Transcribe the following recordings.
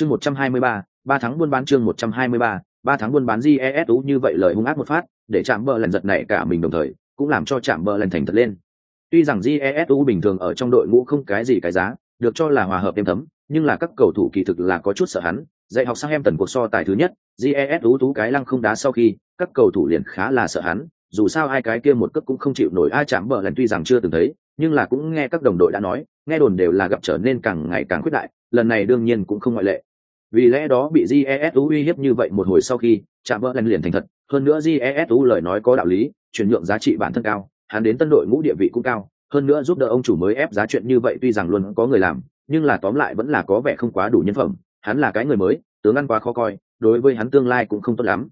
chương một trăm hai mươi ba ba tháng buôn bán chương một trăm hai mươi ba ba tháng buôn bán jesu như vậy lời hung ác một phát, để chạm bờ lần giật này cả mình đồng thời, cũng làm cho chạm bờ lần thành thật lên. Tuy rằng jesu bình thường ở trong đội ngũ không cái gì cái giá, được cho là hòa hợp êm thấm, nhưng là các cầu thủ kỳ thực là có chút sợ hắn. Dạy học sang em tần cuộc so tài thứ nhất jesu tú cái lăng không đá sau khi, các cầu thủ liền khá là sợ hắn. Dù sao hai cái kia một cước cũng không chịu nổi, ai chạm bờ lần tuy rằng chưa từng thấy, nhưng là cũng nghe các đồng đội đã nói, nghe đồn đều là gặp trở nên càng ngày càng khuyết đại, lần này đương nhiên cũng không ngoại lệ vì lẽ đó bị jesu uy hiếp như vậy một hồi sau khi chạm vỡ lần liền thành thật. Hơn nữa jesu lời nói có đạo lý, chuyển nhượng giá trị bản thân cao, hắn đến tân đội ngũ địa vị cũng cao. Hơn nữa giúp đỡ ông chủ mới ép giá chuyện như vậy tuy rằng luôn có người làm, nhưng là tóm lại vẫn là có vẻ không quá đủ nhân phẩm. Hắn là cái người mới, tướng ăn quá khó coi, đối với hắn tương lai cũng không tốt lắm.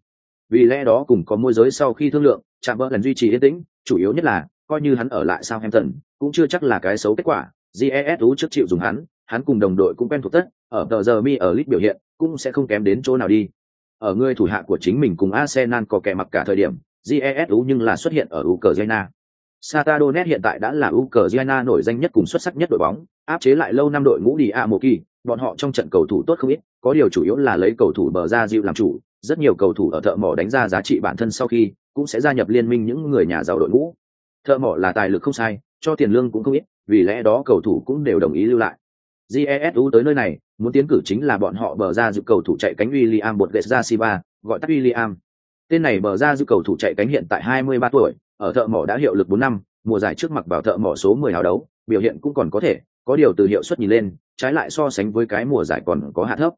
Vì lẽ đó cùng có môi giới sau khi thương lượng chạm vỡ lần duy trì yên tĩnh, chủ yếu nhất là coi như hắn ở lại sao em thần cũng chưa chắc là cái xấu kết quả. Jesu trước chịu dùng hắn hắn cùng đồng đội cũng quen thuộc tất ở tờ giờ mi ở lit biểu hiện cũng sẽ không kém đến chỗ nào đi ở người thủ hạ của chính mình cùng arsenal có kẻ mặc cả thời điểm jesu nhưng là xuất hiện ở ukraine Satadonet hiện tại đã là Ukraine nổi danh nhất cùng xuất sắc nhất đội bóng, áp chế lại lâu năm đội ngũ đi A Moki, bọn họ trong trận cầu thủ tốt không ít, có điều chủ yếu là lấy cầu thủ bờ ra dịu làm chủ, rất nhiều cầu thủ ở thợ mỏ đánh ra giá trị bản thân sau khi, cũng sẽ gia nhập liên minh những người nhà giàu đội ngũ. Thợ mỏ là tài lực không sai, cho tiền lương cũng không ít, vì lẽ đó cầu thủ cũng đều đồng ý lưu lại. GESU tới nơi này, muốn tiến cử chính là bọn họ bờ ra dự cầu thủ chạy cánh William bột ra Siba, gọi tắt William. Tên này bờ ra dự cầu thủ chạy cánh hiện tại 23 tuổi, ở thợ mỏ đã hiệu lực bốn năm mùa giải trước mặc vào thợ mỏ số mười hào đấu biểu hiện cũng còn có thể có điều từ hiệu suất nhìn lên trái lại so sánh với cái mùa giải còn có hạ thấp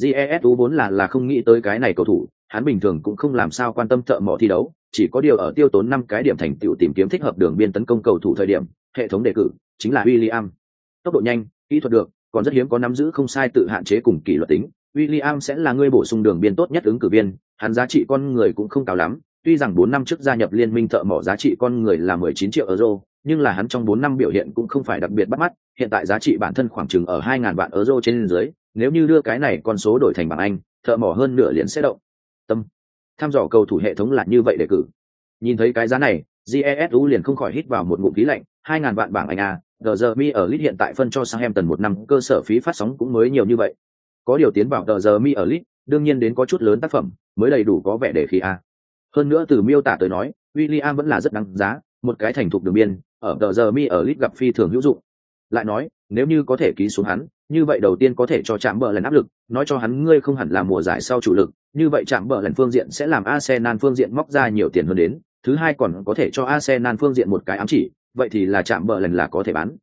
jesu vốn là là không nghĩ tới cái này cầu thủ hắn bình thường cũng không làm sao quan tâm thợ mỏ thi đấu chỉ có điều ở tiêu tốn năm cái điểm thành tựu tìm kiếm thích hợp đường biên tấn công cầu thủ thời điểm hệ thống đề cử chính là William. tốc độ nhanh kỹ thuật được còn rất hiếm có nắm giữ không sai tự hạn chế cùng kỷ luật tính William sẽ là người bổ sung đường biên tốt nhất ứng cử viên hắn giá trị con người cũng không cao lắm tuy rằng bốn năm trước gia nhập liên minh thợ mỏ giá trị con người là 19 triệu euro, nhưng là hắn trong bốn năm biểu hiện cũng không phải đặc biệt bắt mắt, hiện tại giá trị bản thân khoảng chừng ở 2000 vạn euro trên dưới, nếu như đưa cái này con số đổi thành bảng Anh, thợ mỏ hơn nửa liền sẽ động. Tâm. Tham dò cầu thủ hệ thống là như vậy để cử. Nhìn thấy cái giá này, Jesu liền không khỏi hít vào một ngụm khí lạnh, 2000 vạn bảng Anh a, giờ mi ở Lit hiện tại phân cho Southampton một năm cơ sở phí phát sóng cũng mới nhiều như vậy. Có điều tiến vào giờ mi ở Lit đương nhiên đến có chút lớn tác phẩm, mới đầy đủ có vẻ để khi a hơn nữa từ miêu tả tới nói William vẫn là rất đáng giá một cái thành thục đường biên ở tờ giờ mi ở lit gặp phi thường hữu dụng lại nói nếu như có thể ký xuống hắn như vậy đầu tiên có thể cho chạm bờ lần áp lực nói cho hắn ngươi không hẳn là mùa giải sau chủ lực như vậy chạm bờ lần phương diện sẽ làm arsenal phương diện móc ra nhiều tiền hơn đến thứ hai còn có thể cho arsenal phương diện một cái ám chỉ vậy thì là chạm bờ lần là có thể bán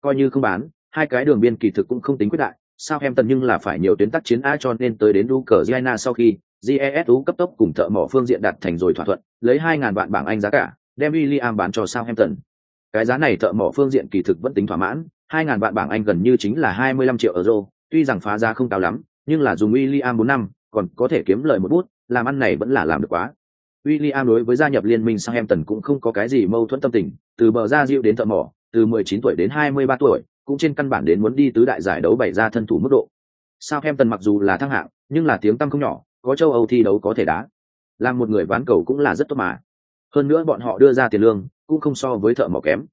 coi như không bán hai cái đường biên kỳ thực cũng không tính quyết đại sao em tần nhưng là phải nhiều tuyến tác chiến a cho nên tới đến Ukraine sau khi jesu cấp tốc cùng thợ mỏ phương diện đặt thành rồi thỏa thuận lấy hai ngàn vạn bảng anh giá cả đem William bán cho sao em tần Cái giá này thợ mỏ phương diện kỳ thực vẫn tính thỏa mãn, hai ngàn vạn bảng Anh gần như chính là hai mươi lăm triệu euro, tuy rằng phá giá không cao lắm, nhưng là dùng William bốn năm, còn có thể kiếm lời một bút, làm ăn này vẫn là làm được quá. William đối với gia nhập liên minh Southampton cũng không có cái gì mâu thuẫn tâm tình, từ bờ ra diệu đến thợ mỏ, từ mười chín tuổi đến hai mươi ba tuổi, cũng trên căn bản đến muốn đi tứ đại giải đấu bày ra thân thủ mức độ. Southampton mặc dù là thăng hạng, nhưng là tiếng tăm không nhỏ, có châu âu thi đấu có thể đá. Làm một người ván cầu cũng là rất tốt mà. Hơn nữa bọn họ đưa ra tiền lương cũng không so với thợ mỏ kém.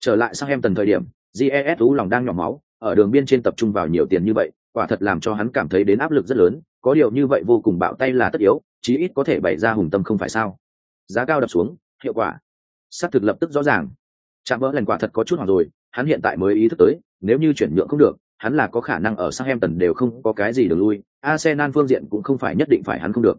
Trở lại sang em tần thời điểm GESU lòng đang nhỏ máu ở đường biên trên tập trung vào nhiều tiền như vậy quả thật làm cho hắn cảm thấy đến áp lực rất lớn có điều như vậy vô cùng bạo tay là tất yếu chí ít có thể bày ra hùng tâm không phải sao? Giá cao đập xuống hiệu quả. Xác thực lập tức rõ ràng. Chạm vỡ lành quả thật có chút hoặc rồi hắn hiện tại mới ý thức tới nếu như chuyển nhượng không được hắn là có khả năng ở Southampton đều không có cái gì được lui, Arsenal phương diện cũng không phải nhất định phải hắn không được.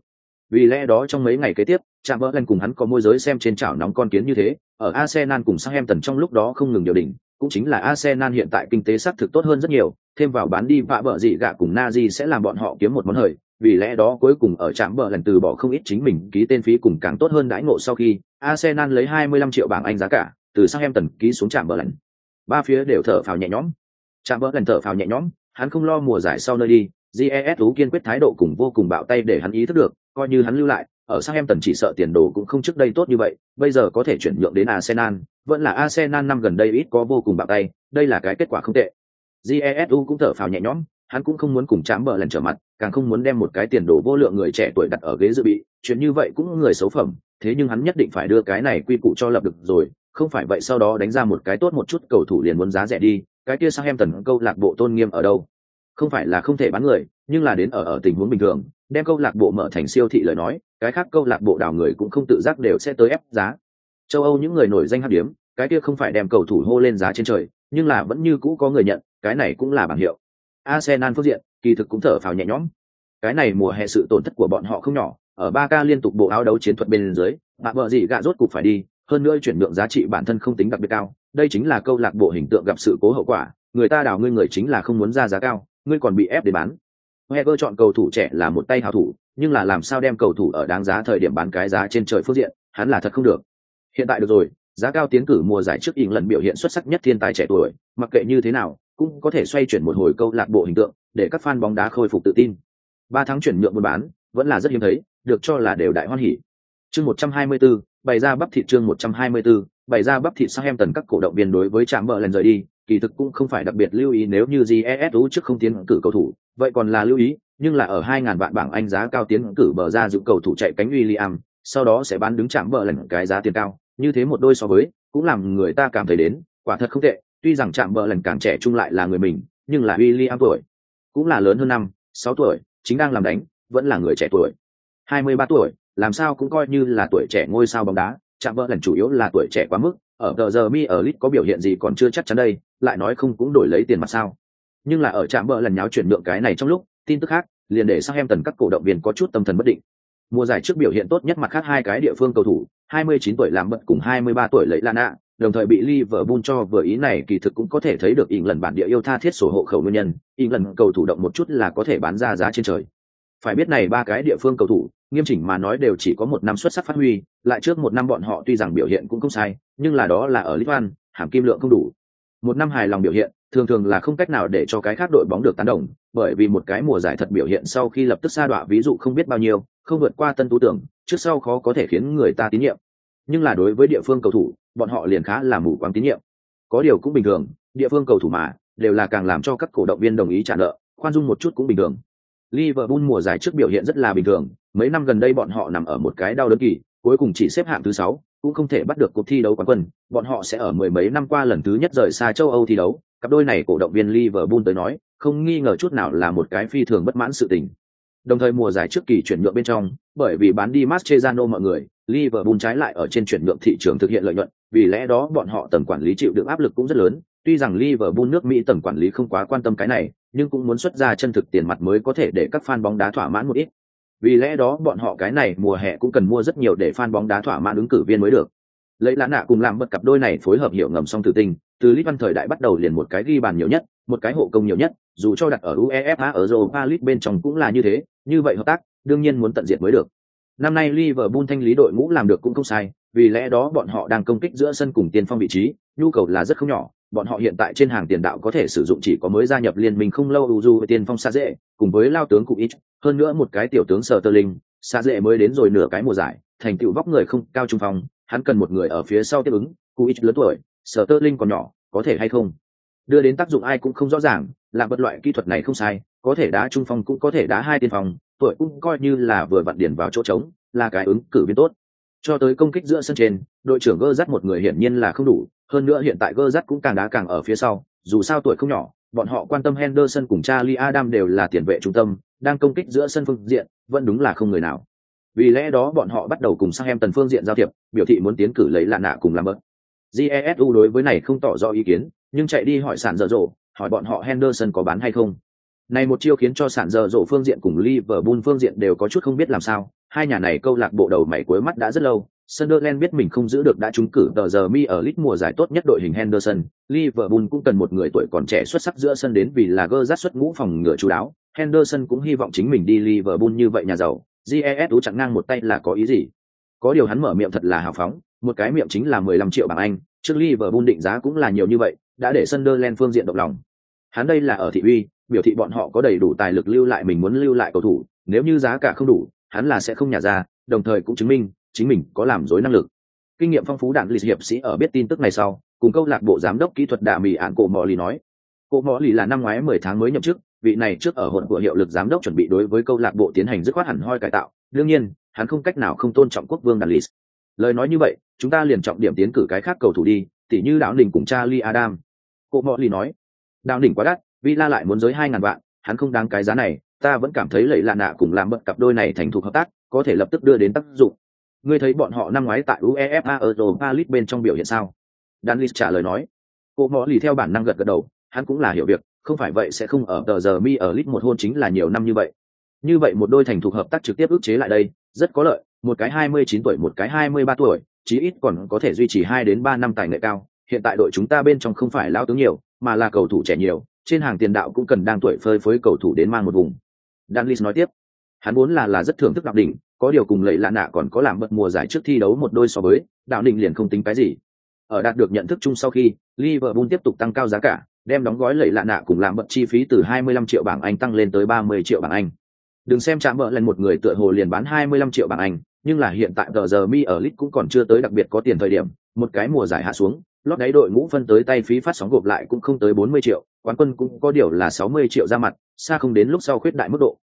Vì lẽ đó trong mấy ngày kế tiếp, Chamberlain cùng hắn có môi giới xem trên chảo nóng con kiến như thế, ở Arsenal cùng Southampton trong lúc đó không ngừng điều đỉnh, cũng chính là Arsenal hiện tại kinh tế xác thực tốt hơn rất nhiều, thêm vào bán đi vạ bợ gì gạ cùng Nazi sẽ làm bọn họ kiếm một món hời, vì lẽ đó cuối cùng ở trạm bờ lần từ bỏ không ít chính mình ký tên phí cùng càng tốt hơn đãi ngộ sau khi Arsenal lấy 25 triệu bảng Anh giá cả, từ Southampton ký xuống trạm bờ lần. Ba phía đều thở phào nhẹ nhõm, trạm bờ lần thở phào nhẹ nhõm hắn không lo mùa giải sau nơi đi jesu kiên quyết thái độ cùng vô cùng bạo tay để hắn ý thức được coi như hắn lưu lại ở Southampton chỉ sợ tiền đồ cũng không trước đây tốt như vậy bây giờ có thể chuyển nhượng đến arsenal vẫn là arsenal năm gần đây ít có vô cùng bạo tay đây là cái kết quả không tệ GESU cũng thở phào nhẹ nhõm hắn cũng không muốn cùng chạm bờ lần trở mặt càng không muốn đem một cái tiền đồ vô lượng người trẻ tuổi đặt ở ghế dự bị, chuyện như vậy cũng người xấu phẩm, thế nhưng hắn nhất định phải đưa cái này quy củ cho lập được rồi, không phải vậy sau đó đánh ra một cái tốt một chút cầu thủ liền muốn giá rẻ đi, cái kia sang em tần câu lạc bộ tôn nghiêm ở đâu? Không phải là không thể bán người, nhưng là đến ở ở tình huống bình thường, đem câu lạc bộ mở thành siêu thị lời nói, cái khác câu lạc bộ đào người cũng không tự giác đều sẽ tới ép giá. Châu âu những người nổi danh hát điếm, cái kia không phải đem cầu thủ hô lên giá trên trời, nhưng là vẫn như cũ có người nhận, cái này cũng là bảng hiệu. Arsenal phương diện kỳ thực cũng thở phào nhẹ nhõm. Cái này mùa hè sự tổn thất của bọn họ không nhỏ, ở ba ca liên tục bộ áo đấu chiến thuật bên dưới, mà vợ gì gạ rốt cục phải đi, hơn nữa chuyển nhượng giá trị bản thân không tính đặc biệt cao. Đây chính là câu lạc bộ hình tượng gặp sự cố hậu quả, người ta đào ngươi người chính là không muốn ra giá cao, ngươi còn bị ép để bán. Heger chọn cầu thủ trẻ là một tay hảo thủ, nhưng là làm sao đem cầu thủ ở đáng giá thời điểm bán cái giá trên trời phương diện, hắn là thật không được. Hiện tại được rồi, giá cao tiến cử mùa giải trước ỉng lần biểu hiện xuất sắc nhất thiên tài trẻ tuổi, mặc kệ như thế nào cũng có thể xoay chuyển một hồi câu lạc bộ hình tượng để các fan bóng đá khôi phục tự tin. Ba tháng chuyển nhượng buôn bán vẫn là rất hiếm thấy được cho là đều đại hoan hỉ. Chương 124, bày ra bắp thịt chương 124, bày ra bắp thịt sang em tần các cổ động viên đối với trạm bờ lần rời đi kỳ thực cũng không phải đặc biệt lưu ý nếu như GESU trước không tiến cử cầu thủ vậy còn là lưu ý nhưng là ở 2.000 vạn bảng Anh giá cao tiến cử bờ ra dự cầu thủ chạy cánh William, sau đó sẽ bán đứng chạm bờ lần cái giá tiền cao, như thế một đôi so với, cũng làm người ta cảm thấy đến, quả thật không tệ, tuy rằng chạm bờ lần càng trẻ trung lại là người mình, nhưng là William tuổi, cũng là lớn hơn năm, sáu tuổi, chính đang làm đánh, vẫn là người trẻ tuổi. 23 tuổi, làm sao cũng coi như là tuổi trẻ ngôi sao bóng đá, chạm bờ lần chủ yếu là tuổi trẻ quá mức, ở tờ giờ mi ở lit có biểu hiện gì còn chưa chắc chắn đây, lại nói không cũng đổi lấy tiền mặt sao. Nhưng là ở chạm bờ lần nháo chuyển nhượng cái này trong lúc, tin tức khác, liền để sang em tần các cổ động viên có chút tâm thần bất định. Mùa giải trước biểu hiện tốt nhất mặt khác hai cái địa phương cầu thủ, 29 tuổi làm bận cùng 23 tuổi lấy Lana, đồng thời bị Liverpool cho vừa ý này kỳ thực cũng có thể thấy được ỉn lần bản địa yêu tha thiết sổ hộ khẩu nguyên nhân, ỉn lần cầu thủ động một chút là có thể bán ra giá trên trời. Phải biết này ba cái địa phương cầu thủ, nghiêm chỉnh mà nói đều chỉ có một năm xuất sắc phát huy, lại trước một năm bọn họ tuy rằng biểu hiện cũng không sai, nhưng là đó là ở Ligue 1, hàm kim lượng không đủ. Một năm hài lòng biểu hiện, thường thường là không cách nào để cho cái khác đội bóng được tán đồng, bởi vì một cái mùa giải thật biểu hiện sau khi lập tức sa đọa ví dụ không biết bao nhiêu, không vượt qua tân tú tưởng, trước sau khó có thể khiến người ta tín nhiệm. Nhưng là đối với địa phương cầu thủ, bọn họ liền khá là mù quáng tín nhiệm. Có điều cũng bình thường, địa phương cầu thủ mà, đều là càng làm cho các cổ động viên đồng ý trả nợ, khoan dung một chút cũng bình thường. Liverpool mùa giải trước biểu hiện rất là bình thường, mấy năm gần đây bọn họ nằm ở một cái đau đớn kỳ, cuối cùng chỉ xếp hạng thứ sáu, cũng không thể bắt được cuộc thi đấu quán quân, bọn họ sẽ ở mười mấy năm qua lần thứ nhất rời xa châu Âu thi đấu, cặp đôi này cổ động viên Liverpool tới nói, không nghi ngờ chút nào là một cái phi thường bất mãn sự tình. Đồng thời mùa giải trước kỳ chuyển nhượng bên trong, bởi vì bán đi Mascherano mọi người, Liverpool trái lại ở trên chuyển nhượng thị trường thực hiện lợi nhuận, vì lẽ đó bọn họ tầng quản lý chịu được áp lực cũng rất lớn. Tuy rằng Liverpool nước Mỹ tầng quản lý không quá quan tâm cái này, nhưng cũng muốn xuất ra chân thực tiền mặt mới có thể để các fan bóng đá thỏa mãn một ít. Vì lẽ đó bọn họ cái này mùa hè cũng cần mua rất nhiều để fan bóng đá thỏa mãn ứng cử viên mới được. Lấy lá nạ cùng làm bật cặp đôi này phối hợp hiệu ngầm song tử tình, từ Lít Văn thời đại bắt đầu liền một cái ghi bàn nhiều nhất, một cái hộ công nhiều nhất, dù cho đặt ở UEFA ở Europa League bên trong cũng là như thế, như vậy hợp tác, đương nhiên muốn tận diệt mới được. Năm nay Liverpool thanh lý đội ngũ làm được cũng không sai, vì lẽ đó bọn họ đang công kích giữa sân cùng tiền phong vị trí, nhu cầu là rất không nhỏ, bọn họ hiện tại trên hàng tiền đạo có thể sử dụng chỉ có mới gia nhập liên minh không lâu Uju với tiền phong xa dễ, cùng với lao tướng cụ ít, hơn nữa một cái tiểu tướng Sterling, xa dễ mới đến rồi nửa cái mùa giải, thành tựu vóc người không cao trung phong, hắn cần một người ở phía sau tiếp ứng, cụ ít lớn tuổi, Sterling còn nhỏ, có thể hay không? Đưa đến tác dụng ai cũng không rõ ràng, là bất loại kỹ thuật này không sai, có thể đá trung phong cũng có thể đá hai tiền phòng, tuổi cũng coi như là vừa vặn điển vào chỗ trống, là cái ứng cử viên tốt. Cho tới công kích giữa sân trên, đội trưởng gơ dắt một người hiển nhiên là không đủ, hơn nữa hiện tại gơ dắt cũng càng đá càng ở phía sau, dù sao tuổi không nhỏ, bọn họ quan tâm Henderson cùng Charlie Adam đều là tiền vệ trung tâm, đang công kích giữa sân phương diện, vẫn đúng là không người nào. Vì lẽ đó bọn họ bắt đầu cùng sang em tần phương diện giao thiệp, biểu thị muốn tiến cử lấy lạ nạ cùng làm bớt. Jesu đối với này không tỏ rõ ý kiến, nhưng chạy đi hỏi sản dở dộ, hỏi bọn họ Henderson có bán hay không. Này một chiêu khiến cho sản giờ rộ phương diện cùng Liverpool phương diện đều có chút không biết làm sao, hai nhà này câu lạc bộ đầu mày cuối mắt đã rất lâu, Sunderland biết mình không giữ được đã trúng cử tờ giờ mi ở lit mùa giải tốt nhất đội hình Henderson, Liverpool cũng cần một người tuổi còn trẻ xuất sắc giữa sân đến vì là gơ rát xuất ngũ phòng ngựa chú đáo. Henderson cũng hy vọng chính mình đi Liverpool như vậy nhà giàu, GES chặn ngang một tay là có ý gì? Có điều hắn mở miệng thật là hào phóng, một cái miệng chính là 15 triệu bảng Anh, trước Liverpool định giá cũng là nhiều như vậy, đã để Sunderland phương diện động lòng. Hắn đây là ở thị uy, biểu thị bọn họ có đầy đủ tài lực lưu lại mình muốn lưu lại cầu thủ, nếu như giá cả không đủ, hắn là sẽ không nhả ra, đồng thời cũng chứng minh chính mình có làm dối năng lực. Kinh nghiệm phong phú đạn lịch hiệp sĩ ở biết tin tức này sau cùng câu lạc bộ giám đốc kỹ thuật đạ mỹ ạn cổ mò lì nói. Cổ mò lì là năm ngoái mười tháng mới nhậm chức vị này trước ở hỗn của hiệu lực giám đốc chuẩn bị đối với câu lạc bộ tiến hành dứt khoát hẳn hoi cải tạo đương nhiên hắn không cách nào không tôn trọng quốc vương đàn lịch. Lời nói như vậy chúng ta liền trọng điểm tiến cử cái khác cầu thủ đi tỉ như đạo đình cùng cha li adam. Cổ mò lì nói. Đạo đình quá đắt villa lại muốn giới hai ngàn vạn, hắn không đáng cái giá này, ta vẫn cảm thấy lầy lạ nạ cùng làm bận cặp đôi này thành thục hợp tác, có thể lập tức đưa đến tác dụng. Ngươi thấy bọn họ năm ngoái tại uefa europa league bên trong biểu hiện sao? Danis trả lời nói. Cô mò lì theo bản năng gật gật đầu, hắn cũng là hiểu việc, không phải vậy sẽ không ở tờ giờ mi ở lit một hôn chính là nhiều năm như vậy. Như vậy một đôi thành thục hợp tác trực tiếp ức chế lại đây, rất có lợi, một cái hai mươi chín tuổi, một cái hai mươi ba tuổi, chí ít còn có thể duy trì hai đến ba năm tài nghệ cao. Hiện tại đội chúng ta bên trong không phải lao tướng nhiều, mà là cầu thủ trẻ nhiều trên hàng tiền đạo cũng cần đang tuổi phơi phới cầu thủ đến mang một vùng. Danlis nói tiếp, hắn muốn là là rất thưởng thức đạo đỉnh, có điều cùng lệ lạ nạ còn có làm bật mùa giải trước thi đấu một đôi so với, đạo đỉnh liền không tính cái gì. Ở đạt được nhận thức chung sau khi, Liverpool tiếp tục tăng cao giá cả, đem đóng gói lệ lạ nạ cùng làm bật chi phí từ 25 triệu bảng Anh tăng lên tới 30 triệu bảng Anh. Đừng xem chạm bợ lần một người tựa hồ liền bán 25 triệu bảng Anh, nhưng là hiện tại giờ giờ mi ở lit cũng còn chưa tới đặc biệt có tiền thời điểm, một cái mùa giải hạ xuống, lót đáy đội ngũ phân tới tay phí phát sóng gộp lại cũng không tới 40 triệu quán quân cũng có điều là 60 triệu ra mặt, xa không đến lúc sau khuyết đại mức độ.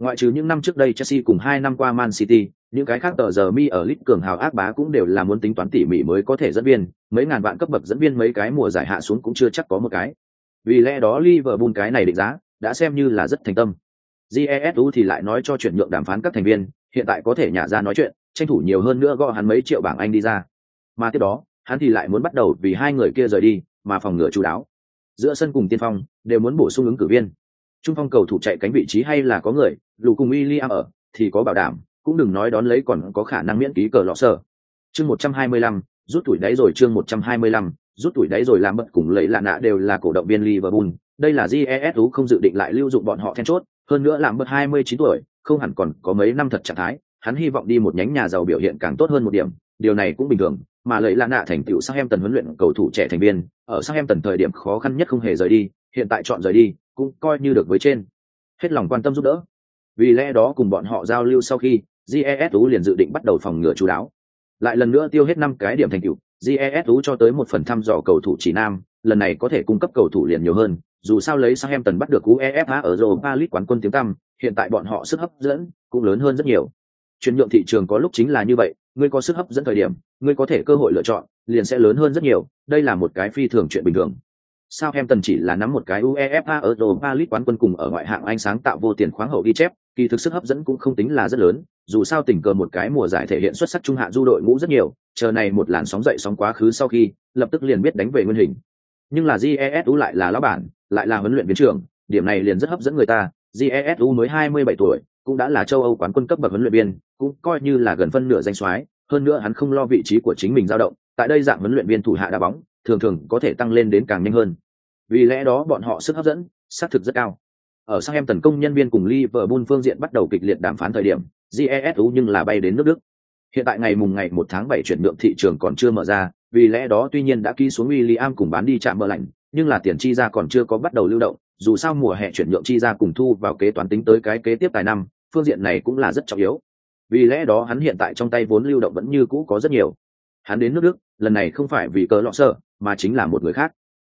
Ngoại trừ những năm trước đây chelsea cùng hai năm qua man city, những cái khác tờ giờ mi ở lit cường hào ác bá cũng đều là muốn tính toán tỉ mỉ mới có thể dẫn viên, mấy ngàn vạn cấp bậc dẫn viên mấy cái mùa giải hạ xuống cũng chưa chắc có một cái. Vì lẽ đó liverpool cái này định giá đã xem như là rất thành tâm. GESU thì lại nói cho chuyển nhượng đàm phán các thành viên, hiện tại có thể nhả ra nói chuyện, tranh thủ nhiều hơn nữa gõ hắn mấy triệu bảng anh đi ra. Mà tiếp đó, hắn thì lại muốn bắt đầu vì hai người kia rời đi, mà phòng ngừa chú đáo giữa sân cùng tiên phong, đều muốn bổ sung ứng cử viên. Trung phong cầu thủ chạy cánh vị trí hay là có người, lù cùng William ở, thì có bảo đảm, cũng đừng nói đón lấy còn có khả năng miễn ký cờ lọ sở chương một trăm hai mươi lăm, rút tuổi đáy rồi chương một trăm hai mươi lăm, rút tuổi đáy rồi làm bật cùng lấy lạ nạ đều là cổ động viên Liverpool. Đây là jesu không dự định lại lưu dụng bọn họ then chốt, hơn nữa làm bật hai mươi chín tuổi, không hẳn còn có mấy năm thật trạng thái, hắn hy vọng đi một nhánh nhà giàu biểu hiện càng tốt hơn một điểm, điều này cũng bình thường mà lấy lạ nạ thành tựu sang em tần huấn luyện cầu thủ trẻ thành viên, ở sang em tần thời điểm khó khăn nhất không hề rời đi, hiện tại chọn rời đi, cũng coi như được với trên. Hết lòng quan tâm giúp đỡ. Vì lẽ đó cùng bọn họ giao lưu sau khi jesu liền dự định bắt đầu phòng ngừa chú đáo. Lại lần nữa tiêu hết năm cái điểm thành tựu jesu cho tới một phần thăm dò cầu thủ chỉ nam, lần này có thể cung cấp cầu thủ liền nhiều hơn, dù sao lấy sang em tần bắt được uefa ở europa league quán quân tiếng tăm, hiện tại bọn họ sức hấp dẫn cũng lớn hơn rất nhiều. Chuyển nhượng thị trường có lúc chính là như vậy ngươi có sức hấp dẫn thời điểm, ngươi có thể cơ hội lựa chọn, liền sẽ lớn hơn rất nhiều, đây là một cái phi thường chuyện bình thường. Sao em tần chỉ là nắm một cái uefa ở europa league quán quân cùng ở ngoại hạng anh sáng tạo vô tiền khoáng hậu ghi chép, kỳ thực sức hấp dẫn cũng không tính là rất lớn, dù sao tình cờ một cái mùa giải thể hiện xuất sắc trung hạ du đội ngũ rất nhiều, chờ này một làn sóng dậy sóng quá khứ sau khi, lập tức liền biết đánh về nguyên hình. Nhưng là jesu lại là lão bản, lại là huấn luyện viên trưởng, điểm này liền rất hấp dẫn người ta jesu mới 27 tuổi cũng đã là châu âu quán quân cấp bậc huấn luyện viên, cũng coi như là gần phân nửa danh soái, hơn nữa hắn không lo vị trí của chính mình dao động, tại đây dạng huấn luyện viên thủ hạ đá bóng, thường thường có thể tăng lên đến càng nhanh hơn. Vì lẽ đó bọn họ sức hấp dẫn, sát thực rất cao. Ở sang em tấn công nhân viên cùng Liverpool phương diện bắt đầu kịch liệt đàm phán thời điểm GESU nhưng là bay đến nước đức. Hiện tại ngày mùng ngày một tháng bảy chuyển nhượng thị trường còn chưa mở ra, vì lẽ đó tuy nhiên đã ký xuống William cùng bán đi chạm bờ lạnh nhưng là tiền chi ra còn chưa có bắt đầu lưu động dù sao mùa hè chuyển nhượng chi ra cùng thu vào kế toán tính tới cái kế tiếp tài năm phương diện này cũng là rất trọng yếu vì lẽ đó hắn hiện tại trong tay vốn lưu động vẫn như cũ có rất nhiều hắn đến nước đức lần này không phải vì cờ lọ sợ mà chính là một người khác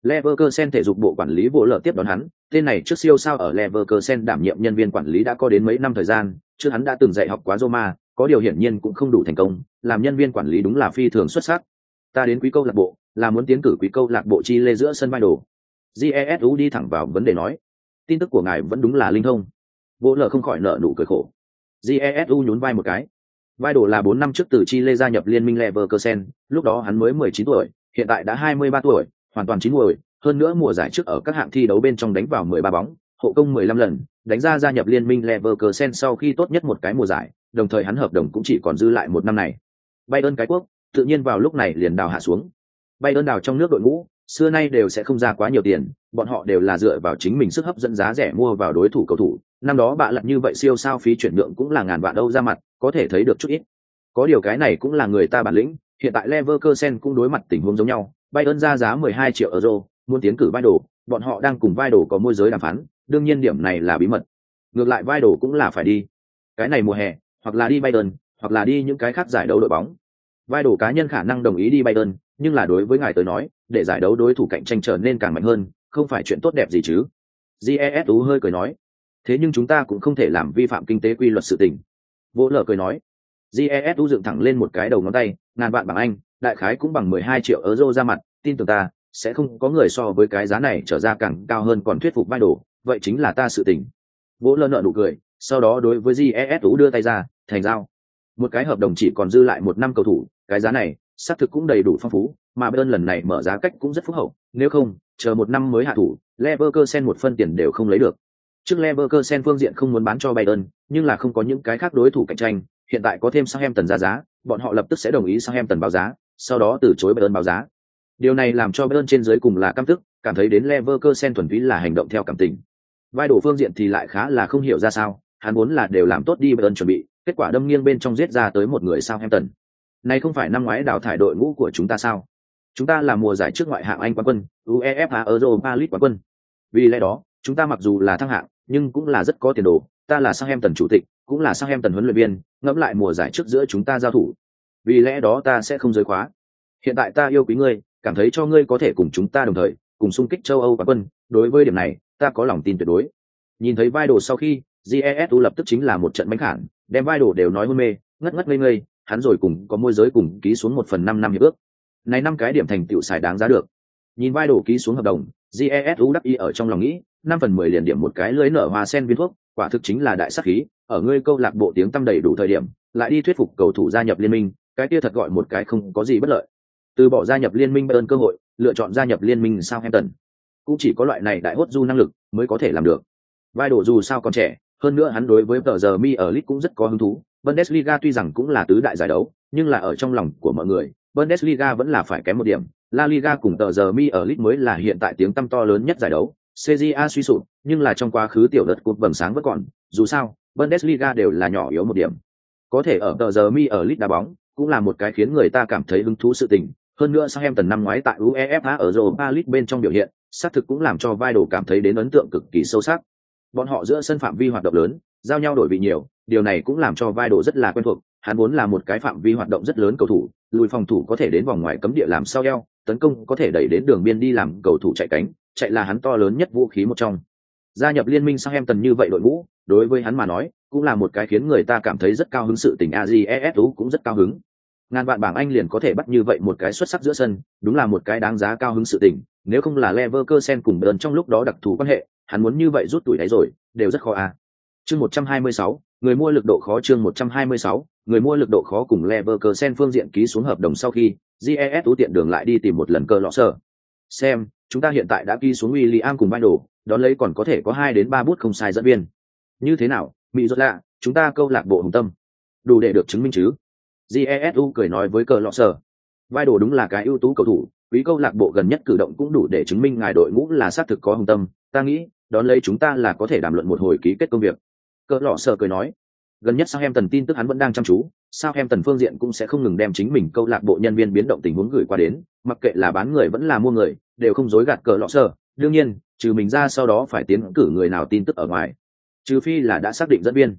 Leverkusen thể dục bộ quản lý bộ lợ tiếp đón hắn, tên này trước siêu sao ở Leverkusen đảm nhiệm nhân viên quản lý đã có đến mấy năm thời gian, trước hắn đã từng dạy học quá Roma, có điều hiển nhiên cũng không đủ thành công, làm nhân viên quản lý đúng là phi thường xuất sắc. Ta đến quý câu lạc bộ, là muốn tiến cử quý câu lạc bộ chi lê giữa sân vai đồ. Jesu đi thẳng vào vấn đề nói, tin tức của ngài vẫn đúng là linh thông. vỗ lờ không khỏi nợ nụ cười khổ. Jesu nhún vai một cái. Vai đồ là bốn năm trước từ Chile gia nhập liên minh Leverkusen, lúc đó hắn mới 19 tuổi, hiện tại đã 23 tuổi, hoàn toàn chín tuổi. hơn nữa mùa giải trước ở các hạng thi đấu bên trong đánh vào 13 bóng, hộ công 15 lần, đánh ra gia nhập liên minh Leverkusen sau khi tốt nhất một cái mùa giải, đồng thời hắn hợp đồng cũng chỉ còn dư lại một năm này. bay ơn cái quốc, tự nhiên vào lúc này liền đào hạ xuống. bay ơn đào trong nước đội ngũ, xưa nay đều sẽ không ra quá nhiều tiền, bọn họ đều là dựa vào chính mình sức hấp dẫn giá rẻ mua vào đối thủ cầu thủ. Năm đó bạ lật như vậy siêu sao phí chuyển nhượng cũng là ngàn vạn đâu ra mặt, có thể thấy được chút ít. Có điều cái này cũng là người ta bản lĩnh, hiện tại Leverkusen cũng đối mặt tình huống giống nhau, Bayern ra giá 12 triệu euro, muốn tiến cử vai đồ, bọn họ đang cùng vai đồ có môi giới đàm phán, đương nhiên điểm này là bí mật. Ngược lại vai đồ cũng là phải đi. Cái này mùa hè, hoặc là đi Bayern, hoặc là đi những cái khác giải đấu đội bóng. Vai đồ cá nhân khả năng đồng ý đi Bayern, nhưng là đối với ngài tới nói, để giải đấu đối thủ cạnh tranh trở nên càng mạnh hơn, không phải chuyện tốt đẹp gì chứ. Jesu hơi cười nói, thế nhưng chúng ta cũng không thể làm vi phạm kinh tế quy luật sự tình. Vô lở cười nói, Jesu dựng thẳng lên một cái đầu ngón tay, ngàn vạn bằng anh, đại khái cũng bằng 12 triệu euro ra mặt, tin tưởng ta, sẽ không có người so với cái giá này trở ra càng cao hơn còn thuyết phục vai đồ, vậy chính là ta sự tình vỗ lơ nợ nụ cười sau đó đối với jesu đưa tay ra thành giao một cái hợp đồng chỉ còn dư lại một năm cầu thủ cái giá này xác thực cũng đầy đủ phong phú, mà bayern lần này mở giá cách cũng rất phúc hậu, nếu không, chờ một năm mới hạ thủ, leverkusen một phân tiền đều không lấy được. Trước leverkusen phương diện không muốn bán cho bayern, nhưng là không có những cái khác đối thủ cạnh tranh, hiện tại có thêm Southampton ra giá, bọn họ lập tức sẽ đồng ý Southampton báo giá, sau đó từ chối bayern báo giá. Điều này làm cho bayern trên dưới cùng là căm tức cảm thấy đến leverkusen thuần túy là hành động theo cảm tình. Vai đổ phương diện thì lại khá là không hiểu ra sao, hắn muốn là đều làm tốt đi bayern chuẩn bị, kết quả đâm nghiêng bên trong giết ra tới một người Southampton này không phải năm ngoái đào thải đội ngũ của chúng ta sao? Chúng ta là mùa giải trước ngoại hạng anh quán quân, uefa europa league quán quân. Vì lẽ đó, chúng ta mặc dù là thăng hạng, nhưng cũng là rất có tiền đồ. Ta là sang em tần chủ tịch, cũng là sang em tần huấn luyện viên, ngẫm lại mùa giải trước giữa chúng ta giao thủ. Vì lẽ đó ta sẽ không giới khóa. Hiện tại ta yêu quý ngươi, cảm thấy cho ngươi có thể cùng chúng ta đồng thời, cùng xung kích châu âu quán quân. Đối với điểm này, ta có lòng tin tuyệt đối. Nhìn thấy vai đồ sau khi jesu lập tức chính là một trận bánh khản, đem vai đồ đều nói hôn mê, ngất ngất ngây ngây hắn rồi cùng có môi giới cùng ký xuống một phần năm năm hiệp ước. Này năm cái điểm thành tựu xài đáng giá được. Nhìn vai đổ ký xuống hợp đồng jesu đắc y ở trong lòng nghĩ, năm phần mười liền điểm một cái lưới nở hoa sen viên thuốc, quả thực chính là đại sắc khí, ở ngươi câu lạc bộ tiếng tăm đầy đủ thời điểm, lại đi thuyết phục cầu thủ gia nhập liên minh, cái kia thật gọi một cái không có gì bất lợi. Từ bỏ gia nhập liên minh ơn cơ hội, lựa chọn gia nhập liên minh sao Southampton. Cũng chỉ có loại này đại hốt du năng lực mới có thể làm được. Vai đổ dù sao còn trẻ, hơn nữa hắn đối với tờ giờ mi ở lit cũng rất có hứng thú bundesliga tuy rằng cũng là tứ đại giải đấu, nhưng là ở trong lòng của mọi người, bundesliga vẫn là phải kém một điểm. La liga cùng tờ giờ mi ở lit mới là hiện tại tiếng tăm to lớn nhất giải đấu. Cja suy sụp, nhưng là trong quá khứ tiểu đợt cột vầng sáng vẫn còn. Dù sao, bundesliga đều là nhỏ yếu một điểm. Có thể ở tờ giờ mi ở lit đá bóng, cũng là một cái khiến người ta cảm thấy hứng thú sự tình. Hơn nữa sang em tần năm ngoái tại uefa ở europa league bên trong biểu hiện, xác thực cũng làm cho vai đồ cảm thấy đến ấn tượng cực kỳ sâu sắc. Bọn họ giữa sân phạm vi hoạt động lớn giao nhau đổi vị nhiều, điều này cũng làm cho vai đồ rất là quen thuộc, hắn muốn là một cái phạm vi hoạt động rất lớn cầu thủ, lùi phòng thủ có thể đến vòng ngoài cấm địa làm sao eo, tấn công có thể đẩy đến đường biên đi làm cầu thủ chạy cánh, chạy là hắn to lớn nhất vũ khí một trong. Gia nhập liên minh sang em tần như vậy đội ngũ, đối với hắn mà nói, cũng là một cái khiến người ta cảm thấy rất cao hứng sự tình ajesu cũng rất cao hứng. Ngàn vạn bảng anh liền có thể bắt như vậy một cái xuất sắc giữa sân, đúng là một cái đáng giá cao hứng sự tình, nếu không là leverkusen cùng bern trong lúc đó đặc thù quan hệ, hắn muốn như vậy rút tuổi đấy rồi, đều rất khó à chương 126, người mua lực độ khó chương 126, người mua lực độ khó cùng Leverkusen phương diện ký xuống hợp đồng sau khi GES tú tiện đường lại đi tìm một lần cơ lọ sở. Xem, chúng ta hiện tại đã ký xuống William cùng Bindo, đón lấy còn có thể có hai đến ba bút không sai dẫn viên. Như thế nào, Mỹ rốt lạ, chúng ta câu lạc bộ hùng tâm. Đủ để được chứng minh chứ. GESU cười nói với cờ lọ sở. Vai đồ đúng là cái ưu tú cầu thủ, quý câu lạc bộ gần nhất cử động cũng đủ để chứng minh ngài đội ngũ là xác thực có hùng tâm. Ta nghĩ, đón lấy chúng ta là có thể đàm luận một hồi ký kết công việc. Cờ lọ sở cười nói, gần nhất sao em tần tin tức hắn vẫn đang chăm chú sao em tần phương diện cũng sẽ không ngừng đem chính mình câu lạc bộ nhân viên biến động tình huống gửi qua đến mặc kệ là bán người vẫn là mua người đều không dối gạt cờ lọ sơ đương nhiên trừ mình ra sau đó phải tiến cử người nào tin tức ở ngoài trừ phi là đã xác định dẫn viên.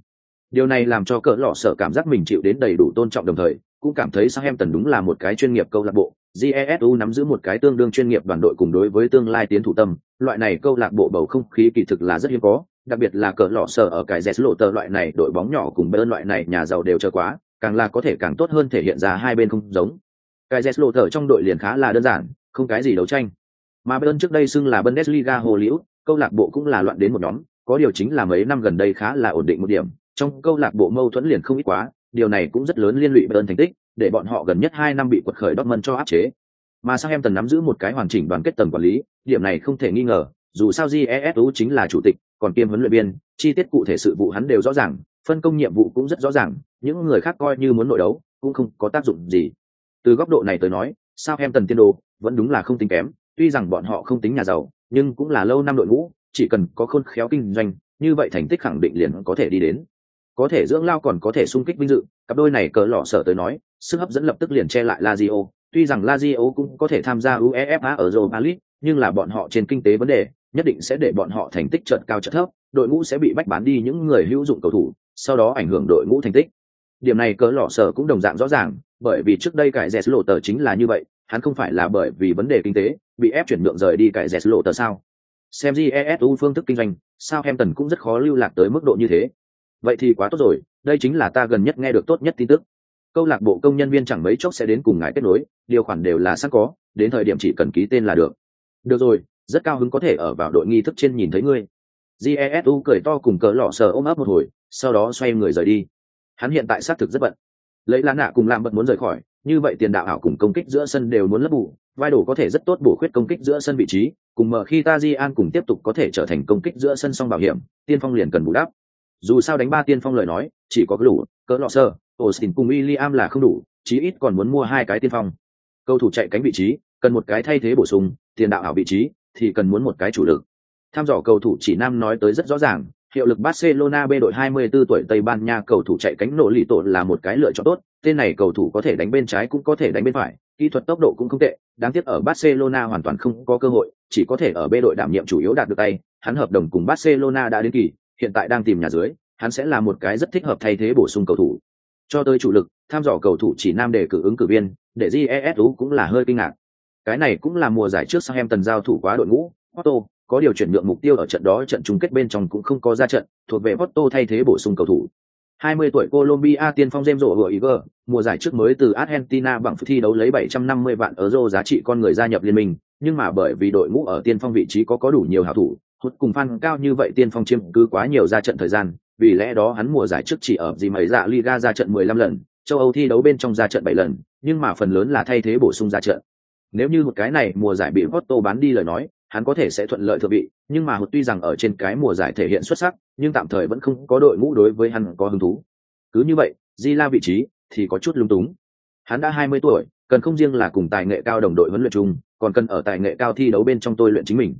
Điều này làm cho cờ lọ sở cảm giác mình chịu đến đầy đủ tôn trọng đồng thời cũng cảm thấy sao em tần đúng là một cái chuyên nghiệp câu lạc bộ jesu nắm giữ một cái tương đương chuyên nghiệp đoàn đội cùng đối với tương lai tiến thủ tâm loại này câu lạc bộ bầu không khí kỳ thực là rất hiếm có đặc biệt là cờ lọ sở ở cái dẹt lộ tờ loại này, đội bóng nhỏ cùng bên loại này, nhà giàu đều chờ quá, càng là có thể càng tốt hơn thể hiện ra hai bên không giống. Cái dẹt lộ tờ trong đội liền khá là đơn giản, không cái gì đấu tranh. Mà bên trước đây xưng là bundesliga hồ liễu câu lạc bộ cũng là loạn đến một nhóm, có điều chính là mấy năm gần đây khá là ổn định một điểm, trong câu lạc bộ mâu thuẫn liền không ít quá, điều này cũng rất lớn liên lụy bên thành tích, để bọn họ gần nhất hai năm bị quật khởi Dortmund cho áp chế. Mà sang em tần nắm giữ một cái hoàn chỉnh đoàn kết tầng quản lý, điểm này không thể nghi ngờ, dù sao jesu chính là chủ tịch còn kiêm huấn luyện viên, chi tiết cụ thể sự vụ hắn đều rõ ràng, phân công nhiệm vụ cũng rất rõ ràng, những người khác coi như muốn nội đấu, cũng không có tác dụng gì. Từ góc độ này tới nói sao em tần tiên đồ vẫn đúng là không tính kém, tuy rằng bọn họ không tính nhà giàu, nhưng cũng là lâu năm đội ngũ, chỉ cần có khôn khéo kinh doanh, như vậy thành tích khẳng định liền có thể đi đến. Có thể dưỡng lao còn có thể sung kích vinh dự, cặp đôi này cỡ lọ sở tới nói, sức hấp dẫn lập tức liền che lại lazio, tuy rằng lazio cũng có thể tham gia uefa ở europa league, nhưng là bọn họ trên kinh tế vấn đề nhất định sẽ để bọn họ thành tích trận cao trận thấp, đội ngũ sẽ bị bách bán đi những người hữu dụng cầu thủ, sau đó ảnh hưởng đội ngũ thành tích. Điểm này cỡ lọ sở cũng đồng dạng rõ ràng, bởi vì trước đây cải dẹt lộ tờ chính là như vậy, hắn không phải là bởi vì vấn đề kinh tế, bị ép chuyển nhượng rời đi cải dẹt lộ tờ sao? Xem GESU phương thức kinh doanh sao em tần cũng rất khó lưu lạc tới mức độ như thế. Vậy thì quá tốt rồi, đây chính là ta gần nhất nghe được tốt nhất tin tức. Câu lạc bộ công nhân viên chẳng mấy chốc sẽ đến cùng ngài kết nối, điều khoản đều là sẵn có, đến thời điểm chỉ cần ký tên là được. Được rồi rất cao hứng có thể ở vào đội nghi thức trên nhìn thấy ngươi. Jesu cười to cùng cỡ lọ sờ ôm ấp một hồi, sau đó xoay người rời đi. Hắn hiện tại xác thực rất bận. Lấy lá nạ cùng làm bận muốn rời khỏi, như vậy tiền đạo ảo cùng công kích giữa sân đều muốn lấp bù, vai đổ có thể rất tốt bổ khuyết công kích giữa sân vị trí, cùng mở khi ta di an cùng tiếp tục có thể trở thành công kích giữa sân song bảo hiểm, tiên phong liền cần bù đắp. Dù sao đánh ba tiên phong lời nói, chỉ có đủ cỡ lọ sơ austin cùng William là không đủ, chí ít còn muốn mua hai cái tiên phong. Cầu thủ chạy cánh vị trí, cần một cái thay thế bổ sung, tiền đạo ảo vị trí thì cần muốn một cái chủ lực tham dò cầu thủ chỉ nam nói tới rất rõ ràng hiệu lực Barcelona B đội 24 tuổi Tây Ban Nha cầu thủ chạy cánh nổ lì tổ là một cái lựa chọn tốt, tên này cầu thủ có thể đánh bên trái cũng có thể đánh bên phải, kỹ thuật tốc độ cũng không tệ, đáng tiếc ở Barcelona hoàn toàn không có cơ hội, chỉ có thể ở B đội đảm nhiệm chủ yếu đạt được tay, hắn hợp đồng cùng Barcelona đã đến kỳ, hiện tại đang tìm nhà dưới, hắn sẽ là một cái rất thích hợp thay thế bổ sung cầu thủ. Cho tới chủ lực, tham dò cầu thủ chỉ nam đề cử ứng cử viên, để GESU cũng là hơi kinh ngạc. Cái này cũng là mùa giải trước Southampton giao thủ quá đội ngũ, Otto, có điều chuyển nhượng mục tiêu ở trận đó trận chung kết bên trong cũng không có ra trận, thuộc về Otto thay thế bổ sung cầu thủ. 20 tuổi Colombia tiên phong James iger mùa giải trước mới từ Argentina bằng thi đấu lấy 750 vạn euro giá trị con người gia nhập liên minh, nhưng mà bởi vì đội ngũ ở tiên phong vị trí có có đủ nhiều hảo thủ, hút cùng fan cao như vậy tiên phong chiếm cứ quá nhiều ra trận thời gian, vì lẽ đó hắn mùa giải trước chỉ ở gì mấy dạ Liga ra trận 15 lần, châu Âu thi đấu bên trong ra trận 7 lần, nhưng mà phần lớn là thay thế bổ sung ra trận. Nếu như một cái này mùa giải bị Porto bán đi lời nói, hắn có thể sẽ thuận lợi thừa vị, nhưng mà hụt tuy rằng ở trên cái mùa giải thể hiện xuất sắc, nhưng tạm thời vẫn không có đội ngũ đối với hắn có hứng thú. Cứ như vậy, Di La vị trí thì có chút lung túng. Hắn đã 20 tuổi, cần không riêng là cùng tài nghệ cao đồng đội huấn luyện chung, còn cần ở tài nghệ cao thi đấu bên trong tôi luyện chính mình.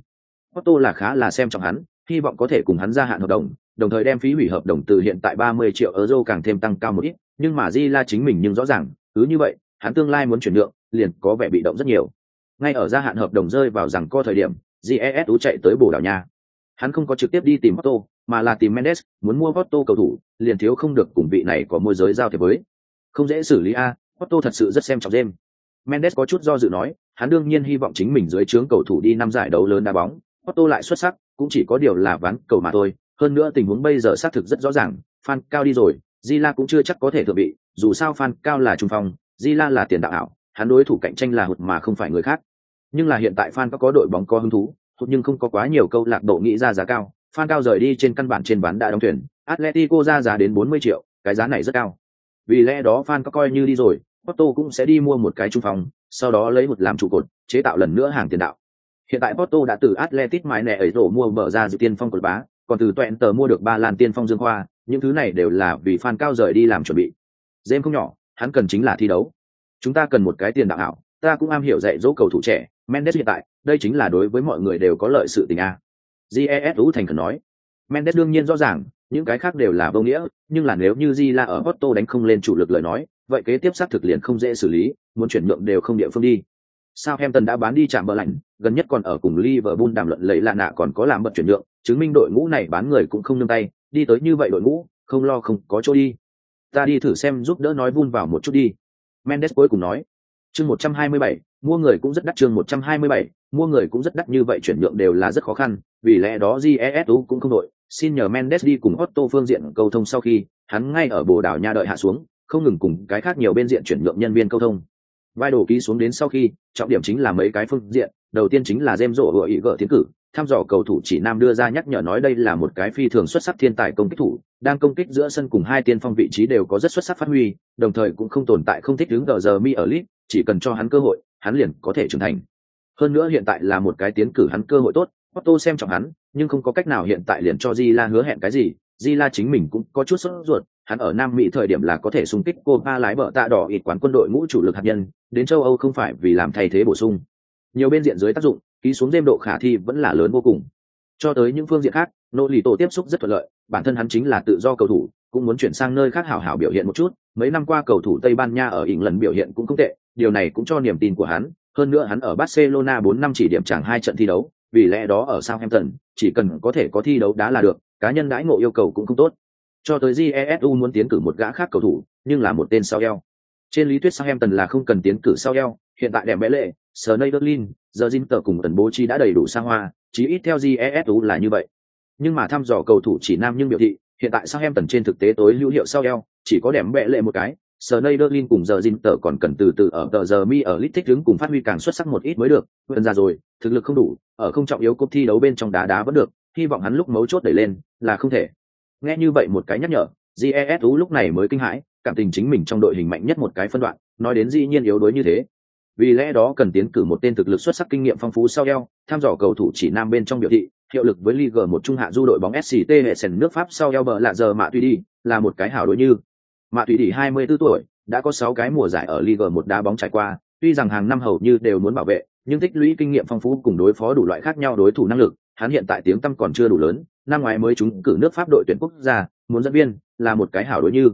Porto là khá là xem trọng hắn, hy vọng có thể cùng hắn gia hạn hợp đồng, đồng thời đem phí hủy hợp đồng từ hiện tại 30 triệu euro càng thêm tăng cao một ít, nhưng mà Di La chính mình nhưng rõ ràng, cứ như vậy, hắn tương lai muốn chuyển nhượng, liền có vẻ bị động rất nhiều. Ngay ở gia hạn hợp đồng rơi vào rằng co thời điểm, jesu chạy tới Bồ Đào Nha. Hắn không có trực tiếp đi tìm Otto, mà là tìm Mendes, muốn mua Otto cầu thủ, liền thiếu không được cùng vị này có môi giới giao thiệp với. Không dễ xử lý a, Otto thật sự rất xem trọng đêm Mendes có chút do dự nói, hắn đương nhiên hy vọng chính mình dưới trướng cầu thủ đi năm giải đấu lớn đá bóng, Otto lại xuất sắc, cũng chỉ có điều là ván cầu mà thôi, hơn nữa tình huống bây giờ xác thực rất rõ ràng, Fan cao đi rồi, Zila cũng chưa chắc có thể thượng vị, dù sao Fan cao là trung phong, Zila là tiền đạo ảo, hắn đối thủ cạnh tranh là hụt mà không phải người khác. Nhưng là hiện tại Fan có có đội bóng có hứng thú, hụt nhưng không có quá nhiều câu lạc bộ nghĩ ra giá cao, Fan cao rời đi trên căn bản trên bán đã đóng thuyền, Atletico ra giá đến 40 triệu, cái giá này rất cao. Vì lẽ đó Fan có coi như đi rồi, Porto cũng sẽ đi mua một cái trung phòng, sau đó lấy một làm trụ cột, chế tạo lần nữa hàng tiền đạo. Hiện tại Porto đã từ Atletic mãi nẻ ấy rổ mua mở ra dự tiên phong cột bá, còn từ toẹn tờ mua được ba làn tiên phong dương khoa, những thứ này đều là vì fan cao rời đi làm chuẩn bị. Dêm không nhỏ, hắn cần chính là thi đấu. Chúng ta cần một cái tiền đạo ảo, ta cũng am hiểu dạy dỗ cầu thủ trẻ, Mendes hiện tại, đây chính là đối với mọi người đều có lợi sự tình a. Jesu thành khẩn nói. Mendes đương nhiên rõ ràng, những cái khác đều là vô nghĩa, nhưng là nếu như Di là ở Porto đánh không lên chủ lực lời nói, vậy kế tiếp xác thực liền không dễ xử lý, muốn chuyển nhượng đều không địa phương đi. Southampton đã bán đi chạm bờ lạnh, gần nhất còn ở cùng Liverpool đàm luận lấy là nạ còn có làm bật chuyển nhượng, chứng minh đội ngũ này bán người cũng không nương tay, đi tới như vậy đội ngũ, không lo không có chỗ đi. Ta đi thử xem giúp đỡ nói vun vào một chút đi. Mendes cuối cùng nói. Chương 127, mua người cũng rất đắt chương 127, mua người cũng rất đắt như vậy chuyển nhượng đều là rất khó khăn, vì lẽ đó Jesu cũng không đội, xin nhờ Mendes đi cùng Otto phương diện câu thông sau khi, hắn ngay ở Bồ đảo Nha đợi hạ xuống, không ngừng cùng cái khác nhiều bên diện chuyển nhượng nhân viên câu thông vai đồ ký xuống đến sau khi trọng điểm chính là mấy cái phương diện đầu tiên chính là jem rộ vừa ý gỡ tiến cử thăm dò cầu thủ chỉ nam đưa ra nhắc nhở nói đây là một cái phi thường xuất sắc thiên tài công kích thủ đang công kích giữa sân cùng hai tiên phong vị trí đều có rất xuất sắc phát huy đồng thời cũng không tồn tại không thích đứng ở giờ mi ở lit chỉ cần cho hắn cơ hội hắn liền có thể trưởng thành hơn nữa hiện tại là một cái tiến cử hắn cơ hội tốt Otto xem trọng hắn nhưng không có cách nào hiện tại liền cho Di La hứa hẹn cái gì Di La chính mình cũng có chút sốt ruột, hắn ở Nam Mỹ thời điểm là có thể xung kích cô ba lái bờ tạ đỏ ít quán quân đội ngũ chủ lực hạt nhân, đến châu Âu không phải vì làm thay thế bổ sung. Nhiều bên diện dưới tác dụng, ký xuống đêm độ khả thi vẫn là lớn vô cùng. Cho tới những phương diện khác, nỗ lì tổ tiếp xúc rất thuận lợi, bản thân hắn chính là tự do cầu thủ, cũng muốn chuyển sang nơi khác hảo hảo biểu hiện một chút. Mấy năm qua cầu thủ Tây Ban Nha ở ỉng lần biểu hiện cũng không tệ, điều này cũng cho niềm tin của hắn. Hơn nữa hắn ở Barcelona 4 năm chỉ điểm chẳng hai trận thi đấu, vì lẽ đó ở Southampton, chỉ cần có thể có thi đấu đá là được, cá nhân đãi ngộ yêu cầu cũng không tốt. Cho tới Jesu muốn tiến cử một gã khác cầu thủ, nhưng là một tên sao eo. Trên lý thuyết Southampton là không cần tiến cử sao eo, hiện tại đẹp mẽ lệ, Sneijderlin, giờ Zinter cùng tần bố chi đã đầy đủ sang hoa, chí ít theo Jesu là như vậy. Nhưng mà thăm dò cầu thủ chỉ nam nhưng biểu thị, hiện tại sao em tần trên thực tế tối hữu hiệu sau eo, chỉ có đẹp bệ lệ một cái, Sneijderlin cùng giờ Zinter còn cần từ từ ở tờ giờ mi ở lit thích đứng cùng phát huy càng xuất sắc một ít mới được, vẫn ra rồi, thực lực không đủ, ở không trọng yếu cúp thi đấu bên trong đá đá vẫn được, hy vọng hắn lúc mấu chốt đẩy lên là không thể. Nghe như vậy một cái nhắc nhở jesu lúc này mới kinh hãi cảm tình chính mình trong đội hình mạnh nhất một cái phân đoạn nói đến dĩ nhiên yếu đuối như thế vì lẽ đó cần tiến cử một tên thực lực xuất sắc kinh nghiệm phong phú sau eo tham dò cầu thủ chỉ nam bên trong biểu thị, hiệu lực với Ligue một trung hạ du đội bóng SCT hệ sèn nước Pháp sau eo bờ là giờ mạ Tuy đi, là một cái hảo đối như. Mạ Tuy đi 24 tuổi, đã có 6 cái mùa giải ở Ligue một đá bóng trải qua, tuy rằng hàng năm hầu như đều muốn bảo vệ, nhưng tích lũy kinh nghiệm phong phú cùng đối phó đủ loại khác nhau đối thủ năng lực, hắn hiện tại tiếng tăm còn chưa đủ lớn, năm ngoái mới chúng cử nước Pháp đội tuyển quốc gia, muốn dẫn viên, là một cái hảo đối như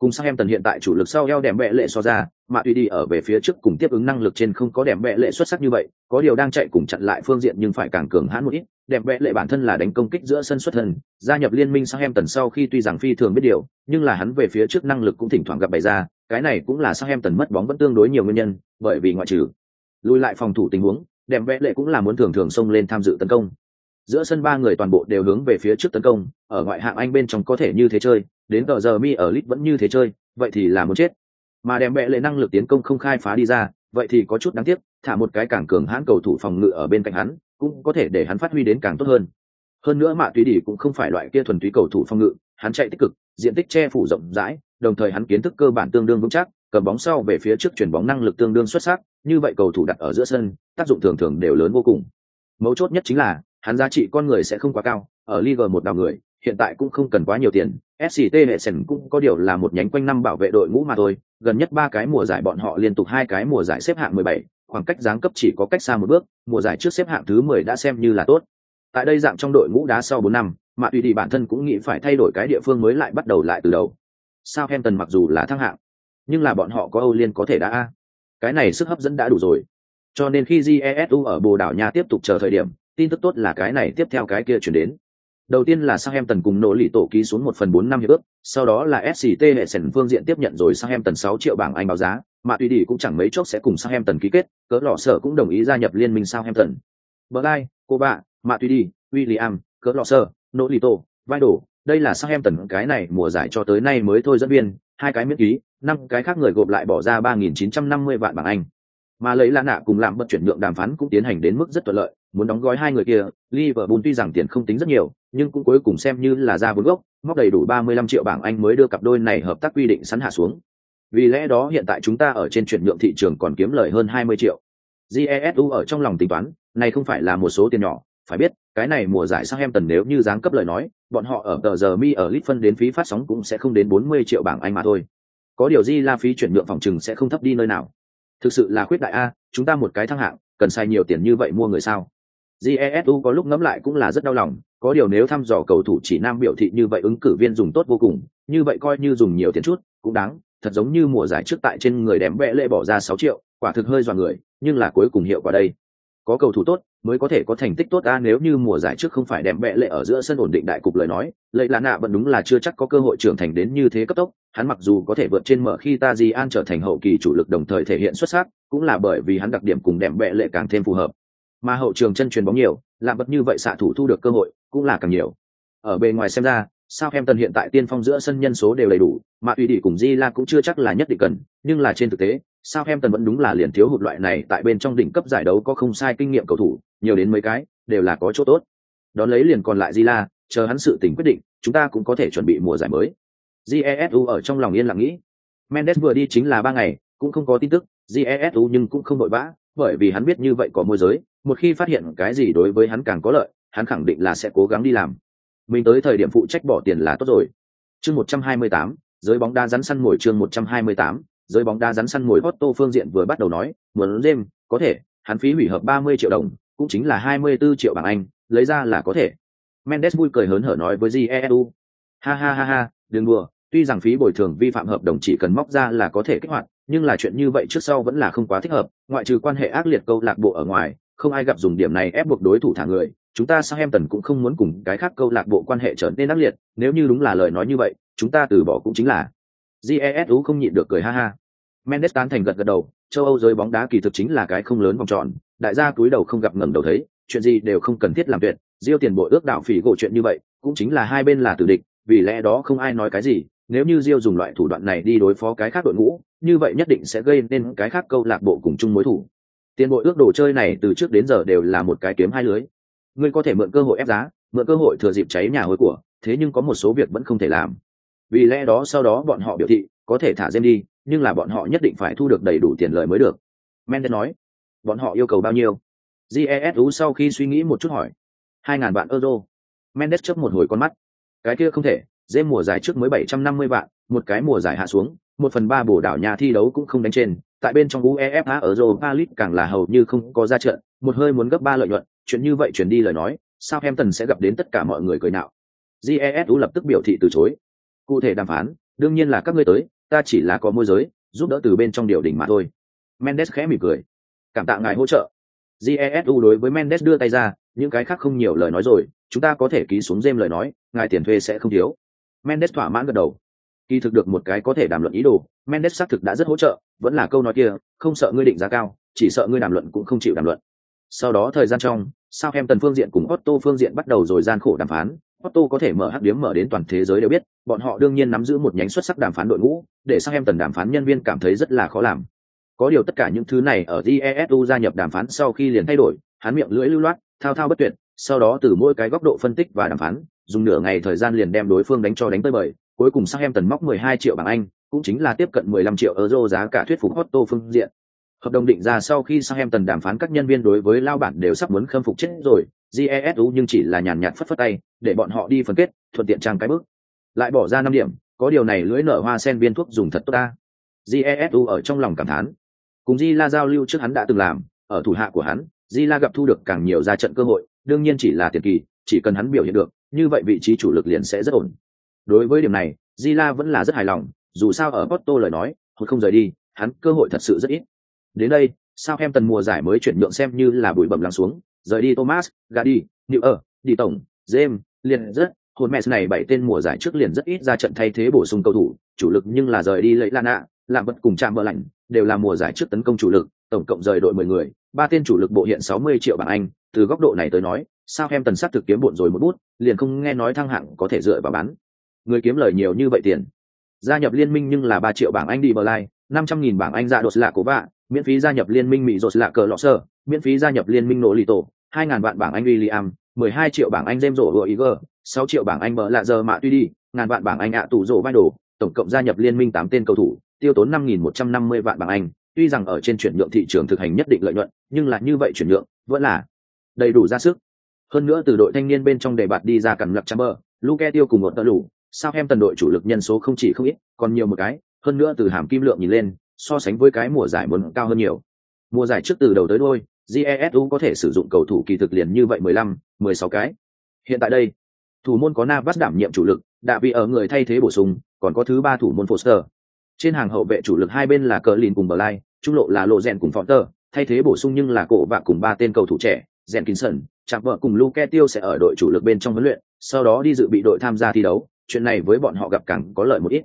cùng sang em tần hiện tại chủ lực sau eo đèm bệ lệ so ra, mà tuy đi ở về phía trước cùng tiếp ứng năng lực trên không có đèm bệ lệ xuất sắc như vậy, có điều đang chạy cùng chặn lại phương diện nhưng phải càng cường hãn một ít. Đèm bệ lệ bản thân là đánh công kích giữa sân xuất thần gia nhập liên minh sang em tần sau khi tuy rằng phi thường biết điều, nhưng là hắn về phía trước năng lực cũng thỉnh thoảng gặp bày ra, cái này cũng là sang em tần mất bóng vẫn tương đối nhiều nguyên nhân, bởi vì ngoại trừ lùi lại phòng thủ tình huống, đèm bệ lệ cũng là muốn thường thường xông lên tham dự tấn công. Giữa sân ba người toàn bộ đều hướng về phía trước tấn công, ở ngoại hạng anh bên trong có thể như thế chơi đến tờ giờ mi ở lit vẫn như thế chơi, vậy thì là muốn chết. Mà đem bệ lệ năng lực tiến công không khai phá đi ra, vậy thì có chút đáng tiếc, thả một cái càng cường hãn cầu thủ phòng ngự ở bên cạnh hắn, cũng có thể để hắn phát huy đến càng tốt hơn. Hơn nữa mạ tùy đỉ cũng không phải loại kia thuần túy cầu thủ phòng ngự, hắn chạy tích cực, diện tích che phủ rộng rãi, đồng thời hắn kiến thức cơ bản tương đương vững chắc, cầm bóng sau về phía trước chuyển bóng năng lực tương đương xuất sắc, như vậy cầu thủ đặt ở giữa sân, tác dụng thường thường đều lớn vô cùng. Mấu chốt nhất chính là, hắn giá trị con người sẽ không quá cao, ở Liga một đào người hiện tại cũng không cần quá nhiều tiền sct hệ sần cũng có điều là một nhánh quanh năm bảo vệ đội ngũ mà thôi gần nhất ba cái mùa giải bọn họ liên tục hai cái mùa giải xếp hạng 17, khoảng cách giáng cấp chỉ có cách xa một bước mùa giải trước xếp hạng thứ 10 đã xem như là tốt. Tại đây dạng trong đội ngũ đá sau 4 năm mà tùy đi bản thân cũng nghĩ phải thay đổi cái địa phương mới lại bắt đầu lại từ đầu. Southampton mặc dù là thăng hạng nhưng là bọn họ có Âu Liên có thể đã a. cái này sức hấp dẫn đã đủ rồi. Cho nên khi jesu ở bồ đảo nha tiếp tục chờ thời điểm tin tức tốt là cái này tiếp theo cái kia chuyển đến. Đầu tiên là Southampton cùng nỗ lì tổ ký xuống một phần bốn năm hiệp ước, sau đó là SCT hệ sển phương diện tiếp nhận rồi Southampton sáu triệu bảng Anh báo giá, mà tùy đi cũng chẳng mấy chốc sẽ cùng Southampton ký kết, cỡ lọ sở cũng đồng ý gia nhập liên minh Southampton. Blay, cô bạ, mà tùy đi, William, cỡ lọ sở, nỗ lì tổ, vai đổ, đây là Southampton cái này mùa giải cho tới nay mới thôi dẫn viên, hai cái miễn ký, năm cái khác người gộp lại bỏ ra ba nghìn chín trăm năm mươi vạn bảng Anh. Mà lấy lã nạ cùng làm bất chuyển nhượng đàm phán cũng tiến hành đến mức rất thuận lợi, muốn đóng gói hai người kia, Liverpool tuy rằng tiền không tính rất nhiều, nhưng cũng cuối cùng xem như là ra vốn gốc, móc đầy đủ 35 triệu bảng Anh mới đưa cặp đôi này hợp tác quy định sẵn hạ xuống. Vì lẽ đó hiện tại chúng ta ở trên chuyển nhượng thị trường còn kiếm lời hơn 20 triệu. GESU ở trong lòng tính toán, này không phải là một số tiền nhỏ, phải biết, cái này mùa giải Southampton nếu như giáng cấp lời nói, bọn họ ở tờ giờ mi ở lit phân đến phí phát sóng cũng sẽ không đến 40 triệu bảng Anh mà thôi. Có điều gì là phí chuyển nhượng phòng trừng sẽ không thấp đi nơi nào. Thực sự là khuyết đại a, chúng ta một cái thăng hạng, cần sai nhiều tiền như vậy mua người sao? Jesu có lúc ngẫm lại cũng là rất đau lòng, có điều nếu thăm dò cầu thủ chỉ nam biểu thị như vậy ứng cử viên dùng tốt vô cùng, như vậy coi như dùng nhiều tiền chút, cũng đáng, thật giống như mùa giải trước tại trên người đẹp vẽ lệ bỏ ra sáu triệu, quả thực hơi dọa người, nhưng là cuối cùng hiệu quả đây. Có cầu thủ tốt, mới có thể có thành tích tốt ta nếu như mùa giải trước không phải đẹp bệ lệ ở giữa sân ổn định đại cục lời nói, lệ là nạ vẫn đúng là chưa chắc có cơ hội trưởng thành đến như thế cấp tốc, hắn mặc dù có thể vượt trên mở khi ta di an trở thành hậu kỳ chủ lực đồng thời thể hiện xuất sắc, cũng là bởi vì hắn đặc điểm cùng đẹp bệ lệ càng thêm phù hợp mà hậu trường chân truyền bóng nhiều làm bật như vậy xạ thủ thu được cơ hội cũng là càng nhiều. Ở bề ngoài xem ra sao em tần hiện tại tiên phong giữa sân nhân số đều đầy đủ, mà uy đi cùng di la cũng chưa chắc là nhất định cần, nhưng là trên thực tế sao em tần vẫn đúng là liền thiếu hụt loại này tại bên trong đỉnh cấp giải đấu có không sai kinh nghiệm cầu thủ, nhiều đến mấy cái, đều là có chỗ tốt. Đón lấy liền còn lại di la, chờ hắn sự tình quyết định, chúng ta cũng có thể chuẩn bị mùa giải mới. Jesu ở trong lòng yên lặng nghĩ. Mendes vừa đi chính là ba ngày, cũng không có tin tức jesu nhưng cũng không vội vã bởi vì hắn biết như vậy có môi giới một khi phát hiện cái gì đối với hắn càng có lợi, hắn khẳng định là sẽ cố gắng đi làm. Mình tới thời điểm phụ trách bỏ tiền là tốt rồi. Chương một trăm hai mươi tám, giới bóng đá rắn săn mồi chương một trăm hai mươi tám, giới bóng đá rắn săn mồi Otto phương diện vừa bắt đầu nói, muốn James có thể, hắn phí hủy hợp ba mươi triệu đồng, cũng chính là hai mươi 24 triệu bảng Anh, lấy ra là có thể. Mendes vui cười hớn hở nói với Jesu ha ha ha ha, đừng đùa, tuy rằng phí bồi thường vi phạm hợp đồng chỉ cần móc ra là có thể kích hoạt, nhưng là chuyện như vậy trước sau vẫn là không quá thích hợp, ngoại trừ quan hệ ác liệt câu lạc bộ ở ngoài không ai gặp dùng điểm này ép buộc đối thủ thả người, chúng ta sao em tần cũng không muốn cùng cái khác câu lạc bộ quan hệ trở nên ác liệt, nếu như đúng là lời nói như vậy, chúng ta từ bỏ cũng chính là. Jesu không nhịn được cười ha ha. Mendes tán thành gật gật đầu, châu âu giới bóng đá kỳ thực chính là cái không lớn vòng tròn, đại gia cúi đầu không gặp ngẩng đầu thấy, chuyện gì đều không cần thiết làm tuyệt diêu tiền bộ ước đạo phỉ gỗ chuyện như vậy, cũng chính là hai bên là tử địch, vì lẽ đó không ai nói cái gì, nếu như diêu dùng loại thủ đoạn này đi đối phó cái khác đội ngũ, như vậy nhất định sẽ gây nên cái khác câu lạc bộ cùng chung mối thủ tiền bội ước đồ chơi này từ trước đến giờ đều là một cái kiếm hai lưới. Ngươi có thể mượn cơ hội ép giá, mượn cơ hội thừa dịp cháy nhà hối của, thế nhưng có một số việc vẫn không thể làm. Vì lẽ đó sau đó bọn họ biểu thị, có thể thả James đi, nhưng là bọn họ nhất định phải thu được đầy đủ tiền lời mới được. Mendes nói, bọn họ yêu cầu bao nhiêu? Jesu sau khi suy nghĩ một chút hỏi, hai ngàn vạn euro. Mendes chớp một hồi con mắt, cái kia không thể dêm mùa giải trước mới bảy trăm năm mươi vạn, một cái mùa giải hạ xuống, một phần ba bồ đảo nhà thi đấu cũng không đánh trên tại bên trong uefa ở europa league càng là hầu như không có ra trận, một hơi muốn gấp ba lợi nhuận, chuyện như vậy chuyển đi lời nói sao em tần sẽ gặp đến tất cả mọi người cười nạo. Jesu lập tức biểu thị từ chối. Cụ thể đàm phán, đương nhiên là các ngươi tới, ta chỉ là có môi giới, giúp đỡ từ bên trong điều đỉnh mà thôi. Mendes khẽ mỉm cười. Cảm tạ ngài hỗ trợ. Jesu đối với mendes đưa tay ra, những cái khác không nhiều lời nói rồi, chúng ta có thể ký xuống dêm lời nói, ngài tiền thuê sẽ không thiếu. Mendes thỏa mãn gật đầu kỳ thực được một cái có thể đàm luận ý đồ, mendes xác thực đã rất hỗ trợ, vẫn là câu nói kia, không sợ ngươi định giá cao, chỉ sợ ngươi đàm luận cũng không chịu đàm luận. Sau đó thời gian trong sao em tần phương diện cùng otto phương diện bắt đầu rồi gian khổ đàm phán otto có thể mở hắc điếm mở đến toàn thế giới đều biết, bọn họ đương nhiên nắm giữ một nhánh xuất sắc đàm phán đội ngũ, để sao em tần đàm phán nhân viên cảm thấy rất là khó làm. Có điều tất cả những thứ này ở jesu gia nhập đàm phán sau khi liền thay đổi, hắn miệng lưỡi lưu loát, thao thao bất tuyệt, sau đó từ mỗi cái góc độ phân tích và đàm phán, dùng nửa ngày thời gian liền đem đối phương đánh cho đánh tới bời cuối cùng sang em tần móc 12 triệu bảng anh, cũng chính là tiếp cận 15 triệu euro giá cả thuyết phục Otto phương diện. Hợp đồng định ra sau khi sang em tần đàm phán các nhân viên đối với lao bản đều sắp muốn khâm phục chết rồi jesu nhưng chỉ là nhàn nhạt phất phất tay, để bọn họ đi phân kết, thuận tiện trang cái bước. Lại bỏ ra năm điểm, có điều này lưỡi nở hoa sen viên thuốc dùng thật tốt ta. Jesu ở trong lòng cảm thán. Cùng di la giao lưu trước hắn đã từng làm, ở thủ hạ của hắn, di la gặp thu được càng nhiều ra trận cơ hội, đương nhiên chỉ là tiền kỳ, chỉ cần hắn biểu hiện được, như vậy vị trí chủ lực liền sẽ rất ổn đối với điểm này, di la vẫn là rất hài lòng, dù sao ở porto lời nói hoặc không rời đi, hắn cơ hội thật sự rất ít. Đến đây, sao em tần mùa giải mới chuyển nhượng xem như là bụi bẩm lắng xuống, rời đi thomas, gadi, new ở đi tổng, james liền rất hồn mẹ này bảy tên mùa giải trước liền rất ít ra trận thay thế bổ sung cầu thủ, chủ lực nhưng là rời đi lấy lana làm vật cùng chạm bờ lạnh đều là mùa giải trước tấn công chủ lực, tổng cộng rời đội mười người, ba tên chủ lực bộ hiện sáu mươi triệu bảng anh. Từ góc độ này tới nói, sao em tần sát thực kiếm bộn rồi một bút, liền không nghe nói thăng hạng có thể dựa vào bán người kiếm lời nhiều như vậy tiền gia nhập liên minh nhưng là ba triệu bảng anh đi bờ lai năm trăm nghìn bảng anh ra đột lạ cổ vạ miễn phí gia nhập liên minh mỹ rột lạ cờ lọ sơ miễn phí gia nhập liên minh nổ lì tổ hai ngàn vạn bảng anh William, mười hai triệu bảng anh James rổ vừa Iger, sáu triệu bảng anh bờ lạ giờ mạ tuy đi, ngàn vạn bảng anh ạ tủ rổ vai đồ, tổng cộng gia nhập liên minh tám tên cầu thủ, tiêu tốn năm nghìn một trăm năm mươi vạn bảng anh. Tuy rằng ở trên chuyển nhượng thị trường thực hành nhất định lợi nhuận, nhưng là như vậy chuyển nhượng vẫn là đầy đủ ra sức. Hơn nữa từ đội thanh niên bên trong đề bạt đi ra cần lập Chamber, Luke tiêu cùng một tờ lũ, sao em tần đội chủ lực nhân số không chỉ không ít, còn nhiều một cái, hơn nữa từ hàm kim lượng nhìn lên, so sánh với cái mùa giải muốn cao hơn nhiều. Mùa giải trước từ đầu tới đuôi, jesu có thể sử dụng cầu thủ kỳ thực liền như vậy 15, 16 cái. Hiện tại đây thủ môn có navas đảm nhiệm chủ lực đạ vị ở người thay thế bổ sung còn có thứ ba thủ môn foster. Trên hàng hậu vệ chủ lực hai bên là cờ lìn cùng bờ lai trung lộ là lộ rèn cùng Fonter, thay thế bổ sung nhưng là cổ và cùng ba tên cầu thủ trẻ rèn kinson chạm vợ cùng luke tiêu sẽ ở đội chủ lực bên trong huấn luyện sau đó đi dự bị đội tham gia thi đấu chuyện này với bọn họ gặp càng có lợi một ít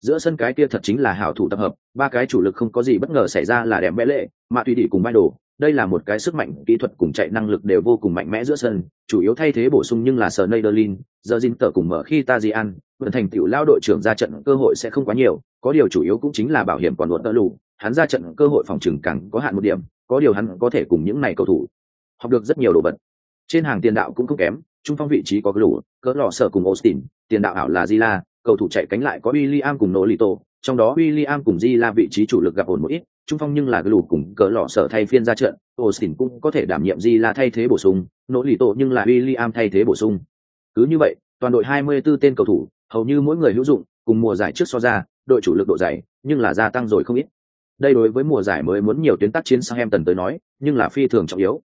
giữa sân cái kia thật chính là hảo thủ tập hợp ba cái chủ lực không có gì bất ngờ xảy ra là đẹp bẽ lệ mà tùy đi cùng bay đồ đây là một cái sức mạnh kỹ thuật cùng chạy năng lực đều vô cùng mạnh mẽ giữa sân chủ yếu thay thế bổ sung nhưng là sở Nederlin, giờ Jin tờ cùng mở khi Tajian, vận thành tiểu lao đội trưởng ra trận cơ hội sẽ không quá nhiều, có điều chủ yếu cũng chính là bảo hiểm còn luật tơ lù, hắn ra trận cơ hội phòng trừng càng có hạn một điểm, có điều hắn có thể cùng những này cầu thủ học được rất nhiều đồ vật. Trên hàng tiền đạo cũng không kém, trung phong vị trí có lũ, cỡ lò sở cùng Austin, tiền đạo ảo là Zila, cầu thủ chạy cánh lại có William cùng Nolito, trong đó William cùng Zila vị trí chủ lực gặp ổn một ít, trung phong nhưng là Glu lù cùng cỡ lọ sở thay phiên ra trận, Austin cũng có thể đảm nhiệm Zila là thay thế bổ sung, Nolito nhưng là William thay thế bổ sung. Cứ như vậy, toàn đội 24 tên cầu thủ, hầu như mỗi người hữu dụng, cùng mùa giải trước so ra, đội chủ lực độ dày, nhưng là gia tăng rồi không ít. Đây đối với mùa giải mới muốn nhiều tuyến tác chiến sang em tần tới nói, nhưng là phi thường trọng yếu.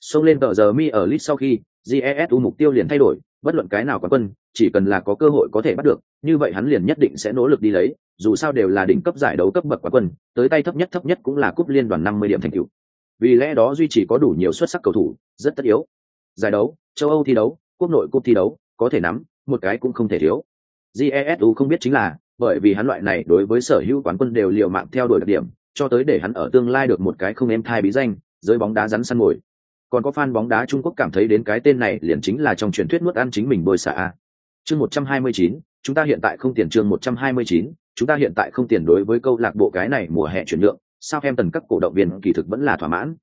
Xông lên tờ giờ mi ở list sau khi, GESU mục tiêu liền thay đổi, bất luận cái nào quán quân, chỉ cần là có cơ hội có thể bắt được, như vậy hắn liền nhất định sẽ nỗ lực đi lấy, dù sao đều là đỉnh cấp giải đấu cấp bậc quán quân, tới tay thấp nhất thấp nhất cũng là cúp liên đoàn 50 điểm thành tựu. Vì lẽ đó duy trì có đủ nhiều xuất sắc cầu thủ, rất tất yếu. Giải đấu, châu Âu thi đấu, quốc nội cúp thi đấu, có thể nắm, một cái cũng không thể thiếu. Jesu không biết chính là, bởi vì hắn loại này đối với sở hữu quán quân đều liều mạng theo đuổi đặc điểm, cho tới để hắn ở tương lai được một cái không em thai bí danh, giới bóng đá rắn săn ngồi còn có fan bóng đá Trung Quốc cảm thấy đến cái tên này liền chính là trong truyền thuyết nuốt ăn chính mình bôi xả. Chương 129, chúng ta hiện tại không tiền chương 129, chúng ta hiện tại không tiền đối với câu lạc bộ cái này mùa hè chuyển nhượng, sao em tần các cổ động viên kỳ thực vẫn là thỏa mãn.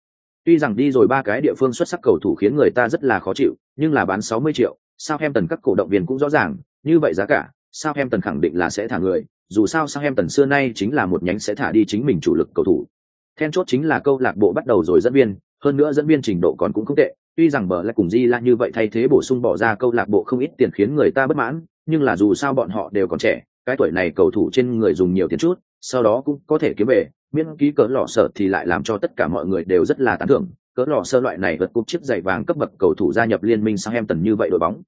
Tuy rằng đi rồi ba cái địa phương xuất sắc cầu thủ khiến người ta rất là khó chịu, nhưng là bán 60 triệu, Southampton các cổ động viên cũng rõ ràng, như vậy giá cả, Southampton khẳng định là sẽ thả người, dù sao Southampton xưa nay chính là một nhánh sẽ thả đi chính mình chủ lực cầu thủ. Then chốt chính là câu lạc bộ bắt đầu rồi dẫn viên, hơn nữa dẫn viên trình độ còn cũng không tệ, tuy rằng bờ lại cùng Di là như vậy thay thế bổ sung bỏ ra câu lạc bộ không ít tiền khiến người ta bất mãn, nhưng là dù sao bọn họ đều còn trẻ, cái tuổi này cầu thủ trên người dùng nhiều tiền chút, sau đó cũng có thể kiếm về, miễn ký cỡ lò sợ thì lại làm cho tất cả mọi người đều rất là tán thưởng, cỡ lò sơ loại này vượt cúp chiếc giày vàng cấp bậc cầu thủ gia nhập liên minh sang em tần như vậy đội bóng.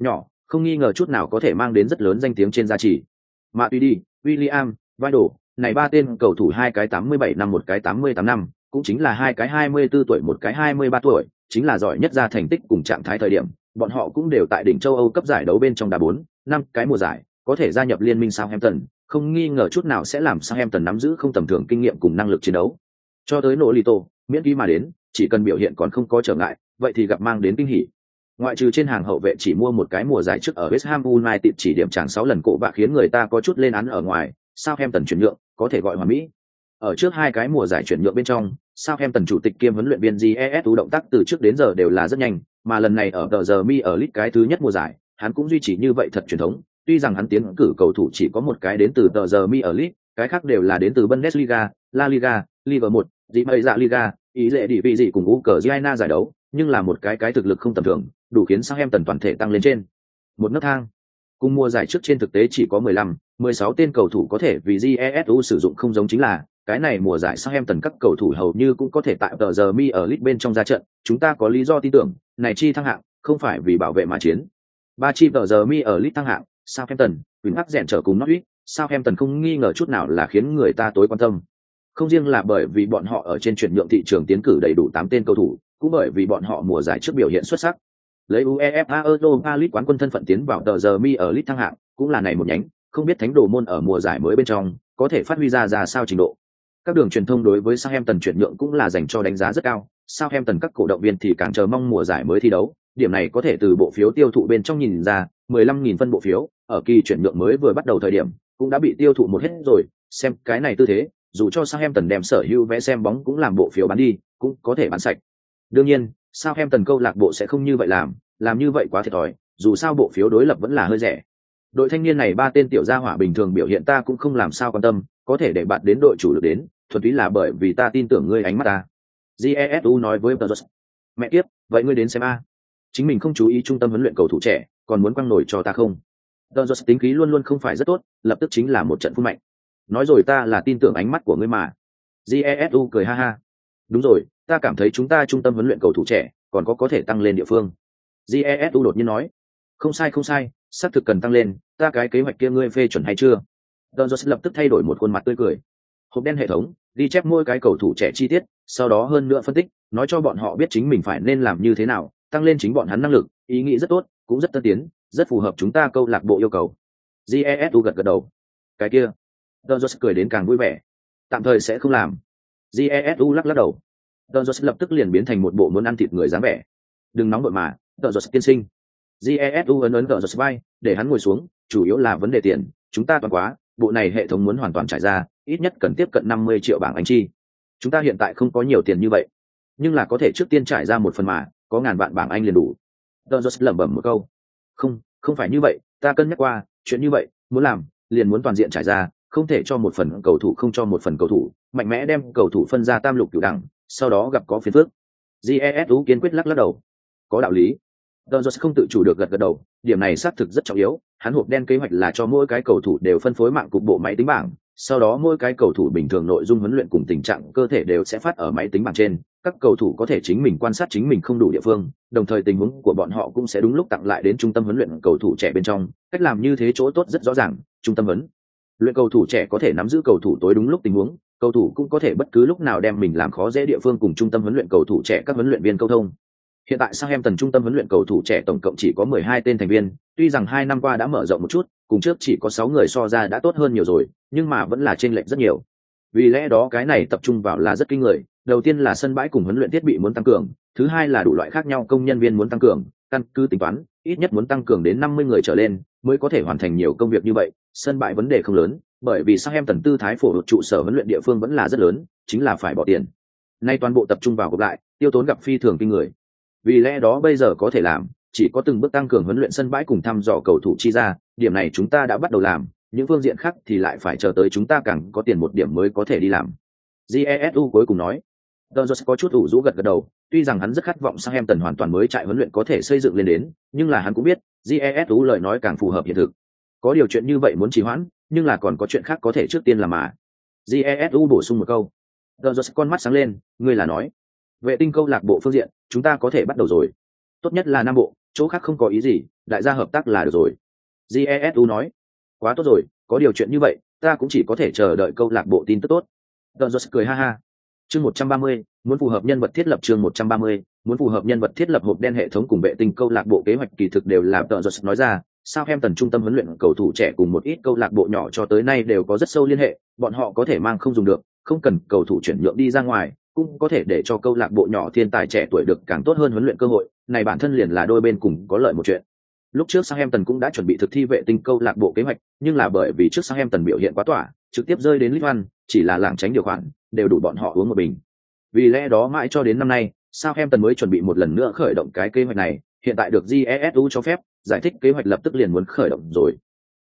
Nhỏ, không nghi ngờ chút nào có thể mang đến rất lớn danh tiếng trên gia trị. Mà tuy đi, William, Vidal, này ba tên cầu thủ hai cái 87 năm một cái 88 năm, cũng chính là hai cái 24 tuổi một cái 23 tuổi, chính là giỏi nhất ra thành tích cùng trạng thái thời điểm, bọn họ cũng đều tại đỉnh châu Âu cấp giải đấu bên trong đá bốn, năm cái mùa giải, có thể gia nhập liên minh Southampton, không nghi ngờ chút nào sẽ làm Southampton nắm giữ không tầm thường kinh nghiệm cùng năng lực chiến đấu. Cho tới nỗ Lito, miễn phí mà đến, chỉ cần biểu hiện còn không có trở ngại, vậy thì gặp mang đến kinh hỉ. Ngoại trừ trên hàng hậu vệ chỉ mua một cái mùa giải trước ở West Ham United chỉ điểm chẳng sáu lần cổ bạ khiến người ta có chút lên án ở ngoài, Southampton chuyển nhượng, có thể gọi hòa mỹ. Ở trước hai cái mùa giải chuyển nhượng bên trong, sao em tần chủ tịch kiêm huấn luyện viên GES động tác từ trước đến giờ đều là rất nhanh, mà lần này ở tờ giờ mi ở lit cái thứ nhất mùa giải, hắn cũng duy trì như vậy thật truyền thống, tuy rằng hắn tiến cử cầu thủ chỉ có một cái đến từ tờ giờ mi ở lit, cái khác đều là đến từ Bundesliga, La Liga, Liga 1, dị mây dạ Liga, ý lệ địa vị gì cùng Ukraine giải đấu, nhưng là một cái cái thực lực không tầm thường, đủ khiến sao em tần toàn thể tăng lên trên một nấc thang. Cùng mùa giải trước trên thực tế chỉ có 15, 16 tên cầu thủ có thể vì GESU sử dụng không giống chính là, cái này mùa giải sau em tần các cầu thủ hầu như cũng có thể tại tờ giờ mi ở Lit bên trong ra trận, chúng ta có lý do tin tưởng, này chi thăng hạng, không phải vì bảo vệ mà chiến. Ba chi tờ giờ mi ở Lit thăng hạng, Southampton, Quỳnh Hắc rèn trở cùng Norwich, Southampton không nghi ngờ chút nào là khiến người ta tối quan tâm. Không riêng là bởi vì bọn họ ở trên chuyển nhượng thị trường tiến cử đầy đủ tám tên cầu thủ, cũng bởi vì bọn họ mùa giải trước biểu hiện xuất sắc. Lấy UEFA Europa League quán quân thân phận tiến vào tờ giờ mi ở Lit thăng hạng, cũng là này một nhánh, không biết thánh đồ môn ở mùa giải mới bên trong có thể phát huy ra ra sao trình độ. Các đường truyền thông đối với Southampton chuyển nhượng cũng là dành cho đánh giá rất cao, Southampton các cổ động viên thì càng chờ mong mùa giải mới thi đấu, điểm này có thể từ bộ phiếu tiêu thụ bên trong nhìn ra, 15.000 phân bộ phiếu, ở kỳ chuyển nhượng mới vừa bắt đầu thời điểm, cũng đã bị tiêu thụ một hết rồi, xem cái này tư thế, dù cho Southampton đem sở hữu vé xem bóng cũng làm bộ phiếu bán đi, cũng có thể bán sạch. Đương nhiên, Southampton câu lạc bộ sẽ không như vậy làm, làm như vậy quá thiệt thòi, dù sao bộ phiếu đối lập vẫn là hơi rẻ. Đội thanh niên này ba tên tiểu gia hỏa bình thường biểu hiện ta cũng không làm sao quan tâm, có thể để bạn đến đội chủ lực đến, thuần túy là bởi vì ta tin tưởng ngươi ánh mắt ta. Jesu nói với tờ Mẹ tiếp, vậy ngươi đến xem a. Chính mình không chú ý trung tâm huấn luyện cầu thủ trẻ, còn muốn quăng nổi cho ta không? Brazos tính khí luôn luôn không phải rất tốt, lập tức chính là một trận phun mạnh nói rồi ta là tin tưởng ánh mắt của ngươi mà jesu cười ha ha đúng rồi ta cảm thấy chúng ta trung tâm huấn luyện cầu thủ trẻ còn có có thể tăng lên địa phương jesu đột nhiên nói không sai không sai xác thực cần tăng lên ta cái kế hoạch kia ngươi phê chuẩn hay chưa Don lập tức thay đổi một khuôn mặt tươi cười. Hộp đen hệ thống, đi chép mỗi cái cầu thủ trẻ chi tiết, sau đó hơn nữa phân tích, nói cho bọn họ biết chính mình phải nên làm như thế nào, tăng lên chính bọn hắn năng lực, ý nghĩ rất tốt, cũng rất tân tiến, rất phù hợp chúng ta câu lạc bộ yêu cầu. Jesu gật gật đầu. Cái kia, Don cười đến càng vui vẻ. Tạm thời sẽ không làm. Jesu lắc lắc đầu. Don lập tức liền biến thành một bộ muốn ăn thịt người dáng vẻ. Đừng nóng vội mà, Don tiên sinh. Jesu ấn ấn Don vai, để hắn ngồi xuống, chủ yếu là vấn đề tiền, chúng ta toàn quá, bộ này hệ thống muốn hoàn toàn trải ra, ít nhất cần tiếp cận 50 triệu bảng Anh chi. Chúng ta hiện tại không có nhiều tiền như vậy, nhưng là có thể trước tiên trải ra một phần mà, có ngàn vạn bảng Anh liền đủ. Don lẩm bẩm một câu. Không, không phải như vậy, ta cân nhắc qua, chuyện như vậy, muốn làm, liền muốn toàn diện trải ra, không thể cho một phần cầu thủ không cho một phần cầu thủ mạnh mẽ đem cầu thủ phân ra tam lục cửu đẳng sau đó gặp có phiền phước jesu kiên quyết lắc lắc đầu có đạo lý Don không tự chủ được gật gật đầu, điểm này xác thực rất trọng yếu, hắn hộp đen kế hoạch là cho mỗi cái cầu thủ đều phân phối mạng cục bộ máy tính bảng, sau đó mỗi cái cầu thủ bình thường nội dung huấn luyện cùng tình trạng cơ thể đều sẽ phát ở máy tính bảng trên, các cầu thủ có thể chính mình quan sát chính mình không đủ địa phương, đồng thời tình huống của bọn họ cũng sẽ đúng lúc tặng lại đến trung tâm huấn luyện cầu thủ trẻ bên trong, cách làm như thế chỗ tốt rất rõ ràng, trung tâm huấn luyện cầu thủ trẻ có thể nắm giữ cầu thủ tối đúng lúc tình huống cầu thủ cũng có thể bất cứ lúc nào đem mình làm khó dễ địa phương cùng trung tâm huấn luyện cầu thủ trẻ các huấn luyện viên câu thông hiện tại sang em tần trung tâm huấn luyện cầu thủ trẻ tổng cộng chỉ có 12 tên thành viên, tuy rằng hai năm qua đã mở rộng một chút, cùng trước chỉ có 6 người so ra đã tốt hơn nhiều rồi, nhưng mà vẫn là trên lệch rất nhiều. Vì lẽ đó cái này tập trung vào là rất kinh người, đầu tiên là sân bãi cùng huấn luyện thiết bị muốn tăng cường, thứ hai là đủ loại khác nhau công nhân viên muốn tăng cường, căn cứ tính toán, ít nhất muốn tăng cường đến 50 người trở lên mới có thể hoàn thành nhiều công việc như vậy, sân bãi vấn đề không lớn, bởi vì sang em tần tư thái phổ đột trụ sở huấn luyện địa phương vẫn là rất lớn, chính là phải bỏ tiền. Nay toàn bộ tập trung vào gộp lại, tiêu tốn gặp phi thường kinh người vì lẽ đó bây giờ có thể làm chỉ có từng bước tăng cường huấn luyện sân bãi cùng thăm dò cầu thủ chi ra, điểm này chúng ta đã bắt đầu làm, những phương diện khác thì lại phải chờ tới chúng ta càng có tiền một điểm mới có thể đi làm. Jesu cuối cùng nói. Dodgers có chút ủ rũ gật gật đầu, tuy rằng hắn rất khát vọng sang em tần hoàn toàn mới trại huấn luyện có thể xây dựng lên đến, nhưng là hắn cũng biết, Jesu lời nói càng phù hợp hiện thực. Có điều chuyện như vậy muốn trì hoãn, nhưng là còn có chuyện khác có thể trước tiên làm mà. Jesu bổ sung một câu. Dodgers con mắt sáng lên, ngươi là nói, vệ tinh câu lạc bộ phương diện, chúng ta có thể bắt đầu rồi. Tốt nhất là Nam Bộ, chỗ khác không có ý gì, đại gia hợp tác là được rồi. Jesu nói, quá tốt rồi, có điều chuyện như vậy, ta cũng chỉ có thể chờ đợi câu lạc bộ tin tức tốt. Dodgers cười ha ha. Chương 130, muốn phù hợp nhân vật thiết lập chương 130, muốn phù hợp nhân vật thiết lập hộp đen hệ thống cùng vệ tinh câu lạc bộ kế hoạch kỳ thực đều là Dodgers nói ra, sao em tần trung tâm huấn luyện cầu thủ trẻ cùng một ít câu lạc bộ nhỏ cho tới nay đều có rất sâu liên hệ, bọn họ có thể mang không dùng được, không cần cầu thủ chuyển nhượng đi ra ngoài, cũng có thể để cho câu lạc bộ nhỏ thiên tài trẻ tuổi được càng tốt hơn huấn luyện cơ hội, này bản thân liền là đôi bên cùng có lợi một chuyện. Lúc trước sang em tần cũng đã chuẩn bị thực thi vệ tinh câu lạc bộ kế hoạch, nhưng là bởi vì trước sang em tần biểu hiện quá tỏa, trực tiếp rơi đến litvan chỉ là lảng tránh điều khoản, đều đủ bọn họ uống một bình. Vì lẽ đó mãi cho đến năm nay, sao em tần mới chuẩn bị một lần nữa khởi động cái kế hoạch này, hiện tại được jesu cho phép, giải thích kế hoạch lập tức liền muốn khởi động rồi.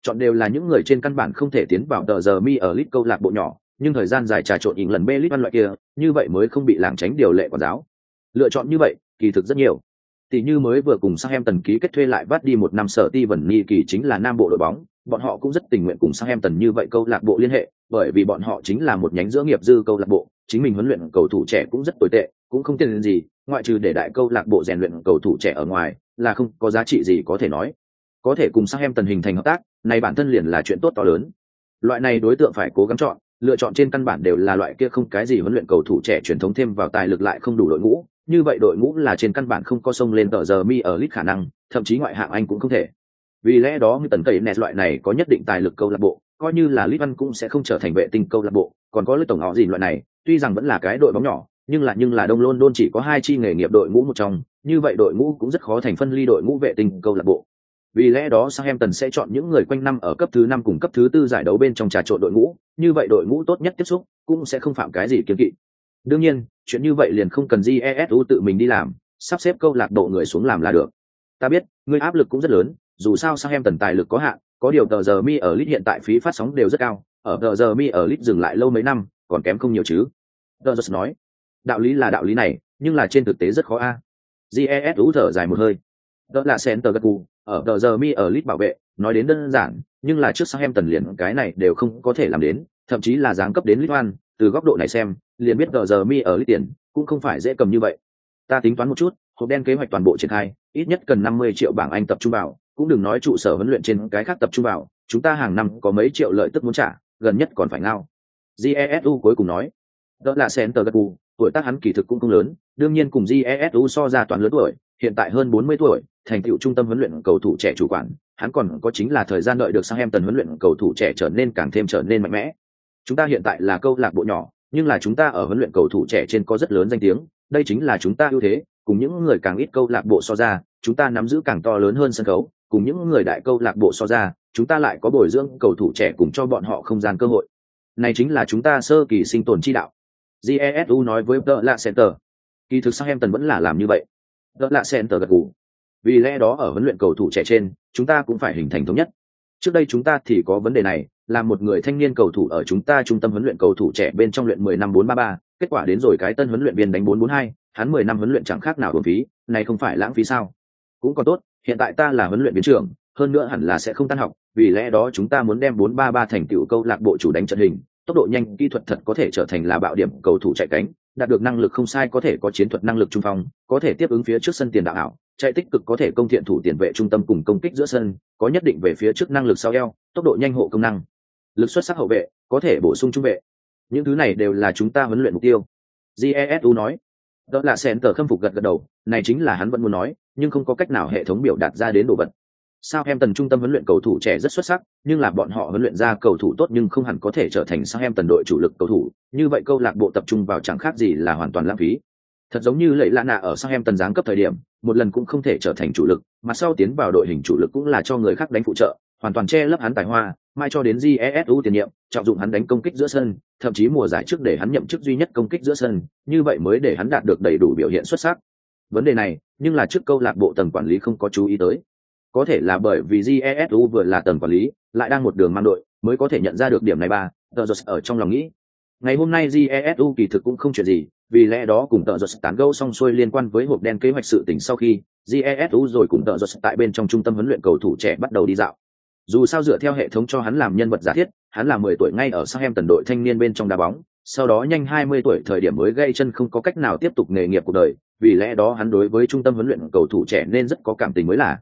Chọn đều là những người trên căn bản không thể tiến vào tờ giờ mi ở lit câu lạc bộ nhỏ, nhưng thời gian dài trà trộn ỉn lần bê lít văn loại kia, như vậy mới không bị lảng tránh điều lệ quản giáo. Lựa chọn như vậy, kỳ thực rất nhiều tỷ như mới vừa cùng sang em tần ký kết thuê lại bắt đi một năm sở ti vần nghi kỳ chính là nam bộ đội bóng, bọn họ cũng rất tình nguyện cùng sang em tần như vậy câu lạc bộ liên hệ, bởi vì bọn họ chính là một nhánh giữa nghiệp dư câu lạc bộ, chính mình huấn luyện cầu thủ trẻ cũng rất tồi tệ, cũng không tiền gì, ngoại trừ để đại câu lạc bộ rèn luyện cầu thủ trẻ ở ngoài, là không có giá trị gì có thể nói. Có thể cùng sang em tần hình thành hợp tác, này bản thân liền là chuyện tốt to lớn. Loại này đối tượng phải cố gắng chọn, lựa chọn trên căn bản đều là loại kia không cái gì huấn luyện cầu thủ trẻ truyền thống thêm vào tài lực lại không đủ đội ngũ, như vậy đội ngũ là trên căn bản không có sông lên tờ giờ mi ở lit khả năng thậm chí ngoại hạng anh cũng không thể. Vì lẽ đó như tần cậy nẹt loại này có nhất định tài lực câu lạc bộ coi như là lit văn cũng sẽ không trở thành vệ tinh câu lạc bộ. Còn có lưới tổng họ gì loại này tuy rằng vẫn là cái đội bóng nhỏ nhưng là nhưng là đông london chỉ có hai chi nghề nghiệp đội ngũ một trong. Như vậy đội ngũ cũng rất khó thành phân ly đội ngũ vệ tinh câu lạc bộ vì lẽ đó Southampton sẽ chọn những người quanh năm ở cấp thứ năm cùng cấp thứ tư giải đấu bên trong trà trộn đội ngũ, như vậy đội ngũ tốt nhất tiếp xúc cũng sẽ không phạm cái gì kiêng kỵ. Đương nhiên chuyện như vậy liền không cần GESU tự mình đi làm sắp xếp câu lạc bộ người xuống làm là được. Ta biết người áp lực cũng rất lớn dù sao sang em tần tài lực có hạn có điều tờ giờ mi ở lit hiện tại phí phát sóng đều rất cao ở tờ giờ mi ở lit dừng lại lâu mấy năm còn kém không nhiều chứ. Tờ giờ nói đạo lý là đạo lý này nhưng là trên thực tế rất khó a. GESU thở dài một hơi. Đó là sen tờ gật cù ở tờ giờ mi ở lit bảo vệ, nói đến đơn giản, nhưng là trước sang em tần liền cái này đều không có thể làm đến, thậm chí là giáng cấp đến lit oan từ góc độ này xem, liền biết tờ giờ mi ở Lit tiền, cũng không phải dễ cầm như vậy. Ta tính toán một chút, hộp đen kế hoạch toàn bộ triển khai, ít nhất cần năm mươi triệu bảng anh tập trung vào, cũng đừng nói trụ sở huấn luyện trên cái khác tập trung vào, chúng ta hàng năm có mấy triệu lợi tức muốn trả, gần nhất còn phải ngao. Jesu cuối cùng nói, đó là sen tờ gật cù, tuổi tác hắn kỳ thực cũng không lớn, đương nhiên cùng jesu so ra toàn lớn tuổi, hiện tại hơn bốn mươi tuổi thành tựu trung tâm huấn luyện cầu thủ trẻ chủ quản, hắn còn có chính là thời gian đợi được sang em tần huấn luyện cầu thủ trẻ trở nên càng thêm trở nên mạnh mẽ. Chúng ta hiện tại là câu lạc bộ nhỏ, nhưng là chúng ta ở huấn luyện cầu thủ trẻ trên có rất lớn danh tiếng, đây chính là chúng ta ưu thế, cùng những người càng ít câu lạc bộ so ra, chúng ta nắm giữ càng to lớn hơn sân khấu, cùng những người đại câu lạc bộ so ra, chúng ta lại có bồi dưỡng cầu thủ trẻ cùng cho bọn họ không gian cơ hội. Này chính là chúng ta sơ kỳ sinh tồn chi đạo. Jesu nói với tờ lạ center, kỳ thực sao em tần vẫn là làm như vậy. Tờ lạ center gật gù vì lẽ đó ở huấn luyện cầu thủ trẻ trên chúng ta cũng phải hình thành thống nhất trước đây chúng ta thì có vấn đề này là một người thanh niên cầu thủ ở chúng ta trung tâm huấn luyện cầu thủ trẻ bên trong luyện 10 năm 433, kết quả đến rồi cái tân huấn luyện viên đánh 442, hắn 10 năm huấn luyện chẳng khác nào uổng phí, này không phải lãng phí sao? Cũng còn tốt, hiện tại ta là huấn luyện viên trưởng, hơn nữa hẳn là sẽ không tan học, vì lẽ đó chúng ta muốn đem 433 thành tựu câu lạc bộ chủ đánh trận hình, tốc độ nhanh, kỹ thuật thật có thể trở thành là bạo điểm cầu thủ chạy cánh, đạt được năng lực không sai có thể có chiến thuật năng lực trung phong, có thể tiếp ứng phía trước sân tiền đạo ảo, chạy tích cực có thể công thiện thủ tiền vệ trung tâm cùng công kích giữa sân, có nhất định về phía trước năng lực sau eo, tốc độ nhanh hộ công năng. Lực xuất sắc hậu vệ có thể bổ sung trung vệ. Những thứ này đều là chúng ta huấn luyện mục tiêu. Jesu nói. Đó là sen tờ khâm phục gật gật đầu này chính là hắn vẫn muốn nói nhưng không có cách nào hệ thống biểu đạt ra đến đồ vật. Sao em tần trung tâm huấn luyện cầu thủ trẻ rất xuất sắc nhưng là bọn họ huấn luyện ra cầu thủ tốt nhưng không hẳn có thể trở thành sao em tần đội chủ lực cầu thủ. Như vậy câu lạc bộ tập trung vào chẳng khác gì là hoàn toàn lãng phí thật giống như lẫy lạ nạ ở sang em tần giáng cấp thời điểm, một lần cũng không thể trở thành chủ lực, mà sau tiến vào đội hình chủ lực cũng là cho người khác đánh phụ trợ, hoàn toàn che lấp hắn tài hoa, mai cho đến jesu tiền nhiệm, trọng dụng hắn đánh công kích giữa sân, thậm chí mùa giải trước để hắn nhậm chức duy nhất công kích giữa sân, như vậy mới để hắn đạt được đầy đủ biểu hiện xuất sắc. Vấn đề này, nhưng là trước câu lạc bộ tầng quản lý không có chú ý tới. Có thể là bởi vì jesu vừa là tầng quản lý, lại đang một đường mang đội, mới có thể nhận ra được điểm này ba tờ ở trong lòng nghĩ. Ngày hôm nay jesu kỳ thực cũng không chuyện gì vì lẽ đó cùng tờ giật tán gẫu xong xuôi liên quan với hộp đen kế hoạch sự tỉnh sau khi jesu rồi cùng tờ giật tại bên trong trung tâm huấn luyện cầu thủ trẻ bắt đầu đi dạo. Dù sao dựa theo hệ thống cho hắn làm nhân vật giả thiết, hắn là mười tuổi ngay ở Southampton đội thanh niên bên trong đá bóng, sau đó nhanh hai mươi tuổi thời điểm mới gây chân không có cách nào tiếp tục nghề nghiệp cuộc đời, vì lẽ đó hắn đối với trung tâm huấn luyện cầu thủ trẻ nên rất có cảm tình mới là.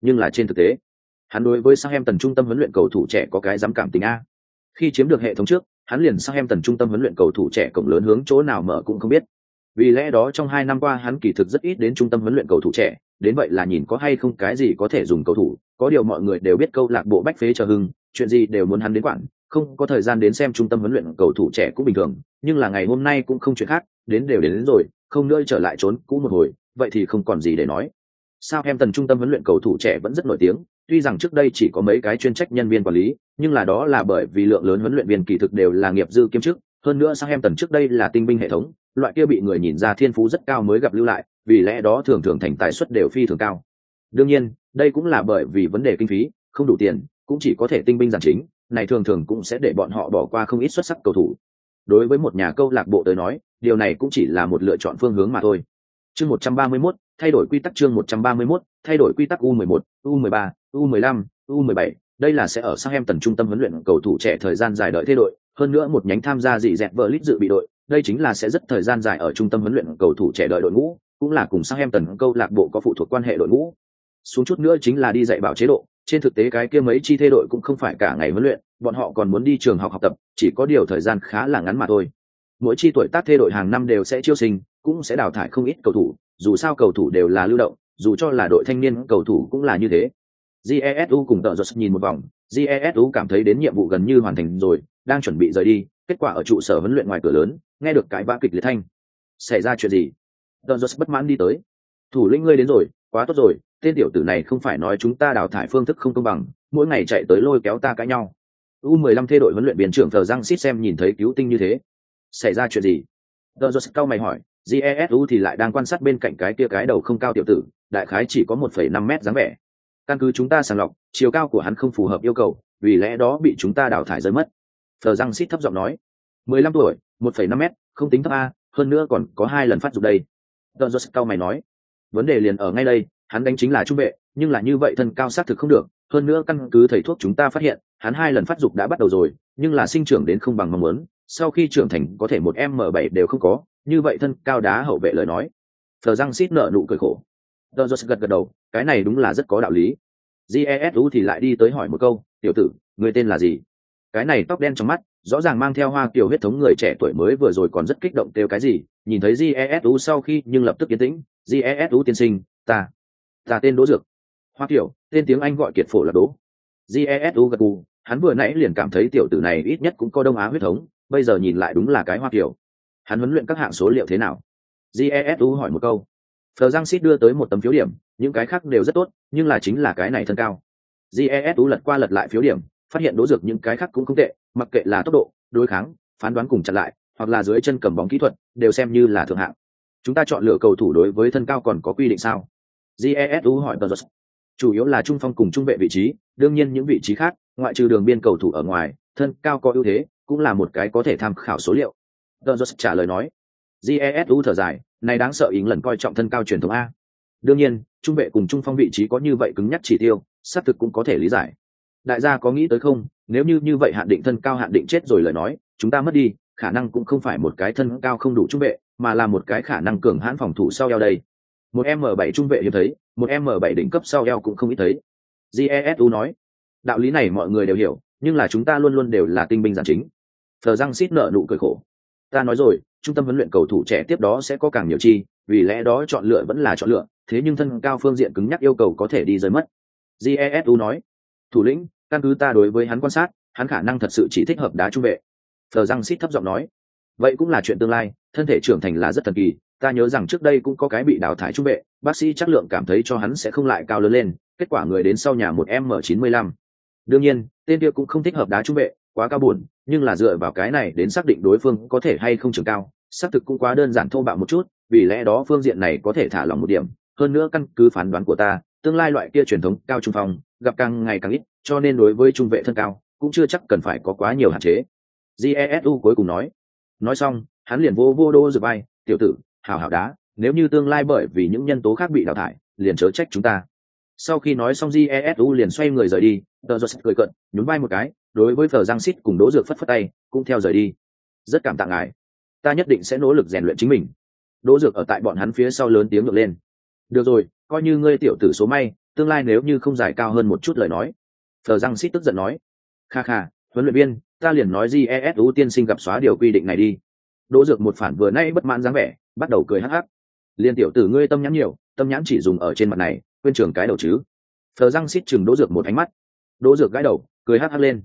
Nhưng là trên thực tế, hắn đối với Southampton trung tâm huấn luyện cầu thủ trẻ có cái dám cảm tình a. Khi chiếm được hệ thống trước hắn liền sang em tần trung tâm huấn luyện cầu thủ trẻ cổng lớn hướng chỗ nào mở cũng không biết. Vì lẽ đó trong hai năm qua hắn kỳ thực rất ít đến trung tâm huấn luyện cầu thủ trẻ đến vậy là nhìn có hay không cái gì có thể dùng cầu thủ có điều mọi người đều biết câu lạc bộ bách phế chờ hưng chuyện gì đều muốn hắn đến quản không có thời gian đến xem trung tâm huấn luyện cầu thủ trẻ cũng bình thường nhưng là ngày hôm nay cũng không chuyện khác đến đều đến, đến rồi không nữa trở lại trốn cũ một hồi vậy thì không còn gì để nói. Sao em tần trung tâm huấn luyện cầu thủ trẻ vẫn rất nổi tiếng tuy rằng trước đây chỉ có mấy cái chuyên trách nhân viên quản lý nhưng là đó là bởi vì lượng lớn huấn luyện viên kỳ thực đều là nghiệp dư kiêm chức. Hơn nữa sang em tần trước đây là tinh binh hệ thống loại kia bị người nhìn ra thiên phú rất cao mới gặp lưu lại vì lẽ đó thường thường thành tài suất đều phi thường cao. Đương nhiên đây cũng là bởi vì vấn đề kinh phí không đủ tiền cũng chỉ có thể tinh binh giản chính này thường thường cũng sẽ để bọn họ bỏ qua không ít xuất sắc cầu thủ. Đối với một nhà câu lạc bộ tới nói điều này cũng chỉ là một lựa chọn phương hướng mà thôi. Chương 131, thay đổi quy tắc chương 131, thay đổi quy tắc U11, U13, U15, U17, đây là sẽ ở Southampton em tần trung tâm huấn luyện cầu thủ trẻ thời gian dài đợi thay đội. hơn nữa một nhánh tham gia dị dẹt vợ lít dự bị đội, đây chính là sẽ rất thời gian dài ở trung tâm huấn luyện cầu thủ trẻ đợi đội ngũ, cũng là cùng Southampton em tần câu lạc bộ có phụ thuộc quan hệ đội ngũ. Xuống chút nữa chính là đi dạy bảo chế độ, trên thực tế cái kia mấy chi thay đội cũng không phải cả ngày huấn luyện, bọn họ còn muốn đi trường học học tập, chỉ có điều thời gian khá là ngắn mà thôi. Mỗi chi tuổi tác thay đội hàng năm đều sẽ chiêu sinh, cũng sẽ đào thải không ít cầu thủ, dù sao cầu thủ đều là lưu động, dù cho là đội thanh niên cầu thủ cũng là như thế. Jesu cùng tợ giật nhìn một vòng, Jesu cảm thấy đến nhiệm vụ gần như hoàn thành rồi, đang chuẩn bị rời đi, kết quả ở trụ sở huấn luyện ngoài cửa lớn, nghe được cái vã kịch liệt thanh. Xảy ra chuyện gì? Tợ giật bất mãn đi tới. Thủ lĩnh ngươi đến rồi, quá tốt rồi, tên tiểu tử này không phải nói chúng ta đào thải phương thức không công bằng, mỗi ngày chạy tới lôi kéo ta cãi nhau. U15 thay đội huấn luyện viên trưởng Thờ Giang xít xem nhìn thấy cứu tinh như thế. Xảy ra chuyện gì? Tợ giật cao mày hỏi, jesu thì lại đang quan sát bên cạnh cái kia cái đầu không cao tiểu tử đại khái chỉ có một phẩy năm mét dáng vẻ căn cứ chúng ta sàng lọc, chiều cao của hắn không phù hợp yêu cầu, vì lẽ đó bị chúng ta đào thải rơi mất. Thờ răng xít thấp giọng nói. Mười lăm tuổi, một phẩy năm mét, không tính thấp a, hơn nữa còn có hai lần phát dục đây. Tờ giơ cao mày nói. Vấn đề liền ở ngay đây, hắn đánh chính là trung vệ, nhưng là như vậy thân cao xác thực không được, hơn nữa căn cứ thầy thuốc chúng ta phát hiện, hắn hai lần phát dục đã bắt đầu rồi, nhưng là sinh trưởng đến không bằng mong muốn, sau khi trưởng thành có thể một m bảy đều không có, như vậy thân cao đá hậu vệ lời nói. Thờ răng xít nợ nụ cười khổ tờ giơ gật gật đầu, cái này đúng là rất có đạo lý. Jesu thì lại đi tới hỏi một câu, tiểu tử, người tên là gì? Cái này tóc đen trong mắt, rõ ràng mang theo hoa kiểu huyết thống người trẻ tuổi mới vừa rồi còn rất kích động kêu cái gì, nhìn thấy jesu sau khi nhưng lập tức yên tĩnh jesu tiên sinh, ta ta tên đỗ dược. Hoa kiểu tên tiếng anh gọi kiệt phổ là đỗ. Jesu gật gù, hắn vừa nãy liền cảm thấy tiểu tử này ít nhất cũng có đông á huyết thống, bây giờ nhìn lại đúng là cái hoa kiểu hắn huấn luyện các hạng số liệu thế nào? Jesu hỏi một câu Phờ Giang Sít đưa tới một tấm phiếu điểm, những cái khác đều rất tốt, nhưng là chính là cái này thân cao. Jesu lật qua lật lại phiếu điểm, phát hiện đố dược những cái khác cũng không tệ, mặc kệ là tốc độ, đối kháng, phán đoán cùng chặn lại, hoặc là dưới chân cầm bóng kỹ thuật, đều xem như là thượng hạng. Chúng ta chọn lựa cầu thủ đối với thân cao còn có quy định sao? Jesu hỏi Tờ Chủ yếu là trung phong cùng trung vệ vị trí, đương nhiên những vị trí khác, ngoại trừ đường biên cầu thủ ở ngoài, thân cao có ưu thế, cũng là một cái có thể tham khảo số liệu. Tờ trả lời nói. Jesu thở dài, này đáng sợ ý lần coi trọng thân cao truyền thống a. Đương nhiên, trung vệ cùng trung phong vị trí có như vậy cứng nhắc chỉ tiêu, xác thực cũng có thể lý giải. Đại gia có nghĩ tới không? Nếu như như vậy hạn định thân cao hạn định chết rồi lời nói, chúng ta mất đi, khả năng cũng không phải một cái thân cao không đủ trung vệ, mà là một cái khả năng cường hãn phòng thủ sau eo đây. Một m 7 trung vệ hiếm thấy, một m 7 đỉnh cấp sau eo cũng không ít thấy. Jesu nói, đạo lý này mọi người đều hiểu, nhưng là chúng ta luôn luôn đều là tinh binh giản chính. Thờ răng xít nợ nụ cười khổ. Ta nói rồi trung tâm huấn luyện cầu thủ trẻ tiếp đó sẽ có càng nhiều chi, vì lẽ đó chọn lựa vẫn là chọn lựa, thế nhưng thân cao phương diện cứng nhắc yêu cầu có thể đi rơi mất. Jesu nói, thủ lĩnh, căn cứ ta đối với hắn quan sát, hắn khả năng thật sự chỉ thích hợp đá trung vệ. Thờ răng xít thấp giọng nói, vậy cũng là chuyện tương lai, thân thể trưởng thành là rất thần kỳ, ta nhớ rằng trước đây cũng có cái bị đào thải trung vệ, bác sĩ chắc lượng cảm thấy cho hắn sẽ không lại cao lớn lên, kết quả người đến sau nhà một m chín mươi lăm. Đương nhiên, tên kia cũng không thích hợp đá trung vệ, quá cao buồn nhưng là dựa vào cái này đến xác định đối phương có thể hay không trưởng cao, xác thực cũng quá đơn giản thô bạo một chút, vì lẽ đó phương diện này có thể thả lỏng một điểm. Hơn nữa căn cứ phán đoán của ta, tương lai loại kia truyền thống cao trung phong, gặp càng ngày càng ít, cho nên đối với trung vệ thân cao, cũng chưa chắc cần phải có quá nhiều hạn chế. Jesu cuối cùng nói. Nói xong, hắn liền vô vô đô rực vai, tiểu tử hào hào đá, nếu như tương lai bởi vì những nhân tố khác bị đào thải, liền chớ trách chúng ta sau khi nói xong jesu liền xoay người rời đi. Tờ giật cười cận nhún vai một cái, đối với thờ giang xít cùng đỗ dược phất phất tay, cũng theo rời đi. Rất cảm tạ ngài. Ta nhất định sẽ nỗ lực rèn luyện chính mình. Đỗ dược ở tại bọn hắn phía sau lớn tiếng ngược lên. Được rồi, coi như ngươi tiểu tử số may, tương lai nếu như không giải cao hơn một chút lời nói. Thờ giang xít tức giận nói. Kha kha, huấn luyện viên, ta liền nói jesu tiên sinh gặp xóa điều quy định này đi. Đỗ dược một phản vừa nay bất mãn dáng vẻ, bắt đầu cười hắc hắc. Liên tiểu tử ngươi tâm nhắn nhiều tâm nhãn chỉ dùng ở trên mặt này, quên trường cái đầu chứ. Thờ răng xít chừng đỗ dược một ánh mắt. Đỗ dược gãi đầu, cười hắc hắc lên.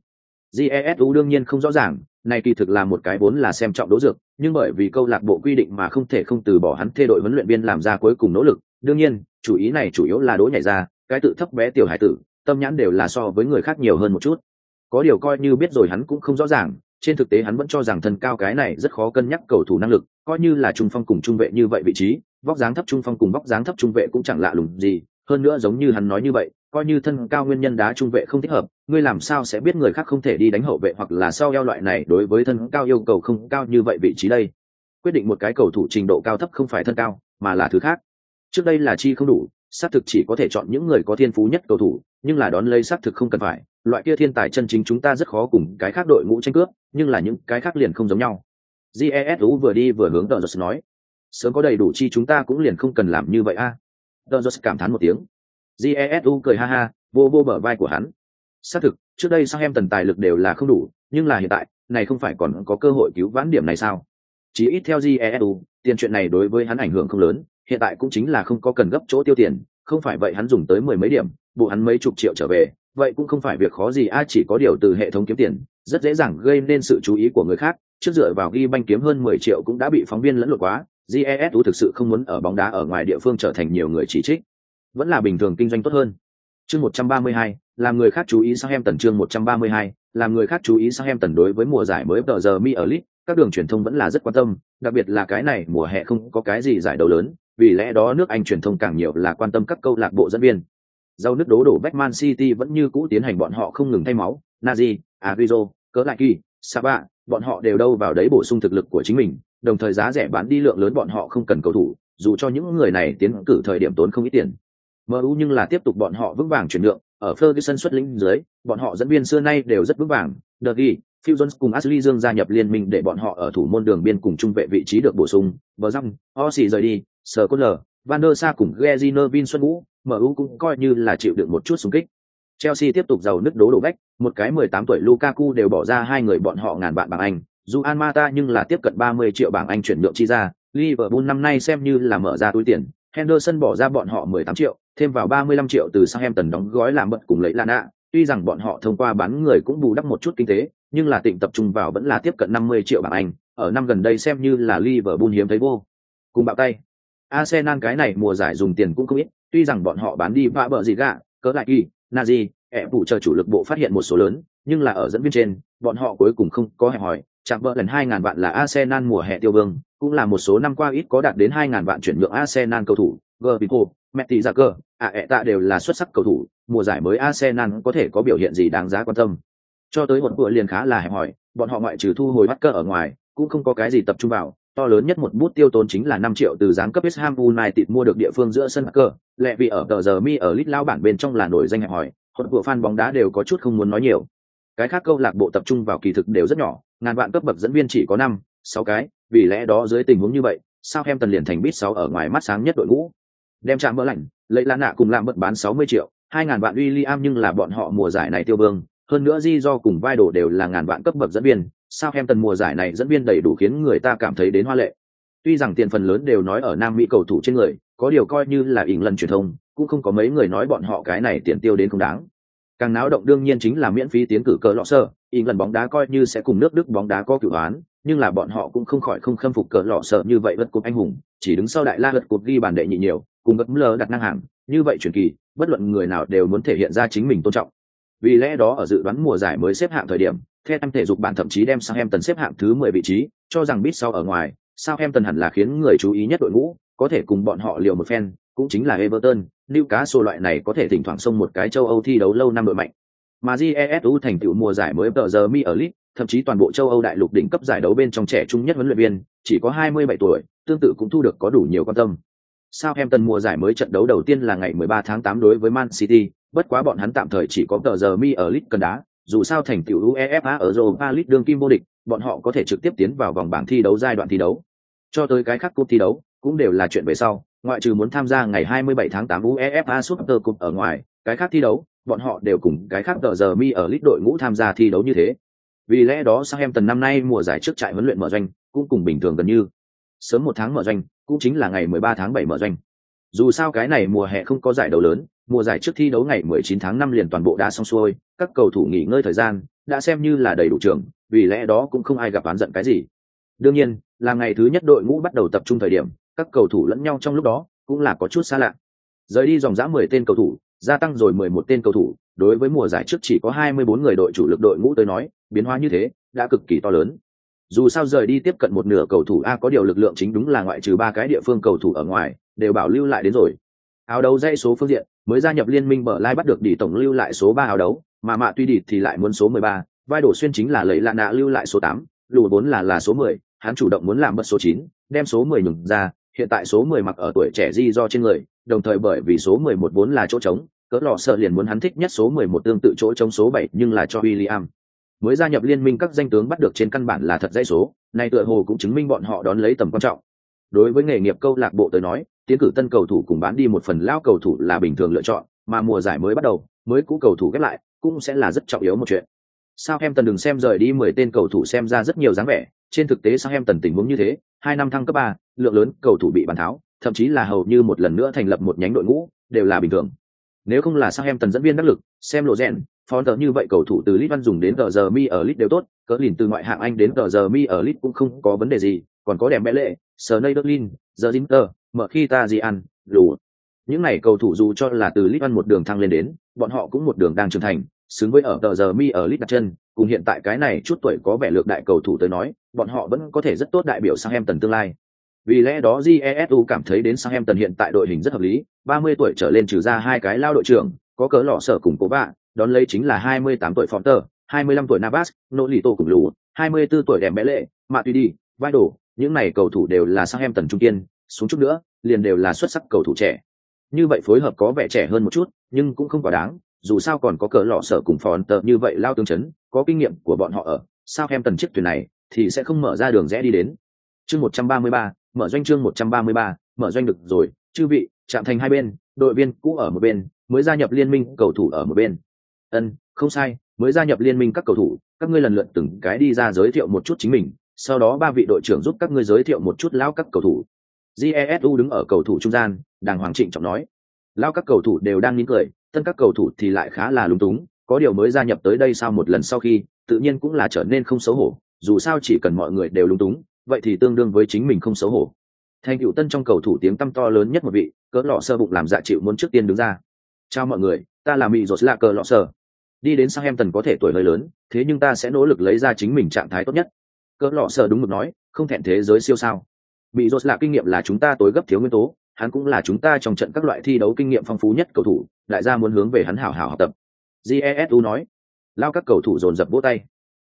Jesu đương nhiên không rõ ràng, này kỳ thực là một cái vốn là xem trọng đỗ dược, nhưng bởi vì câu lạc bộ quy định mà không thể không từ bỏ hắn thê đội huấn luyện viên làm ra cuối cùng nỗ lực. Đương nhiên, chủ ý này chủ yếu là đỗ nhảy ra, cái tự thấp bé tiểu hải tử, tâm nhãn đều là so với người khác nhiều hơn một chút. Có điều coi như biết rồi hắn cũng không rõ ràng, trên thực tế hắn vẫn cho rằng thân cao cái này rất khó cân nhắc cầu thủ năng lực, coi như là trung phong cùng trung vệ như vậy vị trí vóc dáng thấp trung phong cùng vóc dáng thấp trung vệ cũng chẳng lạ lùng gì, hơn nữa giống như hắn nói như vậy, coi như thân cao nguyên nhân đá trung vệ không thích hợp, ngươi làm sao sẽ biết người khác không thể đi đánh hậu vệ hoặc là sau eo loại này đối với thân cao yêu cầu không cao như vậy vị trí đây. Quyết định một cái cầu thủ trình độ cao thấp không phải thân cao, mà là thứ khác. Trước đây là chi không đủ, xác thực chỉ có thể chọn những người có thiên phú nhất cầu thủ, nhưng là đón lấy xác thực không cần phải. Loại kia thiên tài chân chính chúng ta rất khó cùng cái khác đội ngũ tranh cướp, nhưng là những cái khác liền không giống nhau. Jesu vừa đi vừa hướng tờ giật nói sớm có đầy đủ chi chúng ta cũng liền không cần làm như vậy a. À. tờ giật cảm thán một tiếng. Jesu cười ha ha, vô vô bờ vai của hắn. Xác thực, trước đây sang em tần tài lực đều là không đủ, nhưng là hiện tại, này không phải còn có cơ hội cứu vãn điểm này sao? Chỉ ít theo jesu tiền chuyện này đối với hắn ảnh hưởng không lớn, hiện tại cũng chính là không có cần gấp chỗ tiêu tiền, không phải vậy hắn dùng tới mười mấy điểm, bộ hắn mấy chục triệu trở về, vậy cũng không phải việc khó gì, a, chỉ có điều từ hệ thống kiếm tiền, rất dễ dàng gây nên sự chú ý của người khác, trước dựa vào ghi banh kiếm hơn mười triệu cũng đã bị phóng viên lẫn lộn quá jesu thực sự không muốn ở bóng đá ở ngoài địa phương trở thành nhiều người chỉ trích. Vẫn là bình thường kinh doanh tốt hơn. Chương một trăm ba mươi hai làm người khác chú ý sang em tần chương một trăm ba mươi hai làm người khác chú ý sang em tần đối với mùa giải mới tờ giờ mi ở lit các đường truyền thông vẫn là rất quan tâm đặc biệt là cái này mùa hè không có cái gì giải đấu lớn vì lẽ đó nước anh truyền thông càng nhiều là quan tâm các câu lạc bộ dẫn viên. Dâu nước đố đổ Beckman City vẫn như cũ tiến hành bọn họ không ngừng thay máu, Nazi, Agüero, cỡ lại kỳ, Saba, bọn họ đều đâu vào đấy bổ sung thực lực của chính mình, đồng thời giá rẻ bán đi lượng lớn bọn họ không cần cầu thủ, dù cho những người này tiến cử thời điểm tốn không ít tiền. MU nhưng là tiếp tục bọn họ vững vàng chuyển nhượng, ở Ferguson xuất lĩnh dưới, bọn họ dẫn viên xưa nay đều rất vững vàng, Derby, Phil Jones cùng Ashley Dương gia nhập liên minh để bọn họ ở thủ môn đường biên cùng trung vệ vị trí được bổ sung, Bờ răng, Osi rời đi, Scholler, Van der Sa cùng Geziner Vin Xuân Vũ, MU cũng coi như là chịu được một chút xung kích. Chelsea tiếp tục giàu nứt đố đổ bách, một cái 18 tuổi Lukaku đều bỏ ra hai người bọn họ ngàn bạn bằng Anh, Juan Mata nhưng là tiếp cận 30 triệu bảng Anh chuyển nhượng chi ra, Liverpool năm nay xem như là mở ra túi tiền, Henderson bỏ ra bọn họ 18 triệu, thêm vào 35 triệu từ Southampton đóng gói làm bận cùng lấy Lana, tuy rằng bọn họ thông qua bán người cũng bù đắp một chút kinh tế, nhưng là tịnh tập trung vào vẫn là tiếp cận 50 triệu bảng Anh, ở năm gần đây xem như là Liverpool hiếm thấy vô. Cùng bạo tay. Arsenal cái này mùa giải dùng tiền cũng không ít, tuy rằng bọn họ bán đi vạ bờ gì gạ, cỡ lại kỳ, Nazi, ẹ phụ chờ chủ lực bộ phát hiện một số lớn, nhưng là ở dẫn viên trên, bọn họ cuối cùng không có hẹp hỏi, chạm bỡ lần 2.000 vạn là Arsenal mùa hè tiêu vương, cũng là một số năm qua ít có đạt đến 2.000 vạn chuyển nhượng Arsenal cầu thủ, Gervinho, Metti Jacker, à ẹ tạ đều là xuất sắc cầu thủ, mùa giải mới Arsenal có thể có biểu hiện gì đáng giá quan tâm. Cho tới một bữa liền khá là hẹp hỏi, bọn họ ngoại trừ thu hồi bắt cơ ở ngoài, cũng không có cái gì tập trung vào, to lớn nhất một bút tiêu tốn chính là 5 triệu từ giáng cấp West Ham United mua được địa phương giữa sân cờ, lệ vì ở tờ giờ mi ở lít lao bản bên trong là nổi danh hẹp hỏi, hột của fan bóng đá đều có chút không muốn nói nhiều. Cái khác câu lạc bộ tập trung vào kỳ thực đều rất nhỏ, ngàn vạn cấp bậc dẫn viên chỉ có 5, 6 cái, vì lẽ đó dưới tình huống như vậy, sao em tần liền thành bít sáu ở ngoài mắt sáng nhất đội ngũ. Đem chạm mỡ lạnh, lấy lan nạ cùng làm bật bán 60 triệu, hai ngàn vạn William nhưng là bọn họ mùa giải này tiêu vương, hơn nữa Di do cùng vai đổ đều là ngàn vạn cấp bậc dẫn viên, sao em tần mùa giải này dẫn viên đầy đủ khiến người ta cảm thấy đến hoa lệ tuy rằng tiền phần lớn đều nói ở nam mỹ cầu thủ trên người có điều coi như là ỉng lần truyền thông cũng không có mấy người nói bọn họ cái này tiền tiêu đến không đáng càng náo động đương nhiên chính là miễn phí tiến cử cờ lọ sơ. Ỉn lần bóng đá coi như sẽ cùng nước đức bóng đá có cửu đoán nhưng là bọn họ cũng không khỏi không khâm phục cờ lọ sợ như vậy vật cục anh hùng. Chỉ đứng sau đại la vật cục ghi bàn đệ nhị nhiều cùng vật lờ đặt năng hàng. Như vậy truyền kỳ bất luận người nào đều muốn thể hiện ra chính mình tôn trọng. Vì lẽ đó ở dự đoán mùa giải mới xếp hạng thời điểm theo em thể dục bạn thậm chí đem sang em tần xếp hạng thứ mười vị trí cho rằng biết sau ở ngoài sao em tần hẳn là khiến người chú ý nhất đội ngũ, có thể cùng bọn họ liều một phen, cũng chính là Everton, Newcastle loại này có thể thỉnh thoảng xông một cái châu Âu thi đấu lâu năm đội mạnh. Mà GESU thành tựu mùa giải mới tờ giờ Mi ở League, thậm chí toàn bộ châu Âu đại lục đỉnh cấp giải đấu bên trong trẻ trung nhất huấn luyện viên, chỉ có 27 tuổi, tương tự cũng thu được có đủ nhiều quan tâm. Southampton mùa giải mới trận đấu đầu tiên là ngày 13 tháng 8 đối với Man City, bất quá bọn hắn tạm thời chỉ có tờ giờ Mi ở League cần đá, dù sao thành tựu UEFA ở Europa League đương kim vô địch, bọn họ có thể trực tiếp tiến vào vòng bảng thi đấu giai đoạn thi đấu. Cho tới cái khác cuộc thi đấu, cũng đều là chuyện về sau, ngoại trừ muốn tham gia ngày 27 tháng 8 UEFA Super Cup ở ngoài, cái khác thi đấu, bọn họ đều cùng cái khác tờ giờ mi ở lít đội ngũ tham gia thi đấu như thế. Vì lẽ đó Southampton năm nay mùa giải trước trại huấn luyện mở doanh, cũng cùng bình thường gần như. Sớm một tháng mở doanh, cũng chính là ngày 13 tháng 7 mở doanh. Dù sao cái này mùa hè không có giải đấu lớn, mùa giải trước thi đấu ngày 19 tháng 5 liền toàn bộ đã xong xuôi, các cầu thủ nghỉ ngơi thời gian, đã xem như là đầy đủ trường, vì lẽ đó cũng không ai gặp oán giận cái gì. Đương nhiên, là ngày thứ nhất đội ngũ bắt đầu tập trung thời điểm, các cầu thủ lẫn nhau trong lúc đó cũng là có chút xa lạ. Rời đi dòng dã 10 tên cầu thủ, gia tăng rồi 11 tên cầu thủ, đối với mùa giải trước chỉ có 24 người đội chủ lực đội ngũ tới nói, biến hóa như thế đã cực kỳ to lớn. Dù sao rời đi tiếp cận một nửa cầu thủ A có điều lực lượng chính đúng là ngoại trừ ba cái địa phương cầu thủ ở ngoài, đều bảo lưu lại đến rồi. Áo đấu dây số phương diện, mới gia nhập liên minh bờ lai bắt được đi tổng lưu lại số 3 áo đấu, mà mạ tuy đi thì lại muốn số 13, vai đổ xuyên chính là lấy lạ nạ lưu lại số 8, lù bốn là là số 10, hắn chủ động muốn làm mất số 9, đem số 10 nhường ra, hiện tại số 10 mặc ở tuổi trẻ di do trên người, đồng thời bởi vì số 11 vốn là chỗ trống, cỡ lọ sợ liền muốn hắn thích nhất số 11 tương tự chỗ trống số 7 nhưng là cho William. Mới gia nhập liên minh các danh tướng bắt được trên căn bản là thật dãy số, này tựa hồ cũng chứng minh bọn họ đón lấy tầm quan trọng. Đối với nghề nghiệp câu lạc bộ tới nói, tiến cử tân cầu thủ cùng bán đi một phần lao cầu thủ là bình thường lựa chọn, mà mùa giải mới bắt đầu, mới cũ cầu thủ ghép lại, cũng sẽ là rất trọng yếu một chuyện. Sao em tần đừng xem rời đi 10 tên cầu thủ xem ra rất nhiều dáng vẻ, trên thực tế sao em tần tình huống như thế, hai năm thăng cấp ba, lượng lớn cầu thủ bị bàn tháo, thậm chí là hầu như một lần nữa thành lập một nhánh đội ngũ, đều là bình thường. Nếu không là sao em tần dẫn viên đắc lực, xem lộ rèn, phón tờ như vậy cầu thủ từ Lit Văn dùng đến tờ giờ mi ở Lit đều tốt, cỡ lìn từ ngoại hạng Anh đến tờ giờ mi ở Lit cũng không có vấn đề gì, còn có đẹp mẹ lệ, Sneijderlin, giờ Zinter, mở khi ta gì ăn, đủ. Những này cầu thủ dù cho là từ Lit Văn một đường thăng lên đến, bọn họ cũng một đường đang trưởng thành, xứng với ở tờ giờ mi ở Lit đặt chân, cùng hiện tại cái này chút tuổi có vẻ lược đại cầu thủ tới nói, bọn họ vẫn có thể rất tốt đại biểu sang em tần tương lai. Vì lẽ đó Jesu cảm thấy đến sang em tần hiện tại đội hình rất hợp lý, 30 tuổi trở lên trừ ra hai cái lao đội trưởng, có cớ lọ sở cùng cố bạ, đón lấy chính là 28 tuổi Fonter, 25 tuổi Navas, nỗ lì tổ cùng lù, 24 tuổi đẹp bẽ lệ, mạ tuy đi, vai đổ, những này cầu thủ đều là sang em tần trung kiên, xuống chút nữa, liền đều là xuất sắc cầu thủ trẻ. Như vậy phối hợp có vẻ trẻ hơn một chút, nhưng cũng không quá đáng, dù sao còn có cỡ lọ sở cùng Fonter như vậy lao tương chấn, có kinh nghiệm của bọn họ ở, sao em tần chiếc thuyền này thì sẽ không mở ra đường rẽ đi đến. Chương 133, mở doanh chương 133, mở doanh được rồi, chư vị, chạm thành hai bên, đội viên cũ ở một bên, mới gia nhập liên minh cầu thủ ở một bên. Ân, không sai, mới gia nhập liên minh các cầu thủ, các ngươi lần lượt từng cái đi ra giới thiệu một chút chính mình, sau đó ba vị đội trưởng giúp các ngươi giới thiệu một chút lão các cầu thủ. Jesu đứng ở cầu thủ trung gian, đàng hoàng trịnh trọng nói. Lao các cầu thủ đều đang nín cười, tân các cầu thủ thì lại khá là lúng túng, có điều mới gia nhập tới đây sau một lần sau khi, tự nhiên cũng là trở nên không xấu hổ, dù sao chỉ cần mọi người đều lúng túng, vậy thì tương đương với chính mình không xấu hổ. Thành cựu tân trong cầu thủ tiếng tăm to lớn nhất một vị, cỡ lọ sơ bụng làm dạ chịu muốn trước tiên đứng ra. Chào mọi người, ta là Mỹ Rột là cờ lọ sơ. Đi đến sang em tần có thể tuổi hơi lớn, thế nhưng ta sẽ nỗ lực lấy ra chính mình trạng thái tốt nhất. Cỡ lọ sơ đúng mực nói, không thẹn thế giới siêu sao. Mỹ Rột là kinh nghiệm là chúng ta tối gấp thiếu nguyên tố, hắn cũng là chúng ta trong trận các loại thi đấu kinh nghiệm phong phú nhất cầu thủ, đại gia muốn hướng về hắn hảo hảo học tập. Jesu nói, lao các cầu thủ dồn dập vỗ tay.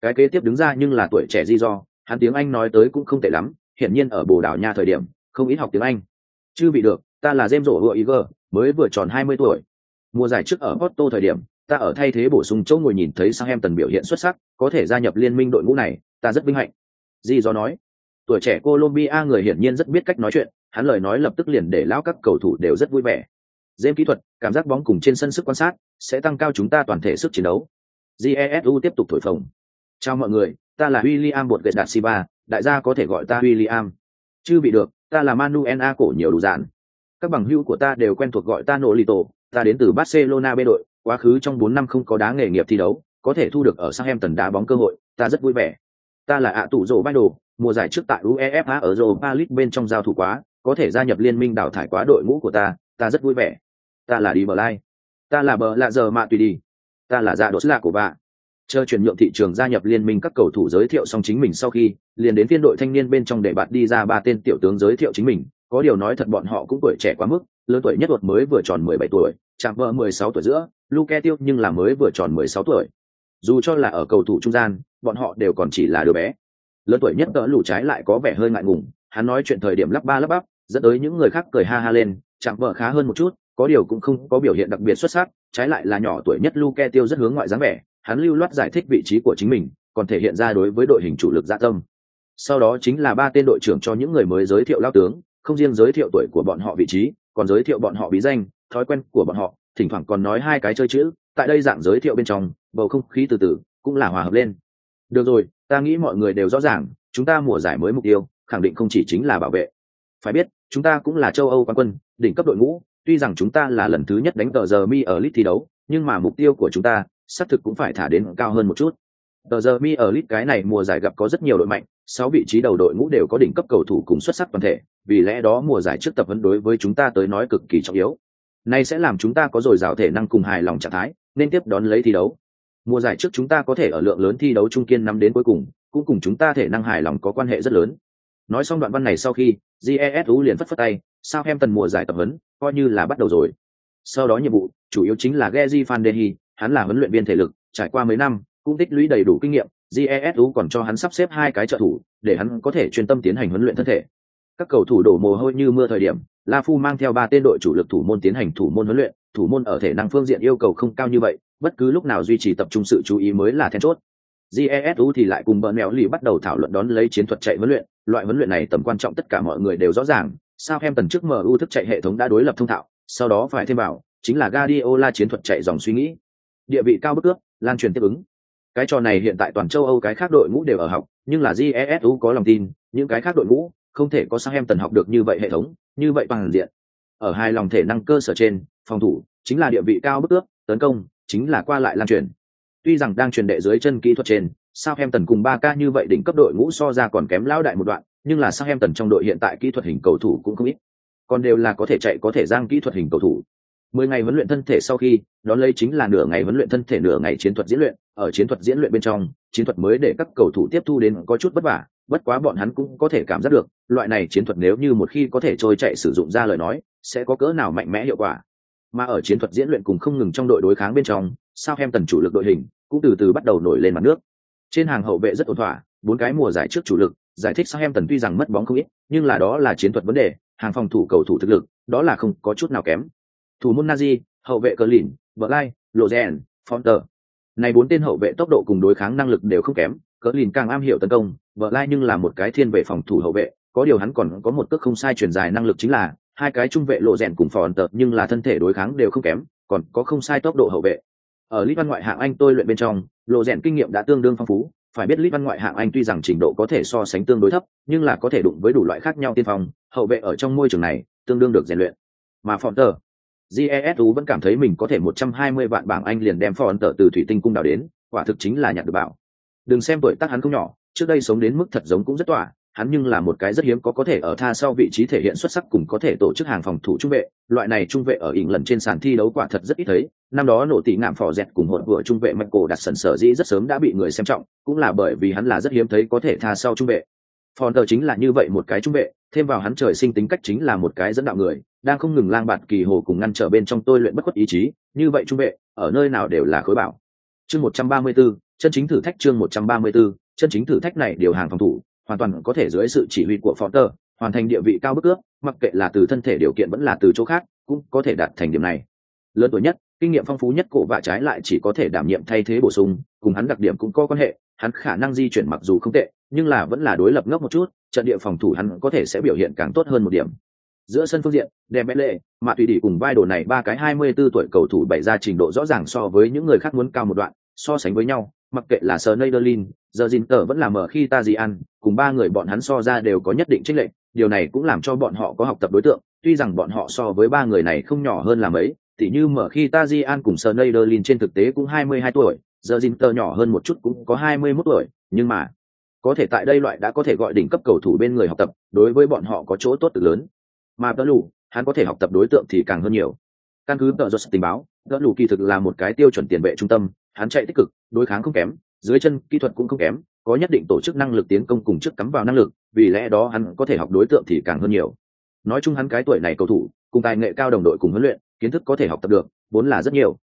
Cái kế tiếp đứng ra nhưng là tuổi trẻ Di do, hắn tiếng Anh nói tới cũng không tệ lắm, hiển nhiên ở Bồ Đào Nha thời điểm, không ít học tiếng Anh. Chưa bị được, ta là James Rổ Iger, mới vừa tròn 20 tuổi. Mùa giải trước ở Porto thời điểm, ta ở thay thế bổ sung chỗ ngồi nhìn thấy Southampton biểu hiện xuất sắc, có thể gia nhập liên minh đội ngũ này, ta rất vinh hạnh. Di do nói, tuổi trẻ Colombia người hiển nhiên rất biết cách nói chuyện, hắn lời nói lập tức liền để lão các cầu thủ đều rất vui vẻ. Dêm kỹ thuật, cảm giác bóng cùng trên sân sức quan sát, sẽ tăng cao chúng ta toàn thể sức chiến đấu. Jesu tiếp tục thổi phồng. Chào mọi người, ta là William Bột Gệt Đạt Siba, đại gia có thể gọi ta William. Chưa bị được, ta là Manuel A cổ nhiều đủ dạn. Các bằng hữu của ta đều quen thuộc gọi ta Nolito, ta đến từ Barcelona B đội, quá khứ trong 4 năm không có đá nghề nghiệp thi đấu, có thể thu được ở Southampton đá bóng cơ hội, ta rất vui vẻ. Ta là ạ tủ rổ Baido, mùa giải trước tại UEFA ở Europa League bên trong giao thủ quá, có thể gia nhập liên minh đào thải quá đội ngũ của ta, ta rất vui vẻ. Ta là đi bờ lai. Ta là bờ lạ giờ mạ tùy đi. Ta là dạ đột lạ của bạn. chờ chuyển nhượng thị trường gia nhập liên minh các cầu thủ giới thiệu xong chính mình sau khi liền đến phiên đội thanh niên bên trong để bạn đi ra ba tên tiểu tướng giới thiệu chính mình có điều nói thật bọn họ cũng tuổi trẻ quá mức lớn tuổi nhất tuột mới vừa tròn mười bảy tuổi chạm vợ mười sáu tuổi giữa luke tiêu nhưng là mới vừa tròn mười sáu tuổi dù cho là ở cầu thủ trung gian bọn họ đều còn chỉ là đứa bé lớn tuổi nhất đỡ lù trái lại có vẻ hơi ngại ngùng hắn nói chuyện thời điểm lắp ba lắp bắp, dẫn tới những người khác cười ha ha lên, chạm vợ khá hơn một chút, có điều cũng không có biểu hiện đặc biệt xuất sắc, trái lại là nhỏ tuổi nhất luke tiêu rất hướng ngoại dáng vẻ, hắn lưu loát giải thích vị trí của chính mình, còn thể hiện ra đối với đội hình chủ lực dạ tâm. Sau đó chính là ba tên đội trưởng cho những người mới giới thiệu lao tướng, không riêng giới thiệu tuổi của bọn họ vị trí, còn giới thiệu bọn họ bí danh, thói quen của bọn họ, thỉnh thoảng còn nói hai cái chơi chữ, tại đây dạng giới thiệu bên trong, bầu không khí từ từ cũng là hòa hợp lên. Được rồi, ta nghĩ mọi người đều rõ ràng, chúng ta mùa giải mới mục tiêu khẳng định không chỉ chính là bảo vệ. Phải biết, chúng ta cũng là châu âu quán quân, đỉnh cấp đội ngũ, tuy rằng chúng ta là lần thứ nhất đánh tờ giờ mi ở lit thi đấu, nhưng mà mục tiêu của chúng ta, xác thực cũng phải thả đến cao hơn một chút. Tờ giờ mi ở lit cái này mùa giải gặp có rất nhiều đội mạnh, sáu vị trí đầu đội ngũ đều có đỉnh cấp cầu thủ cùng xuất sắc toàn thể, vì lẽ đó mùa giải trước tập vấn đối với chúng ta tới nói cực kỳ trọng yếu. Nay sẽ làm chúng ta có dồi dào thể năng cùng hài lòng trạng thái, nên tiếp đón lấy thi đấu. Mùa giải trước chúng ta có thể ở lượng lớn thi đấu trung kiên năm đến cuối cùng, cũng cùng chúng ta thể năng hài lòng có quan hệ rất lớn nói xong đoạn văn này sau khi jesu liền phất phất tay sao em tần mùa giải tập huấn coi như là bắt đầu rồi. Sau đó nhiệm vụ chủ yếu chính là Geji Fandehi, hắn là huấn luyện viên thể lực trải qua mấy năm cũng tích lũy đầy đủ kinh nghiệm jesu còn cho hắn sắp xếp hai cái trợ thủ để hắn có thể chuyên tâm tiến hành huấn luyện thân thể. Các cầu thủ đổ mồ hôi như mưa thời điểm la phu mang theo ba tên đội chủ lực thủ môn tiến hành thủ môn huấn luyện thủ môn ở thể năng phương diện yêu cầu không cao như vậy bất cứ lúc nào duy trì tập trung sự chú ý mới là then chốt. Jesu thì lại cùng bờ mèo lì bắt đầu thảo luận đón lấy chiến thuật chạy huấn luyện loại huấn luyện này tầm quan trọng tất cả mọi người đều rõ ràng, sao em tần trước mu thức chạy hệ thống đã đối lập thông thạo, sau đó phải thêm vào, chính là Guardiola chiến thuật chạy dòng suy nghĩ. Địa vị cao bất ước lan truyền tiếp ứng. Cái trò này hiện tại toàn châu âu cái khác đội ngũ đều ở học, nhưng là GESU có lòng tin, những cái khác đội ngũ không thể có sang em tần học được như vậy hệ thống, như vậy bằng diện. Ở hai lòng thể năng cơ sở trên, phòng thủ chính là địa vị cao bức ước tấn công chính là qua lại lan truyền. Tuy rằng đang truyền đệ dưới chân kỹ thuật trên sao em tần cùng ba ca như vậy đỉnh cấp đội ngũ so ra còn kém lao đại một đoạn, nhưng là sao em tần trong đội hiện tại kỹ thuật hình cầu thủ cũng không ít. Còn đều là có thể chạy, có thể giang kỹ thuật hình cầu thủ. Mười ngày huấn luyện thân thể sau khi, đón lấy chính là nửa ngày huấn luyện thân thể, nửa ngày chiến thuật diễn luyện. Ở chiến thuật diễn luyện bên trong, chiến thuật mới để các cầu thủ tiếp thu đến có chút vất vả, bất quá bọn hắn cũng có thể cảm giác được, loại này chiến thuật nếu như một khi có thể trôi chạy sử dụng ra lời nói, sẽ có cỡ nào mạnh mẽ hiệu quả. Mà ở chiến thuật diễn luyện cùng không ngừng trong đội đối kháng bên trong, sao em tần chủ lực đội hình cũng từ từ bắt đầu nổi lên mặt nước trên hàng hậu vệ rất ổn thỏa, bốn cái mùa giải trước chủ lực, giải thích sang em tần tuy rằng mất bóng không ít, nhưng là đó là chiến thuật vấn đề, hàng phòng thủ cầu thủ thực lực, đó là không có chút nào kém. Thủ môn nazi, hậu vệ cờ lìn vợ lai lộ rèn fonter này bốn tên hậu vệ tốc độ cùng đối kháng năng lực đều không kém cờ lìn càng am hiểu tấn công vợ lai nhưng là một cái thiên vệ phòng thủ hậu vệ, có điều hắn còn có một cước không sai truyền dài năng lực chính là, hai cái trung vệ lộ rèn cùng phòn tợt nhưng là thân thể đối kháng đều không kém, còn có không sai tốc độ hậu vệ. Ở lit văn ngoại hạng anh tôi luyện bên trong lộ rèn kinh nghiệm đã tương đương phong phú. Phải biết lít văn ngoại hạng anh tuy rằng trình độ có thể so sánh tương đối thấp, nhưng là có thể đụng với đủ loại khác nhau tiên phong, hậu vệ ở trong môi trường này tương đương được rèn luyện. Mà phòn tờ jesu vẫn cảm thấy mình có thể một trăm hai mươi vạn bảng anh liền đem phòn tờ từ thủy tinh cung đào đến, quả thực chính là nhặt được bảo. Đừng xem tuổi tác hắn không nhỏ, trước đây sống đến mức thật giống cũng rất tỏa hắn nhưng là một cái rất hiếm có có thể ở tha sau vị trí thể hiện xuất sắc cùng có thể tổ chức hàng phòng thủ trung vệ. Loại này trung vệ ở ỉng lần trên sàn thi đấu quả thật rất ít thấy. Năm đó nổ tỷ ngạm phò dẹt cùng hột vừa trung vệ mạch cổ đặt sần sở dĩ rất sớm đã bị người xem trọng cũng là bởi vì hắn là rất hiếm thấy có thể tha sau trung vệ. Phòn tờ chính là như vậy một cái trung vệ thêm vào hắn trời sinh tính cách chính là một cái dẫn đạo người đang không ngừng lang bạt kỳ hồ cùng ngăn trở bên trong tôi luyện bất khuất ý chí như vậy trung vệ ở nơi nào đều là khối bảo. Chương một trăm ba mươi 134, chân chính thử thách chương một trăm ba mươi 134, chân chính thử thách này điều hàng phòng thủ hoàn toàn có thể dưới sự chỉ huy của Potter, hoàn thành địa vị cao bức ước, mặc kệ là từ thân thể điều kiện vẫn là từ chỗ khác, cũng có thể đạt thành điểm này. Lớn tuổi nhất, kinh nghiệm phong phú nhất cổ vạ trái lại chỉ có thể đảm nhiệm thay thế bổ sung, cùng hắn đặc điểm cũng có quan hệ, hắn khả năng di chuyển mặc dù không tệ, nhưng là vẫn là đối lập ngốc một chút, trận địa phòng thủ hắn có thể sẽ biểu hiện càng tốt hơn một điểm. Giữa sân phương diện, Dembele, mà tùy đi cùng vai đồ này ba cái 24 tuổi cầu thủ bày ra trình độ rõ ràng so với những người khác muốn cao một đoạn, so sánh với nhau, mặc kệ là Sneijderlin, giờ Jin tờ vẫn là mở khi ta gì ăn, cùng ba người bọn hắn so ra đều có nhất định chênh lệch, điều này cũng làm cho bọn họ có học tập đối tượng, tuy rằng bọn họ so với ba người này không nhỏ hơn là mấy, tỉ như mở khi ta di an cùng Sneijderlin trên thực tế cũng 22 tuổi, giờ Jin tờ nhỏ hơn một chút cũng có 21 tuổi, nhưng mà có thể tại đây loại đã có thể gọi đỉnh cấp cầu thủ bên người học tập, đối với bọn họ có chỗ tốt cực lớn. Mà Tớ Lù, hắn có thể học tập đối tượng thì càng hơn nhiều. Căn cứ tờ Jose tình báo, Tớ Lù kỳ thực là một cái tiêu chuẩn tiền vệ trung tâm, hắn chạy tích cực, đối kháng không kém, dưới chân kỹ thuật cũng không kém, có nhất định tổ chức năng lực tiến công cùng trước cắm vào năng lực, vì lẽ đó hắn có thể học đối tượng thì càng hơn nhiều. Nói chung hắn cái tuổi này cầu thủ, cùng tài nghệ cao đồng đội cùng huấn luyện, kiến thức có thể học tập được, vốn là rất nhiều.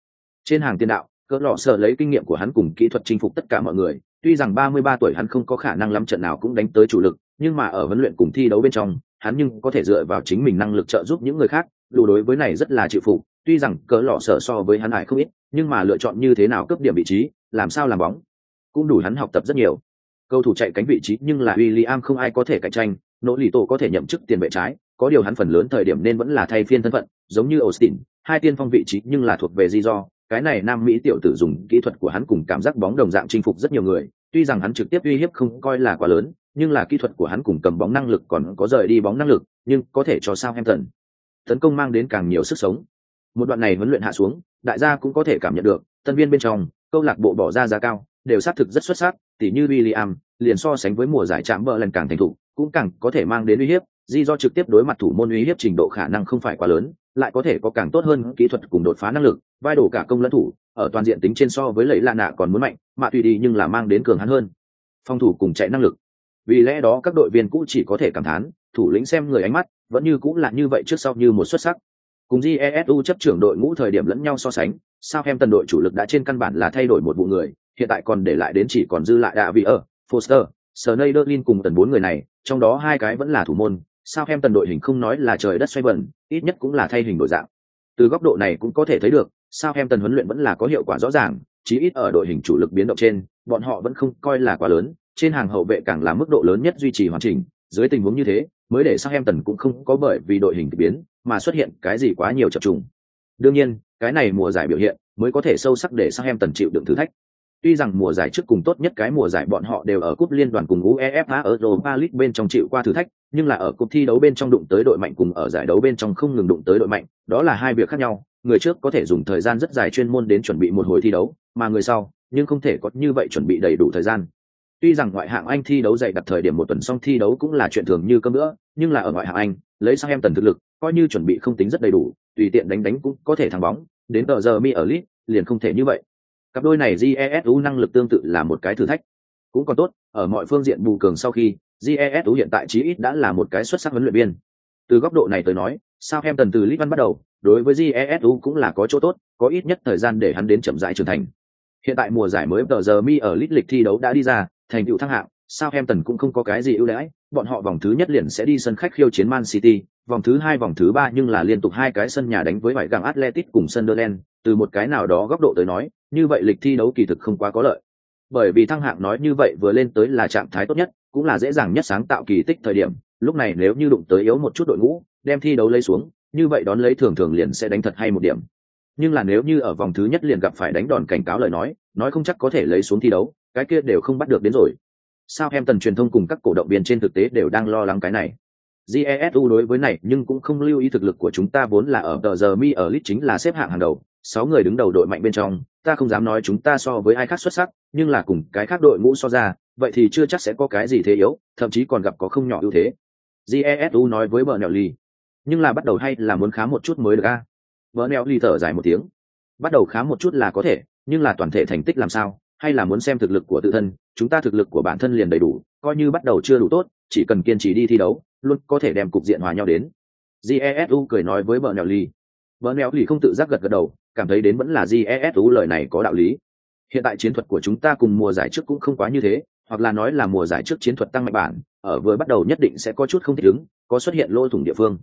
Trên hàng tiền đạo, cỡ lọ sợ lấy kinh nghiệm của hắn cùng kỹ thuật chinh phục tất cả mọi người, tuy rằng 33 tuổi hắn không có khả năng lắm trận nào cũng đánh tới chủ lực, nhưng mà ở huấn luyện cùng thi đấu bên trong, hắn nhưng có thể dựa vào chính mình năng lực trợ giúp những người khác đủ đối với này rất là chịu phục tuy rằng cỡ lọ sở so với hắn hải không ít, nhưng mà lựa chọn như thế nào cấp điểm vị trí, làm sao làm bóng, cũng đủ hắn học tập rất nhiều. Cầu thủ chạy cánh vị trí nhưng là William không ai có thể cạnh tranh, nỗ lì tổ có thể nhậm chức tiền vệ trái, có điều hắn phần lớn thời điểm nên vẫn là thay phiên thân phận, giống như Austin, hai tiên phong vị trí nhưng là thuộc về di do, cái này nam mỹ tiểu tử dùng kỹ thuật của hắn cùng cảm giác bóng đồng dạng chinh phục rất nhiều người, tuy rằng hắn trực tiếp uy hiếp không coi là quá lớn, nhưng là kỹ thuật của hắn cùng cầm bóng năng lực còn có rời đi bóng năng lực, nhưng có thể cho sao Southampton tấn công mang đến càng nhiều sức sống một đoạn này huấn luyện hạ xuống đại gia cũng có thể cảm nhận được tân viên bên trong câu lạc bộ bỏ ra giá cao đều xác thực rất xuất sắc tỉ như William liền so sánh với mùa giải chạm bờ lần càng thành thủ, cũng càng có thể mang đến uy hiếp di do trực tiếp đối mặt thủ môn uy hiếp trình độ khả năng không phải quá lớn lại có thể có càng tốt hơn kỹ thuật cùng đột phá năng lực vai đổ cả công lẫn thủ ở toàn diện tính trên so với lẫy lạ nạ còn muốn mạnh mà tùy đi nhưng là mang đến cường hắn hơn. Phòng thủ cùng chạy năng lực. Vì lẽ đó các đội viên cũ chỉ có thể cảm thán thủ lĩnh xem người ánh mắt vẫn như cũng là như vậy trước sau như một xuất sắc cùng jesu chấp trưởng đội ngũ thời điểm lẫn nhau so sánh sao em tần đội chủ lực đã trên căn bản là thay đổi một vụ người, hiện tại còn để lại đến chỉ còn dư lại đạ vị ở foster snyderlin cùng tần bốn người này, trong đó hai cái vẫn là thủ môn sao em tần đội hình không nói là trời đất xoay vần ít nhất cũng là thay hình đổi dạng. Từ góc độ này cũng có thể thấy được sao em tần huấn luyện vẫn là có hiệu quả rõ ràng, chí ít ở đội hình chủ lực biến động trên, bọn họ vẫn không coi là quá lớn, trên hàng hậu vệ càng là mức độ lớn nhất duy trì hoàn chỉnh, dưới tình huống như thế mới để sao em tần cũng không có bởi vì đội hình biến mà xuất hiện cái gì quá nhiều chập trùng đương nhiên cái này mùa giải biểu hiện mới có thể sâu sắc để sao em tần chịu đựng thử thách Tuy rằng mùa giải trước cùng tốt nhất cái mùa giải bọn họ đều ở cúp liên đoàn cùng UEFA Europa League bên trong chịu qua thử thách, nhưng là ở cuộc thi đấu bên trong đụng tới đội mạnh cùng ở giải đấu bên trong không ngừng đụng tới đội mạnh, đó là hai việc khác nhau. Người trước có thể dùng thời gian rất dài chuyên môn đến chuẩn bị một hồi thi đấu, mà người sau, nhưng không thể có như vậy chuẩn bị đầy đủ thời gian. Tuy rằng ngoại hạng Anh thi đấu dày đặt thời điểm một tuần xong thi đấu cũng là chuyện thường như cơm nữa, nhưng là ở ngoại hạng Anh, lấy sang em tần thực lực, coi như chuẩn bị không tính rất đầy đủ, tùy tiện đánh đánh cũng có thể thắng bóng, đến tờ giờ mi ở lit, liền không thể như vậy. Cặp đôi này jesu năng lực tương tự là một cái thử thách. Cũng còn tốt ở mọi phương diện bù cường sau khi jesu hiện tại chí ít đã là một cái xuất sắc huấn luyện viên. Từ góc độ này tới nói sao em tần từ litvan bắt đầu đối với jesu cũng là có chỗ tốt có ít nhất thời gian để hắn đến chậm rãi trưởng thành. Hiện tại mùa giải mới tờ giờ mi ở lit lịch thi đấu đã đi ra thành tựu thăng hạng, sao em tần cũng không có cái gì ưu đãi, bọn họ vòng thứ nhất liền sẽ đi sân khách khiêu chiến man city, vòng thứ hai, vòng thứ ba nhưng là liên tục hai cái sân nhà đánh với vải găng atletic cùng sunderland, từ một cái nào đó góc độ tới nói, như vậy lịch thi đấu kỳ thực không quá có lợi. Bởi vì thăng hạng nói như vậy vừa lên tới là trạng thái tốt nhất, cũng là dễ dàng nhất sáng tạo kỳ tích thời điểm, lúc này nếu như đụng tới yếu một chút đội ngũ, đem thi đấu lấy xuống, như vậy đón lấy thường thường liền sẽ đánh thật hay một điểm. Nhưng là nếu như ở vòng thứ nhất liền gặp phải đánh đòn cảnh cáo lời nói nói không chắc có thể lấy xuống thi đấu cái kia đều không bắt được đến rồi. Sao em tần truyền thông cùng các cổ động viên trên thực tế đều đang lo lắng cái này? Jesu đối với này nhưng cũng không lưu ý thực lực của chúng ta vốn là ở tờ giờ mi ở lit chính là xếp hạng hàng đầu, sáu người đứng đầu đội mạnh bên trong, ta không dám nói chúng ta so với ai khác xuất sắc, nhưng là cùng cái khác đội ngũ so ra, vậy thì chưa chắc sẽ có cái gì thế yếu, thậm chí còn gặp có không nhỏ ưu thế. Jesu nói với bờ nẹo ly nhưng là bắt đầu hay là muốn khá một chút mới được a? Bờ nẹo ly thở dài một tiếng. Bắt đầu khá một chút là có thể, nhưng là toàn thể thành tích làm sao? Hay là muốn xem thực lực của tự thân, chúng ta thực lực của bản thân liền đầy đủ, coi như bắt đầu chưa đủ tốt, chỉ cần kiên trì đi thi đấu, luôn có thể đem cục diện hòa nhau đến. Jesu cười nói với vợ nèo ly vợ nèo ly không tự giác gật gật đầu, cảm thấy đến vẫn là jesu lời này có đạo lý. Hiện tại chiến thuật của chúng ta cùng mùa giải trước cũng không quá như thế, hoặc là nói là mùa giải trước chiến thuật tăng mạnh bản, ở vừa bắt đầu nhất định sẽ có chút không thích ứng, có xuất hiện lỗ thủng địa phương.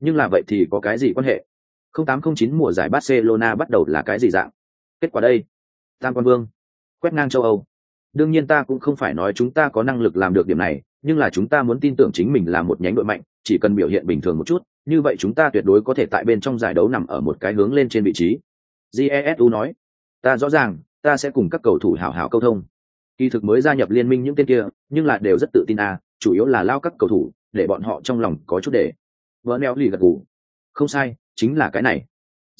Nhưng là vậy thì có cái gì quan hệ? 0809 mùa giải Barcelona bắt đầu là cái gì dạng? Kết quả đây. Tam quan vương quét ngang châu âu. Đương nhiên ta cũng không phải nói chúng ta có năng lực làm được điểm này, nhưng là chúng ta muốn tin tưởng chính mình là một nhánh đội mạnh, chỉ cần biểu hiện bình thường một chút, như vậy chúng ta tuyệt đối có thể tại bên trong giải đấu nằm ở một cái hướng lên trên vị trí. Jesu nói, ta rõ ràng, ta sẽ cùng các cầu thủ hảo hảo câu thông. Kỳ thực mới gia nhập liên minh những tên kia, nhưng là đều rất tự tin à chủ yếu là lao các cầu thủ, để bọn họ trong lòng có chút để. Vợ neo lì gật gù. Không sai, chính là cái này.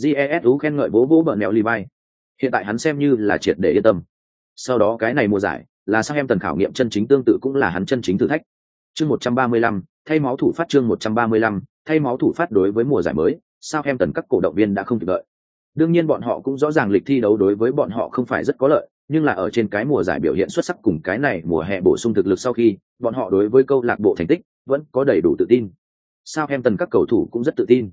Jesu khen ngợi bố vỗ vợ neo lì bay hiện tại hắn xem như là triệt để yên tâm sau đó cái này mùa giải là sao em tần khảo nghiệm chân chính tương tự cũng là hắn chân chính thử thách chương một trăm ba mươi lăm thay máu thủ phát chương một trăm ba mươi lăm thay máu thủ phát đối với mùa giải mới sao em tần các cổ động viên đã không kịp đợi Đương nhiên bọn họ cũng rõ ràng lịch thi đấu đối với bọn họ không phải rất có lợi, nhưng là ở trên cái mùa giải biểu hiện xuất sắc cùng cái này mùa hè bổ sung thực lực sau khi, bọn họ đối với câu lạc bộ thành tích vẫn có đầy đủ tự tin. Sao em tần các cầu thủ cũng rất tự tin.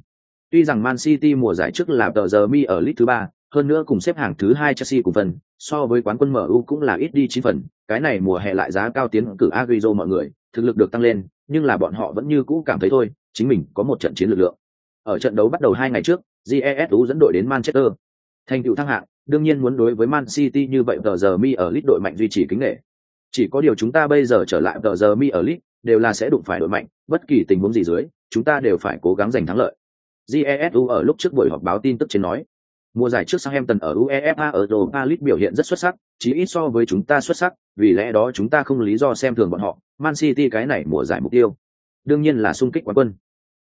Tuy rằng Man City mùa giải trước là tờ giờ mi ở League thứ ba, hơn nữa cùng xếp hạng thứ hai Chelsea cùng phần, so với quán quân MU cũng là ít đi chín phần, cái này mùa hè lại giá cao tiến cử Agüero mọi người, thực lực được tăng lên, nhưng là bọn họ vẫn như cũ cảm thấy thôi, chính mình có một trận chiến lực lượng. Ở trận đấu bắt đầu hai ngày trước, GESU dẫn đội đến Manchester. Thành tựu thăng hạng, đương nhiên muốn đối với Man City như vậy tờ giờ mi ở League đội mạnh duy trì kính nghệ. Chỉ có điều chúng ta bây giờ trở lại tờ giờ mi ở League, đều là sẽ đụng phải đội mạnh, bất kỳ tình huống gì dưới, chúng ta đều phải cố gắng giành thắng lợi. GESU ở lúc trước buổi họp báo tin tức trên nói, mùa giải trước Southampton ở UEFA ở Europa League biểu hiện rất xuất sắc, chỉ ít so với chúng ta xuất sắc, vì lẽ đó chúng ta không lý do xem thường bọn họ, Man City cái này mùa giải mục tiêu. Đương nhiên là xung kích quán quân.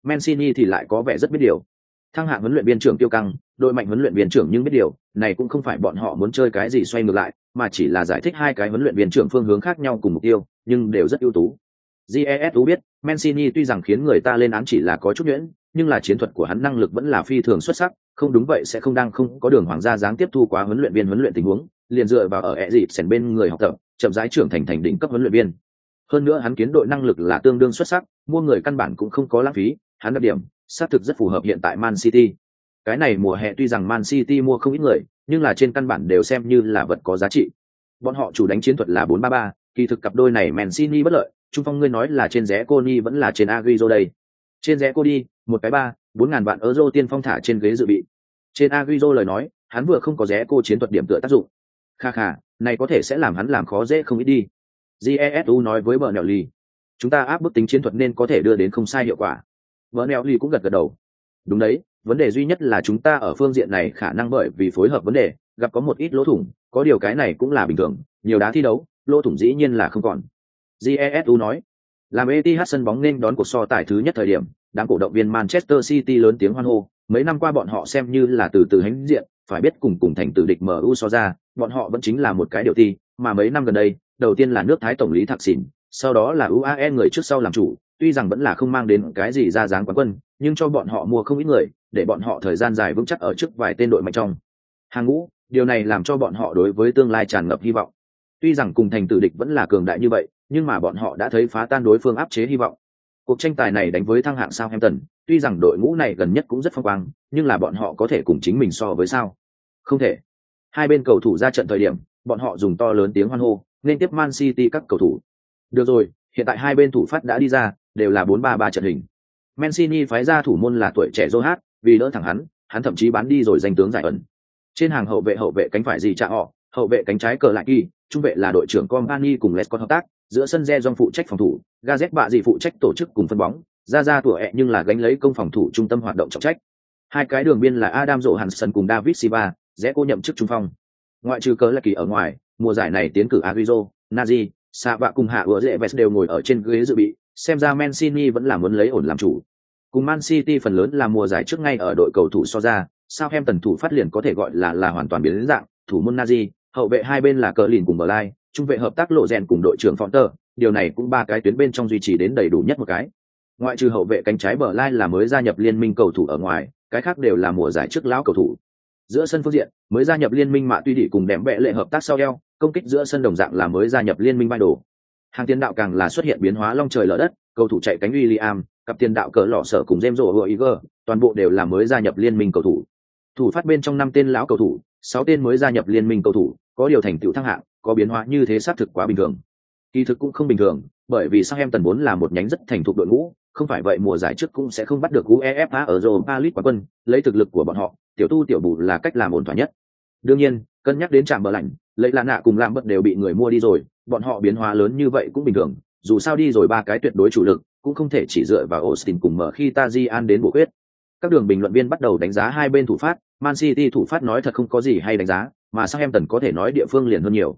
Mancini thì lại có vẻ rất biết điều. Thăng hạng huấn luyện viên trưởng tiêu căng, đội mạnh huấn luyện viên trưởng nhưng biết điều, này cũng không phải bọn họ muốn chơi cái gì xoay ngược lại, mà chỉ là giải thích hai cái huấn luyện viên trưởng phương hướng khác nhau cùng mục tiêu, nhưng đều rất ưu tú. GESU biết, Mancini tuy rằng khiến người ta lên án chỉ là có chút nhuyễn, nhưng là chiến thuật của hắn năng lực vẫn là phi thường xuất sắc, không đúng vậy sẽ không đang không có đường hoàng gia dáng tiếp thu quá huấn luyện viên huấn luyện tình huống, liền dựa vào ở ẹ dịp sèn bên người học tập, chậm rãi trưởng thành thành đỉnh cấp huấn luyện viên. Hơn nữa hắn kiến đội năng lực là tương đương xuất sắc, mua người căn bản cũng không có lãng phí, hắn đặc điểm, xác thực rất phù hợp hiện tại Man City. Cái này mùa hè tuy rằng Man City mua không ít người, nhưng là trên căn bản đều xem như là vật có giá trị. Bọn họ chủ đánh chiến thuật là 4-3-3, kỳ thực cặp đôi này Mancini bất lợi, trung phong ngươi nói là trên rẽ Coni vẫn là trên Agüero đây. Trên rẽ cô đi một cái ba, bốn ngàn vạn euro tiên phong thả trên ghế dự bị. Trên Agüero lời nói, hắn vừa không có rẽ cô chiến thuật điểm tựa tác dụng. Kha kha, này có thể sẽ làm hắn làm khó dễ không ít đi. Jesu nói với vợ nẹo ly Chúng ta áp bức tính chiến thuật nên có thể đưa đến không sai hiệu quả. vợ nẹo ly cũng gật gật đầu. Đúng đấy, vấn đề duy nhất là chúng ta ở phương diện này khả năng bởi vì phối hợp vấn đề, gặp có một ít lỗ thủng, có điều cái này cũng là bình thường, nhiều đá thi đấu, lỗ thủng dĩ nhiên là không còn. Jesu nói, làm Etihad sân bóng nên đón cuộc so tài thứ nhất thời điểm, đám cổ động viên Manchester City lớn tiếng hoan hô, mấy năm qua bọn họ xem như là từ từ hãnh diện, phải biết cùng cùng thành tử địch MU so ra, bọn họ vẫn chính là một cái điều thi. mà mấy năm gần đây, đầu tiên là nước Thái tổng lý Thạc Xỉn, sau đó là UAE người trước sau làm chủ, tuy rằng vẫn là không mang đến cái gì ra dáng quán quân, nhưng cho bọn họ mua không ít người, để bọn họ thời gian dài vững chắc ở trước vài tên đội mạnh trong. Hàng ngũ, điều này làm cho bọn họ đối với tương lai tràn ngập hy vọng. Tuy rằng cùng thành tử địch vẫn là cường đại như vậy, nhưng mà bọn họ đã thấy phá tan đối phương áp chế hy vọng. Cuộc tranh tài này đánh với thăng hạng Southampton, tuy rằng đội ngũ này gần nhất cũng rất phong quang, nhưng là bọn họ có thể cùng chính mình so với sao? Không thể. Hai bên cầu thủ ra trận thời điểm, bọn họ dùng to lớn tiếng hoan hô, nên tiếp Man City các cầu thủ. Được rồi, hiện tại hai bên thủ phát đã đi ra, đều là 4-3-3 trận hình. Mancini phái ra thủ môn là tuổi trẻ Johat, vì đỡ thẳng hắn, hắn thậm chí bán đi rồi danh tướng giải ẩn. Trên hàng hậu vệ hậu vệ cánh phải gì chạ họ, hậu vệ cánh trái cờ lại kỳ, trung vệ là đội trưởng Company cùng Lescott hợp tác, giữa sân re dòng phụ trách phòng thủ, Gazet bạ gì phụ trách tổ chức cùng phân bóng, ra ra tuổi ẹ nhưng là gánh lấy công phòng thủ trung tâm hoạt động trọng trách. Hai cái đường biên là Adam Johansson cùng David siva rẽ cô nhậm chức trung phong. Ngoại trừ cớ là kỳ ở ngoài, mùa giải này tiến cử aguizo Nazi, xạ vạ cùng hạ ủa dễ vest đều ngồi ở trên ghế dự bị, xem ra Mancini vẫn là muốn lấy ổn làm chủ. Cùng Man City phần lớn là mùa giải trước ngay ở đội cầu thủ so ra, sao em tần thủ phát liền có thể gọi là là hoàn toàn biến dạng, thủ môn Nazi, hậu vệ hai bên là cờ lìn cùng bờ lai, trung vệ hợp tác lộ rèn cùng đội trưởng Fonter, điều này cũng ba cái tuyến bên trong duy trì đến đầy đủ nhất một cái. Ngoại trừ hậu vệ cánh trái bờ lai là mới gia nhập liên minh cầu thủ ở ngoài, cái khác đều là mùa giải trước lão cầu thủ. Giữa sân phương diện, mới gia nhập liên minh mạ tuy đỉ cùng đệm bệ lệ hợp tác sau eo, công kích giữa sân đồng dạng là mới gia nhập liên minh vai đồ. Hàng tiền đạo càng là xuất hiện biến hóa long trời lở đất, cầu thủ chạy cánh William, cặp tiền đạo cỡ lọ sở cùng James Rodriguez, toàn bộ đều là mới gia nhập liên minh cầu thủ. Thủ phát bên trong năm tên lão cầu thủ, sáu tên mới gia nhập liên minh cầu thủ, có điều thành tựu thăng hạng, có biến hóa như thế xác thực quá bình thường. Kỳ thực cũng không bình thường, bởi vì Southampton vốn là một nhánh rất thành thục đội ngũ, không phải vậy mùa giải trước cũng sẽ không bắt được UEFA ở Europa League quán quân, lấy thực lực của bọn họ, tiểu tu tiểu bù là cách làm ổn thỏa nhất. Đương nhiên, cân nhắc đến trạm bờ lạnh, lấy là nạ cùng làm bật đều bị người mua đi rồi, bọn họ biến hóa lớn như vậy cũng bình thường, dù sao đi rồi ba cái tuyệt đối chủ lực, cũng không thể chỉ dựa vào Austin cùng mở khi Tajian đến bổ quyết. Các đường bình luận viên bắt đầu đánh giá hai bên thủ phát, Man City thủ phát nói thật không có gì hay đánh giá, mà Southampton có thể nói địa phương liền hơn nhiều.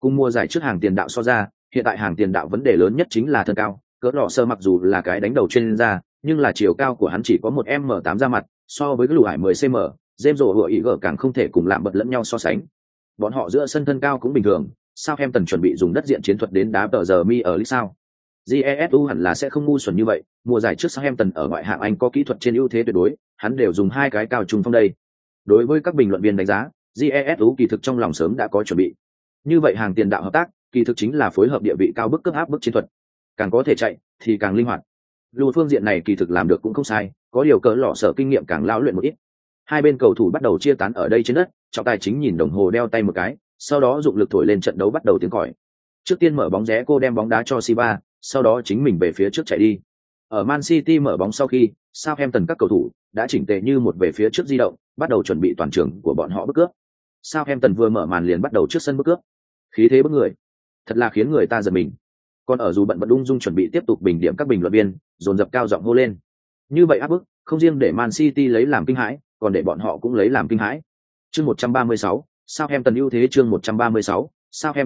Cùng mua giải trước hàng tiền đạo so ra, hiện tại hàng tiền đạo vấn đề lớn nhất chính là thân cao, cỡ lọ sơ mặc dù là cái đánh đầu chuyên gia, nhưng là chiều cao của hắn chỉ có một m tám ra mặt, so với cái lùi hải 10 cm, dêm rổ hựa ý gở càng không thể cùng làm bật lẫn nhau so sánh. Bọn họ giữa sân thân cao cũng bình thường, sao em tần chuẩn bị dùng đất diện chiến thuật đến đá tờ giờ mi ở lý sao? Jesu hẳn là sẽ không ngu xuẩn như vậy, mùa giải trước sao em tần ở ngoại hạng Anh có kỹ thuật trên ưu thế tuyệt đối, hắn đều dùng hai cái cao trung phong đây. đối với các bình luận viên đánh giá jesu kỳ thực trong lòng sớm đã có chuẩn bị như vậy hàng tiền đạo hợp tác kỳ thực chính là phối hợp địa vị cao bức cấp áp bức chiến thuật. Càng có thể chạy thì càng linh hoạt. Lùi phương diện này kỳ thực làm được cũng không sai có điều cỡ lọ sở kinh nghiệm càng lao luyện một ít. Hai bên cầu thủ bắt đầu chia tán ở đây trên đất trọng tài chính nhìn đồng hồ đeo tay một cái sau đó dụng lực thổi lên trận đấu bắt đầu tiếng còi. Trước tiên mở bóng rẽ cô đem bóng đá cho Siba, sau đó chính mình về phía trước chạy đi. Ở Man City mở bóng sau khi Southampton các cầu thủ đã chỉnh tề như một về phía trước di động bắt đầu chuẩn bị toàn trường của bọn họ bước cướp. Southampton vừa mở màn liền bắt đầu trước sân bước cướp khí thế bất người. Thật là khiến người ta giật mình. Còn ở dù bận bận ung dung chuẩn bị tiếp tục bình điểm các bình luận viên dồn dập cao giọng hô lên. Như vậy áp bức không riêng để man city lấy làm kinh hãi còn để bọn họ cũng lấy làm kinh hãi. Chương 136, tần ưu thế chương 136,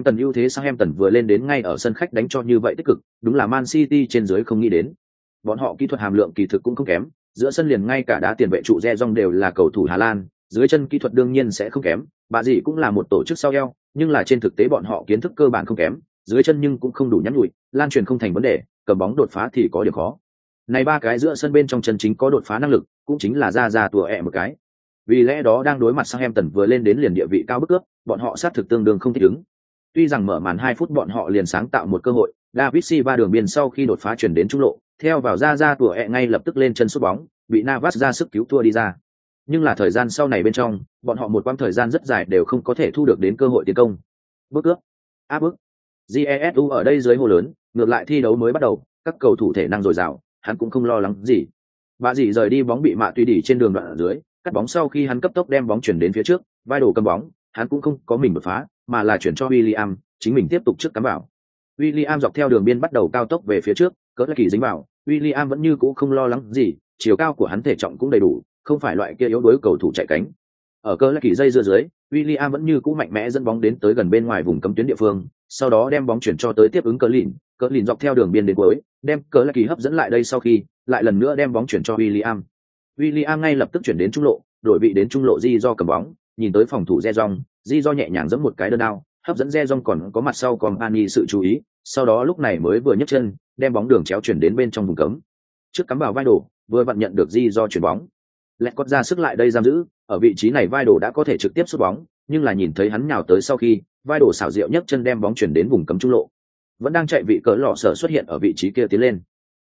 tần ưu thế sao em tần vừa lên đến ngay ở sân khách đánh cho như vậy tích cực đúng là man city trên dưới không nghĩ đến. Bọn họ kỹ thuật hàm lượng kỳ thực cũng không kém giữa sân liền ngay cả đá tiền vệ trụ re rong đều là cầu thủ hà lan dưới chân kỹ thuật đương nhiên sẽ không kém, bà dì cũng là một tổ chức sau eo, nhưng là trên thực tế bọn họ kiến thức cơ bản không kém, dưới chân nhưng cũng không đủ nhắn nhụi lan truyền không thành vấn đề, cầm bóng đột phá thì có điểm khó. Này ba cái giữa sân bên trong chân chính có đột phá năng lực, cũng chính là ra ra tùa ẹ một cái. Vì lẽ đó đang đối mặt sang em tần vừa lên đến liền địa vị cao bức ước, bọn họ sát thực tương đương không thích ứng. Tuy rằng mở màn hai phút bọn họ liền sáng tạo một cơ hội, david silva đường biên sau khi đột phá chuyển đến trung lộ, theo vào ra ra tùa ẹ ngay lập tức lên chân sút bóng, bị navas ra sức cứu thua đi ra nhưng là thời gian sau này bên trong bọn họ một quãng thời gian rất dài đều không có thể thu được đến cơ hội tiến công. Bước ước áp bức jesu ở đây dưới hồ lớn ngược lại thi đấu mới bắt đầu các cầu thủ thể năng dồi dào hắn cũng không lo lắng gì. Bà dì rời đi bóng bị mạ tuy đỉ trên đường đoạn ở dưới cắt bóng sau khi hắn cấp tốc đem bóng chuyển đến phía trước vai đồ cầm bóng hắn cũng không có mình đột phá mà là chuyển cho William, chính mình tiếp tục trước cắm vào. William dọc theo đường biên bắt đầu cao tốc về phía trước cỡ kỳ dính vào William vẫn như cũ không lo lắng gì chiều cao của hắn thể trọng cũng đầy đủ không phải loại kia yếu đuối cầu thủ chạy cánh. Ở cơ kỳ dây dưa dưới, William vẫn như cũ mạnh mẽ dẫn bóng đến tới gần bên ngoài vùng cấm tuyến địa phương, sau đó đem bóng chuyển cho tới tiếp ứng cỡ lìn cỡ lìn dọc theo đường biên đến cuối, đem cỡ kỳ hấp dẫn lại đây sau khi, lại lần nữa đem bóng chuyển cho William. William ngay lập tức chuyển đến trung lộ, đổi vị đến trung lộ di do cầm bóng, nhìn tới phòng thủ re Jong di do nhẹ nhàng giẫm một cái đơn đao hấp dẫn re Jong còn có mặt sau còn ani sự chú ý, sau đó lúc này mới vừa nhấc chân, đem bóng đường chéo chuyển đến bên trong vùng cấm. Trước cắm vào vai đổ vừa vặn nhận được di do chuyển bóng lẹt cót ra sức lại đây giam giữ ở vị trí này vai đồ đã có thể trực tiếp xuất bóng nhưng là nhìn thấy hắn nhào tới sau khi vai đồ xảo diệu nhấc chân đem bóng chuyển đến vùng cấm trung lộ. Vẫn đang chạy vị cỡ lọ sở xuất hiện ở vị trí kia tiến lên.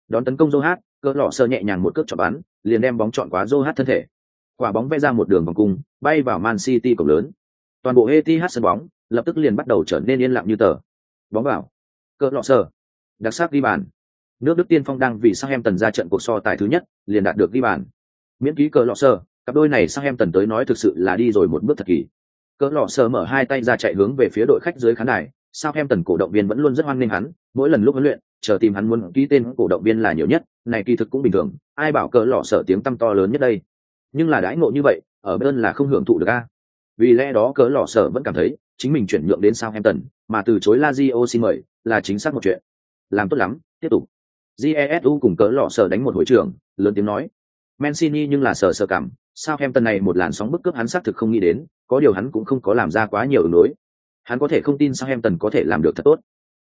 Đón tấn công Johat, cỡ lọ sờ nhẹ nhàng một cước chọn bắn liền đem bóng chọn quá Johat thân thể. Quả bóng vẽ ra một đường vòng cung bay vào Man City cổng lớn. Toàn bộ Etihad sân bóng lập tức liền bắt đầu trở nên yên lặng như tờ. Bóng vào. Cỡ lọ sờ, đặc sắc ghi bàn. Nước đức tiên phong đang vì sang em tần ra trận cuộc so tài thứ nhất liền đạt được ghi bàn miễn ký cờ lọ sơ, cặp đôi này sang em tần tới nói thực sự là đi rồi một bước thật kỳ. Cỡ lọ sơ mở hai tay ra chạy hướng về phía đội khách dưới khán đài, sao em tần cổ động viên vẫn luôn rất hoan nghênh hắn, mỗi lần lúc huấn luyện, chờ tìm hắn muốn ký tên cổ động viên là nhiều nhất, này kỳ thực cũng bình thường, ai bảo cỡ lọ sở tiếng tăm to lớn nhất đây? Nhưng là đãi ngộ như vậy, ở bên là không hưởng thụ được a. Vì lẽ đó cỡ lọ sở vẫn cảm thấy, chính mình chuyển nhượng đến sao em tần, mà từ chối la di xin mời, là chính xác một chuyện. Làm tốt lắm, tiếp tục. Jesu cùng cỡ lọ sở đánh một hội trưởng, lớn tiếng nói. Mancini nhưng là sợ sợ cảm, sao em tần này một làn sóng bức cướp hắn xác thực không nghĩ đến, có điều hắn cũng không có làm ra quá nhiều ứng đối. Hắn có thể không tin sao em tần có thể làm được thật tốt.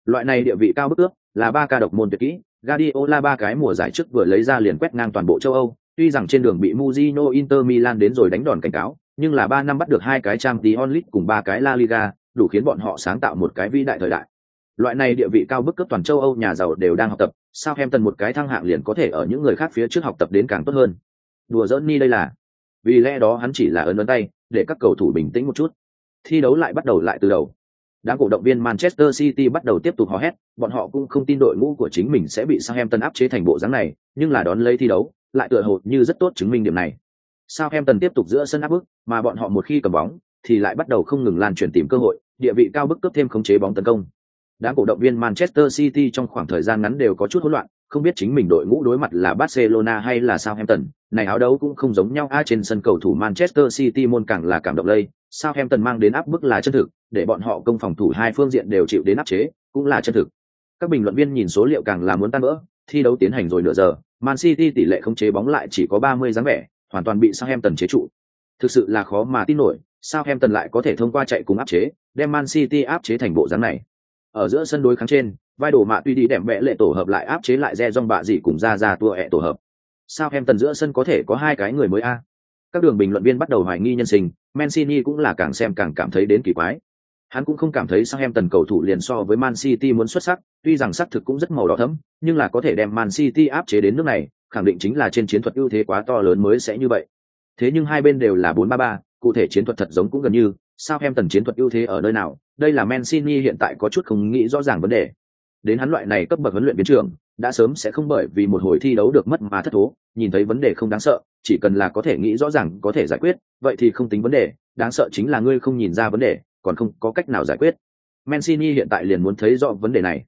Loại này địa vị cao bức cướp, là ba ca độc môn tuyệt kỹ, Guardiola ba cái mùa giải trước vừa lấy ra liền quét ngang toàn bộ châu Âu, tuy rằng trên đường bị Mourinho Inter Milan đến rồi đánh đòn cảnh cáo, nhưng là ba năm bắt được hai cái Champions League cùng ba cái La Liga, đủ khiến bọn họ sáng tạo một cái vĩ đại thời đại. Loại này địa vị cao bức cấp toàn châu Âu nhà giàu đều đang học tập, sao em tần một cái thăng hạng liền có thể ở những người khác phía trước học tập đến càng tốt hơn? Đùa dỡn ni đây là. Vì lẽ đó hắn chỉ là ấn ấn tay, để các cầu thủ bình tĩnh một chút. Thi đấu lại bắt đầu lại từ đầu. Đám cổ động viên manchester city bắt đầu tiếp tục hò hét, bọn họ cũng không tin đội ngũ của chính mình sẽ bị Southampton áp chế thành bộ dáng này, nhưng là đón lấy thi đấu, lại tựa hồ như rất tốt chứng minh điểm này. Southampton tiếp tục giữa sân áp bức, mà bọn họ một khi cầm bóng, thì lại bắt đầu không ngừng lan truyền tìm cơ hội, địa vị cao bức cấp thêm khống chế bóng tấn công đám cổ động viên manchester city trong khoảng thời gian ngắn đều có chút hỗn loạn không biết chính mình đội ngũ đối mặt là Barcelona hay là Southampton, này áo đấu cũng không giống nhau a trên sân cầu thủ Manchester City môn càng là cảm động lây, Southampton mang đến áp bức là chân thực, để bọn họ công phòng thủ hai phương diện đều chịu đến áp chế, cũng là chân thực. Các bình luận viên nhìn số liệu càng là muốn tan vỡ, thi đấu tiến hành rồi nửa giờ, Man City tỷ lệ không chế bóng lại chỉ có 30 dáng vẻ, hoàn toàn bị Southampton chế trụ. Thực sự là khó mà tin nổi, Southampton lại có thể thông qua chạy cùng áp chế, đem Man City áp chế thành bộ dáng này. Ở giữa sân đối kháng trên, vai đổ mạ tuy đi đẹp vẽ lệ tổ hợp lại áp chế lại re dong bạ gì cùng ra ra tua ẹ tổ hợp sao em tần giữa sân có thể có hai cái người mới a Các đường bình luận viên bắt đầu hoài nghi nhân sinh, Mancini cũng là càng xem càng cảm thấy đến kỳ quái. Hắn cũng không cảm thấy sang em tần cầu thủ liền so với Man City muốn xuất sắc, tuy rằng xác thực cũng rất màu đỏ thẫm, nhưng là có thể đem Man City áp chế đến nước này, khẳng định chính là trên chiến thuật ưu thế quá to lớn mới sẽ như vậy. Thế nhưng hai bên đều là 4-3-3, cụ thể chiến thuật thật giống cũng gần như, sao em tần chiến thuật ưu thế ở nơi nào, đây là Mancini hiện tại có chút không nghĩ rõ ràng vấn đề. Đến hắn loại này cấp bậc huấn luyện viên trưởng, đã sớm sẽ không bởi vì một hồi thi đấu được mất mà thất thố, nhìn thấy vấn đề không đáng sợ, chỉ cần là có thể nghĩ rõ ràng có thể giải quyết, vậy thì không tính vấn đề, đáng sợ chính là ngươi không nhìn ra vấn đề, còn không có cách nào giải quyết. Mancini hiện tại liền muốn thấy rõ vấn đề này.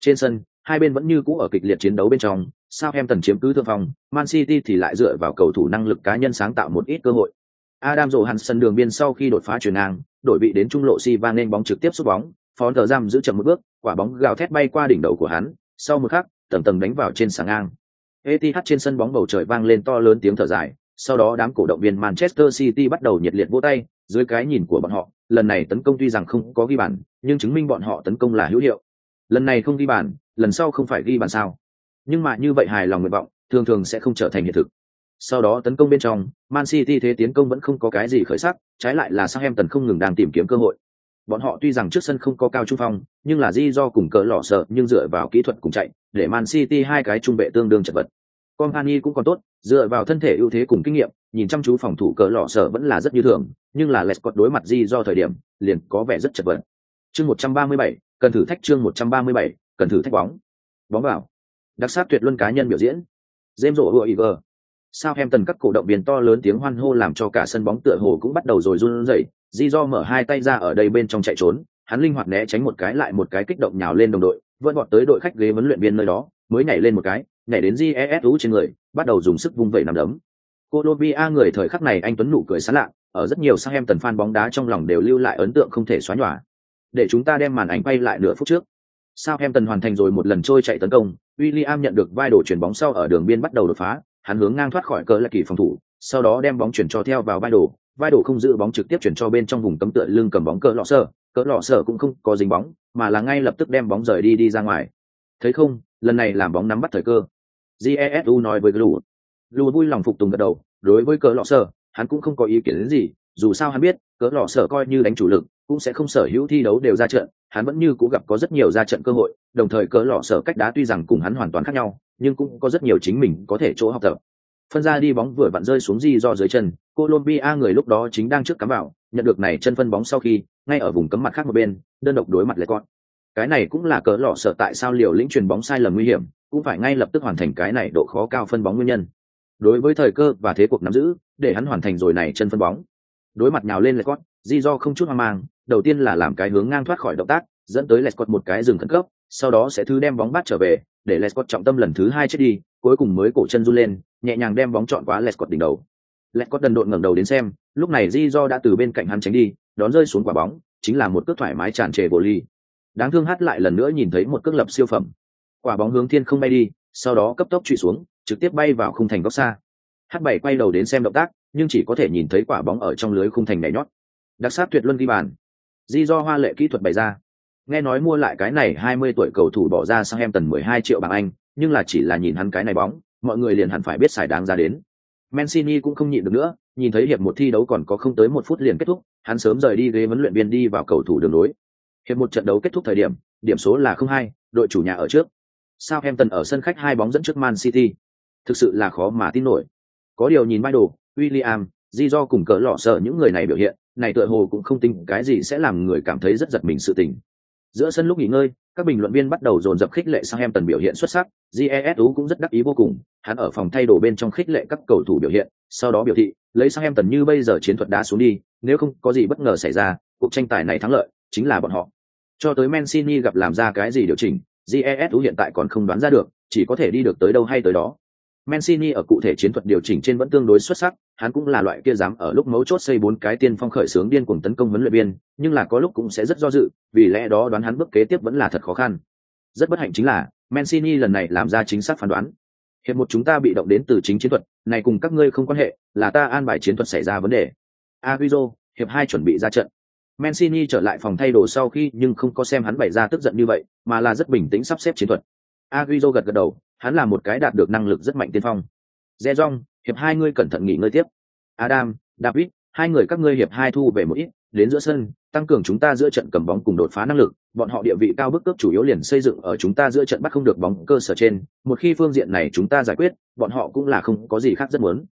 Trên sân, hai bên vẫn như cũ ở kịch liệt chiến đấu bên trong, Southampton chiếm cứ thượng phòng, Man City thì lại dựa vào cầu thủ năng lực cá nhân sáng tạo một ít cơ hội. Adam Johansson đường biên sau khi đột phá chuyền ngang, đổi vị đến trung lộ si Silva nên bóng trực tiếp sút bóng, phó tờ giam giữ chậm một bước, quả bóng gào thét bay qua đỉnh đầu của hắn, sau một khắc, tầng tầng đánh vào trên sàng ngang. Etihad trên sân bóng bầu trời vang lên to lớn tiếng thở dài, sau đó đám cổ động viên Manchester City bắt đầu nhiệt liệt vỗ tay, dưới cái nhìn của bọn họ, lần này tấn công tuy rằng không có ghi bàn, nhưng chứng minh bọn họ tấn công là hữu hiệu. Lần này không ghi bàn, lần sau không phải ghi bàn sao? Nhưng mà như vậy hài lòng nguyện vọng, thường thường sẽ không trở thành hiện thực. Sau đó tấn công bên trong, Man City thế tiến công vẫn không có cái gì khởi sắc, trái lại là Southampton không ngừng đang tìm kiếm cơ hội. Bọn họ tuy rằng trước sân không có cao trung phong, nhưng là di do cùng cỡ lọ sợ nhưng dựa vào kỹ thuật cùng chạy, để Man City hai cái trung vệ tương đương chật vật. Company cũng còn tốt, dựa vào thân thể ưu thế cùng kinh nghiệm, nhìn chăm chú phòng thủ cỡ lọ sợ vẫn là rất như thường, nhưng là Lescott đối mặt di do thời điểm, liền có vẻ rất chật vật. Chương 137, cần thử thách chương 137, cần thử thách bóng. Bóng vào. Đặc sắc tuyệt luân cá nhân biểu diễn. James Rodriguez. Sao em tần các cổ động viên to lớn tiếng hoan hô làm cho cả sân bóng tựa hồ cũng bắt đầu rồi run rẩy. Di do mở hai tay ra ở đây bên trong chạy trốn, hắn linh hoạt né tránh một cái lại một cái kích động nhào lên đồng đội, vẫn bọn tới đội khách ghế huấn luyện viên nơi đó, mới nhảy lên một cái, nhảy đến jesu trên người bắt đầu dùng sức vung vẩy nằm đấm. Colombia người thời khắc này anh tuấn nụ cười sán lạ ở rất nhiều sang em tần fan bóng đá trong lòng đều lưu lại ấn tượng không thể xóa nhòa. Để chúng ta đem màn ảnh quay lại nửa phút trước. Sao em tần hoàn thành rồi một lần trôi chạy tấn công William nhận được vai đổ chuyển bóng sau ở đường biên bắt đầu đột phá hắn hướng ngang thoát khỏi cờ là kỳ phòng thủ sau đó đem bóng chuyển cho theo vào vai đổ vai đổ không giữ bóng trực tiếp chuyển cho bên trong vùng cấm tựa lưng cầm bóng cỡ lọ sơ cỡ lọ sơ cũng không có dính bóng mà là ngay lập tức đem bóng rời đi đi ra ngoài. Thấy không lần này làm bóng nắm bắt thời cơ. Jesu nói với lù lù vui lòng phục tùng gật đầu, đối với cỡ lọ sở, hắn cũng không có ý kiến đến gì, dù sao hắn biết, cỡ lọ sở coi như đánh chủ lực, cũng sẽ không sở hữu thi đấu đều ra trận, hắn vẫn như cũ gặp có rất nhiều ra trận cơ hội, đồng thời cỡ lọ sở cách đá tuy rằng cùng hắn hoàn toàn khác nhau, nhưng cũng có rất nhiều chính mình có thể chỗ học tập. Phân ra đi bóng vừa vặn rơi xuống gì do dưới chân, Colombia người lúc đó chính đang trước cắm vào, nhận được này chân phân bóng sau khi, ngay ở vùng cấm mặt khác một bên, đơn độc đối mặt lại con. Cái này cũng là cỡ lọ sở tại sao liều lĩnh truyền bóng sai lầm nguy hiểm, cũng phải ngay lập tức hoàn thành cái này độ khó cao phân bóng nguyên nhân đối với thời cơ và thế cuộc nắm giữ để hắn hoàn thành rồi này chân phân bóng đối mặt nhào lên Lescott, di do không chút hoang mang đầu tiên là làm cái hướng ngang thoát khỏi động tác dẫn tới Lescott một cái dừng khẩn cấp sau đó sẽ thứ đem bóng bắt trở về để Lescott trọng tâm lần thứ hai chết đi, cuối cùng mới cổ chân run lên, nhẹ nhàng đem bóng chọn quá Lescott đỉnh đầu. Lescott đần độn ngẩng đầu đến xem, lúc này di đã từ bên cạnh hắn tránh đi, đón rơi xuống quả bóng, chính là một cước thoải mái tràn trề vô ly. Đáng thương hát lại lần nữa nhìn thấy một cước lập siêu phẩm. Quả bóng hướng thiên không bay đi, sau đó cấp tốc trụy xuống, trực tiếp bay vào khung thành góc xa. Hát bảy quay đầu đến xem động tác, nhưng chỉ có thể nhìn thấy quả bóng ở trong lưới khung thành nhảy nhót. Đặc sát tuyệt luân ghi bàn. Di do hoa lệ kỹ thuật bày ra nghe nói mua lại cái này hai mươi tuổi cầu thủ bỏ ra sang em tần mười hai triệu bảng anh nhưng là chỉ là nhìn hắn cái này bóng mọi người liền hẳn phải biết xài đáng ra đến Mancini cũng không nhịn được nữa nhìn thấy hiệp một thi đấu còn có không tới một phút liền kết thúc hắn sớm rời đi ghế huấn luyện viên đi vào cầu thủ đường lối hiệp một trận đấu kết thúc thời điểm điểm số là không hai đội chủ nhà ở trước Southampton ở sân khách hai bóng dẫn trước Man City. Thực sự là khó mà tin nổi. Có điều nhìn Michael, William, Jizo cùng cỡ lọ sợ những người này biểu hiện, này tựa hồ cũng không tin cái gì sẽ làm người cảm thấy rất giật mình sự tình. Giữa sân lúc nghỉ ngơi, các bình luận viên bắt đầu dồn dập khích lệ sang em tần biểu hiện xuất sắc, Jesu cũng rất đắc ý vô cùng, hắn ở phòng thay đồ bên trong khích lệ các cầu thủ biểu hiện, sau đó biểu thị, lấy sang em tần như bây giờ chiến thuật đá xuống đi, nếu không có gì bất ngờ xảy ra, cuộc tranh tài này thắng lợi chính là bọn họ. Cho tới Mancini gặp làm ra cái gì điều chỉnh, jesu hiện tại còn không đoán ra được chỉ có thể đi được tới đâu hay tới đó. Mancini ở cụ thể chiến thuật điều chỉnh trên vẫn tương đối xuất sắc, hắn cũng là loại kia dám ở lúc mấu chốt xây bốn cái tiên phong khởi sướng điên cuồng tấn công huấn luyện viên, nhưng là có lúc cũng sẽ rất do dự, vì lẽ đó đoán hắn bước kế tiếp vẫn là thật khó khăn. Rất bất hạnh chính là, Mancini lần này làm ra chính xác phán đoán. Hiệp một chúng ta bị động đến từ chính chiến thuật, này cùng các ngươi không quan hệ, là ta an bài chiến thuật xảy ra vấn đề. Agüero, hiệp hai chuẩn bị ra trận, Mancini trở lại phòng thay đồ sau khi nhưng không có xem hắn bày ra tức giận như vậy, mà là rất bình tĩnh sắp xếp chiến thuật. Agüero gật gật đầu, hắn là một cái đạt được năng lực rất mạnh tiên phong. Rejong, hiệp hai ngươi cẩn thận nghỉ ngơi tiếp. Adam, David, hai người các ngươi hiệp hai thu về một ít, đến giữa sân, tăng cường chúng ta giữa trận cầm bóng cùng đột phá năng lực, bọn họ địa vị cao bức cướp chủ yếu liền xây dựng ở chúng ta giữa trận bắt không được bóng cơ sở trên, một khi phương diện này chúng ta giải quyết, bọn họ cũng là không có gì khác rất muốn.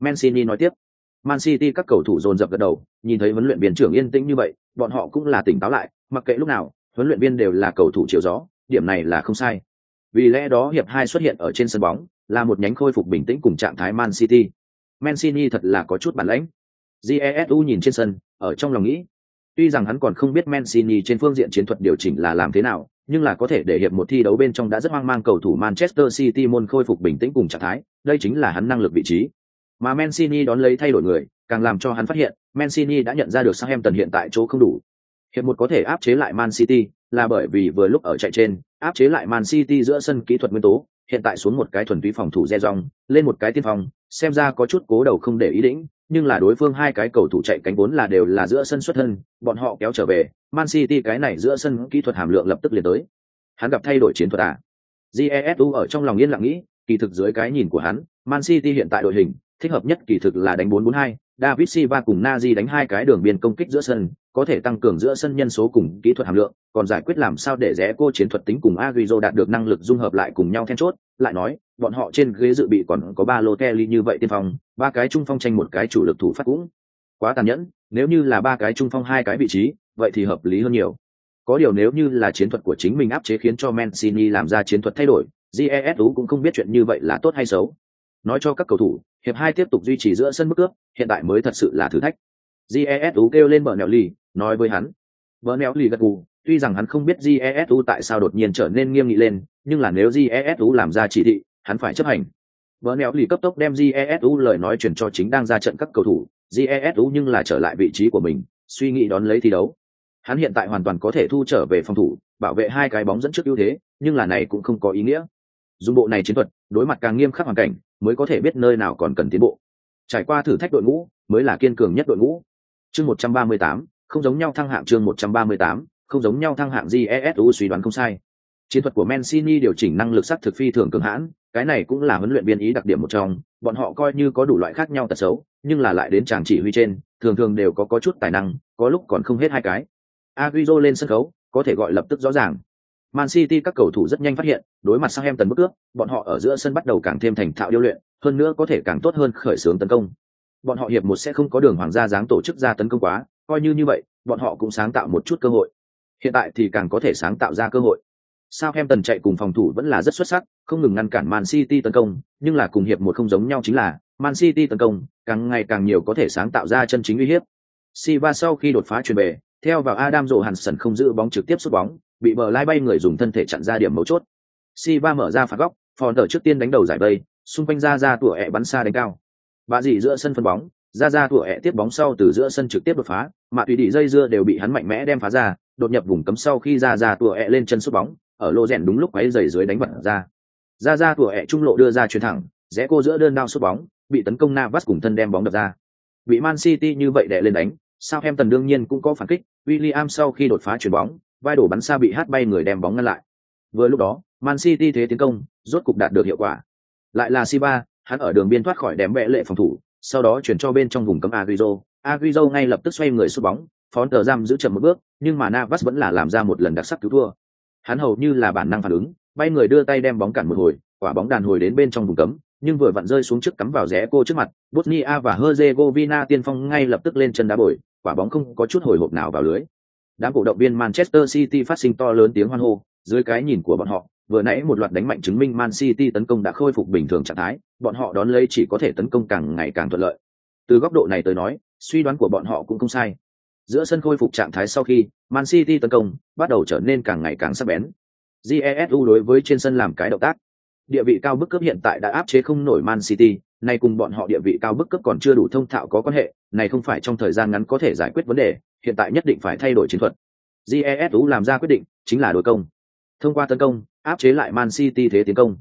Mancini nói tiếp. Man City các cầu thủ dồn dập gật đầu, nhìn thấy huấn luyện viên trưởng yên tĩnh như vậy, bọn họ cũng là tỉnh táo lại, mặc kệ lúc nào, huấn luyện viên đều là cầu thủ chiều gió, điểm này là không sai. Vì lẽ đó hiệp hai xuất hiện ở trên sân bóng, là một nhánh khôi phục bình tĩnh cùng trạng thái Man City. Mancini thật là có chút bản lĩnh. Jesu nhìn trên sân, ở trong lòng nghĩ, tuy rằng hắn còn không biết Mancini trên phương diện chiến thuật điều chỉnh là làm thế nào, nhưng là có thể để hiệp một thi đấu bên trong đã rất hoang mang cầu thủ Manchester City môn khôi phục bình tĩnh cùng trạng thái, đây chính là hắn năng lực vị trí. Mà Mancini đón lấy thay đổi người, càng làm cho hắn phát hiện, Mancini đã nhận ra được Southampton hiện tại chỗ không đủ. Hiệp một có thể áp chế lại Man City, là bởi vì vừa lúc ở chạy trên, áp chế lại Man City giữa sân kỹ thuật nguyên tố, hiện tại xuống một cái thuần túy phòng thủ re rong, lên một cái tiên phòng, xem ra có chút cố đầu không để ý định, nhưng là đối phương hai cái cầu thủ chạy cánh vốn là đều là giữa sân xuất thân, bọn họ kéo trở về, Man City cái này giữa sân kỹ thuật hàm lượng lập tức liền tới. Hắn gặp thay đổi chiến thuật à? Jesu ở trong lòng yên lặng nghĩ, kỳ thực dưới cái nhìn của hắn, Man City hiện tại đội hình, thích hợp nhất kỳ thực là đánh 4-4-2, David Silva cùng Nazi đánh hai cái đường biên công kích giữa sân, có thể tăng cường giữa sân nhân số cùng kỹ thuật hàm lượng, còn giải quyết làm sao để rẽ cô chiến thuật tính cùng Agüero đạt được năng lực dung hợp lại cùng nhau then chốt, lại nói, bọn họ trên ghế dự bị còn có ba Loteli như vậy tiên phong, ba cái trung phong tranh một cái chủ lực thủ phát cũng quá tàn nhẫn, nếu như là ba cái trung phong hai cái vị trí, vậy thì hợp lý hơn nhiều. Có điều nếu như là chiến thuật của chính mình áp chế khiến cho Mancini làm ra chiến thuật thay đổi, GESU cũng không biết chuyện như vậy là tốt hay xấu. Nói cho các cầu thủ, hiệp hai tiếp tục duy trì giữa sân mức cướp, hiện tại mới thật sự là thử thách. GESU kêu lên bờ nẹo lì, nói với hắn. Bờ nẹo lì gật gù, tuy rằng hắn không biết GESU tại sao đột nhiên trở nên nghiêm nghị lên, nhưng là nếu GESU làm ra chỉ thị, hắn phải chấp hành. Bờ nẹo lì cấp tốc đem GESU lời nói chuyển cho chính đang ra trận các cầu thủ, GESU nhưng là trở lại vị trí của mình, suy nghĩ đón lấy thi đấu. Hắn hiện tại hoàn toàn có thể thu trở về phòng thủ, bảo vệ hai cái bóng dẫn trước ưu thế, nhưng là này cũng không có ý nghĩa. Dùng bộ này chiến thuật, đối mặt càng nghiêm khắc hoàn cảnh, mới có thể biết nơi nào còn cần tiến bộ. Trải qua thử thách đội ngũ, mới là kiên cường nhất đội ngũ. Chương 138, không giống nhau thăng hạng chương 138, không giống nhau thăng hạng GESU suy đoán không sai. Chiến thuật của Mancini điều chỉnh năng lực sắc thực phi thường cường hãn, cái này cũng là huấn luyện viên ý đặc điểm một trong, bọn họ coi như có đủ loại khác nhau tật xấu, nhưng là lại đến chàng chỉ huy trên, thường thường đều có có chút tài năng, có lúc còn không hết hai cái. Agüero lên sân khấu, có thể gọi lập tức rõ ràng. Man City các cầu thủ rất nhanh phát hiện, đối mặt sang Em tần bức cướp, bọn họ ở giữa sân bắt đầu càng thêm thành thạo điêu luyện, hơn nữa có thể càng tốt hơn khởi xướng tấn công. Bọn họ hiệp một sẽ không có đường hoàng gia dáng tổ chức ra tấn công quá, coi như như vậy, bọn họ cũng sáng tạo một chút cơ hội. Hiện tại thì càng có thể sáng tạo ra cơ hội. sao em tần chạy cùng phòng thủ vẫn là rất xuất sắc, không ngừng ngăn cản Man City tấn công, nhưng là cùng hiệp một không giống nhau chính là, Man City tấn công, càng ngày càng nhiều có thể sáng tạo ra chân chính uy hiếp. siva sau khi đột phá truyền về, theo vào Adam Johansson không giữ bóng trực tiếp sút bóng, bị bờ lai bay người dùng thân thể chặn ra điểm mấu chốt. siva mở ra phạt góc, Phòn ở trước tiên đánh đầu giải bay xung quanh ra ra tủa ẹ bắn xa đánh cao. Bà dì giữa sân phân bóng, ra ra tủa ẹ tiếp bóng sau từ giữa sân trực tiếp đột phá, mà tùy đi dây dưa đều bị hắn mạnh mẽ đem phá ra, đột nhập vùng cấm sau khi ra ra tủa ẹ lên chân sút bóng, ở lô rèn đúng lúc quấy giày dưới đánh bật ra. Ra ra tủa ẹ trung lộ đưa ra chuyền thẳng, rẽ cô giữa đơn đao sút bóng, bị tấn công Navas cùng thân đem bóng đập ra. Bị Man City như vậy đè lên đánh, Southampton đương nhiên cũng có phản kích, William sau khi đột phá chuyền bóng, vai đổ bắn xa bị hát bay người đem bóng ngăn lại. Vừa lúc đó, Man City thế tiến công, rốt cục đạt được hiệu quả. Lại là Siba, hắn ở đường biên thoát khỏi đếm bệ lệ phòng thủ, sau đó chuyển cho bên trong vùng cấm Agüero. Agüero ngay lập tức xoay người sút bóng, phón tờ giam giữ chậm một bước, nhưng mà Navas vẫn là làm ra một lần đặc sắc cứu thua. Hắn hầu như là bản năng phản ứng, bay người đưa tay đem bóng cản một hồi, quả bóng đàn hồi đến bên trong vùng cấm, nhưng vừa vặn rơi xuống trước cắm vào rẽ cô trước mặt, Bosnia và Herzegovina tiên phong ngay lập tức lên chân đá bồi, quả bóng không có chút hồi hộp nào vào lưới. Đám cổ động viên Manchester City phát sinh to lớn tiếng hoan hô, dưới cái nhìn của bọn họ, vừa nãy một loạt đánh mạnh chứng minh Man City tấn công đã khôi phục bình thường trạng thái, bọn họ đón lấy chỉ có thể tấn công càng ngày càng thuận lợi. Từ góc độ này tới nói, suy đoán của bọn họ cũng không sai. Giữa sân khôi phục trạng thái sau khi, Man City tấn công bắt đầu trở nên càng ngày càng sắc bén. Jesu đối với trên sân làm cái động tác. Địa vị cao bức cấp hiện tại đã áp chế không nổi Man City, nay cùng bọn họ địa vị cao bức cấp còn chưa đủ thông thạo có quan hệ, này không phải trong thời gian ngắn có thể giải quyết vấn đề, hiện tại nhất định phải thay đổi chiến thuật. Jesu làm ra quyết định, chính là đối công. Thông qua tấn công, áp chế lại Man City thế tiến công.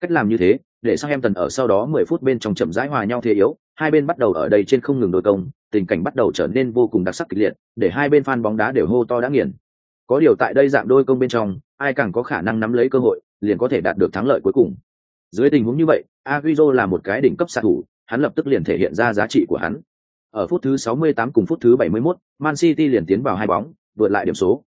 Cách làm như thế, để Southampton ở sau đó 10 phút bên trong chậm rãi hòa nhau thế yếu, hai bên bắt đầu ở đây trên không ngừng đối công, tình cảnh bắt đầu trở nên vô cùng đặc sắc kịch liệt, để hai bên fan bóng đá đều hô to đã nghiền. Có điều tại đây dạng đôi công bên trong, ai càng có khả năng nắm lấy cơ hội, liền có thể đạt được thắng lợi cuối cùng. Dưới tình huống như vậy, Agüero là một cái đỉnh cấp xạ thủ, hắn lập tức liền thể hiện ra giá trị của hắn. Ở phút thứ 68 cùng phút thứ 71, Man City liền tiến vào hai bóng, vượt lại điểm số.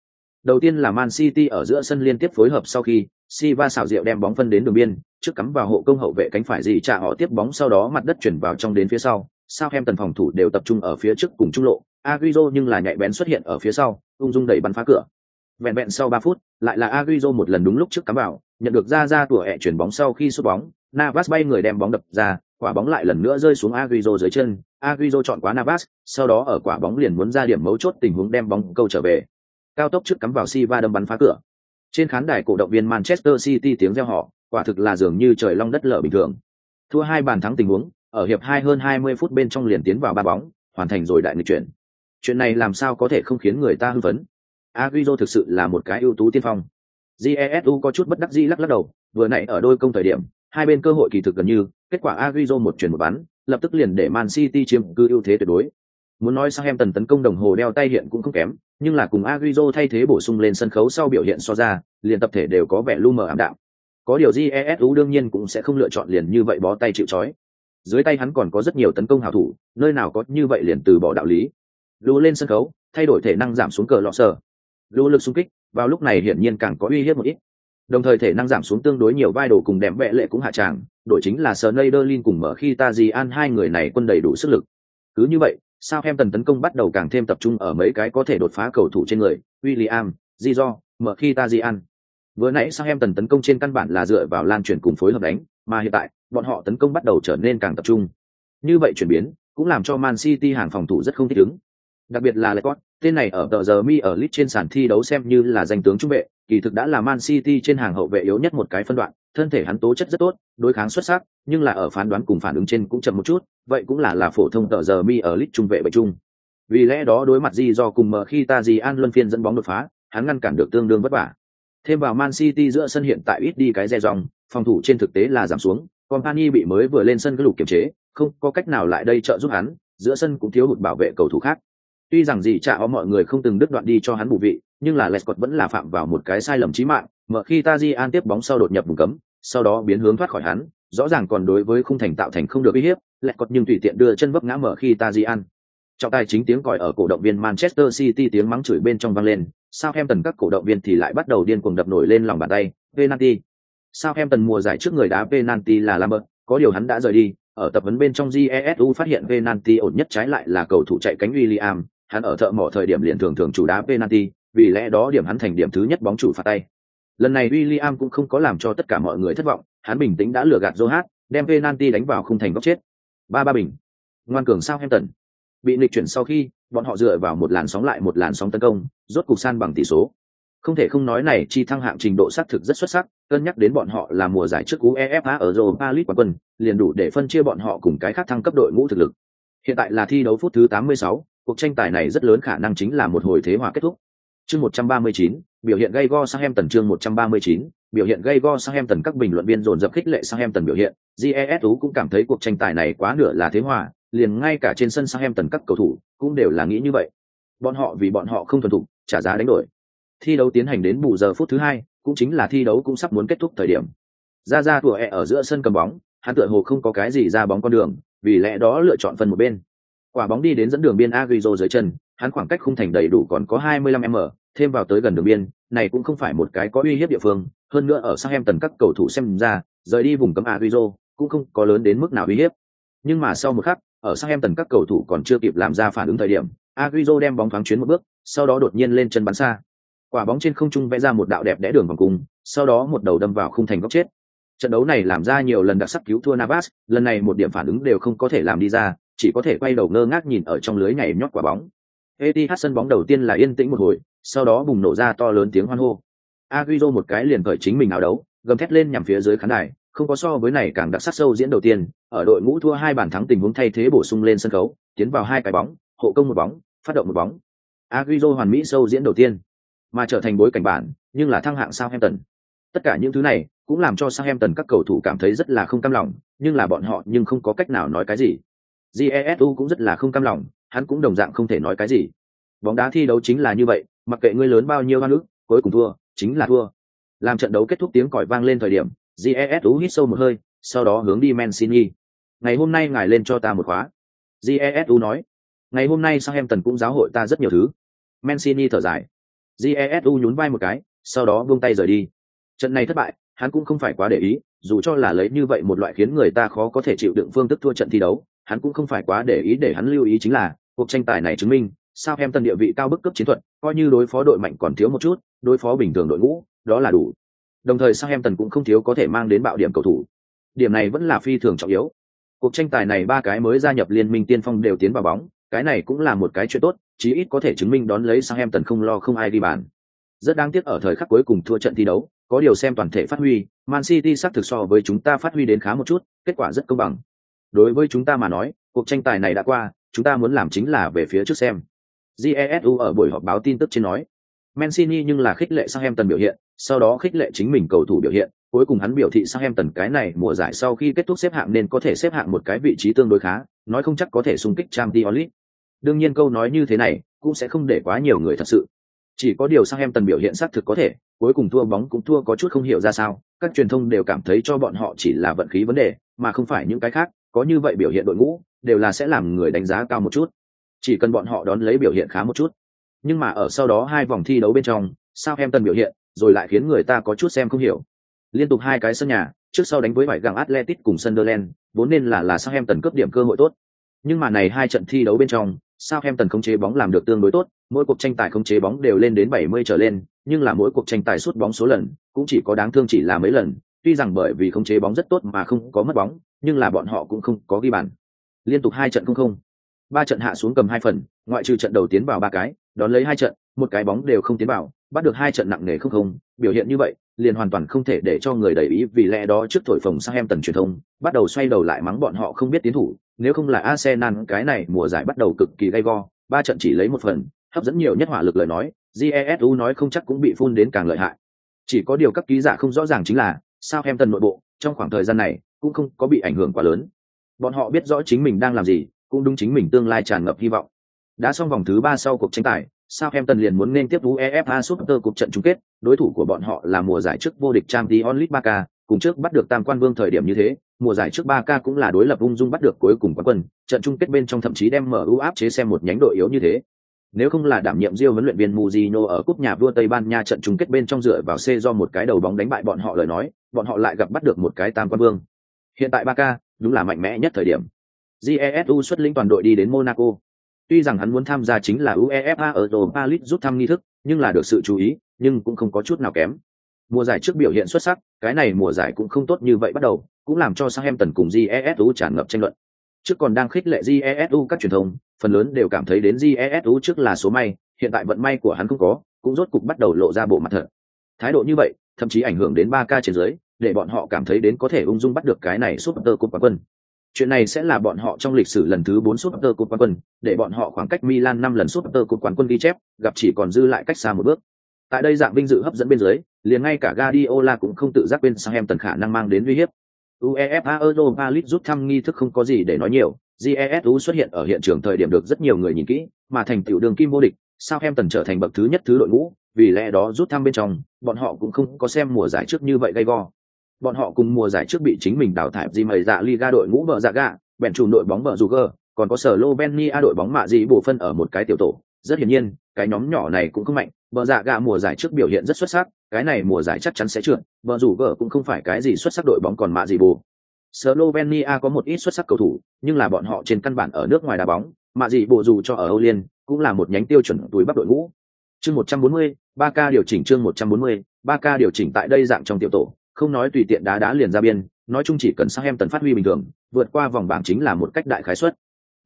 Đầu tiên là Man City ở giữa sân liên tiếp phối hợp sau khi Silva xảo diệu đem bóng phân đến đường biên, trước cắm vào hộ công hậu vệ cánh phải gì trả họ tiếp bóng sau đó mặt đất chuyển vào trong đến phía sau. Sao em tần phòng thủ đều tập trung ở phía trước cùng trung lộ, aguizo nhưng là nhạy bén xuất hiện ở phía sau, ung dung đẩy bắn phá cửa. Vẹn vẹn sau 3 phút, lại là aguizo một lần đúng lúc trước cắm vào, nhận được ra ra tủa hẹ chuyển bóng sau khi sút bóng, Navas bay người đem bóng đập ra, quả bóng lại lần nữa rơi xuống aguizo dưới chân, aguizo chọn quá Navas, sau đó ở quả bóng liền muốn ra điểm mấu chốt tình huống đem bóng câu trở về. Cao tốc trước cắm vào Silva đâm bắn phá cửa. Trên khán đài cổ động viên Manchester City tiếng reo hò, quả thực là dường như trời long đất lở bình thường. Thua hai bàn thắng tình huống, ở hiệp hai hơn 20 phút bên trong liền tiến vào ba bóng, hoàn thành rồi đại nghịch chuyển. Chuyện này làm sao có thể không khiến người ta hưng phấn? Agüero thực sự là một cái ưu tú tiên phong. Jesu có chút bất đắc dĩ lắc lắc đầu, vừa nãy ở đôi công thời điểm, hai bên cơ hội kỳ thực gần như, kết quả Agüero một chuyển một bắn, lập tức liền để Man City chiếm cứ ưu thế tuyệt đối. Muốn nói sang em tần tấn công đồng hồ đeo tay hiện cũng không kém, nhưng là cùng Agüero thay thế bổ sung lên sân khấu sau biểu hiện so ra, liền tập thể đều có vẻ lu mờ ảm đạm. Có điều Jesu đương nhiên cũng sẽ không lựa chọn liền như vậy bó tay chịu trói. Dưới tay hắn còn có rất nhiều tấn công hảo thủ, nơi nào có như vậy liền từ bỏ đạo lý. Lú lên sân khấu, thay đổi thể năng giảm xuống cờ lọ sở. Lú lực xung kích, vào lúc này hiển nhiên càng có uy hiếp một ít đồng thời thể năng giảm xuống tương đối nhiều vai đồ cùng đẹp vẽ lệ cũng hạ tràng đội chính là Sneijderlin cùng mở khi Tajian hai người này quân đầy đủ sức lực cứ như vậy sao em tần tấn công bắt đầu càng thêm tập trung ở mấy cái có thể đột phá cầu thủ trên người William, Jizo, mở khi ta di ăn. vừa nãy sao em tần tấn công trên căn bản là dựa vào lan truyền cùng phối hợp đánh mà hiện tại bọn họ tấn công bắt đầu trở nên càng tập trung. Như vậy chuyển biến cũng làm cho Man City hàng phòng thủ rất không thích ứng. Đặc biệt là Lecott, tên này ở tờ giờ mi ở lit trên sàn thi đấu xem như là danh tướng trung vệ kỳ thực đã là man city trên hàng hậu vệ yếu nhất một cái phân đoạn thân thể hắn tố chất rất tốt, đối kháng xuất sắc, nhưng là ở phán đoán cùng phản ứng trên cũng chậm một chút, vậy cũng là là phổ thông tờ giờ mi ở lít trung vệ bệ trung vì lẽ đó đối mặt di do cùng mở khi ta gì an luân phiên dẫn bóng đột phá, hắn ngăn cản được tương đương vất vả. Thêm vào man city giữa sân hiện tại ít đi cái dè dòng, phòng thủ trên thực tế là giảm xuống, company bị mới vừa lên sân cái lục kiểm chế, không có cách nào lại đây trợ giúp hắn, giữa sân cũng thiếu hụt bảo vệ cầu thủ khác. Tuy rằng gì chả họ mọi người không từng đứt đoạn đi cho hắn bù vị, nhưng là Lescott vẫn là phạm vào một cái sai lầm chí mạng, mở khi Tajian tiếp bóng sau đột nhập vùng cấm, sau đó biến hướng thoát khỏi hắn, rõ ràng còn đối với khung thành tạo thành không được uy hiếp, Lescott nhưng tùy tiện đưa chân vấp ngã mở khi Tajian. Trọng tài chính tiếng còi ở cổ động viên Manchester City tiếng mắng chửi bên trong vang lên, sao em tần các cổ động viên thì lại bắt đầu điên cuồng đập nổi lên lòng bàn tay, penalty. tần mùa giải trước người đá penalty là Lambert, có điều hắn đã rời đi, ở tập huấn bên trong Jesu phát hiện penalty ổn nhất trái lại là cầu thủ chạy cánh William, hắn ở thợ mỏ thời điểm liền thường thường chủ đá penalty, vì lẽ đó điểm hắn thành điểm thứ nhất bóng chủ phạt tay. Lần này William cũng không có làm cho tất cả mọi người thất vọng, hắn bình tĩnh đã lừa gạt Johat, đem penalty đánh vào khung thành góc chết. Ba ba bình. Ngoan cường sao Southampton. Bị lịch chuyển sau khi, bọn họ dựa vào một làn sóng lại một làn sóng tấn công, rốt cục san bằng tỷ số. Không thể không nói này chi thăng hạng trình độ xác thực rất xuất sắc, cân nhắc đến bọn họ là mùa giải trước UEFA ở Europa League quán quân, liền đủ để phân chia bọn họ cùng cái khác thăng cấp đội ngũ thực lực. Hiện tại là thi đấu phút thứ 86, cuộc tranh tài này rất lớn khả năng chính là một hồi thế hòa kết thúc. Chương 139, biểu hiện gây go sang em tần chương 139, biểu hiện gây go sang em tần các bình luận viên dồn dập khích lệ sang em tần biểu hiện, GESU cũng cảm thấy cuộc tranh tài này quá nửa là thế hòa, liền ngay cả trên sân sang em tần các cầu thủ cũng đều là nghĩ như vậy. Bọn họ vì bọn họ không thuần thục, trả giá đánh đổi. Thi đấu tiến hành đến bù giờ phút thứ hai, cũng chính là thi đấu cũng sắp muốn kết thúc thời điểm. Ra ra của e ở giữa sân cầm bóng, hắn tựa hồ không có cái gì ra bóng con đường, vì lẽ đó lựa chọn phần một bên quả bóng đi đến dẫn đường biên Agüero dưới chân, hắn khoảng cách khung thành đầy đủ còn có 25m, thêm vào tới gần đường biên, này cũng không phải một cái có uy hiếp địa phương, hơn nữa ở Southampton các cầu thủ xem ra, rời đi vùng cấm Agüero cũng không có lớn đến mức nào uy hiếp. Nhưng mà sau một khắc, ở Southampton các cầu thủ còn chưa kịp làm ra phản ứng thời điểm, Agüero đem bóng thoáng chuyến một bước, sau đó đột nhiên lên chân bắn xa. Quả bóng trên không trung vẽ ra một đạo đẹp đẽ đường vòng cung, sau đó một đầu đâm vào khung thành góc chết. Trận đấu này làm ra nhiều lần đặc sắc cứu thua Navas, lần này một điểm phản ứng đều không có thể làm đi ra, chỉ có thể quay đầu ngơ ngác nhìn ở trong lưới nhảy nhót quả bóng. Etihad sân bóng đầu tiên là yên tĩnh một hồi, sau đó bùng nổ ra to lớn tiếng hoan hô. Agüero một cái liền cởi chính mình áo đấu, gầm thét lên nhằm phía dưới khán đài, không có so với này càng đặc sắc sâu diễn đầu tiên, ở đội ngũ thua hai bàn thắng tình huống thay thế bổ sung lên sân khấu, tiến vào hai cái bóng, hộ công một bóng, phát động một bóng. Agüero hoàn mỹ sâu diễn đầu tiên, mà trở thành bối cảnh bản, nhưng là thăng hạng Southampton. Tất cả những thứ này cũng làm cho Southampton các cầu thủ cảm thấy rất là không cam lòng, nhưng là bọn họ nhưng không có cách nào nói cái gì jesu cũng rất là không cam lòng, hắn cũng đồng dạng không thể nói cái gì. Bóng đá thi đấu chính là như vậy, mặc kệ ngươi lớn bao nhiêu hoa nước cuối cùng thua, chính là thua. Làm trận đấu kết thúc tiếng còi vang lên thời điểm jesu hít sâu một hơi, sau đó hướng đi mancini ngày hôm nay ngài lên cho ta một khóa. Jesu nói. Ngày hôm nay sang em tần cũng giáo hội ta rất nhiều thứ. Mancini thở dài. Jesu nhún vai một cái, sau đó buông tay rời đi. Trận này thất bại, hắn cũng không phải quá để ý, dù cho là lấy như vậy một loại khiến người ta khó có thể chịu đựng phương thức thua trận thi đấu hắn cũng không phải quá để ý để hắn lưu ý chính là, cuộc tranh tài này chứng minh sao em tần địa vị cao bức cấp chiến thuật, coi như đối phó đội mạnh còn thiếu một chút, đối phó bình thường đội ngũ, đó là đủ. Đồng thời sao em tần cũng không thiếu có thể mang đến bạo điểm cầu thủ. Điểm này vẫn là phi thường trọng yếu. Cuộc tranh tài này ba cái mới gia nhập liên minh tiên phong đều tiến vào bóng, cái này cũng là một cái chuyện tốt, chí ít có thể chứng minh đón lấy sao em tần không lo không ai đi bàn. Rất đáng tiếc ở thời khắc cuối cùng thua trận thi đấu, có điều xem toàn thể phát huy, man city xác thực so với chúng ta phát huy đến khá một chút, kết quả rất công bằng đối với chúng ta mà nói, cuộc tranh tài này đã qua, chúng ta muốn làm chính là về phía trước xem. Jesu ở buổi họp báo tin tức trên nói, mancini nhưng là khích lệ sang em tần biểu hiện, sau đó khích lệ chính mình cầu thủ biểu hiện, cuối cùng hắn biểu thị sang em tần cái này mùa giải sau khi kết thúc xếp hạng nên có thể xếp hạng một cái vị trí tương đối khá, nói không chắc có thể xung kích trang t đương nhiên câu nói như thế này cũng sẽ không để quá nhiều người thật sự. Chỉ có điều sang em tần biểu hiện xác thực có thể, cuối cùng thua bóng cũng thua có chút không hiểu ra sao, các truyền thông đều cảm thấy cho bọn họ chỉ là vận khí vấn đề, mà không phải những cái khác có như vậy biểu hiện đội ngũ, đều là sẽ làm người đánh giá cao một chút. Chỉ cần bọn họ đón lấy biểu hiện khá một chút. Nhưng mà ở sau đó hai vòng thi đấu bên trong sao em tần biểu hiện, rồi lại khiến người ta có chút xem không hiểu. Liên tục hai cái sân nhà, trước sau đánh với vải gàng atletic cùng sunderland, vốn nên là là sao em tần cấp điểm cơ hội tốt. Nhưng mà này hai trận thi đấu bên trong sao em tần không chế bóng làm được tương đối tốt, mỗi cuộc tranh tài không chế bóng đều lên đến 70 trở lên, nhưng là mỗi cuộc tranh tài sút bóng số lần, cũng chỉ có đáng thương chỉ là mấy lần. Tuy rằng bởi vì không chế bóng rất tốt mà không có mất bóng nhưng là bọn họ cũng không có ghi bàn. Liên tục hai trận không không. Ba trận hạ xuống cầm hai phần, ngoại trừ trận đầu tiến vào ba cái, đón lấy hai trận, một cái bóng đều không tiến vào, bắt được hai trận nặng nề không không, biểu hiện như vậy, liền hoàn toàn không thể để cho người đầy ý vì lẽ đó trước thổi phồng sang em tần truyền thông, bắt đầu xoay đầu lại mắng bọn họ không biết tiến thủ, nếu không là Arsenal cái này mùa giải bắt đầu cực kỳ gay go, ba trận chỉ lấy một phần, hấp dẫn nhiều nhất hỏa lực lời nói jesu nói không chắc cũng bị phun đến càng lợi hại. Chỉ có điều các ký giả không rõ ràng chính là sao em tần nội bộ, trong khoảng thời gian này cũng không có bị ảnh hưởng quá lớn bọn họ biết rõ chính mình đang làm gì cũng đúng chính mình tương lai tràn ngập hy vọng đã xong vòng thứ ba sau cuộc tranh tài Southampton liền muốn nên tiếp UEFA Super Cup trận chung kết, đối thủ của bọn họ là mùa giải trước vô địch Champions League Barca, cùng trước bắt được tam quan vương thời điểm như thế, mùa giải trước Barca cũng là đối lập ung dung bắt được cuối cùng quán quân, trận chung kết bên trong thậm chí đem MU áp chế xem một nhánh đội yếu như thế. Nếu không là đảm nhiệm Rio huấn luyện viên Mourinho ở cúp nhà vua Tây Ban Nha trận chung kết bên trong dựa vào C do một cái đầu bóng đánh bại bọn họ lời nói, bọn họ lại gặp bắt được một cái tam quan vương. Hiện tại Barca, đúng là mạnh mẽ nhất thời điểm. Jesu xuất lĩnh toàn đội đi đến Monaco. Tuy rằng hắn muốn tham gia chính là UEFA ở Europa League rút thăm nghi thức, nhưng là được sự chú ý, nhưng cũng không có chút nào kém. Mùa giải trước biểu hiện xuất sắc, cái này mùa giải cũng không tốt như vậy bắt đầu, cũng làm cho Southampton cùng Jesu tràn ngập tranh luận. Trước còn đang khích lệ Jesu các truyền thông, phần lớn đều cảm thấy đến Jesu trước là số may, hiện tại vận may của hắn không có, cũng rốt cục bắt đầu lộ ra bộ mặt thật. Thái độ như vậy, thậm chí ảnh hưởng đến 3K trên dưới, để bọn họ cảm thấy đến có thể ung dung bắt được cái này Super Cup quán quân. Chuyện này sẽ là bọn họ trong lịch sử lần thứ 4 tơ Cup quán quân, để bọn họ khoảng cách Milan 5 lần Super Cup quán quân ghi chép, gặp chỉ còn dư lại cách xa một bước. Tại đây dạng vinh dự hấp dẫn bên dưới, liền ngay cả Guardiola cũng không tự giác bên sang em tần khả năng mang đến uy hiếp. UEFA Europa League rút thăm nghi thức không có gì để nói nhiều, GESU xuất hiện ở hiện trường thời điểm được rất nhiều người nhìn kỹ, mà thành tiểu đường kim vô địch, sao em tần trở thành bậc thứ nhất thứ đội ngũ, vì lẽ đó rút thăm bên trong, bọn họ cũng không có xem mùa giải trước như vậy gay go. Bọn họ cùng mùa giải trước bị chính mình đào thải gì mày dạ Liga đội ngũ bờ dạ gạ, bèn chủ đội bóng bờ Juger, còn có sở Slovenia đội bóng mạ gì bổ phân ở một cái tiểu tổ. Rất hiển nhiên, cái nhóm nhỏ này cũng không mạnh, bờ dạ gạ mùa giải trước biểu hiện rất xuất sắc, cái này mùa giải chắc chắn sẽ trượt, bờ Juger cũng không phải cái gì xuất sắc đội bóng còn mạ gì bổ. Slovenia có một ít xuất sắc cầu thủ, nhưng là bọn họ trên căn bản ở nước ngoài đá bóng, mà gì bổ dù cho ở Âu Liên, cũng là một nhánh tiêu chuẩn túi bắp đội ngũ. Chương 140, 3K điều chỉnh chương 140, 3K điều chỉnh tại đây dạng trong tiểu tổ, không nói tùy tiện đá đá liền ra biên, nói chung chỉ cần sang em tần phát huy bình thường, vượt qua vòng bảng chính là một cách đại khái suất.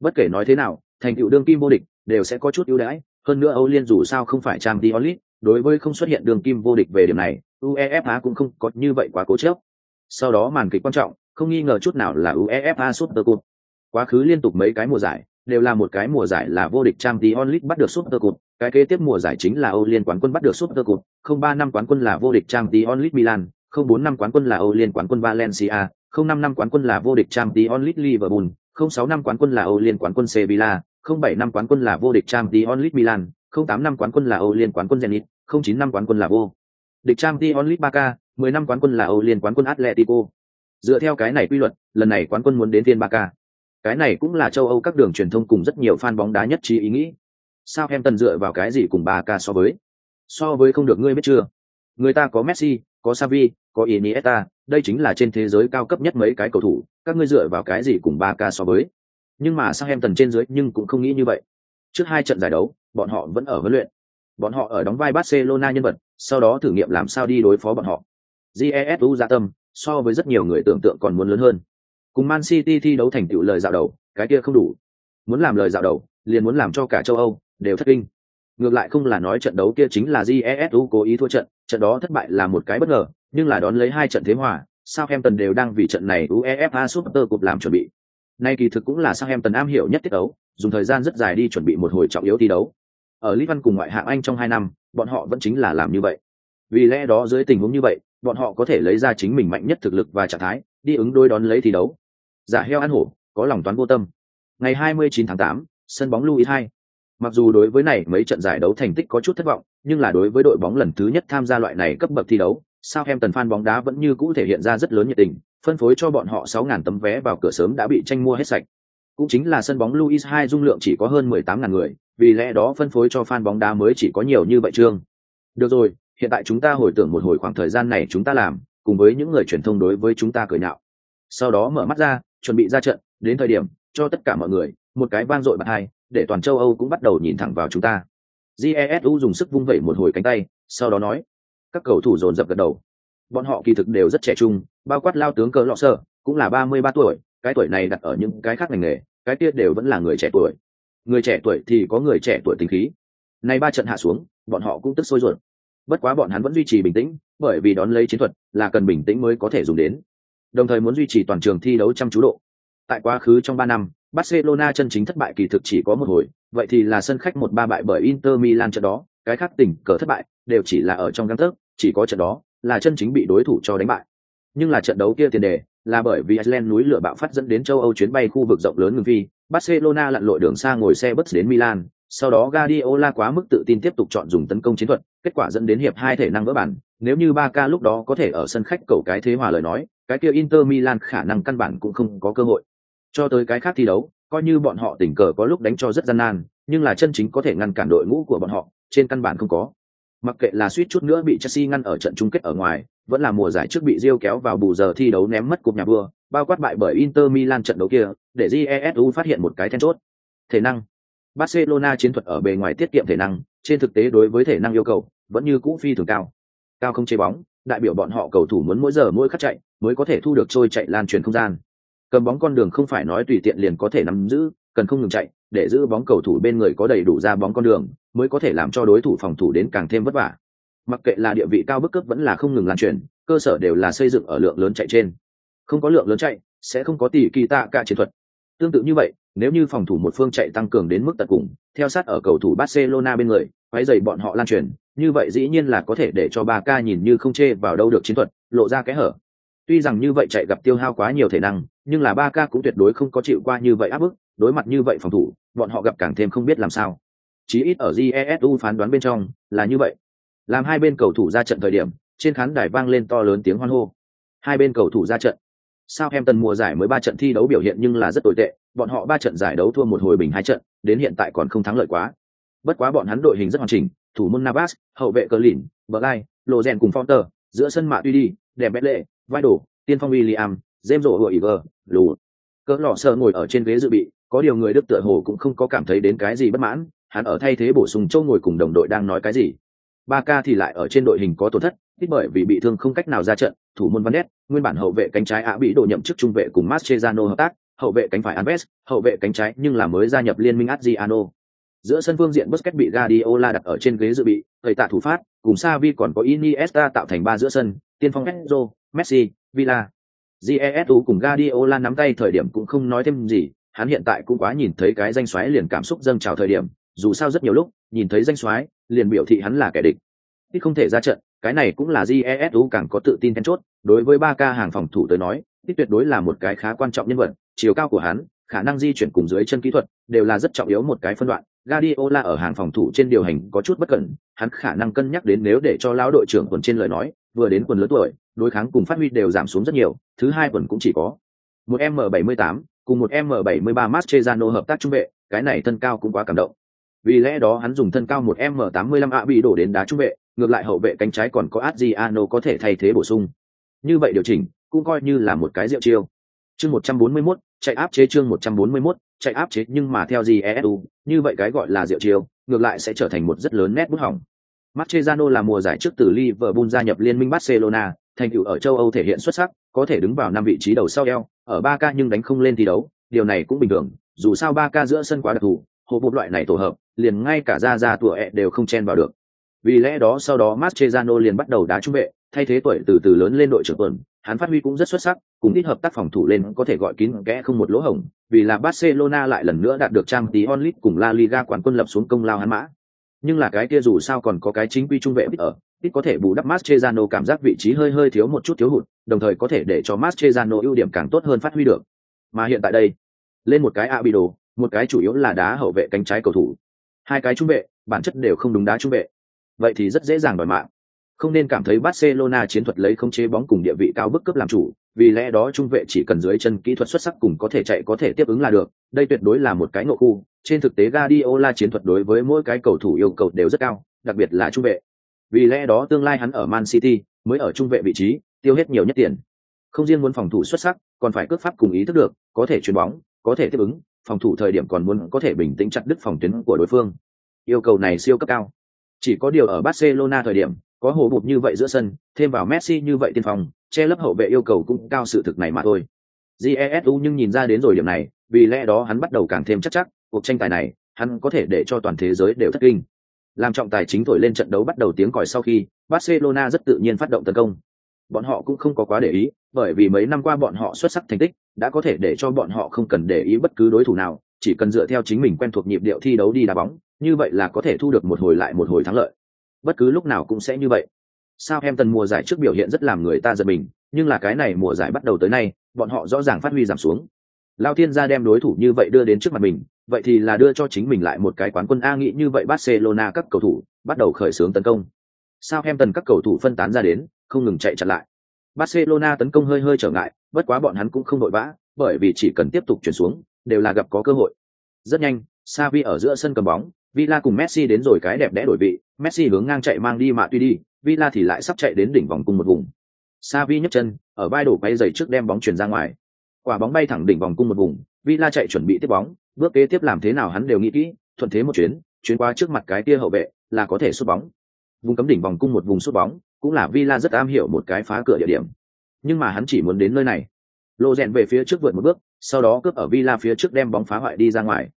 Bất kể nói thế nào, thành tựu đương kim vô địch đều sẽ có chút ưu đãi, hơn nữa Âu Liên dù sao không phải trang Diolit, đối với không xuất hiện đường kim vô địch về điểm này, UEFA cũng không có như vậy quá cố chấp. Sau đó màn kịch quan trọng, không nghi ngờ chút nào là UEFA Super Cup. Quá khứ liên tục mấy cái mùa giải, đều là một cái mùa giải là vô địch Champions League bắt được Super Cup, cái kế tiếp mùa giải chính là Âu Liên quán quân bắt được Super Cup, không ba năm quán quân là vô địch Champions League Milan, bốn năm quán quân là Âu Liên quán quân Valencia, không năm năm quán quân là vô địch Champions League Liverpool, không sáu năm quán quân là Âu Liên quán quân Sevilla, không bảy năm quán quân là vô địch Champions League Milan, không tám năm quán quân là Âu Liên quán quân Zenit, không chín năm quán quân là vô địch Champions League Barca, mười năm quán quân là Âu Liên quán quân Atletico. Dựa theo cái này quy luật, lần này quán quân muốn đến Thiên Barca. Cái này cũng là châu Âu các đường truyền thông cùng rất nhiều fan bóng đá nhất trí ý nghĩ. Sao em tần dựa vào cái gì cùng Barca so với? So với không được ngươi biết chưa? Người ta có Messi, có Xavi, có Iniesta, đây chính là trên thế giới cao cấp nhất mấy cái cầu thủ, các ngươi dựa vào cái gì cùng Barca so với? Nhưng mà sang em tần trên dưới nhưng cũng không nghĩ như vậy. Trước hai trận giải đấu, bọn họ vẫn ở huấn luyện. Bọn họ ở đóng vai Barcelona nhân vật, sau đó thử nghiệm làm sao đi đối phó bọn họ. GESU ra dạ tâm, so với rất nhiều người tưởng tượng còn muốn lớn hơn. Cùng Man City thi đấu thành tựu lời dạo đầu, cái kia không đủ. Muốn làm lời dạo đầu, liền muốn làm cho cả châu Âu đều thất kinh. Ngược lại không là nói trận đấu kia chính là GESU cố ý thua trận, trận đó thất bại là một cái bất ngờ, nhưng là đón lấy hai trận thế hòa, Southampton đều đang vì trận này UEFA Super Cup làm chuẩn bị. Nay kỳ thực cũng là Southampton am hiểu nhất tiết đấu, dùng thời gian rất dài đi chuẩn bị một hồi trọng yếu thi đấu. Ở League cùng ngoại hạng Anh trong hai năm, bọn họ vẫn chính là làm như vậy. Vì lẽ đó dưới tình huống như vậy, bọn họ có thể lấy ra chính mình mạnh nhất thực lực và trạng thái, đi ứng đối đón lấy thi đấu. Giả heo ăn hổ, có lòng toán vô tâm. Ngày 29 tháng 8, sân bóng Louis 2. Mặc dù đối với này mấy trận giải đấu thành tích có chút thất vọng, nhưng là đối với đội bóng lần thứ nhất tham gia loại này cấp bậc thi đấu, Sao em tần fan bóng đá vẫn như cũ thể hiện ra rất lớn nhiệt tình, phân phối cho bọn họ 6.000 tấm vé vào cửa sớm đã bị tranh mua hết sạch. Cũng chính là sân bóng Louis II dung lượng chỉ có hơn 18.000 người, vì lẽ đó phân phối cho fan bóng đá mới chỉ có nhiều như vậy trương. Được rồi, hiện tại chúng ta hồi tưởng một hồi khoảng thời gian này chúng ta làm, cùng với những người truyền thông đối với chúng ta cười nhạo. Sau đó mở mắt ra, chuẩn bị ra trận, đến thời điểm, cho tất cả mọi người, một cái vang dội bật hai, để toàn châu Âu cũng bắt đầu nhìn thẳng vào chúng ta. Jesu dùng sức vung vẩy một hồi cánh tay, sau đó nói, các cầu thủ dồn dập gật đầu. Bọn họ kỳ thực đều rất trẻ trung, bao quát lao tướng cờ lọ sơ, cũng là ba mươi ba tuổi, cái tuổi này đặt ở những cái khác ngành nghề, cái kia đều vẫn là người trẻ tuổi. Người trẻ tuổi thì có người trẻ tuổi tính khí. Nay ba trận hạ xuống, bọn họ cũng tức sôi ruột. Bất quá bọn hắn vẫn duy trì bình tĩnh, bởi vì đón lấy chiến thuật là cần bình tĩnh mới có thể dùng đến. Đồng thời muốn duy trì toàn trường thi đấu chăm chú độ. Tại quá khứ trong ba năm, barcelona chân chính thất bại kỳ thực chỉ có một hồi, vậy thì là sân khách một ba bại bởi inter milan trận đó, cái khác tỉnh cờ thất bại đều chỉ là ở trong găng tấc chỉ có trận đó là chân chính bị đối thủ cho đánh bại nhưng là trận đấu kia tiền đề là bởi vì Iceland núi lửa bạo phát dẫn đến châu Âu chuyến bay khu vực rộng lớn ngừng phi, Barcelona lặn lội đường xa ngồi xe bus đến Milan, sau đó Guardiola quá mức tự tin tiếp tục chọn dùng tấn công chiến thuật, kết quả dẫn đến hiệp hai thể năng vỡ bản, nếu như Barca lúc đó có thể ở sân khách cầu cái thế hòa lời nói, cái kia Inter Milan khả năng căn bản cũng không có cơ hội. Cho tới cái khác thi đấu, coi như bọn họ tỉnh cờ có lúc đánh cho rất gian nan, nhưng là chân chính có thể ngăn cản đội ngũ của bọn họ, trên căn bản không có. Mặc kệ là suýt chút nữa bị Chelsea ngăn ở trận chung kết ở ngoài, vẫn là mùa giải trước bị Rio kéo vào bù giờ thi đấu ném mất cục nhà vua, bao quát bại bởi Inter Milan trận đấu kia, để Jesu phát hiện một cái then chốt. Thể năng. Barcelona chiến thuật ở bề ngoài tiết kiệm thể năng, trên thực tế đối với thể năng yêu cầu vẫn như cũ phi thường cao. Cao không chế bóng, đại biểu bọn họ cầu thủ muốn mỗi giờ mỗi khắc chạy, mới có thể thu được trôi chạy lan truyền không gian. Cầm bóng con đường không phải nói tùy tiện liền có thể nắm giữ, cần không ngừng chạy, để giữ bóng cầu thủ bên người có đầy đủ ra bóng con đường, mới có thể làm cho đối thủ phòng thủ đến càng thêm vất vả. Mặc kệ là địa vị cao bức cấp vẫn là không ngừng lan truyền cơ sở đều là xây dựng ở lượng lớn chạy trên. Không có lượng lớn chạy sẽ không có tỷ kỳ tạ cả chiến thuật. Tương tự như vậy nếu như phòng thủ một phương chạy tăng cường đến mức tận cùng theo sát ở cầu thủ barcelona bên người quấy dày bọn họ lan truyền như vậy dĩ nhiên là có thể để cho ba ca nhìn như không chê vào đâu được chiến thuật lộ ra cái hở. Tuy rằng như vậy chạy gặp tiêu hao quá nhiều thể năng nhưng là ba ca cũng tuyệt đối không có chịu qua như vậy áp bức đối mặt như vậy phòng thủ, bọn họ gặp càng thêm không biết làm sao. Chí ít ở jesu phán đoán bên trong là như vậy. Làm hai bên cầu thủ ra trận thời điểm, trên khán đài vang lên to lớn tiếng hoan hô. Hai bên cầu thủ ra trận. Sao em tần mùa giải mới ba trận thi đấu biểu hiện nhưng là rất tồi tệ, bọn họ ba trận giải đấu thua một hồi bình hai trận, đến hiện tại còn không thắng lợi quá. Bất quá bọn hắn đội hình rất hoàn chỉnh, thủ môn navas, hậu vệ cờ lìn bờ gai lộ rèn cùng fonter giữa sân mạ tuy đi đẹp bét lệ vai đổ tiên phong william, james rổ hội iver lù cỡ lò sơ ngồi ở trên ghế dự bị có điều người đức tựa hồ cũng không có cảm thấy đến cái gì bất mãn hắn ở thay thế bổ sung châu ngồi cùng đồng đội đang nói cái gì. Ba ca thì lại ở trên đội hình có tổn thất ít bởi vì bị thương không cách nào ra trận thủ môn van nguyên bản hậu vệ cánh trái ạ bị đổ nhậm chức trung vệ cùng Mascherano hợp tác hậu vệ cánh phải Alves hậu vệ cánh trái nhưng là mới gia nhập liên minh Adriano. Giữa sân phương diện Busquets bị Guardiola đặt ở trên ghế dự bị thầy tạ thủ phát cùng Xavi còn có Iniesta tạo thành ba giữa sân tiên phong Pedro, Messi Villa. Jesu cùng Guardiola nắm tay thời điểm cũng không nói thêm gì hắn hiện tại cũng quá nhìn thấy cái danh xoáy liền cảm xúc dâng trào thời điểm dù sao rất nhiều lúc nhìn thấy danh soái liền biểu thị hắn là kẻ địch. Ít không thể ra trận cái này cũng là jesu càng có tự tin then chốt đối với ba ca hàng phòng thủ tới nói ít tuyệt đối là một cái khá quan trọng nhân vật chiều cao của hắn khả năng di chuyển cùng dưới chân kỹ thuật đều là rất trọng yếu một cái phân đoạn. Guardiola ở hàng phòng thủ trên điều hành có chút bất cẩn, hắn khả năng cân nhắc đến nếu để cho lão đội trưởng quần trên lời nói, vừa đến quần lớn tuổi, đối kháng cùng phát huy đều giảm xuống rất nhiều, thứ hai quần cũng chỉ có một M78 cùng một M73 Mascherano hợp tác trung vệ, cái này thân cao cũng quá cảm động. Vì lẽ đó hắn dùng thân cao một M85 ạ bị đổ đến đá trung vệ, ngược lại hậu vệ cánh trái còn có Adriano có thể thay thế bổ sung. Như vậy điều chỉnh, cũng coi như là một cái diệu chiêu. Chương 141, chạy áp chế chương 141, chạy áp chế nhưng mà theo Jesu, như vậy cái gọi là diệu chiêu, ngược lại sẽ trở thành một rất lớn nét bút hỏng. Mascherano là mùa giải trước từ Liverpool gia nhập liên minh Barcelona, thành tựu ở châu Âu thể hiện xuất sắc, có thể đứng vào năm vị trí đầu sau eo, ở ba k nhưng đánh không lên thi đấu, điều này cũng bình thường, dù sao ba k giữa sân quá đặc thù, hộ bộ loại này tổ hợp, liền ngay cả ra ra tụa ẹ e đều không chen vào được. Vì lẽ đó sau đó Mascherano liền bắt đầu đá trung vệ, thay thế tuổi từ từ lớn lên đội trưởng tuần, hắn phát huy cũng rất xuất sắc, cùng ít hợp tác phòng thủ lên có thể gọi kín kẽ không một lỗ hổng, vì là Barcelona lại lần nữa đạt được trang tí onlit cùng La Liga quán quân lập xuống công lao hắn mã. Nhưng là cái kia dù sao còn có cái chính quy trung vệ ở, ít có thể bù đắp Mascherano cảm giác vị trí hơi hơi thiếu một chút thiếu hụt, đồng thời có thể để cho Mascherano ưu điểm càng tốt hơn phát huy được. Mà hiện tại đây, lên một cái Abido, một cái chủ yếu là đá hậu vệ cánh trái cầu thủ. Hai cái trung vệ, bản chất đều không đúng đá trung vệ. Vậy thì rất dễ dàng đòi mạng. Không nên cảm thấy Barcelona chiến thuật lấy không chế bóng cùng địa vị cao bức cấp làm chủ, vì lẽ đó trung vệ chỉ cần dưới chân kỹ thuật xuất sắc cùng có thể chạy có thể tiếp ứng là được, đây tuyệt đối là một cái ngộ khu. Trên thực tế Guardiola chiến thuật đối với mỗi cái cầu thủ yêu cầu đều rất cao, đặc biệt là trung vệ. Vì lẽ đó tương lai hắn ở Man City mới ở trung vệ vị trí, tiêu hết nhiều nhất tiền. Không riêng muốn phòng thủ xuất sắc, còn phải cướp pháp cùng ý thức được, có thể chuyền bóng, có thể tiếp ứng, phòng thủ thời điểm còn muốn có thể bình tĩnh chặt đứt phòng tuyến của đối phương. Yêu cầu này siêu cấp cao. Chỉ có điều ở Barcelona thời điểm, có hồ bụt như vậy giữa sân, thêm vào Messi như vậy tiên phòng, che lấp hậu vệ yêu cầu cũng cao sự thực này mà thôi. Jesu nhưng nhìn ra đến rồi điểm này, vì lẽ đó hắn bắt đầu càng thêm chắc chắc, cuộc tranh tài này, hắn có thể để cho toàn thế giới đều thất kinh. Làm trọng tài chính thổi lên trận đấu bắt đầu tiếng còi sau khi, Barcelona rất tự nhiên phát động tấn công. Bọn họ cũng không có quá để ý, bởi vì mấy năm qua bọn họ xuất sắc thành tích, đã có thể để cho bọn họ không cần để ý bất cứ đối thủ nào, chỉ cần dựa theo chính mình quen thuộc nhịp điệu thi đấu đi đá bóng, như vậy là có thể thu được một hồi lại một hồi thắng lợi. Bất cứ lúc nào cũng sẽ như vậy. Sao em tần mùa giải trước biểu hiện rất làm người ta giật mình, nhưng là cái này mùa giải bắt đầu tới nay, bọn họ rõ ràng phát huy giảm xuống. Lao Thiên gia đem đối thủ như vậy đưa đến trước mặt mình, vậy thì là đưa cho chính mình lại một cái quán quân A nghĩ như vậy Barcelona các cầu thủ bắt đầu khởi xướng tấn công. Sao em tần các cầu thủ phân tán ra đến, không ngừng chạy chặn lại. Barcelona tấn công hơi hơi trở ngại, bất quá bọn hắn cũng không vội vã, bởi vì chỉ cần tiếp tục chuyển xuống, đều là gặp có cơ hội. Rất nhanh, Xavi ở giữa sân cầm bóng, Villa cùng Messi đến rồi cái đẹp đẽ đổi vị, Messi hướng ngang chạy mang đi mà tuy đi, Villa thì lại sắp chạy đến đỉnh vòng cung một vùng. Xavi nhấc chân, ở vai đổ bay giày trước đem bóng chuyển ra ngoài. Quả bóng bay thẳng đỉnh vòng cung một vùng, Villa chạy chuẩn bị tiếp bóng, bước kế tiếp làm thế nào hắn đều nghĩ kỹ, thuận thế một chuyến, chuyến qua trước mặt cái tia hậu vệ, là có thể sút bóng. Vùng cấm đỉnh vòng cung một vùng sút bóng, cũng là Villa rất am hiểu một cái phá cửa địa điểm. Nhưng mà hắn chỉ muốn đến nơi này. Lô rèn về phía trước vượt một bước, sau đó cướp ở Villa phía trước đem bóng phá hoại đi ra ngoài.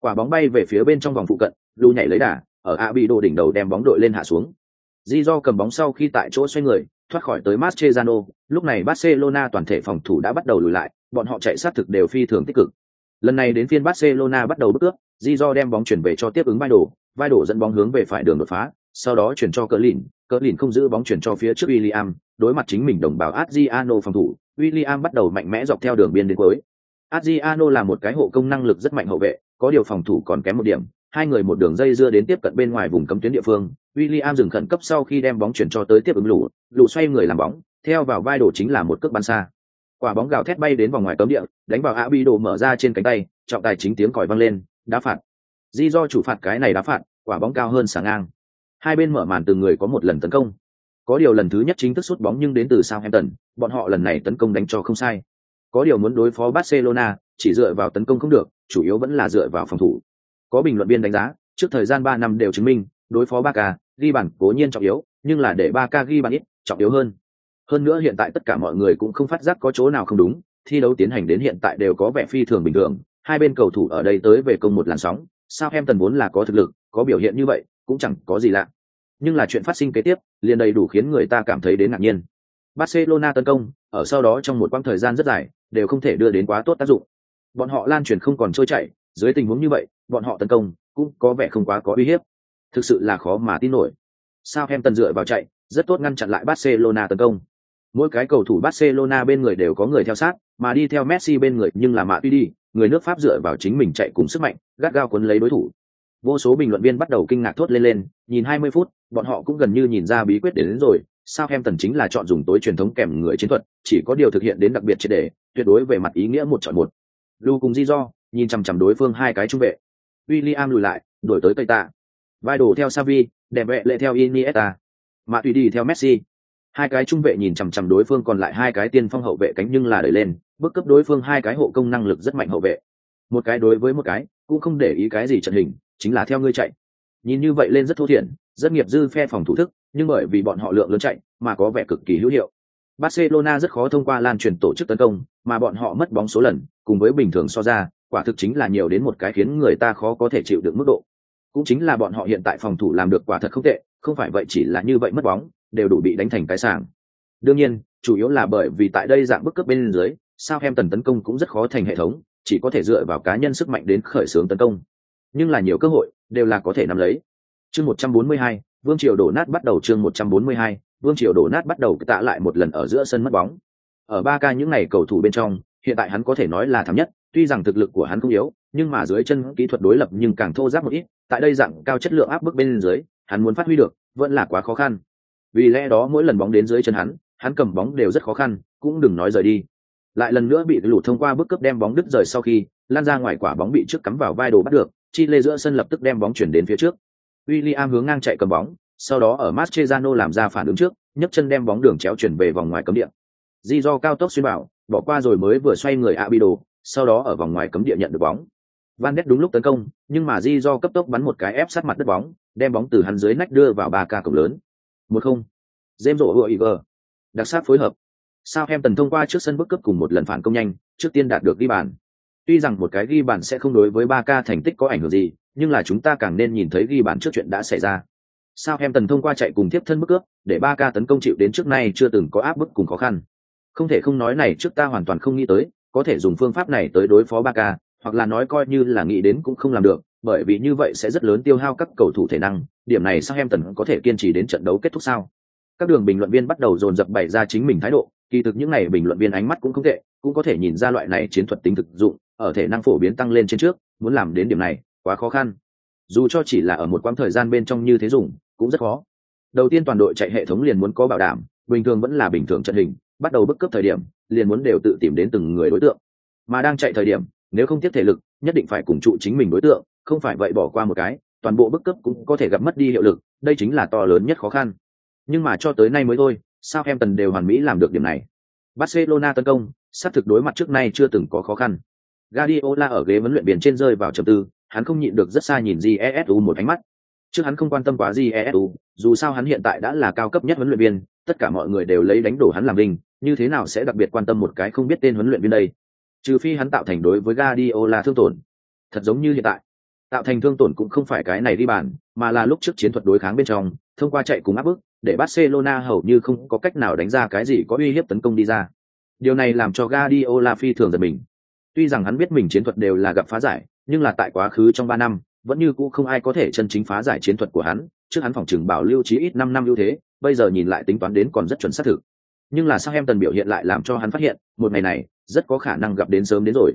Quả bóng bay về phía bên trong vòng phụ cận, Lu nhảy lấy đà, ở Abido đỉnh đầu đem bóng đội lên hạ xuống. Di do cầm bóng sau khi tại chỗ xoay người, thoát khỏi tới Mascherano, lúc này Barcelona toàn thể phòng thủ đã bắt đầu lùi lại, bọn họ chạy sát thực đều phi thường tích cực. Lần này đến phiên Barcelona bắt đầu bước cướp, Di do đem bóng chuyển về cho tiếp ứng vai đổ, vai đổ dẫn bóng hướng về phải đường đột phá, sau đó chuyển cho cỡ lìn, cỡ lìn không giữ bóng chuyển cho phía trước William, đối mặt chính mình đồng bào Adriano phòng thủ, William bắt đầu mạnh mẽ dọc theo đường biên đến cuối. Adriano là một cái hộ công năng lực rất mạnh hậu vệ, có điều phòng thủ còn kém một điểm, hai người một đường dây dưa đến tiếp cận bên ngoài vùng cấm tuyến địa phương, William dừng khẩn cấp sau khi đem bóng chuyển cho tới tiếp ứng lũ, lũ xoay người làm bóng, theo vào vai đổ chính là một cước bắn xa. Quả bóng gào thét bay đến vòng ngoài cấm địa, đánh vào Abido mở ra trên cánh tay, trọng tài chính tiếng còi vang lên, đá phạt. Di do chủ phạt cái này đá phạt, quả bóng cao hơn sáng ngang. Hai bên mở màn từng người có một lần tấn công. Có điều lần thứ nhất chính thức sút bóng nhưng đến từ Southampton, bọn họ lần này tấn công đánh cho không sai. Có điều muốn đối phó Barcelona, chỉ dựa vào tấn công không được, chủ yếu vẫn là dựa vào phòng thủ. Có bình luận viên đánh giá, trước thời gian ba năm đều chứng minh, đối phó Barca, ghi bàn cố nhiên trọng yếu, nhưng là để Barca ghi bàn ít, trọng yếu hơn. Hơn nữa hiện tại tất cả mọi người cũng không phát giác có chỗ nào không đúng, thi đấu tiến hành đến hiện tại đều có vẻ phi thường bình thường, hai bên cầu thủ ở đây tới về công một làn sóng, sao em tần vốn là có thực lực, có biểu hiện như vậy, cũng chẳng có gì lạ. Nhưng là chuyện phát sinh kế tiếp, liền đầy đủ khiến người ta cảm thấy đến ngạc nhiên. Barcelona tấn công, ở sau đó trong một quãng thời gian rất dài, đều không thể đưa đến quá tốt tác dụng. Bọn họ lan truyền không còn trôi chảy, dưới tình huống như vậy, bọn họ tấn công cũng có vẻ không quá có uy hiếp. Thực sự là khó mà tin nổi. Sao em tần dựa vào chạy, rất tốt ngăn chặn lại Barcelona tấn công. Mỗi cái cầu thủ Barcelona bên người đều có người theo sát, mà đi theo Messi bên người nhưng là Mạ Tuy đi, người nước Pháp dựa vào chính mình chạy cùng sức mạnh, gắt gao cuốn lấy đối thủ. Vô số bình luận viên bắt đầu kinh ngạc thốt lên lên, nhìn 20 phút, bọn họ cũng gần như nhìn ra bí quyết đến, đến rồi, sao em tần chính là chọn dùng tối truyền thống kèm người chiến thuật, chỉ có điều thực hiện đến đặc biệt triệt để, tuyệt đối về mặt ý nghĩa một chọn một. Lưu cùng Di Do, nhìn chằm chằm đối phương hai cái trung vệ. William lùi lại, đổi tới Tây Tạ. Vai đổ theo Savi, đẹp vệ lệ theo Iniesta. mà tùy đi theo Messi. Hai cái trung vệ nhìn chằm chằm đối phương còn lại hai cái tiên phong hậu vệ cánh nhưng là đẩy lên, bước cấp đối phương hai cái hộ công năng lực rất mạnh hậu vệ. Một cái đối với một cái, cũng không để ý cái gì trận hình, chính là theo ngươi chạy. Nhìn như vậy lên rất thô thiển, rất nghiệp dư phe phòng thủ thức, nhưng bởi vì bọn họ lượng lớn chạy, mà có vẻ cực kỳ hữu hiệu. Barcelona rất khó thông qua lan truyền tổ chức tấn công, mà bọn họ mất bóng số lần, cùng với bình thường so ra, quả thực chính là nhiều đến một cái khiến người ta khó có thể chịu được mức độ. Cũng chính là bọn họ hiện tại phòng thủ làm được quả thật không tệ, không phải vậy chỉ là như vậy mất bóng, đều đủ bị đánh thành cái sàng. Đương nhiên, chủ yếu là bởi vì tại đây dạng bức cấp bên dưới, sao em tấn công cũng rất khó thành hệ thống, chỉ có thể dựa vào cá nhân sức mạnh đến khởi xướng tấn công. Nhưng là nhiều cơ hội, đều là có thể nắm lấy. Chương 142, Vương Triều đổ nát bắt đầu chương 142, Vương Triều đổ nát bắt đầu tạ lại một lần ở giữa sân mất bóng. Ở ba ca những ngày cầu thủ bên trong, hiện tại hắn có thể nói là thảm nhất, tuy rằng thực lực của hắn không yếu, nhưng mà dưới chân kỹ thuật đối lập nhưng càng thô ráp một ít, tại đây dạng cao chất lượng áp bức bên dưới, hắn muốn phát huy được, vẫn là quá khó khăn. Vì lẽ đó mỗi lần bóng đến dưới chân hắn, hắn cầm bóng đều rất khó khăn, cũng đừng nói rời đi. Lại lần nữa bị lụt thông qua bước cấp đem bóng đứt rời sau khi, lan ra ngoài quả bóng bị trước cắm vào vai đồ bắt được, chi lê giữa sân lập tức đem bóng chuyển đến phía trước. William hướng ngang chạy cầm bóng, sau đó ở Mascherano làm ra phản ứng trước, nhấc chân đem bóng đường chéo chuyển về vòng ngoài cấm địa. Di do cao tốc xuyên bảo, bỏ qua rồi mới vừa xoay người Abido, sau đó ở vòng ngoài cấm địa nhận được bóng. Van Ness đúng lúc tấn công, nhưng mà Di do cấp tốc bắn một cái ép sát mặt đất bóng, đem bóng từ hắn dưới nách đưa vào ba ca cổng lớn. Một không. James rổ hựa Iger. Đặc sắc phối hợp. Sao em tần thông qua trước sân bước cấp cùng một lần phản công nhanh, trước tiên đạt được ghi bàn. Tuy rằng một cái ghi bàn sẽ không đối với ba ca thành tích có ảnh hưởng gì, nhưng là chúng ta càng nên nhìn thấy ghi bàn trước chuyện đã xảy ra. Sao em tần thông qua chạy cùng tiếp thân bức cướp, để ba ca tấn công chịu đến trước nay chưa từng có áp bức cùng khó khăn. Không thể không nói này trước ta hoàn toàn không nghĩ tới, có thể dùng phương pháp này tới đối phó ba ca, hoặc là nói coi như là nghĩ đến cũng không làm được, bởi vì như vậy sẽ rất lớn tiêu hao các cầu thủ thể năng, điểm này sao em tần có thể kiên trì đến trận đấu kết thúc sao? Các đường bình luận viên bắt đầu dồn dập bày ra chính mình thái độ, kỳ thực những này bình luận viên ánh mắt cũng không tệ, cũng có thể nhìn ra loại này chiến thuật tính thực dụng, ở thể năng phổ biến tăng lên trên trước, muốn làm đến điểm này, quá khó khăn. Dù cho chỉ là ở một quãng thời gian bên trong như thế dùng cũng rất khó. Đầu tiên toàn đội chạy hệ thống liền muốn có bảo đảm bình thường vẫn là bình thường trận hình bắt đầu bức cấp thời điểm liền muốn đều tự tìm đến từng người đối tượng. Mà đang chạy thời điểm nếu không tiếp thể lực nhất định phải cùng trụ chính mình đối tượng không phải vậy bỏ qua một cái toàn bộ bức cấp cũng có thể gặp mất đi hiệu lực đây chính là to lớn nhất khó khăn. Nhưng mà cho tới nay mới thôi sao em tần đều hoàn mỹ làm được điểm này. Barcelona tấn công xác thực đối mặt trước nay chưa từng có khó khăn. Guardiola ở ghế vấn luyện biển trên rơi vào trầm tư, hắn không nhịn được rất xa nhìn jesu một ánh mắt. Trước hắn không quan tâm quá jesu dù sao hắn hiện tại đã là cao cấp nhất huấn luyện viên tất cả mọi người đều lấy đánh đổ hắn làm linh như thế nào sẽ đặc biệt quan tâm một cái không biết tên huấn luyện viên đây? Trừ phi hắn tạo thành đối với Guardiola thương tổn. Thật giống như hiện tại tạo thành thương tổn cũng không phải cái này đi bàn mà là lúc trước chiến thuật đối kháng bên trong thông qua chạy cùng áp bức để barcelona hầu như không có cách nào đánh ra cái gì có uy hiếp tấn công đi ra. Điều này làm cho Guardiola phi thường giật mình tuy rằng hắn biết mình chiến thuật đều là gặp phá giải, nhưng là tại quá khứ trong ba năm, vẫn như cũ không ai có thể chân chính phá giải chiến thuật của hắn. Trước hắn phòng trừng bảo lưu chí ít năm năm ưu thế, bây giờ nhìn lại tính toán đến còn rất chuẩn xác thực. Nhưng là sao em tần biểu hiện lại làm cho hắn phát hiện, một ngày này, rất có khả năng gặp đến sớm đến rồi.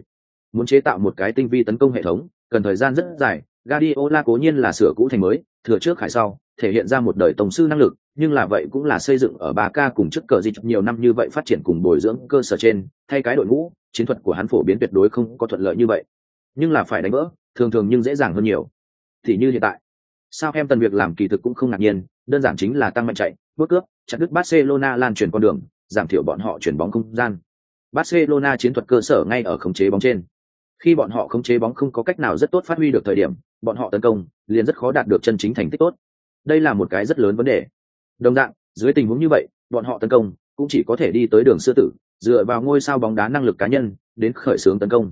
Muốn chế tạo một cái tinh vi tấn công hệ thống, cần thời gian rất dài. Guardiola cố nhiên là sửa cũ thành mới, thừa trước khải sau, thể hiện ra một đời tổng sư năng lực, nhưng là vậy cũng là xây dựng ở 3K cùng trước cờ dịch nhiều năm như vậy phát triển cùng bồi dưỡng cơ sở trên, thay cái đội ngũ chiến thuật của hắn phổ biến tuyệt đối không có thuận lợi như vậy. Nhưng là phải đánh vỡ, thường thường nhưng dễ dàng hơn nhiều. Thì như hiện tại, sao em tần việc làm kỳ thực cũng không ngạc nhiên, đơn giản chính là tăng mạnh chạy, bước cướp, chặt đứt barcelona lan truyền con đường, giảm thiểu bọn họ chuyển bóng không gian. Barcelona chiến thuật cơ sở ngay ở khống chế bóng trên. Khi bọn họ khống chế bóng không có cách nào rất tốt phát huy được thời điểm, bọn họ tấn công, liền rất khó đạt được chân chính thành tích tốt. Đây là một cái rất lớn vấn đề. Đồng dạng, dưới tình huống như vậy, bọn họ tấn công, cũng chỉ có thể đi tới đường sư tử dựa vào ngôi sao bóng đá năng lực cá nhân đến khởi xướng tấn công.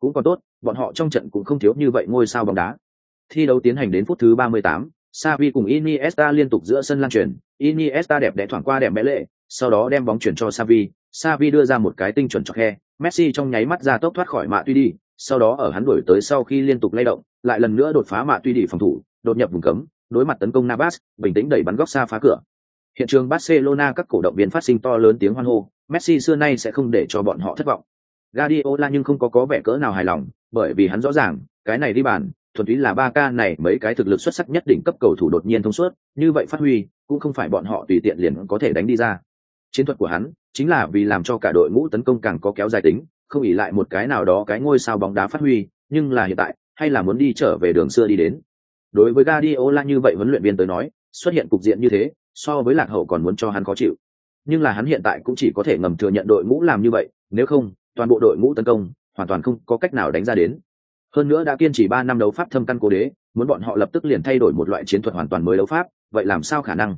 Cũng còn tốt bọn họ trong trận cũng không thiếu như vậy ngôi sao bóng đá. Thi đấu tiến hành đến phút thứ 38, Xavi cùng Iniesta liên tục giữa sân lan truyền. Iniesta đẹp đẽ thoảng qua đẹp mẽ lệ sau đó đem bóng chuyển cho Xavi. Xavi đưa ra một cái tinh chuẩn cho khe. Messi trong nháy mắt ra tốc thoát khỏi mạ tuy đi sau đó ở hắn đuổi tới sau khi liên tục lay động lại lần nữa đột phá mạ tuy đi phòng thủ đột nhập vùng cấm đối mặt tấn công Navas bình tĩnh đẩy bắn góc xa phá cửa. Hiện trường Barcelona các cổ động viên phát sinh to lớn tiếng hoan hô. Messi xưa nay sẽ không để cho bọn họ thất vọng. Guardiola nhưng không có có vẻ cỡ nào hài lòng, bởi vì hắn rõ ràng, cái này đi bàn, thuần túy là ba ca này mấy cái thực lực xuất sắc nhất đỉnh cấp cầu thủ đột nhiên thông suốt như vậy phát huy cũng không phải bọn họ tùy tiện liền có thể đánh đi ra. Chiến thuật của hắn chính là vì làm cho cả đội ngũ tấn công càng có kéo dài tính không ỉ lại một cái nào đó cái ngôi sao bóng đá phát huy nhưng là hiện tại hay là muốn đi trở về đường xưa đi đến. Đối với Guardiola như vậy huấn luyện viên tới nói xuất hiện cục diện như thế so với lạc hậu còn muốn cho hắn khó chịu nhưng là hắn hiện tại cũng chỉ có thể ngầm thừa nhận đội ngũ làm như vậy, nếu không, toàn bộ đội ngũ tấn công, hoàn toàn không có cách nào đánh ra đến. Hơn nữa đã kiên trì ba năm đấu pháp thâm căn cố đế, muốn bọn họ lập tức liền thay đổi một loại chiến thuật hoàn toàn mới đấu pháp, vậy làm sao khả năng?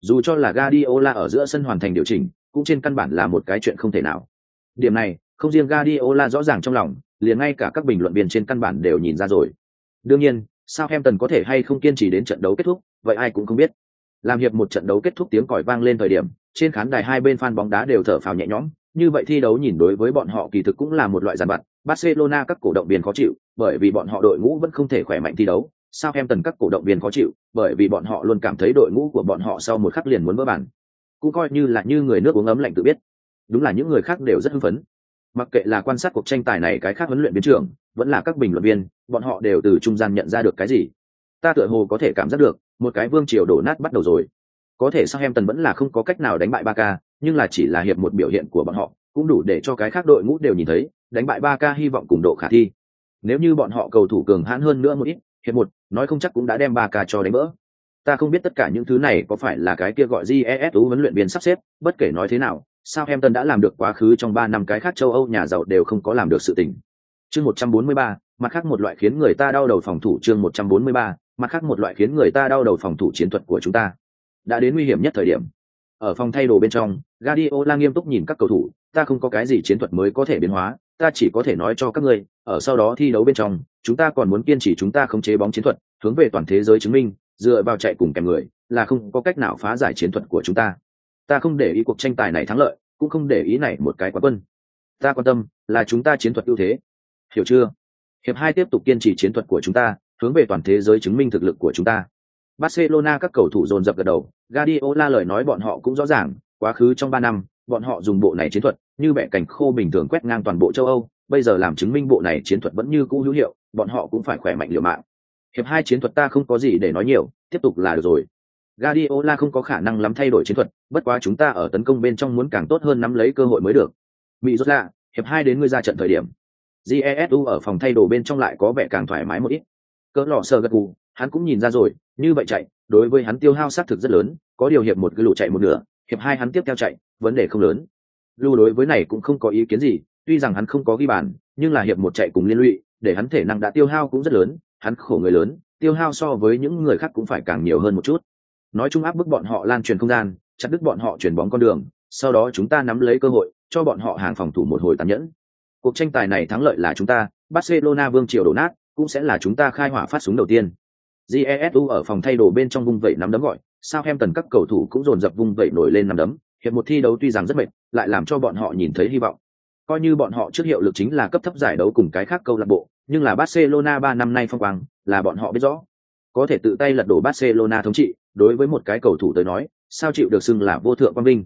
Dù cho là Guardiola ở giữa sân hoàn thành điều chỉnh, cũng trên căn bản là một cái chuyện không thể nào. Điểm này, không riêng Guardiola rõ ràng trong lòng, liền ngay cả các bình luận viên trên căn bản đều nhìn ra rồi. Đương nhiên sao em tần có thể hay không kiên trì đến trận đấu kết thúc, vậy ai cũng không biết làm hiệp một trận đấu kết thúc tiếng còi vang lên thời điểm, trên khán đài hai bên fan bóng đá đều thở phào nhẹ nhõm. Như vậy thi đấu nhìn đối với bọn họ kỳ thực cũng là một loại giàn vặt. Barcelona các cổ động viên khó chịu, bởi vì bọn họ đội ngũ vẫn không thể khỏe mạnh thi đấu. Sao em tần các cổ động viên khó chịu, bởi vì bọn họ luôn cảm thấy đội ngũ của bọn họ sau một khắc liền muốn vỡ bản. Cũng coi như là như người nước uống ấm lạnh tự biết. Đúng là những người khác đều rất hưng phấn. Mặc kệ là quan sát cuộc tranh tài này cái khác huấn luyện viên trưởng, vẫn là các bình luận viên, bọn họ đều từ trung gian nhận ra được cái gì ta tựa hồ có thể cảm giác được một cái vương triều đổ nát bắt đầu rồi. Có thể sao em tần vẫn là không có cách nào đánh bại ba ca, nhưng là chỉ là hiệp một biểu hiện của bọn họ cũng đủ để cho cái khác đội ngũ đều nhìn thấy đánh bại ba ca hy vọng cùng độ khả thi. Nếu như bọn họ cầu thủ cường hãn hơn nữa một ít hiệp một nói không chắc cũng đã đem ba ca cho đánh vỡ ta không biết tất cả những thứ này có phải là cái kia gọi jesu huấn luyện viên sắp xếp bất kể nói thế nào sao em tân đã làm được quá khứ trong ba năm cái khác châu âu nhà giàu đều không có làm được sự tình. Chương một trăm bốn mươi ba mặt khác một loại khiến người ta đau đầu phòng thủ chương một trăm bốn mươi ba mặt khác một loại khiến người ta đau đầu phòng thủ chiến thuật của chúng ta. Đã đến nguy hiểm nhất thời điểm. Ở phòng thay đồ bên trong, Guardiola nghiêm túc nhìn các cầu thủ, ta không có cái gì chiến thuật mới có thể biến hóa, ta chỉ có thể nói cho các ngươi, ở sau đó thi đấu bên trong, chúng ta còn muốn kiên trì chúng ta không chế bóng chiến thuật, hướng về toàn thế giới chứng minh, dựa vào chạy cùng kèm người, là không có cách nào phá giải chiến thuật của chúng ta. Ta không để ý cuộc tranh tài này thắng lợi, cũng không để ý này một cái quá quân. Ta quan tâm là chúng ta chiến thuật ưu thế. Hiểu chưa? Hiệp hai tiếp tục kiên trì chiến thuật của chúng ta hướng về toàn thế giới chứng minh thực lực của chúng ta barcelona các cầu thủ dồn dập gật đầu Guardiola lời nói bọn họ cũng rõ ràng quá khứ trong ba năm bọn họ dùng bộ này chiến thuật như bẻ cảnh khô bình thường quét ngang toàn bộ châu âu bây giờ làm chứng minh bộ này chiến thuật vẫn như cũ hữu hiệu bọn họ cũng phải khỏe mạnh liều mạng hiệp hai chiến thuật ta không có gì để nói nhiều tiếp tục là được rồi Guardiola không có khả năng lắm thay đổi chiến thuật, bất quá chúng ta ở tấn công bên trong muốn càng tốt hơn nắm lấy cơ hội mới được. Mỹ rốt lạ, hiệp hai đến ngươi ra trận thời điểm. Jesu ở phòng thay đồ bên trong lại có vẻ càng thoải mái một ít. Cỡ lọ sờ gật gù, hắn cũng nhìn ra rồi, như vậy chạy, đối với hắn tiêu hao sát thực rất lớn, có điều hiệp một cứ lụ chạy một nửa, hiệp hai hắn tiếp theo chạy, vấn đề không lớn. Lưu đối với này cũng không có ý kiến gì, tuy rằng hắn không có ghi bàn, nhưng là hiệp một chạy cùng liên lụy, để hắn thể năng đã tiêu hao cũng rất lớn, hắn khổ người lớn, tiêu hao so với những người khác cũng phải càng nhiều hơn một chút nói chung áp bức bọn họ lan truyền không gian chặt đứt bọn họ chuyển bóng con đường sau đó chúng ta nắm lấy cơ hội cho bọn họ hàng phòng thủ một hồi tàn nhẫn cuộc tranh tài này thắng lợi là chúng ta barcelona vương triều đổ nát cũng sẽ là chúng ta khai hỏa phát súng đầu tiên. Jesu ở phòng thay đồ bên trong vung vẩy nắm đấm gọi, sao em tần các cầu thủ cũng dồn dập vung vẩy nổi lên nắm đấm. Hiệp một thi đấu tuy rằng rất mệt, lại làm cho bọn họ nhìn thấy hy vọng. Coi như bọn họ trước hiệu lực chính là cấp thấp giải đấu cùng cái khác câu lạc bộ, nhưng là barcelona ba năm nay phong quang, là bọn họ biết rõ. Có thể tự tay lật đổ barcelona thống trị, đối với một cái cầu thủ tới nói, sao chịu được xưng là vô thượng quang vinh.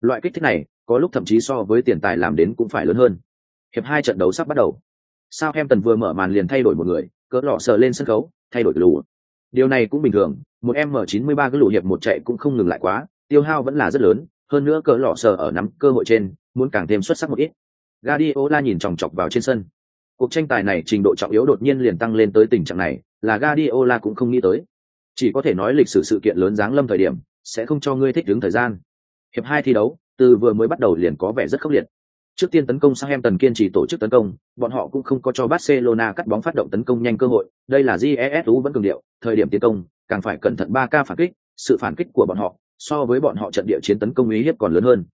Loại kích thích này, có lúc thậm chí so với tiền tài làm đến cũng phải lớn hơn. Hiệp hai trận đấu sắp bắt đầu sao em tần vừa mở màn liền thay đổi một người, cỡ lọ sờ lên sân khấu, thay đổi lù. Điều này cũng bình thường, một m 93 cái lù hiệp một chạy cũng không ngừng lại quá, tiêu hao vẫn là rất lớn, hơn nữa cỡ lọ sờ ở nắm cơ hội trên, muốn càng thêm xuất sắc một ít. Guardiola nhìn chòng chọc vào trên sân. Cuộc tranh tài này trình độ trọng yếu đột nhiên liền tăng lên tới tình trạng này, là Guardiola cũng không nghĩ tới. Chỉ có thể nói lịch sử sự kiện lớn giáng lâm thời điểm, sẽ không cho ngươi thích đứng thời gian. Hiệp hai thi đấu, từ vừa mới bắt đầu liền có vẻ rất khốc liệt trước tiên tấn công sang em tần kiên trì tổ chức tấn công bọn họ cũng không có cho barcelona cắt bóng phát động tấn công nhanh cơ hội. Đây là jesu vẫn cường điệu thời điểm tiến công càng phải cẩn thận ba k phản kích sự phản kích của bọn họ so với bọn họ trận địa chiến tấn công ý hiếp còn lớn hơn.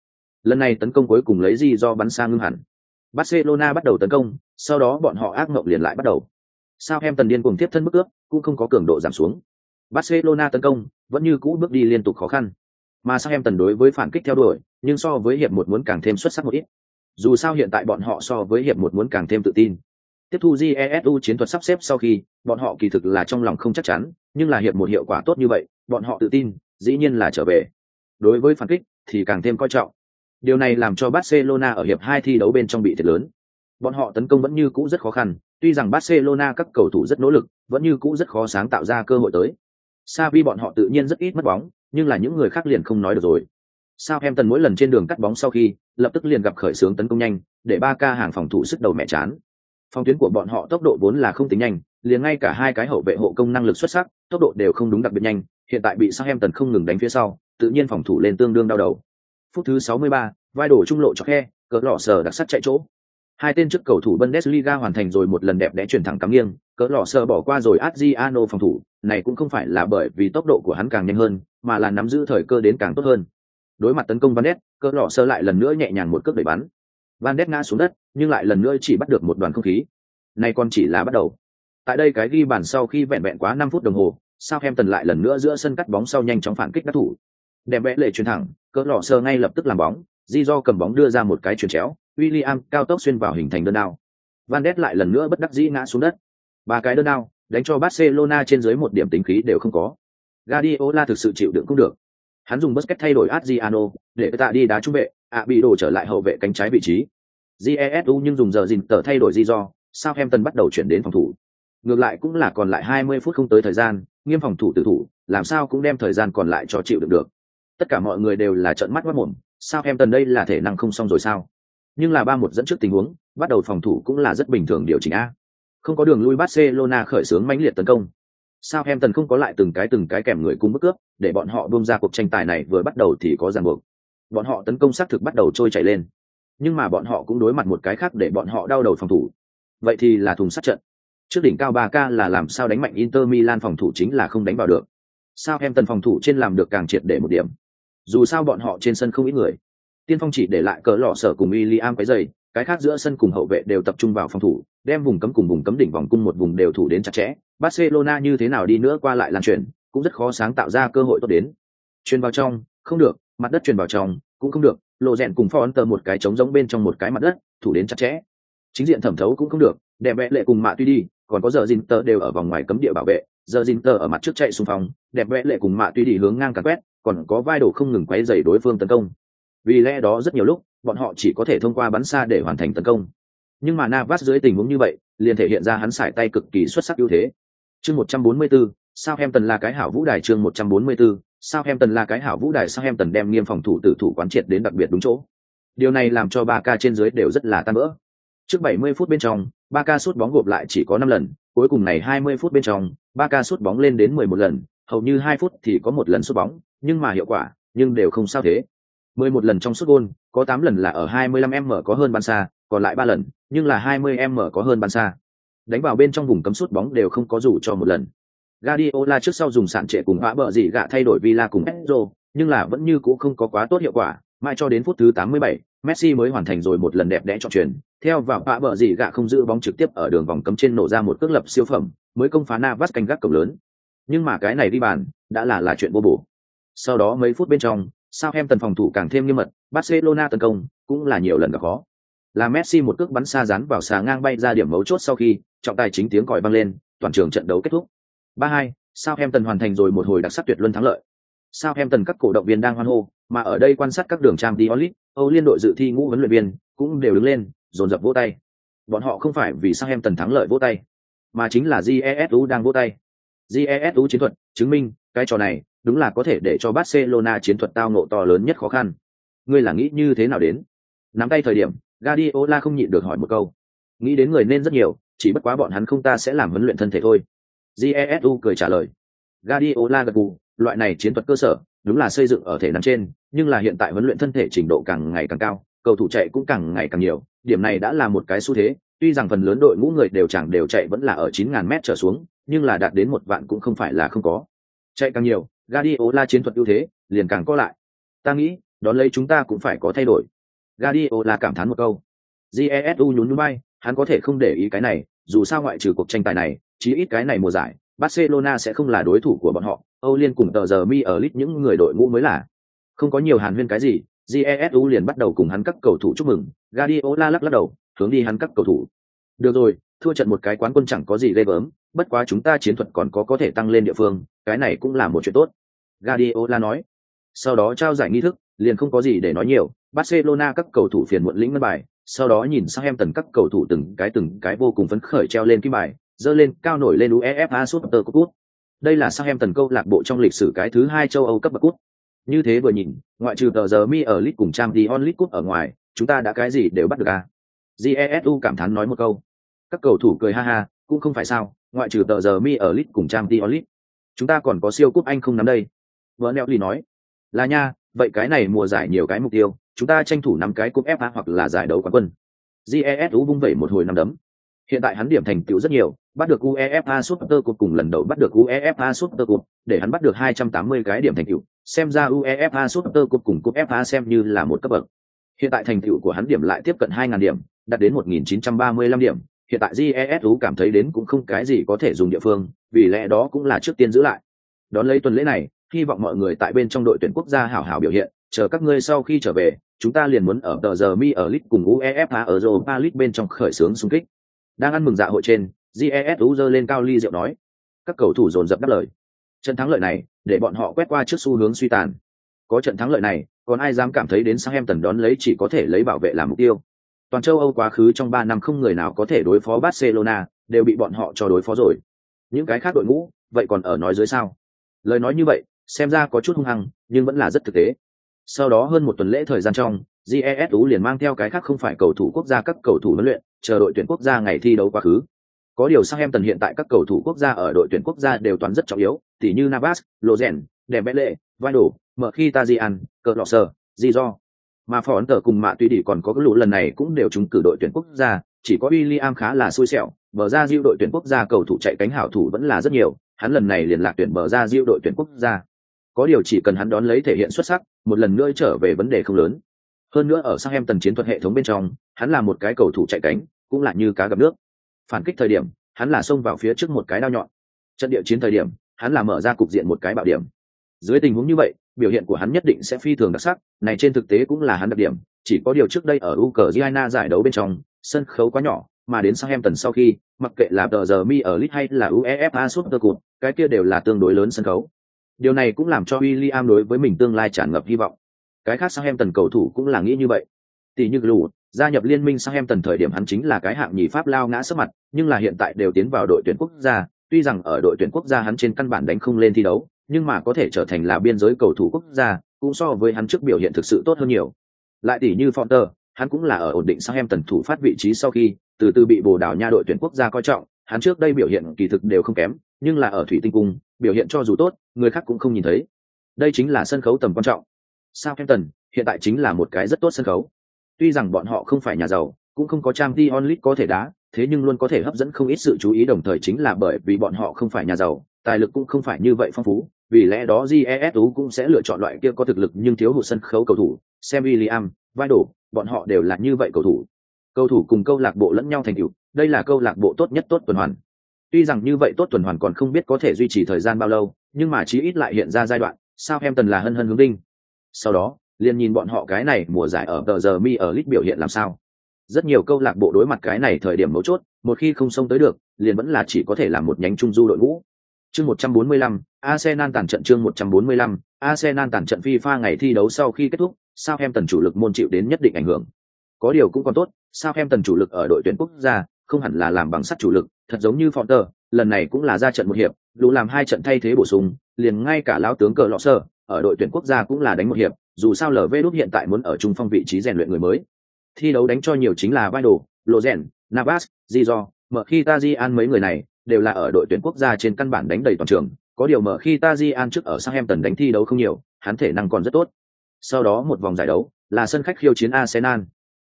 Lần này tấn công cuối cùng lấy gì do bắn sang ngưng hẳn. Barcelona bắt đầu tấn công sau đó bọn họ ác mộng liền lại bắt đầu. Sao em tần điên cùng tiếp thân bức ước cũng không có cường độ giảm xuống. Barcelona tấn công vẫn như cũ bước đi liên tục khó khăn. Mà sang em tần đối với phản kích theo đuổi, nhưng so với hiệp một muốn càng thêm xuất sắc một ít. Dù sao hiện tại bọn họ so với hiệp một muốn càng thêm tự tin. Tiếp thu Jesu chiến thuật sắp xếp sau khi, bọn họ kỳ thực là trong lòng không chắc chắn, nhưng là hiệp một hiệu quả tốt như vậy, bọn họ tự tin, dĩ nhiên là trở về. Đối với phản kích thì càng thêm coi trọng. Điều này làm cho Barcelona ở hiệp hai thi đấu bên trong bị thiệt lớn. Bọn họ tấn công vẫn như cũ rất khó khăn, Tuy rằng Barcelona các cầu thủ rất nỗ lực, vẫn như cũ rất khó sáng tạo ra cơ hội tới. Xavi bọn họ tự nhiên rất ít mất bóng, nhưng là những người khác liền không nói được rồi. Southampton mỗi lần trên đường cắt bóng sau khi, lập tức liền gặp khởi xướng tấn công nhanh, để ba ca hàng phòng thủ sức đầu mẹ chán. Phòng tuyến của bọn họ tốc độ vốn là không tính nhanh, liền ngay cả hai cái hậu vệ hộ công năng lực xuất sắc, tốc độ đều không đúng đặc biệt nhanh, hiện tại bị Southampton không ngừng đánh phía sau, tự nhiên phòng thủ lên tương đương đau đầu. Phút thứ 63, vai đổ trung lộ cho khe, cỡ lọ sờ đặc sắc chạy chỗ. Hai tên trước cầu thủ Bundesliga hoàn thành rồi một lần đẹp đẽ chuyển thẳng cắm nghiêng, cỡ lọ sờ bỏ qua rồi Adriano phòng thủ, này cũng không phải là bởi vì tốc độ của hắn càng nhanh hơn, mà là nắm giữ thời cơ đến càng tốt hơn. Đối mặt tấn công Van Ness, cỡ lọ sơ lại lần nữa nhẹ nhàng một cước đẩy bắn. Van Ness ngã xuống đất, nhưng lại lần nữa chỉ bắt được một đoàn không khí. Này còn chỉ là bắt đầu. Tại đây cái ghi bàn sau khi vẹn vẹn quá năm phút đồng hồ, sao em tần lại lần nữa giữa sân cắt bóng sau nhanh chóng phản kích các thủ. Đẹp vẽ lệ truyền thẳng, cỡ lọ sơ ngay lập tức làm bóng, Di do cầm bóng đưa ra một cái chuyền chéo, William cao tốc xuyên vào hình thành đơn đao. Van Ness lại lần nữa bất đắc dĩ ngã xuống đất. Ba cái đơn đao, đánh cho Barcelona trên dưới một điểm tính khí đều không có. Guardiola thực sự chịu đựng không được. Hắn dùng Busquets thay đổi Adriano, để tạ đi đá trung vệ, ạ bị đổ trở lại hậu vệ cánh trái vị trí. Jesu nhưng dùng giờ dìn tờ thay đổi Di do, Southampton bắt đầu chuyển đến phòng thủ. Ngược lại cũng là còn lại 20 phút không tới thời gian, nghiêm phòng thủ tử thủ, làm sao cũng đem thời gian còn lại cho chịu được được. Tất cả mọi người đều là trợn mắt mắt mồm, sao em tần đây là thể năng không xong rồi sao? Nhưng là ba một dẫn trước tình huống, bắt đầu phòng thủ cũng là rất bình thường điều chỉnh a. Không có đường lui Barcelona khởi xướng mãnh liệt tấn công. Sao em tần không có lại từng cái từng cái kèm người cung bức cướp, để bọn họ buông ra cuộc tranh tài này vừa bắt đầu thì có ràng buộc. Bọn họ tấn công xác thực bắt đầu trôi chảy lên. Nhưng mà bọn họ cũng đối mặt một cái khác để bọn họ đau đầu phòng thủ. Vậy thì là thùng sát trận Trước đỉnh cao 3K là làm sao đánh mạnh Inter Milan phòng thủ chính là không đánh vào được. Sao em tần phòng thủ trên làm được càng triệt để một điểm. Dù sao bọn họ trên sân không ít người. Tiên phong chỉ để lại cỡ lò sở cùng William cái giày, cái khác giữa sân cùng hậu vệ đều tập trung vào phòng thủ, đem vùng cấm cùng vùng cấm đỉnh vòng cung một vùng đều thủ đến chặt chẽ. Barcelona như thế nào đi nữa qua lại lan truyền, cũng rất khó sáng tạo ra cơ hội tốt đến. Truyền vào trong, không được, mặt đất truyền vào trong, cũng không được, lộ rèn cùng phó ấn tờ một cái trống giống bên trong một cái mặt đất, thủ đến chặt chẽ. Chính diện thẩm thấu cũng không được, đẹp vẽ lệ cùng mạ tuy đi, còn có giờ dìn tờ đều ở vòng ngoài cấm địa bảo vệ giờ dìn tờ ở mặt trước chạy xung phong đẹp vẽ lệ cùng mạ tuy đi hướng ngang cả quét còn có vai đổ không ngừng quấy dày đối phương tấn công vì lẽ đó rất nhiều lúc bọn họ chỉ có thể thông qua bắn xa để hoàn thành tấn công nhưng mà navas dưới tình huống như vậy liền thể hiện ra hắn xài tay cực kỳ xuất sắc ưu thế chương 144, tần là cái hảo vũ đài chương 144, tần là cái hảo vũ đài sao em tần đem nghiêm phòng thủ tử thủ quán triệt đến đặc biệt đúng chỗ. Điều này làm cho ba ca trên dưới đều rất là tan vỡ. Trước 70 phút bên trong ba ca sút bóng gộp lại chỉ có năm lần cuối cùng này 20 phút bên trong ba ca sút bóng lên đến 11 lần hầu như hai phút thì có một lần sút bóng nhưng mà hiệu quả nhưng đều không sao thế. 11 lần trong sút gôn có 8 lần là ở 25 m có hơn ban xa còn lại ba lần nhưng là 20 m có hơn ban xa đánh vào bên trong vùng cấm sút bóng đều không có dù cho một lần Guardiola trước sau dùng sản trệ cùng vã bờ gì gạ thay đổi Villa cùng Pedro, nhưng là vẫn như cũ không có quá tốt hiệu quả, mãi cho đến phút thứ 87, Messi mới hoàn thành rồi một lần đẹp đẽ chọn chuyền, theo vào vã bờ gì gạ không giữ bóng trực tiếp ở đường vòng cấm trên nổ ra một cước lập siêu phẩm, mới công phá Navas canh gác cổng lớn. Nhưng mà cái này đi bàn, đã là là chuyện vô bổ. Sau đó mấy phút bên trong, Southampton phòng thủ càng thêm nghiêm mật, Barcelona tấn công cũng là nhiều lần gặp khó. Là Messi một cước bắn xa dán vào xà ngang bay ra điểm mấu chốt sau khi, trọng tài chính tiếng còi vang lên, toàn trường trận đấu kết thúc. 3-2, Southampton hoàn thành rồi một hồi đặc sắc tuyệt luân thắng lợi. Southampton các cổ động viên đang hoan hô, mà ở đây quan sát các đường trang Diolit, Âu liên đội dự thi ngũ huấn luyện viên cũng đều đứng lên, dồn dập vỗ tay. Bọn họ không phải vì Southampton thắng lợi vỗ tay, mà chính là Jesu đang vỗ tay. Jesu chiến thuật chứng minh cái trò này đúng là có thể để cho Barcelona chiến thuật tao ngộ to lớn nhất khó khăn. Ngươi là nghĩ như thế nào đến? Nắm tay thời điểm, Guardiola không nhịn được hỏi một câu. Nghĩ đến người nên rất nhiều, chỉ bất quá bọn hắn không ta sẽ làm huấn luyện thân thể thôi. Jesu cười trả lời. Guardiola gật gù, loại này chiến thuật cơ sở, đúng là xây dựng ở thể nằm trên, nhưng là hiện tại huấn luyện thân thể trình độ càng ngày càng cao, cầu thủ chạy cũng càng ngày càng nhiều, điểm này đã là một cái xu thế, tuy rằng phần lớn đội ngũ người đều chẳng đều chạy vẫn là ở 9.000 mét trở xuống, nhưng là đạt đến một vạn cũng không phải là không có. Chạy càng nhiều, Guardiola chiến thuật ưu thế, liền càng có lại. Ta nghĩ, đón lấy chúng ta cũng phải có thay đổi. Guardiola cảm thán một câu. Jesu nhún nhún bay, hắn có thể không để ý cái này, dù sao ngoại trừ cuộc tranh tài này, chí ít cái này mùa giải, Barcelona sẽ không là đối thủ của bọn họ, Âu Liên cùng tờ giờ mi ở lít những người đội ngũ mới là. Không có nhiều hàn huyên cái gì, Jesu liền bắt đầu cùng hắn các cầu thủ chúc mừng, Guardiola lắc lắc đầu, hướng đi hắn các cầu thủ. Được rồi, thua trận một cái quán quân chẳng có gì ghê gớm, bất quá chúng ta chiến thuật còn có có thể tăng lên địa phương, cái này cũng là một chuyện tốt. Guardiola nói. Sau đó trao giải nghi thức, liền không có gì để nói nhiều, Barcelona các cầu thủ phiền muộn lĩnh ngân bài, sau đó nhìn sang em tần các cầu thủ từng cái từng cái vô cùng phấn khởi treo lên kim bài, dơ lên cao nổi lên UEFA Super Cup. Đây là sang em tần câu lạc bộ trong lịch sử cái thứ hai châu Âu cấp bậc cúp. Như thế vừa nhìn, ngoại trừ tờ giờ mi ở League cùng trang đi on League cúp ở ngoài, chúng ta đã cái gì đều bắt được à? Jesu cảm thán nói một câu. Các cầu thủ cười ha ha, cũng không phải sao, ngoại trừ tờ giờ mi ở League cùng trang đi on League, chúng ta còn có siêu cúp Anh không nắm đây. Vợ Neo nói, là nha, vậy cái này mùa giải nhiều cái mục tiêu, chúng ta tranh thủ năm cái cúp FA hoặc là giải đấu quán quân. Jesu vung vẩy một hồi năm đấm. Hiện tại hắn điểm thành tựu rất nhiều, bắt được UEFA Super Cup cùng lần đầu bắt được UEFA Super Cup, để hắn bắt được 280 cái điểm thành tựu, xem ra UEFA Super Cup cùng cúp FA xem như là một cấp bậc. Hiện tại thành tựu của hắn điểm lại tiếp cận 2000 điểm, đạt đến 1935 điểm, hiện tại GESU cảm thấy đến cũng không cái gì có thể dùng địa phương, vì lẽ đó cũng là trước tiên giữ lại. Đón lấy tuần lễ này, hy vọng mọi người tại bên trong đội tuyển quốc gia hảo hảo biểu hiện, chờ các ngươi sau khi trở về, chúng ta liền muốn ở tờ giờ mi ở Lit cùng UEFA ở Europa lit bên trong khởi xướng xung kích. Đang ăn mừng dạ hội trên, GESU dơ lên cao ly rượu nói. Các cầu thủ dồn dập đáp lời. Trận thắng lợi này, để bọn họ quét qua trước xu hướng suy tàn. Có trận thắng lợi này, còn ai dám cảm thấy đến Southampton đón lấy chỉ có thể lấy bảo vệ làm mục tiêu. Toàn châu Âu quá khứ trong ba năm không người nào có thể đối phó Barcelona, đều bị bọn họ cho đối phó rồi. Những cái khác đội ngũ, vậy còn ở nói dưới sao? Lời nói như vậy, xem ra có chút hung hăng, nhưng vẫn là rất thực tế. Sau đó hơn một tuần lễ thời gian trong, jesu liền mang theo cái khác không phải cầu thủ quốc gia các cầu thủ huấn luyện, chờ đội tuyển quốc gia ngày thi đấu quá khứ. Có điều sang em tần hiện tại các cầu thủ quốc gia ở đội tuyển quốc gia đều toán rất trọng yếu, tỉ như Navas, Lozen, Dembele, Vidal, mở khi Tajian, cờ lọ sờ, di do. Mà phó ấn tờ cùng mạ tuy đi còn có cái lũ lần này cũng đều trúng cử đội tuyển quốc gia, chỉ có William khá là xui xẻo, bờ ra diêu đội tuyển quốc gia cầu thủ chạy cánh hảo thủ vẫn là rất nhiều, hắn lần này liền lạc tuyển bờ ra diêu đội tuyển quốc gia. Có điều chỉ cần hắn đón lấy thể hiện xuất sắc, một lần nữa trở về vấn đề không lớn. Hơn nữa ở sang em tần chiến thuật hệ thống bên trong, hắn là một cái cầu thủ chạy cánh, cũng là như cá gặp nước. Phản kích thời điểm, hắn là xông vào phía trước một cái đao nhọn. Trận địa chiến thời điểm, hắn là mở ra cục diện một cái bạo điểm. Dưới tình huống như vậy, biểu hiện của hắn nhất định sẽ phi thường đặc sắc, này trên thực tế cũng là hắn đặc điểm, chỉ có điều trước đây ở Ukraine giải đấu bên trong, sân khấu quá nhỏ, mà đến sang em tần sau khi, mặc kệ là tờ giờ mi ở League hay là UEFA Super Cup, cái kia đều là tương đối lớn sân khấu. Điều này cũng làm cho William đối với mình tương lai tràn ngập hy vọng. Cái khác sang em tần cầu thủ cũng là nghĩ như vậy. Tỷ như Lù, gia nhập liên minh sang em tần thời điểm hắn chính là cái hạng nhì Pháp lao ngã sấp mặt, nhưng là hiện tại đều tiến vào đội tuyển quốc gia, tuy rằng ở đội tuyển quốc gia hắn trên căn bản đánh không lên thi đấu, nhưng mà có thể trở thành là biên giới cầu thủ quốc gia, cũng so với hắn trước biểu hiện thực sự tốt hơn nhiều. Lại tỷ như Fonter, hắn cũng là ở ổn định sang em tần thủ phát vị trí sau khi, từ từ bị bồ đào nha đội tuyển quốc gia coi trọng, hắn trước đây biểu hiện kỳ thực đều không kém, nhưng là ở thủy tinh cung, biểu hiện cho dù tốt, người khác cũng không nhìn thấy. Đây chính là sân khấu tầm quan trọng. Southampton hiện tại chính là một cái rất tốt sân khấu. Tuy rằng bọn họ không phải nhà giàu, cũng không có trang Dion League có thể đá, thế nhưng luôn có thể hấp dẫn không ít sự chú ý đồng thời chính là bởi vì bọn họ không phải nhà giàu, tài lực cũng không phải như vậy phong phú, vì lẽ đó GESU cũng sẽ lựa chọn loại kia có thực lực nhưng thiếu hụt sân khấu cầu thủ, sam William, Vidal, bọn họ đều là như vậy cầu thủ. Cầu thủ cùng câu lạc bộ lẫn nhau thành tựu, đây là câu lạc bộ tốt nhất tốt tuần hoàn. Tuy rằng như vậy tốt tuần hoàn còn không biết có thể duy trì thời gian bao lâu, nhưng mà chí ít lại hiện ra giai đoạn, Southampton là hân hân hướng đinh. Sau đó, liền nhìn bọn họ cái này mùa giải ở tờ giờ mi ở League biểu hiện làm sao. Rất nhiều câu lạc bộ đối mặt cái này thời điểm mấu chốt, một khi không xông tới được, liền vẫn là chỉ có thể làm một nhánh trung du đội ngũ. Chương 145, Arsenal tàn trận chương 145, Arsenal tàn trận FIFA ngày thi đấu sau khi kết thúc, Southampton chủ lực môn chịu đến nhất định ảnh hưởng. Có điều cũng còn tốt, Southampton chủ lực ở đội tuyển quốc gia, không hẳn là làm bằng sắt chủ lực, thật giống như Fonter, lần này cũng là ra trận một hiệp, đủ làm hai trận thay thế bổ sung, liền ngay cả lão tướng cờ lọ sơ, ở đội tuyển quốc gia cũng là đánh một hiệp, dù sao LV đúc hiện tại muốn ở trung phong vị trí rèn luyện người mới. Thi đấu đánh cho nhiều chính là Vidal, Lozen, Navas, Zizo, mở khi Tajian mấy người này đều là ở đội tuyển quốc gia trên căn bản đánh đầy toàn trường, có điều mở khi Tajian trước ở Southampton đánh thi đấu không nhiều, hắn thể năng còn rất tốt. Sau đó một vòng giải đấu là sân khách khiêu chiến Arsenal.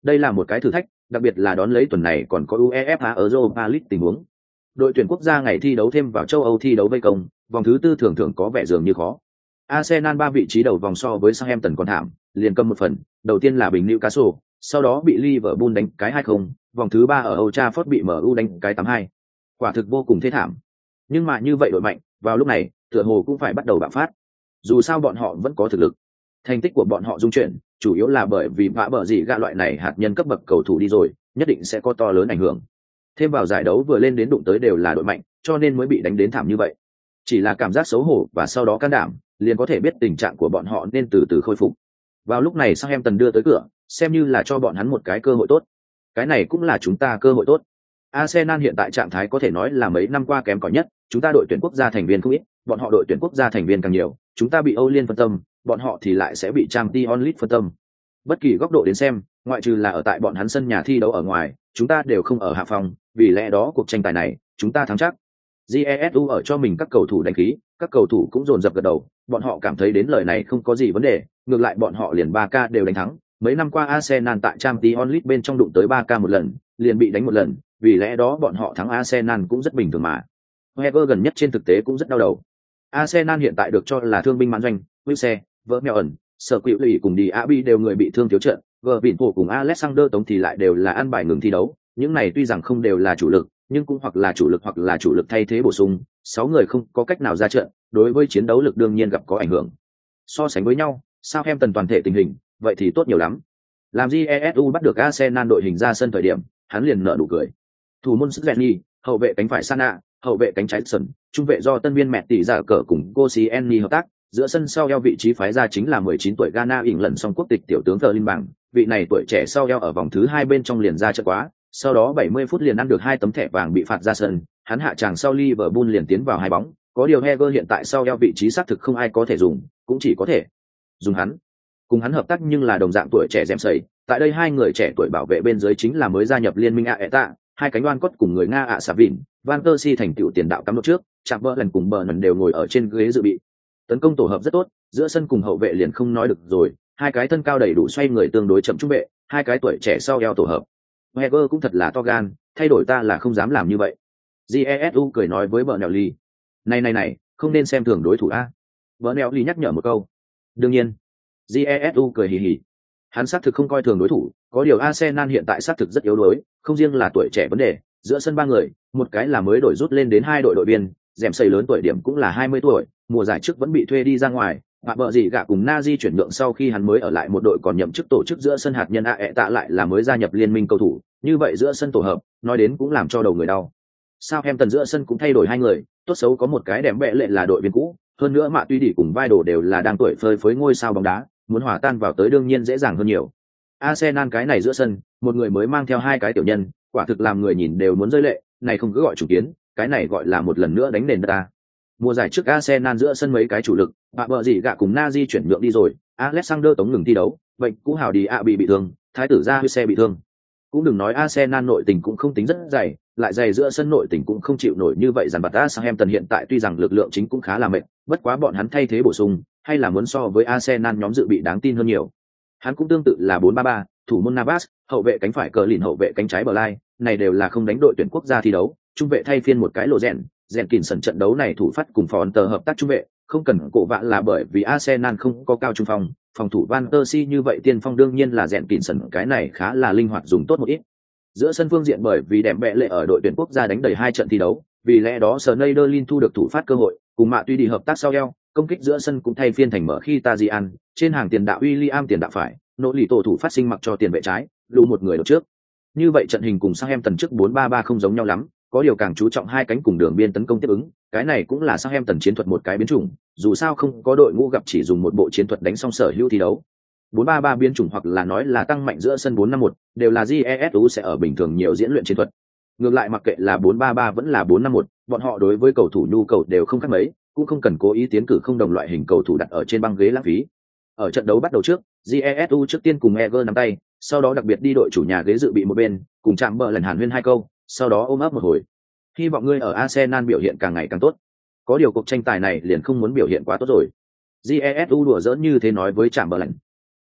Đây là một cái thử thách, đặc biệt là đón lấy tuần này còn có UEFA Europa League tình huống. Đội tuyển quốc gia ngày thi đấu thêm vào châu Âu thi đấu vây công, vòng thứ tư thường thường có vẻ dường như khó. Arsenal ba vị trí đầu vòng so với Southampton còn thảm, liền cầm một phần, đầu tiên là bình Newcastle, sau đó bị Liverpool đánh cái 2-0, vòng thứ ba ở Old Trafford bị MU đánh cái 8-2. Quả thực vô cùng thế thảm. Nhưng mà như vậy đội mạnh, vào lúc này, tựa hồ cũng phải bắt đầu bạo phát. Dù sao bọn họ vẫn có thực lực. Thành tích của bọn họ dung chuyển, chủ yếu là bởi vì vã bờ gì gạ loại này hạt nhân cấp bậc cầu thủ đi rồi, nhất định sẽ có to lớn ảnh hưởng. Thêm vào giải đấu vừa lên đến đụng tới đều là đội mạnh, cho nên mới bị đánh đến thảm như vậy. Chỉ là cảm giác xấu hổ và sau đó can đảm, liền có thể biết tình trạng của bọn họ nên từ từ khôi phục. Vào lúc này sang em tần đưa tới cửa, xem như là cho bọn hắn một cái cơ hội tốt. Cái này cũng là chúng ta cơ hội tốt. Arsenal hiện tại trạng thái có thể nói là mấy năm qua kém cỏi nhất, chúng ta đội tuyển quốc gia thành viên không ít, bọn họ đội tuyển quốc gia thành viên càng nhiều, chúng ta bị Âu Liên phân tâm, bọn họ thì lại sẽ bị trang t onlit phân tâm. Bất kỳ góc độ đến xem, ngoại trừ là ở tại bọn hắn sân nhà thi đấu ở ngoài, chúng ta đều không ở hạ phòng, vì lẽ đó cuộc tranh tài này, chúng ta thắng chắc. Jesu ở cho mình các cầu thủ đánh khí, các cầu thủ cũng dồn dập gật đầu, bọn họ cảm thấy đến lời này không có gì vấn đề, ngược lại bọn họ liền ba k đều đánh thắng. Mấy năm qua Arsenal tại trang t onlit bên trong đụng tới ba k một lần, liền bị đánh một lần, vì lẽ đó bọn họ thắng Arsenal cũng rất bình thường mà. Wenger gần nhất trên thực tế cũng rất đau đầu. Arsenal hiện tại được cho là thương binh mãn doanh, Wilson, Vợ mèo ẩn, sở quỷ lì cùng đi Abi đều người bị thương thiếu trận, vợ vịn phủ cùng Alexander Tống thì lại đều là ăn bài ngừng thi đấu, những này tuy rằng không đều là chủ lực, nhưng cũng hoặc là chủ lực hoặc là chủ lực thay thế bổ sung, sáu người không có cách nào ra trận, đối với chiến đấu lực đương nhiên gặp có ảnh hưởng. So sánh với nhau, sao em tần toàn thể tình hình, vậy thì tốt nhiều lắm. Làm Jesu bắt được Arsenal đội hình ra sân thời điểm, hắn liền nở nụ cười. Thủ môn Svenny, hậu vệ cánh phải Sana, hậu vệ cánh trái Sân, trung vệ do tân viên mẹ tỷ giả cờ cùng Koscielny hợp tác, giữa sân sau eo vị trí phái ra chính là 19 tuổi Ghana ỉn lần song quốc tịch tiểu tướng Thờ Linh Bằng, vị này tuổi trẻ sau eo ở vòng thứ hai bên trong liền ra chất quá, sau đó 70 phút liền ăn được hai tấm thẻ vàng bị phạt ra sân, hắn hạ tràng sau Liverpool liền tiến vào hai bóng, có điều Heger hiện tại sau eo vị trí xác thực không ai có thể dùng, cũng chỉ có thể dùng hắn. Cùng hắn hợp tác nhưng là đồng dạng tuổi trẻ dẻm sẩy, tại đây hai người trẻ tuổi bảo vệ bên dưới chính là mới gia nhập liên minh AETA, hai cánh oan cốt cùng người Nga ạ Savin, Van Persie thành tựu tiền đạo cắm đột trước, chạm bỡ lần cùng bờ lần đều ngồi ở trên ghế dự bị. Tấn công tổ hợp rất tốt, giữa sân cùng hậu vệ liền không nói được rồi, hai cái thân cao đầy đủ xoay người tương đối chậm trung vệ, hai cái tuổi trẻ sau eo tổ hợp. Heger cũng thật là to gan, thay đổi ta là không dám làm như vậy. Jesu cười nói với vợ nèo ly. Này này này, không nên xem thường đối thủ a. Vợ nèo ly nhắc nhở một câu. Đương nhiên. Jesu cười hì hì. Hắn xác thực không coi thường đối thủ, có điều Arsenal hiện tại xác thực rất yếu đuối, không riêng là tuổi trẻ vấn đề, giữa sân ba người, một cái là mới đổi rút lên đến hai đội đội viên, dẻm xây lớn tuổi điểm cũng là 20 tuổi, mùa giải trước vẫn bị thuê đi ra ngoài, và vợ gì gạ cùng Nazi chuyển nhượng sau khi hắn mới ở lại một đội còn nhậm chức tổ chức giữa sân hạt nhân AE tạ lại là mới gia nhập liên minh cầu thủ, như vậy giữa sân tổ hợp, nói đến cũng làm cho đầu người đau. Sao em tần giữa sân cũng thay đổi hai người, tốt xấu có một cái đẹp bệ lệ là đội viên cũ, hơn nữa mạ tuy đi cùng vai đồ đều là đang tuổi phơi phới ngôi sao bóng đá, muốn hòa tan vào tới đương nhiên dễ dàng hơn nhiều. Arsenal cái này giữa sân, một người mới mang theo hai cái tiểu nhân, quả thực làm người nhìn đều muốn rơi lệ, này không cứ gọi chủ kiến, cái này gọi là một lần nữa đánh nền đất ta. Mùa giải trước Arsenal giữa sân mấy cái chủ lực, bạ bợ gì gạ cùng Nazi chuyển nhượng đi rồi, Alexander tống ngừng thi đấu, bệnh cũ hào đi ạ bị bị thương, thái tử ra xe bị thương. Cũng đừng nói Arsenal nội tình cũng không tính rất dày, lại dày giữa sân nội tình cũng không chịu nổi như vậy dàn bạt Southampton hiện tại tuy rằng lực lượng chính cũng khá là mệt, bất quá bọn hắn thay thế bổ sung, hay là muốn so với Arsenal nhóm dự bị đáng tin hơn nhiều. Hắn cũng tương tự là 4-3-3, thủ môn Navas, hậu vệ cánh phải cờ lìn hậu vệ cánh trái bờ lai, này đều là không đánh đội tuyển quốc gia thi đấu, trung vệ thay phiên một cái lộ rèn, rèn kỉn sần trận đấu này thủ phát cùng phòn tờ hợp tác trung vệ, không cần cổ vạ là bởi vì Arsenal không có cao trung phòng, phòng thủ Van tơ Si như vậy tiên phong đương nhiên là rèn kỉn sần cái này khá là linh hoạt dùng tốt một ít. Giữa sân phương diện bởi vì đẹp bệ lệ ở đội tuyển quốc gia đánh đầy hai trận thi đấu, vì lẽ đó Sneijderlin thu được thủ phát cơ hội, cùng mạ tuy đi hợp tác sau eo, công kích giữa sân cũng thay phiên thành mở khi Tajian, trên hàng tiền đạo William tiền đạo phải, nỗ lì tổ thủ phát sinh mặc cho tiền vệ trái, lù một người đột trước. Như vậy trận hình cùng sang em tần trước 4-3-3 không giống nhau lắm, có điều càng chú trọng hai cánh cùng đường biên tấn công tiếp ứng, cái này cũng là sang em tần chiến thuật một cái biến chủng, dù sao không có đội ngũ gặp chỉ dùng một bộ chiến thuật đánh xong sở hữu thi đấu. 4-3-3 biến chủng hoặc là nói là tăng mạnh giữa sân 4-5-1, đều là GESU sẽ ở bình thường nhiều diễn luyện chiến thuật. Ngược lại mặc kệ là 4-3-3 vẫn là 4-5-1, bọn họ đối với cầu thủ nhu cầu đều không khác mấy, cũng không cần cố ý tiến cử không đồng loại hình cầu thủ đặt ở trên băng ghế lãng phí. Ở trận đấu bắt đầu trước, GESU trước tiên cùng ever nắm tay, sau đó đặc biệt đi đội chủ nhà ghế dự bị một bên, cùng chạm bờ lần hàn huyên hai câu, sau đó ôm ấp một hồi. Hy vọng ngươi ở Arsenal biểu hiện càng ngày càng tốt. Có điều cuộc tranh tài này liền không muốn biểu hiện quá tốt rồi. Jesu đùa giỡn như thế nói với Trạm Bờ lạnh.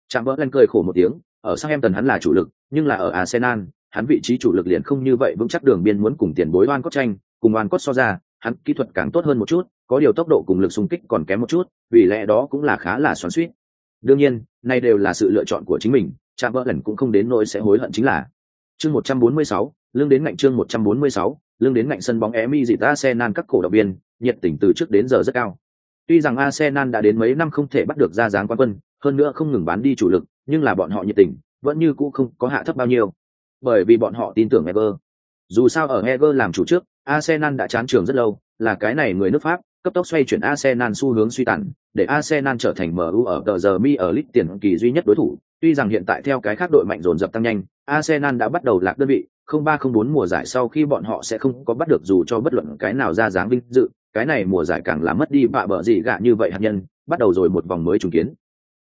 Trạm Bờ Lạnh cười khổ một tiếng, ở Southampton hắn là chủ lực, nhưng là ở Arsenal, hắn vị trí chủ lực liền không như vậy vững chắc đường biên muốn cùng tiền bối oan cốt tranh, cùng oan cốt so ra, hắn kỹ thuật càng tốt hơn một chút, có điều tốc độ cùng lực xung kích còn kém một chút, vì lẽ đó cũng là khá là xoắn xuýt. Đương nhiên, này đều là sự lựa chọn của chính mình, Trạm Bờ Lạnh cũng không đến nỗi sẽ hối hận chính là. Chương 146, lương đến ngạnh chương 146, lương đến ngạnh sân bóng Emi dịt Arsenal các cổ động viên, nhiệt tình từ trước đến giờ rất cao. Tuy rằng Arsenal đã đến mấy năm không thể bắt được ra dáng quán quân, hơn nữa không ngừng bán đi chủ lực, nhưng là bọn họ nhiệt tình, vẫn như cũ không có hạ thấp bao nhiêu. Bởi vì bọn họ tin tưởng Ever. Dù sao ở Ever làm chủ trước, Arsenal đã chán trường rất lâu, là cái này người nước Pháp, cấp tốc xoay chuyển Arsenal xu hướng suy tàn, để Arsenal trở thành MU ở tờ giờ mi ở League tiền kỳ duy nhất đối thủ. Tuy rằng hiện tại theo cái khác đội mạnh dồn dập tăng nhanh, Arsenal đã bắt đầu lạc đơn vị, 0304 mùa giải sau khi bọn họ sẽ không có bắt được dù cho bất luận cái nào ra dáng vinh dự, cái này mùa giải càng là mất đi bạ bợ gì gạ như vậy hạt nhân, bắt đầu rồi một vòng mới trùng kiến.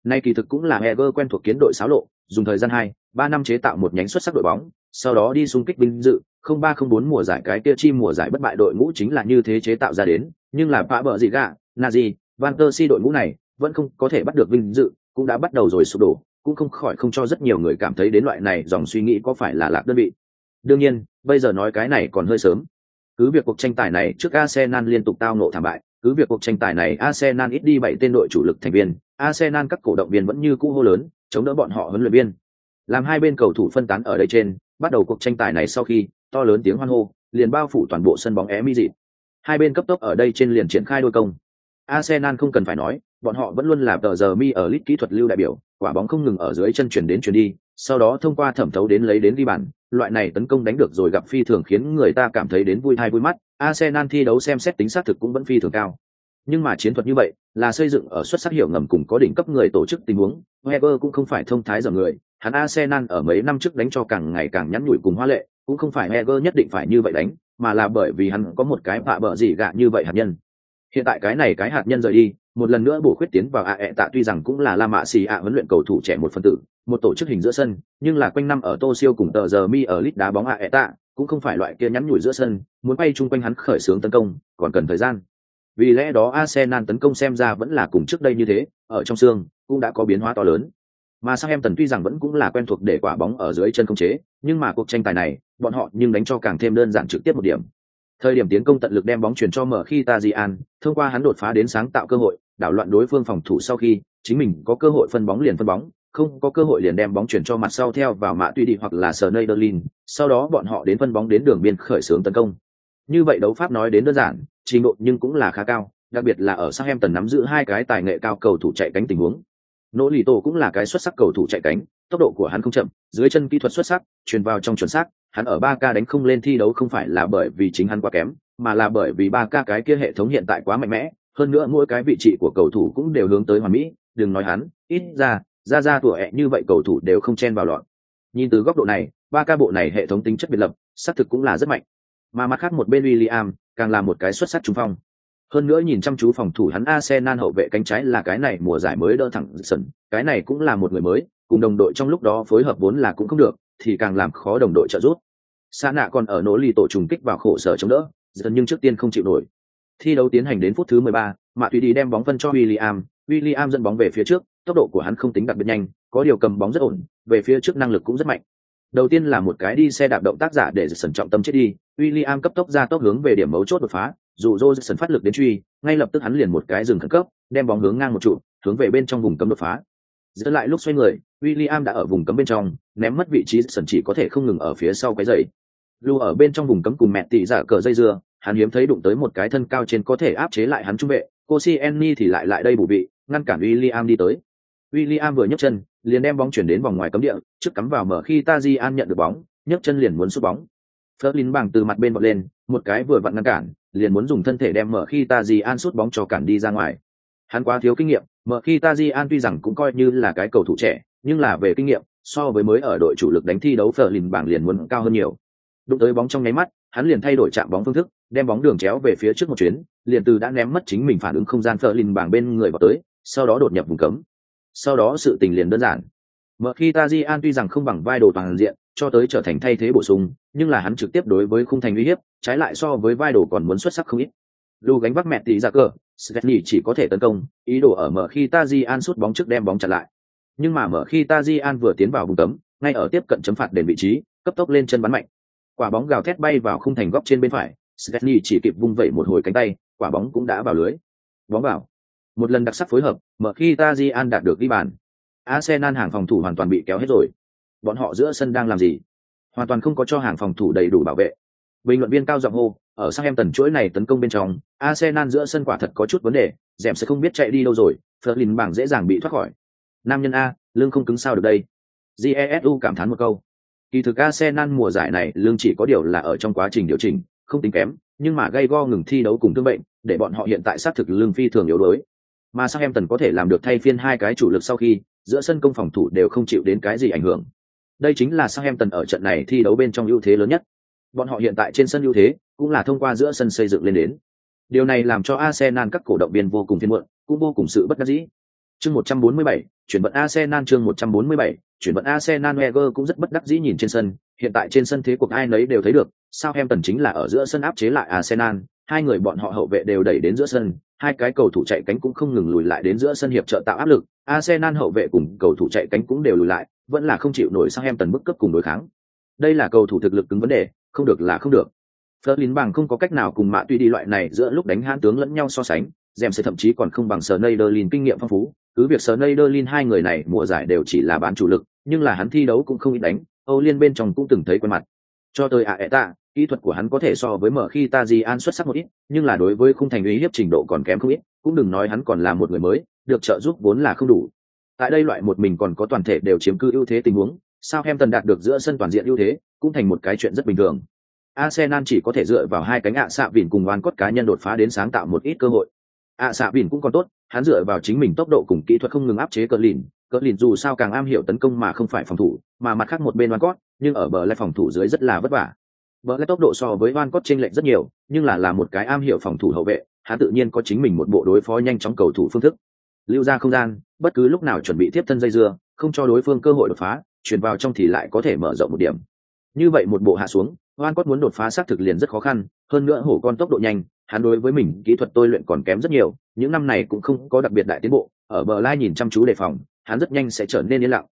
Nay kỳ thực cũng là Heger quen thuộc kiến đội xáo lộ, dùng thời gian 2, 3 năm chế tạo một nhánh xuất sắc đội bóng, sau đó đi xung kích vinh dự, 0304 mùa giải cái kia chi mùa giải bất bại đội ngũ chính là như thế chế tạo ra đến, nhưng là bạ bợ gì gạ, Nazi, Van der Si đội ngũ này vẫn không có thể bắt được vinh dự, cũng đã bắt đầu rồi sụp đổ, cũng không khỏi không cho rất nhiều người cảm thấy đến loại này dòng suy nghĩ có phải là lạc đơn vị. Đương nhiên, bây giờ nói cái này còn hơi sớm. Cứ việc cuộc tranh tài này trước Arsenal liên tục tao ngộ thảm bại, cứ việc cuộc tranh tài này Arsenal ít đi bảy tên đội chủ lực thành viên, Arsenal các cổ động viên vẫn như cũ hô lớn, chống đỡ bọn họ huấn luyện viên. Làm hai bên cầu thủ phân tán ở đây trên, bắt đầu cuộc tranh tài này sau khi, to lớn tiếng hoan hô, liền bao phủ toàn bộ sân bóng Emirates. Hai bên cấp tốc ở đây trên liền triển khai đôi công. Arsenal không cần phải nói, bọn họ vẫn luôn là tờ giờ mi ở lít kỹ thuật lưu đại biểu, quả bóng không ngừng ở dưới chân chuyển đến chuyển đi, sau đó thông qua thẩm thấu đến lấy đến ghi bàn, loại này tấn công đánh được rồi gặp phi thường khiến người ta cảm thấy đến vui thai vui mắt, Arsenal thi đấu xem xét tính xác thực cũng vẫn phi thường cao. Nhưng mà chiến thuật như vậy, là xây dựng ở xuất sắc hiểu ngầm cùng có đỉnh cấp người tổ chức tình huống, Wenger cũng không phải thông thái dở người, hắn Arsenal ở mấy năm trước đánh cho càng ngày càng nhắn nhủi cùng hoa lệ, cũng không phải Wenger nhất định phải như vậy đánh, mà là bởi vì hắn có một cái bạ bợ gì gạ như vậy hạt nhân. Hiện tại cái này cái hạt nhân rời đi, một lần nữa bổ khuyết tiến vào AE tạ tuy rằng cũng là La Mã Xì ạ huấn luyện cầu thủ trẻ một phần tử, một tổ chức hình giữa sân, nhưng là quanh năm ở Tô Siêu cùng tờ giờ mi ở lít đá bóng hạ AE tạ, cũng không phải loại kia nhắn nhủi giữa sân, muốn bay chung quanh hắn khởi xướng tấn công, còn cần thời gian. Vì lẽ đó Arsenal tấn công xem ra vẫn là cùng trước đây như thế, ở trong xương cũng đã có biến hóa to lớn. Mà sang em tần tuy rằng vẫn cũng là quen thuộc để quả bóng ở dưới chân không chế, nhưng mà cuộc tranh tài này, bọn họ nhưng đánh cho càng thêm đơn giản trực tiếp một điểm. Thời điểm tiến công tận lực đem bóng chuyển cho mở khi Tajian, thông qua hắn đột phá đến sáng tạo cơ hội, đảo loạn đối phương phòng thủ sau khi, chính mình có cơ hội phân bóng liền phân bóng, không có cơ hội liền đem bóng chuyển cho mặt sau theo vào mạ tuy đi hoặc là sờ nơi Berlin, sau đó bọn họ đến phân bóng đến đường biên khởi xướng tấn công. Như vậy đấu pháp nói đến đơn giản, trình độ nhưng cũng là khá cao, đặc biệt là ở Southampton nắm giữ hai cái tài nghệ cao cầu thủ chạy cánh tình huống. Nỗ lì tổ cũng là cái xuất sắc cầu thủ chạy cánh, tốc độ của hắn không chậm, dưới chân kỹ thuật xuất sắc, truyền vào trong chuẩn xác, hắn ở 3K đánh không lên thi đấu không phải là bởi vì chính hắn quá kém, mà là bởi vì 3K cái kia hệ thống hiện tại quá mạnh mẽ, hơn nữa mỗi cái vị trí của cầu thủ cũng đều hướng tới hoàn mỹ, đừng nói hắn, ít ra, ra ra tuổi ẹ như vậy cầu thủ đều không chen vào loạn. Nhìn từ góc độ này, ba ca bộ này hệ thống tính chất biệt lập, xác thực cũng là rất mạnh. Mà mặt khác một bên William, càng là một cái xuất sắc trung phong. Hơn nữa nhìn chăm chú phòng thủ hắn Arsenal hậu vệ cánh trái là cái này mùa giải mới đỡ thẳng sân, cái này cũng là một người mới, cùng đồng đội trong lúc đó phối hợp vốn là cũng không được, thì càng làm khó đồng đội trợ giúp. Sa nạ còn ở nỗ lì tổ trùng kích vào khổ sở chống đỡ, dần nhưng trước tiên không chịu nổi. Thi đấu tiến hành đến phút thứ 13, Mạ Thủy đi đem bóng phân cho William, William dẫn bóng về phía trước, tốc độ của hắn không tính đặc biệt nhanh, có điều cầm bóng rất ổn, về phía trước năng lực cũng rất mạnh. Đầu tiên là một cái đi xe đạp động tác giả để sẩn trọng tâm chết đi, William cấp tốc ra tốc hướng về điểm mấu chốt đột phá, dù Johnson phát lực đến truy, ngay lập tức hắn liền một cái dừng khẩn cấp, đem bóng hướng ngang một trụ, hướng về bên trong vùng cấm đột phá. Giữa lại lúc xoay người, William đã ở vùng cấm bên trong, ném mất vị trí sân chỉ có thể không ngừng ở phía sau cái dậy. Lưu ở bên trong vùng cấm cùng mẹ tỷ giả cờ dây dưa, hắn hiếm thấy đụng tới một cái thân cao trên có thể áp chế lại hắn trung vệ, Koscielny thì lại lại đây bù vị, ngăn cản William đi tới. William vừa nhấc chân, liền đem bóng chuyển đến vòng ngoài cấm địa, trước cắm vào mở khi Tajian nhận được bóng, nhấc chân liền muốn sút bóng. Flerlin bằng từ mặt bên bật lên, một cái vừa vặn ngăn cản, liền muốn dùng thân thể đem mở khi Tajian sút bóng cho cản đi ra ngoài. Hắn quá thiếu kinh nghiệm, mở khi Tajian tuy rằng cũng coi như là cái cầu thủ trẻ, nhưng là về kinh nghiệm, so với mới ở đội chủ lực đánh thi đấu Flerlin bảng liền muốn cao hơn nhiều. Đụng tới bóng trong nháy mắt, hắn liền thay đổi chạm bóng phương thức, đem bóng đường chéo về phía trước một chuyến, liền từ đã ném mất chính mình phản ứng không gian Flerlin bảng bên người vào tới, sau đó đột nhập vùng cấm. Sau đó sự tình liền đơn giản. Mở khi Tajian tuy rằng không bằng vai đồ toàn diện, cho tới trở thành thay thế bổ sung, nhưng là hắn trực tiếp đối với khung thành uy hiếp, trái lại so với vai đồ còn muốn xuất sắc không ít. Lu gánh vác mẹ tỷ ra cờ, Svetny chỉ có thể tấn công, ý đồ ở mở khi Tajian sút bóng trước đem bóng chặn lại. Nhưng mà mở khi Tajian vừa tiến vào vùng cấm, ngay ở tiếp cận chấm phạt đền vị trí, cấp tốc lên chân bắn mạnh. Quả bóng gào thét bay vào khung thành góc trên bên phải, Svetny chỉ kịp vung vẩy một hồi cánh tay, quả bóng cũng đã vào lưới. Bóng vào. Một lần đặc sắc phối hợp, mở khi Tajian đạt được ghi bàn. Arsenal hàng phòng thủ hoàn toàn bị kéo hết rồi. Bọn họ giữa sân đang làm gì? Hoàn toàn không có cho hàng phòng thủ đầy đủ bảo vệ. Bình luận viên cao giọng hô, ở sang em tần chuỗi này tấn công bên trong, Arsenal giữa sân quả thật có chút vấn đề, dẻm sẽ không biết chạy đi đâu rồi, Flerlin bảng dễ dàng bị thoát khỏi. Nam nhân a, lương không cứng sao được đây. Jesu cảm thán một câu. Kỳ thực Arsenal mùa giải này lương chỉ có điều là ở trong quá trình điều chỉnh, không tính kém, nhưng mà gây go ngừng thi đấu cùng thương bệnh, để bọn họ hiện tại sát thực lương phi thường yếu đuối. Mà sang em tần có thể làm được thay phiên hai cái chủ lực sau khi, giữa sân công phòng thủ đều không chịu đến cái gì ảnh hưởng. Đây chính là sang em tần ở trận này thi đấu bên trong ưu thế lớn nhất. Bọn họ hiện tại trên sân ưu thế, cũng là thông qua giữa sân xây dựng lên đến. Điều này làm cho Arsenal các cổ động viên vô cùng phiên muộn, cũng vô cùng sự bất đắc dĩ. Chương 147, chuyển vận Arsenal chương 147, chuyển vận Arsenal Wenger cũng rất bất đắc dĩ nhìn trên sân, hiện tại trên sân thế cuộc ai nấy đều thấy được, Sang em tần chính là ở giữa sân áp chế lại Arsenal, hai người bọn họ hậu vệ đều đẩy đến giữa sân, hai cái cầu thủ chạy cánh cũng không ngừng lùi lại đến giữa sân hiệp trợ tạo áp lực, Arsenal hậu vệ cùng cầu thủ chạy cánh cũng đều lùi lại, vẫn là không chịu nổi sang em tần bức cấp cùng đối kháng. Đây là cầu thủ thực lực cứng vấn đề, không được là không được. Flerlin bằng không có cách nào cùng mạ tuy đi loại này giữa lúc đánh hãn tướng lẫn nhau so sánh, Dèm sẽ thậm chí còn không bằng Sneijderlin kinh nghiệm phong phú, cứ việc Sneijderlin hai người này mùa giải đều chỉ là bán chủ lực, nhưng là hắn thi đấu cũng không ít đánh, Âu Liên bên trong cũng từng thấy quen mặt. Cho tôi à kỹ thuật của hắn có thể so với mở khi Tajian xuất sắc một ít, nhưng là đối với khung thành uy hiếp trình độ còn kém không ít, cũng đừng nói hắn còn là một người mới, được trợ giúp vốn là không đủ. Tại đây loại một mình còn có toàn thể đều chiếm cư ưu thế tình huống, sao em tần đạt được giữa sân toàn diện ưu thế, cũng thành một cái chuyện rất bình thường. Arsenal chỉ có thể dựa vào hai cánh ạ xạ vìn cùng oan cốt cá nhân đột phá đến sáng tạo một ít cơ hội. ạ xạ vìn cũng còn tốt, hắn dựa vào chính mình tốc độ cùng kỹ thuật không ngừng áp chế cờ lìn, cờ lìn dù sao càng am hiểu tấn công mà không phải phòng thủ, mà mặt khác một bên oan cốt, nhưng ở bờ lại phòng thủ dưới rất là vất vả. Bờ lại tốc độ so với van cốt chênh lệch rất nhiều, nhưng là là một cái am hiểu phòng thủ hậu vệ, hắn tự nhiên có chính mình một bộ đối phó nhanh chóng cầu thủ phương thức. Lưu ra không gian, bất cứ lúc nào chuẩn bị tiếp thân dây dưa, không cho đối phương cơ hội đột phá, chuyển vào trong thì lại có thể mở rộng một điểm. Như vậy một bộ hạ xuống, van cốt muốn đột phá xác thực liền rất khó khăn hơn nữa hổ con tốc độ nhanh hắn đối với mình kỹ thuật tôi luyện còn kém rất nhiều những năm này cũng không có đặc biệt đại tiến bộ ở bờ lai nhìn chăm chú đề phòng hắn rất nhanh sẽ trở nên yên lặng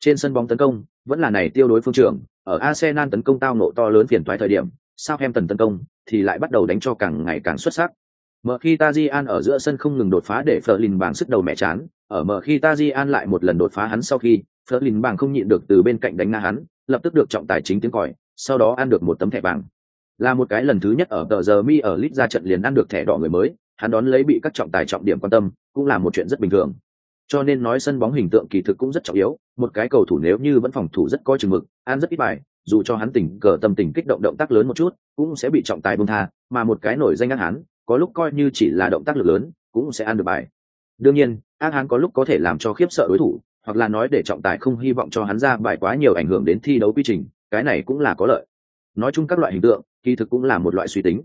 trên sân bóng tấn công vẫn là này tiêu đối phương trưởng ở arsenal tấn công tao nộ to lớn phiền toái thời điểm, Southampton em tấn công thì lại bắt đầu đánh cho càng ngày càng xuất sắc. Mở khi tajian ở giữa sân không ngừng đột phá để Flerlin bảng sức đầu mẹ chán. Ở mở khi tajian lại một lần đột phá hắn sau khi Flerlin bảng không nhịn được từ bên cạnh đánh na hắn, lập tức được trọng tài chính tiếng còi, sau đó ăn được một tấm thẻ vàng. Là một cái lần thứ nhất ở tờ giờ mi ở lit ra trận liền ăn được thẻ đỏ người mới, hắn đón lấy bị các trọng tài trọng điểm quan tâm cũng là một chuyện rất bình thường. Cho nên nói sân bóng hình tượng kỳ thực cũng rất trọng yếu một cái cầu thủ nếu như vẫn phòng thủ rất có chừng mực, ăn rất ít bài, dù cho hắn tỉnh cờ tâm tình kích động động tác lớn một chút, cũng sẽ bị trọng tài bông tha, mà một cái nổi danh ác hán, có lúc coi như chỉ là động tác lực lớn, cũng sẽ ăn được bài. Đương nhiên, ác hán có lúc có thể làm cho khiếp sợ đối thủ, hoặc là nói để trọng tài không hy vọng cho hắn ra bài quá nhiều ảnh hưởng đến thi đấu quy trình, cái này cũng là có lợi. Nói chung các loại hình tượng, kỳ thực cũng là một loại suy tính.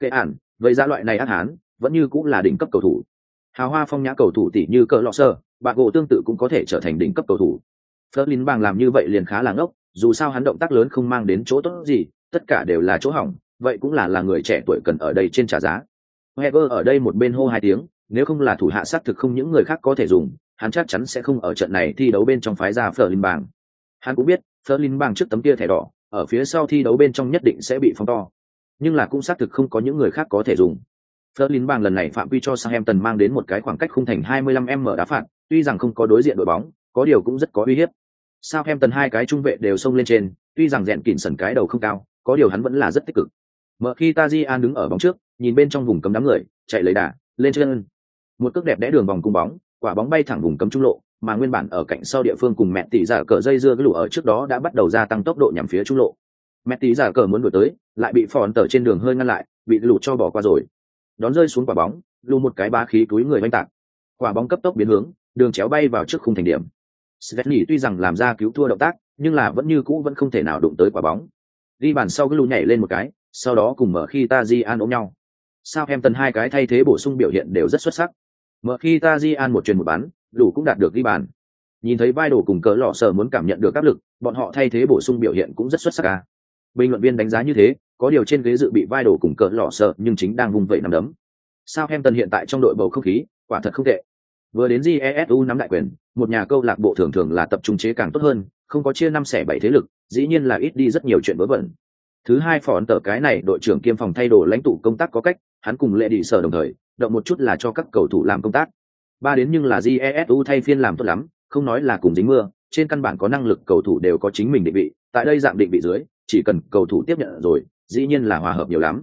Kệ ản, vậy ra loại này ác hán, vẫn như cũng là đỉnh cấp cầu thủ. Hào hoa phong nhã cầu thủ tỷ như cờ lọ sơ bạc gỗ tương tự cũng có thể trở thành đỉnh cấp cầu thủ. Flerlin bang làm như vậy liền khá là ngốc dù sao hắn động tác lớn không mang đến chỗ tốt gì tất cả đều là chỗ hỏng vậy cũng là là người trẻ tuổi cần ở đây trên trả giá. Heger ở đây một bên hô hai tiếng nếu không là thủ hạ xác thực không những người khác có thể dùng hắn chắc chắn sẽ không ở trận này thi đấu bên trong phái ra Flerlin bang. hắn cũng biết Flerlin bang trước tấm kia thẻ đỏ ở phía sau thi đấu bên trong nhất định sẽ bị phóng to. Nhưng là cũng xác thực không có những người khác có thể dùng. Flerlin bang lần này phạm vi cho Southampton mang đến một cái khoảng cách khung thành 25m đá phạt, tuy rằng không có đối diện đội bóng, có điều cũng rất có uy hiếp. Southampton hai cái trung vệ đều xông lên trên, tuy rằng rèn kỉnh sần cái đầu không cao, có điều hắn vẫn là rất tích cực. Mở khi Tajian đứng ở bóng trước, nhìn bên trong vùng cấm đám người, chạy lấy đà, lên chân. Một cước đẹp đẽ đường vòng cung bóng, quả bóng bay thẳng vùng cấm trung lộ, mà nguyên bản ở cạnh sau địa phương cùng mẹ tỷ giả cờ dây dưa cái lũ ở trước đó đã bắt đầu gia tăng tốc độ nhằm phía trung lộ. Mẹ tỷ giả cờ muốn đuổi tới, lại bị phòn tờ trên đường hơi ngăn lại, bị lũ cho bỏ qua rồi. Đón rơi xuống quả bóng, lù một cái ba khí túi người oanh tạc. Quả bóng cấp tốc biến hướng, đường chéo bay vào trước khung thành điểm. Svetny tuy rằng làm ra cứu thua động tác, nhưng là vẫn như cũ vẫn không thể nào đụng tới quả bóng. Ghi bàn sau cái lù nhảy lên một cái, sau đó cùng mở khi Tajian ôm nhau. Sao em tần hai cái thay thế bổ sung biểu hiện đều rất xuất sắc. Mở khi Tajian một truyền một bán, đủ cũng đạt được ghi bàn nhìn thấy vai đồ cùng cỡ lọ sở muốn cảm nhận được áp lực bọn họ thay thế bổ sung biểu hiện cũng rất xuất sắc ca bình luận viên đánh giá như thế có điều trên ghế dự bị vai đồ cùng cỡ lọ sợ nhưng chính đang vung vẩy nằm đấm sao em tần hiện tại trong đội bầu không khí quả thật không tệ vừa đến jesu nắm đại quyền, một nhà câu lạc bộ thường thường là tập trung chế càng tốt hơn, không có chia năm xẻ bảy thế lực, dĩ nhiên là ít đi rất nhiều chuyện vớ vẩn. Thứ hai phỏn tờ cái này, đội trưởng kiêm phòng thay đồ lãnh tụ công tác có cách, hắn cùng lệ đi sở đồng thời, động một chút là cho các cầu thủ làm công tác. Ba đến nhưng là jesu thay phiên làm tốt lắm, không nói là cùng dính mưa, trên căn bản có năng lực cầu thủ đều có chính mình định vị, tại đây dạng định vị dưới, chỉ cần cầu thủ tiếp nhận rồi, dĩ nhiên là hòa hợp nhiều lắm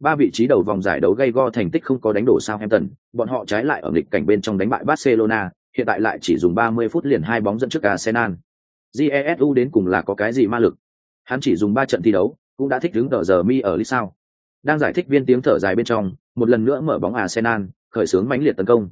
ba vị trí đầu vòng giải đấu gây go thành tích không có đánh đổ Southampton, bọn họ trái lại ở nghịch cảnh bên trong đánh bại Barcelona, hiện tại lại chỉ dùng 30 phút liền hai bóng dẫn trước Arsenal. Jesu đến cùng là có cái gì ma lực? Hắn chỉ dùng ba trận thi đấu, cũng đã thích đứng ở giờ mi ở lý sao. Đang giải thích viên tiếng thở dài bên trong, một lần nữa mở bóng Arsenal, khởi xướng mãnh liệt tấn công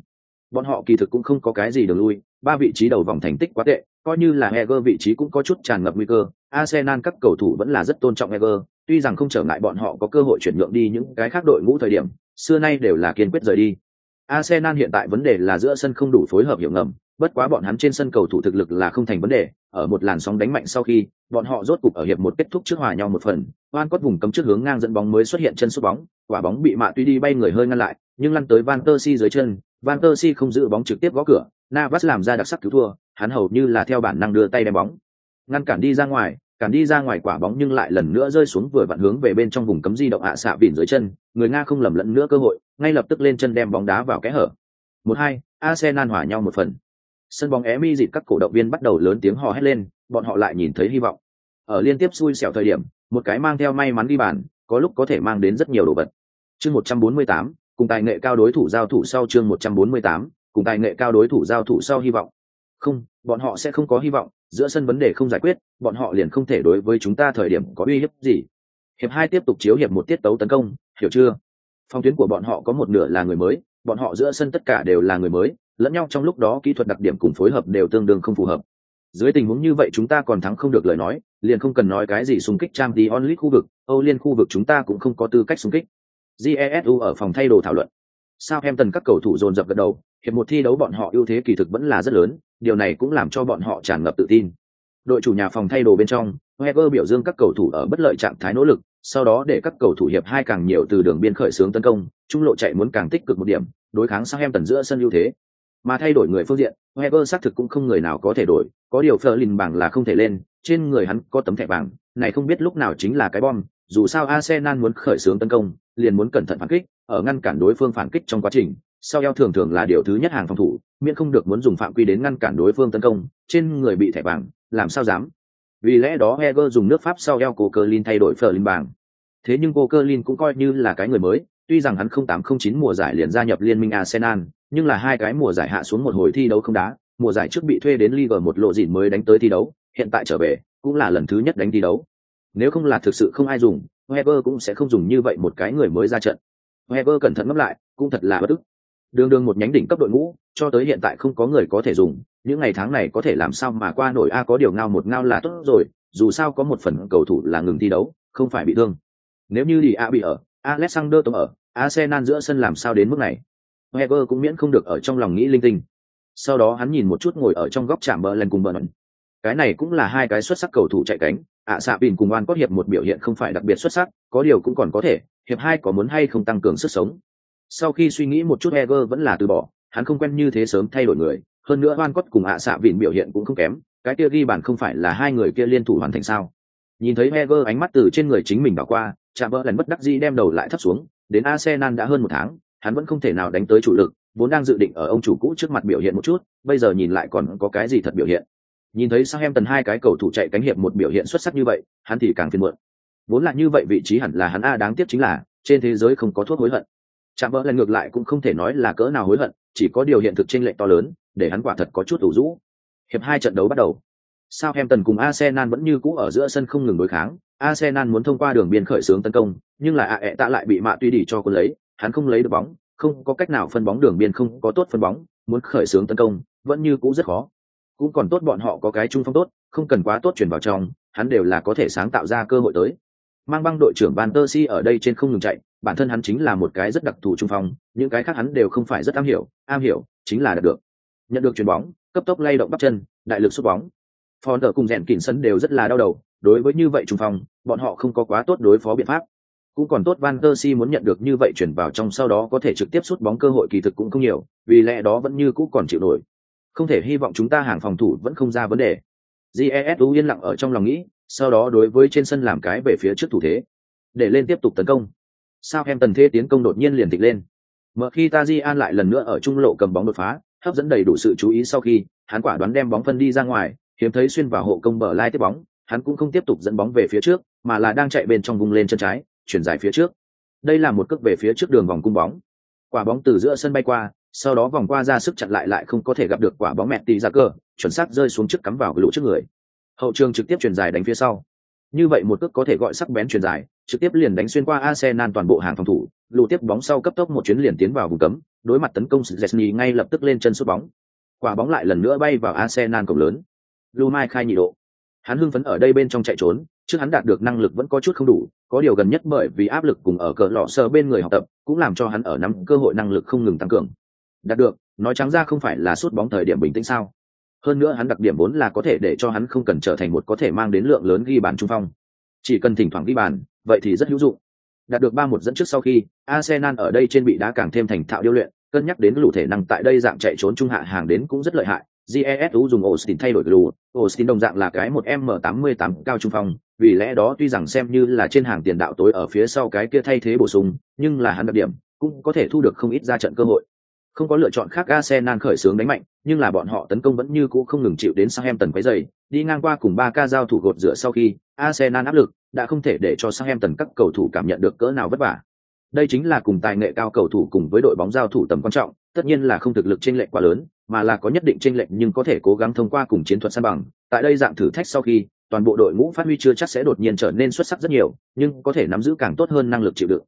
bọn họ kỳ thực cũng không có cái gì đường lui ba vị trí đầu vòng thành tích quá tệ coi như là Heger vị trí cũng có chút tràn ngập nguy cơ, Arsenal các cầu thủ vẫn là rất tôn trọng Heger, tuy rằng không trở ngại bọn họ có cơ hội chuyển nhượng đi những cái khác đội ngũ thời điểm, xưa nay đều là kiên quyết rời đi. Arsenal hiện tại vấn đề là giữa sân không đủ phối hợp hiểu ngầm, bất quá bọn hắn trên sân cầu thủ thực lực là không thành vấn đề, ở một làn sóng đánh mạnh sau khi, bọn họ rốt cục ở hiệp một kết thúc trước hòa nhau một phần, Van Cott vùng cấm trước hướng ngang dẫn bóng mới xuất hiện chân sút bóng, quả bóng bị Mạ Tuy đi bay người hơi ngăn lại, nhưng lăn tới Van Persie dưới chân, Van Persie không giữ bóng trực tiếp gõ cửa, Navas làm ra đặc sắc cứu thua, hắn hầu như là theo bản năng đưa tay đem bóng, ngăn cản đi ra ngoài, cản đi ra ngoài quả bóng nhưng lại lần nữa rơi xuống vừa vặn hướng về bên trong vùng cấm di động ạ xạ vỉn dưới chân, người Nga không lầm lẫn nữa cơ hội, ngay lập tức lên chân đem bóng đá vào kẽ hở. Một hai, Arsenal hòa nhau một phần. Sân bóng Emi dịp các cổ động viên bắt đầu lớn tiếng hò hét lên, bọn họ lại nhìn thấy hy vọng. Ở liên tiếp xui xẻo thời điểm, một cái mang theo may mắn đi bàn, có lúc có thể mang đến rất nhiều đồ vật. Chương 148, cùng tài nghệ cao đối thủ giao thủ sau chương 148, cùng tài nghệ cao đối thủ giao thủ sau hy vọng. Không, bọn họ sẽ không có hy vọng, giữa sân vấn đề không giải quyết, bọn họ liền không thể đối với chúng ta thời điểm có uy hiếp gì. Hiệp hai tiếp tục chiếu hiệp một tiết tấu tấn công, hiểu chưa? Phong tuyến của bọn họ có một nửa là người mới, bọn họ giữa sân tất cả đều là người mới, lẫn nhau trong lúc đó kỹ thuật đặc điểm cùng phối hợp đều tương đương không phù hợp. Dưới tình huống như vậy chúng ta còn thắng không được lời nói, liền không cần nói cái gì xung kích trang tí onlit khu vực, Âu liên khu vực chúng ta cũng không có tư cách xung kích. Jesu ở phòng thay đồ thảo luận. Sao em tần các cầu thủ dồn dập gật đầu, hiệp một thi đấu bọn họ ưu thế kỳ thực vẫn là rất lớn, điều này cũng làm cho bọn họ tràn ngập tự tin. Đội chủ nhà phòng thay đồ bên trong, heger biểu dương các cầu thủ ở bất lợi trạng thái nỗ lực, sau đó để các cầu thủ hiệp hai càng nhiều từ đường biên khởi xướng tấn công, trung lộ chạy muốn càng tích cực một điểm, đối kháng sang em tần giữa sân ưu thế. Mà thay đổi người phương diện, heger xác thực cũng không người nào có thể đổi, có điều Flerlin bảng là không thể lên, trên người hắn có tấm thẻ vàng, này không biết lúc nào chính là cái bom, dù sao Arsenal muốn khởi xướng tấn công, liền muốn cẩn thận phản kích, ở ngăn cản đối phương phản kích trong quá trình, sau eo thường thường là điều thứ nhất hàng phòng thủ, miễn không được muốn dùng phạm quy đến ngăn cản đối phương tấn công, trên người bị thẻ vàng, làm sao dám. Vì lẽ đó Heger dùng nước Pháp sau eo cô Kerlin thay đổi Fleur bảng. Thế nhưng cô Kerlin cũng coi như là cái người mới, tuy rằng hắn 0809 mùa giải liền gia nhập liên minh Arsenal, nhưng là hai cái mùa giải hạ xuống một hồi thi đấu không đá, mùa giải trước bị thuê đến Liga một lộ dịn mới đánh tới thi đấu, hiện tại trở về, cũng là lần thứ nhất đánh thi đấu. Nếu không là thực sự không ai dùng, heger cũng sẽ không dùng như vậy một cái người mới ra trận. Weber cẩn thận ngẫm lại, cũng thật là bất ức. Đường đường một nhánh đỉnh cấp đội ngũ, cho tới hiện tại không có người có thể dùng, những ngày tháng này có thể làm sao mà qua nổi a có điều ngao một ngao là tốt rồi, dù sao có một phần cầu thủ là ngừng thi đấu, không phải bị thương. Nếu như đi a bị ở, Alexander tổng ở, Arsenal giữa sân làm sao đến mức này? Weber cũng miễn không được ở trong lòng nghĩ linh tinh. Sau đó hắn nhìn một chút ngồi ở trong góc chạm bờ lần cùng bờ Cái này cũng là hai cái xuất sắc cầu thủ chạy cánh, ạ xạ bìn cùng oan Cốt hiệp một biểu hiện không phải đặc biệt xuất sắc, có điều cũng còn có thể, hiệp hai có muốn hay không tăng cường sức sống. Sau khi suy nghĩ một chút Heger vẫn là từ bỏ, hắn không quen như thế sớm thay đổi người, hơn nữa oan cốt cùng ạ xạ bìn biểu hiện cũng không kém, cái kia ghi bàn không phải là hai người kia liên thủ hoàn thành sao? Nhìn thấy Heger ánh mắt từ trên người chính mình bỏ qua, chạm vỡ lần bất đắc dĩ đem đầu lại thấp xuống, đến Arsenal đã hơn một tháng, hắn vẫn không thể nào đánh tới chủ lực, vốn đang dự định ở ông chủ cũ trước mặt biểu hiện một chút, bây giờ nhìn lại còn có cái gì thật biểu hiện. Nhìn thấy sang em tần hai cái cầu thủ chạy cánh hiệp một biểu hiện xuất sắc như vậy, hắn thì càng phiền muộn. Vốn là như vậy vị trí hẳn là hắn a đáng tiếc chính là trên thế giới không có thuốc hối hận. Chạm bỡ lần ngược lại cũng không thể nói là cỡ nào hối hận, chỉ có điều hiện thực chênh lệch to lớn, để hắn quả thật có chút ủ rũ. Hiệp hai trận đấu bắt đầu. Sao em tần cùng Arsenal vẫn như cũ ở giữa sân không ngừng đối kháng, Arsenal muốn thông qua đường biên khởi xướng tấn công, nhưng là AE tạ lại bị Mạ Tuy đỉ cho quân lấy, hắn không lấy được bóng, không có cách nào phân bóng đường biên không có tốt phân bóng, muốn khởi xướng tấn công, vẫn như cũ rất khó cũng còn tốt bọn họ có cái trung phong tốt không cần quá tốt chuyển vào trong hắn đều là có thể sáng tạo ra cơ hội tới. Mang băng đội trưởng ban tơ si ở đây trên không ngừng chạy bản thân hắn chính là một cái rất đặc thù trung phong những cái khác hắn đều không phải rất am hiểu am hiểu chính là đạt được. Nhận được chuyền bóng cấp tốc lay động bắp chân đại lực sút bóng. Phòn ở cùng rèn kỉnh sân đều rất là đau đầu đối với như vậy trung phong bọn họ không có quá tốt đối phó biện pháp. Cũng còn tốt Van der Si muốn nhận được như vậy chuyển vào trong sau đó có thể trực tiếp sút bóng cơ hội kỳ thực cũng không nhiều, vì lẽ đó vẫn như cũ còn chịu nổi không thể hy vọng chúng ta hàng phòng thủ vẫn không ra vấn đề. Jesu yên lặng ở trong lòng nghĩ, sau đó đối với trên sân làm cái về phía trước thủ thế. Để lên tiếp tục tấn công. Sao em tần thế tiến công đột nhiên liền tịch lên. Mở khi taji an lại lần nữa ở trung lộ cầm bóng đột phá, hấp dẫn đầy đủ sự chú ý sau khi, hắn quả đoán đem bóng phân đi ra ngoài, hiếm thấy xuyên vào hộ công bờ lai tiếp bóng, hắn cũng không tiếp tục dẫn bóng về phía trước, mà là đang chạy bên trong vùng lên chân trái, chuyển dài phía trước. Đây là một cước về phía trước đường vòng cung bóng. Quả bóng từ giữa sân bay qua sau đó vòng qua ra sức chặn lại lại không có thể gặp được quả bóng mẹ tì ra cơ chuẩn xác rơi xuống trước cắm vào lũ trước người hậu trường trực tiếp truyền dài đánh phía sau như vậy một cước có thể gọi sắc bén truyền dài trực tiếp liền đánh xuyên qua arsenal toàn bộ hàng phòng thủ lù tiếp bóng sau cấp tốc một chuyến liền tiến vào vùng cấm đối mặt tấn công Szczesny ngay lập tức lên chân sút bóng quả bóng lại lần nữa bay vào arsenal cổng lớn Lumai khai nhị độ. Hắn hưng phấn ở đây bên trong chạy trốn, trước hắn đạt được năng lực vẫn có chút không đủ, có điều gần nhất bởi vì áp lực cùng ở cờ lọ sơ bên người học tập, cũng làm cho hắn ở nắm cơ hội năng lực không ngừng tăng cường. Đạt được, nói trắng ra không phải là suốt bóng thời điểm bình tĩnh sao? Hơn nữa hắn đặc điểm vốn là có thể để cho hắn không cần trở thành một có thể mang đến lượng lớn ghi bàn trung phong. Chỉ cần thỉnh thoảng ghi bàn, vậy thì rất hữu dụng. Đạt được ba một dẫn trước sau khi, Arsenal ở đây trên bị đá càng thêm thành thạo điêu luyện, cân nhắc đến lũ thể năng tại đây dạng chạy trốn trung hạ hàng đến cũng rất lợi hại, jesu dùng austin thay đổi glue austin đồng dạng là cái một m 88 cao trung phong vì lẽ đó tuy rằng xem như là trên hàng tiền đạo tối ở phía sau cái kia thay thế bổ sung nhưng là hắn đặc điểm cũng có thể thu được không ít ra trận cơ hội không có lựa chọn khác Arsenal khởi xướng đánh mạnh, nhưng là bọn họ tấn công vẫn như cũ không ngừng chịu đến Southampton quấy rầy, đi ngang qua cùng ba ca giao thủ gột rửa sau khi Arsenal áp lực đã không thể để cho Southampton các cầu thủ cảm nhận được cỡ nào vất vả. Đây chính là cùng tài nghệ cao cầu thủ cùng với đội bóng giao thủ tầm quan trọng, tất nhiên là không thực lực chênh lệch quá lớn, mà là có nhất định chênh lệch nhưng có thể cố gắng thông qua cùng chiến thuật san bằng. Tại đây dạng thử thách sau khi, toàn bộ đội ngũ phát huy chưa chắc sẽ đột nhiên trở nên xuất sắc rất nhiều, nhưng có thể nắm giữ càng tốt hơn năng lực chịu đựng.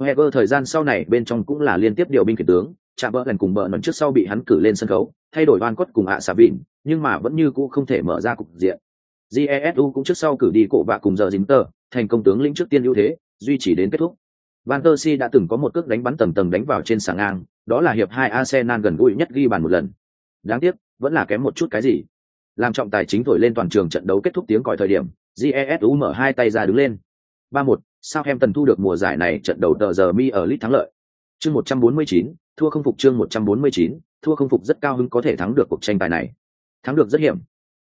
Heger thời gian sau này bên trong cũng là liên tiếp điều binh khiển tướng, chạm bỡ lần cùng bờ nón trước sau bị hắn cử lên sân khấu, thay đổi van cốt cùng ạ xà vịn, nhưng mà vẫn như cũ không thể mở ra cục diện. Jesu cũng trước sau cử đi cổ bạ cùng giờ dính tờ, thành công tướng lĩnh trước tiên ưu thế, duy trì đến kết thúc. Van tơ Si đã từng có một cước đánh bắn tầng tầng đánh vào trên sàng ngang, đó là hiệp hai Arsenal gần gũi nhất ghi bàn một lần. Đáng tiếc, vẫn là kém một chút cái gì. Làm trọng tài chính thổi lên toàn trường trận đấu kết thúc tiếng còi thời điểm, Jesu mở hai tay ra đứng lên. 3-1, tần thu được mùa giải này trận đầu tờ giờ mi ở lit thắng lợi. Chương 149, thua không phục chương 149, thua không phục rất cao hứng có thể thắng được cuộc tranh tài này. Thắng được rất hiểm.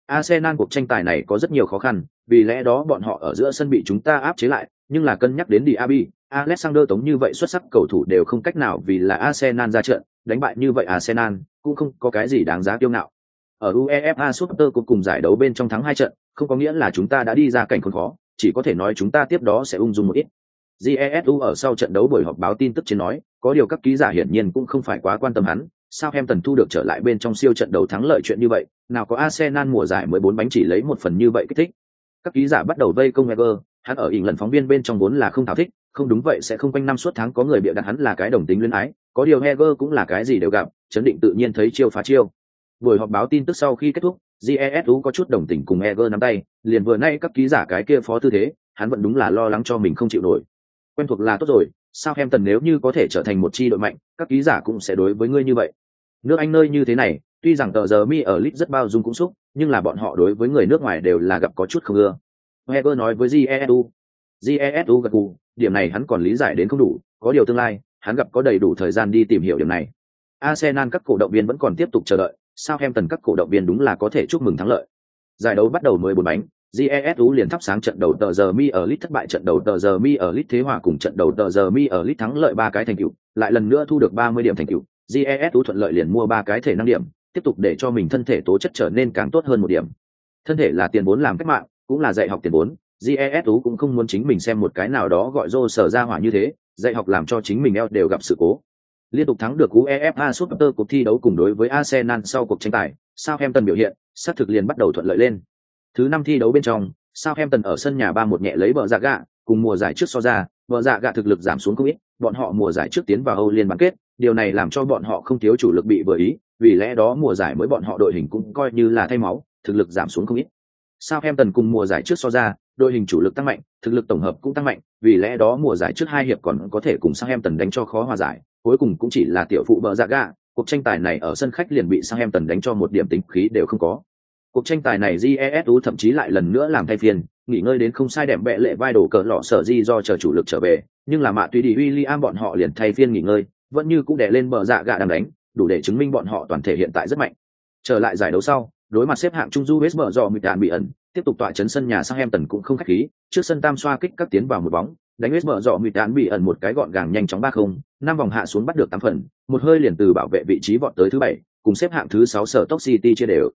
Arsenal cuộc tranh tài này có rất nhiều khó khăn, vì lẽ đó bọn họ ở giữa sân bị chúng ta áp chế lại, nhưng là cân nhắc đến Diaby, Alexander Tống như vậy xuất sắc cầu thủ đều không cách nào vì là Arsenal ra trận, đánh bại như vậy Arsenal cũng không có cái gì đáng giá kiêu ngạo. Ở UEFA Super Cup cùng giải đấu bên trong thắng hai trận, không có nghĩa là chúng ta đã đi ra cảnh khốn khó, chỉ có thể nói chúng ta tiếp đó sẽ ung dung một ít. Jesu ở sau trận đấu buổi họp báo tin tức trên nói, có điều các ký giả hiển nhiên cũng không phải quá quan tâm hắn, sao em tần thu được trở lại bên trong siêu trận đấu thắng lợi chuyện như vậy, nào có Arsenal mùa giải 14 bánh chỉ lấy một phần như vậy kích thích. Các ký giả bắt đầu vây công Wenger, hắn ở ỉn lần phóng viên bên trong vốn là không thảo thích, không đúng vậy sẽ không quanh năm suốt tháng có người bịa đặt hắn là cái đồng tính luyến ái, có điều ever cũng là cái gì đều gặp, chấn định tự nhiên thấy chiêu phá chiêu. Buổi họp báo tin tức sau khi kết thúc, GESU có chút đồng tình cùng ever nắm tay, liền vừa nay các ký giả cái kia phó tư thế, hắn vẫn đúng là lo lắng cho mình không chịu nổi. Quen thuộc là tốt rồi, sao em tần nếu như có thể trở thành một chi đội mạnh, các ký giả cũng sẽ đối với ngươi như vậy. Nước Anh nơi như thế này, tuy rằng tờ giờ mi ở lit rất bao dung cũng xúc, nhưng là bọn họ đối với người nước ngoài đều là gặp có chút không ưa. heber nói với jesu jesu gật gù, điểm này hắn còn lý giải đến không đủ, có điều tương lai, hắn gặp có đầy đủ thời gian đi tìm hiểu điểm này. Arsenal các cổ động viên vẫn còn tiếp tục chờ đợi, sao em tần các cổ động viên đúng là có thể chúc mừng thắng lợi. Giải đấu bắt đầu 14 bánh, GESU liền thắp sáng trận đầu tờ giờ mi ở lit thất bại trận đầu tờ giờ mi ở lit thế hòa cùng trận đầu tờ giờ mi ở lit thắng lợi ba cái thành tựu, lại lần nữa thu được 30 điểm thành tựu. GESU thuận lợi liền mua ba cái thể năng điểm, tiếp tục để cho mình thân thể tố chất trở nên càng tốt hơn một điểm. Thân thể là tiền vốn làm cách mạng, cũng là dạy học tiền vốn, jesu cũng không muốn chính mình xem một cái nào đó gọi rô sở ra hỏa như thế dạy học làm cho chính mình eo đều gặp sự cố liên tục thắng được uefa super cuộc thi đấu cùng đối với arsenal sau cuộc tranh tài southampton biểu hiện sát thực liền bắt đầu thuận lợi lên thứ năm thi đấu bên trong southampton ở sân nhà ba một nhẹ lấy bờ dạ gạ cùng mùa giải trước so ra bờ dạ gạ thực lực giảm xuống không ít bọn họ mùa giải trước tiến vào âu liên bán kết điều này làm cho bọn họ không thiếu chủ lực bị vừa ý vì lẽ đó mùa giải mới bọn họ đội hình cũng coi như là thay máu thực lực giảm xuống không ít Southampton cùng mùa giải trước so ra, đội hình chủ lực tăng mạnh, thực lực tổng hợp cũng tăng mạnh, vì lẽ đó mùa giải trước hai hiệp còn có thể cùng Southampton đánh cho khó hòa giải, cuối cùng cũng chỉ là tiểu phụ bờ dạ gạ, cuộc tranh tài này ở sân khách liền bị Southampton đánh cho một điểm tính khí đều không có. Cuộc tranh tài này GESU thậm chí lại lần nữa làm thay phiên, nghỉ ngơi đến không sai đẹp bẹ lệ vai đổ cờ lọ sở di do chờ chủ lực trở về, nhưng là mạ tùy đi William bọn họ liền thay phiên nghỉ ngơi, vẫn như cũng đè lên bờ dạ gạ đang đánh, đủ để chứng minh bọn họ toàn thể hiện tại rất mạnh. Trở lại giải đấu sau, đối mặt xếp hạng trung du West Brom mịt đạn bị ẩn, tiếp tục tọa chấn sân nhà sang em tần cũng không khách khí, trước sân tam xoa kích các tiến vào một bóng, đánh West Brom mịt đạn bị ẩn một cái gọn gàng nhanh chóng ba không, năm vòng hạ xuống bắt được tám phần, một hơi liền từ bảo vệ vị trí vọt tới thứ bảy, cùng xếp hạng thứ sáu sở Stoke City chia đều.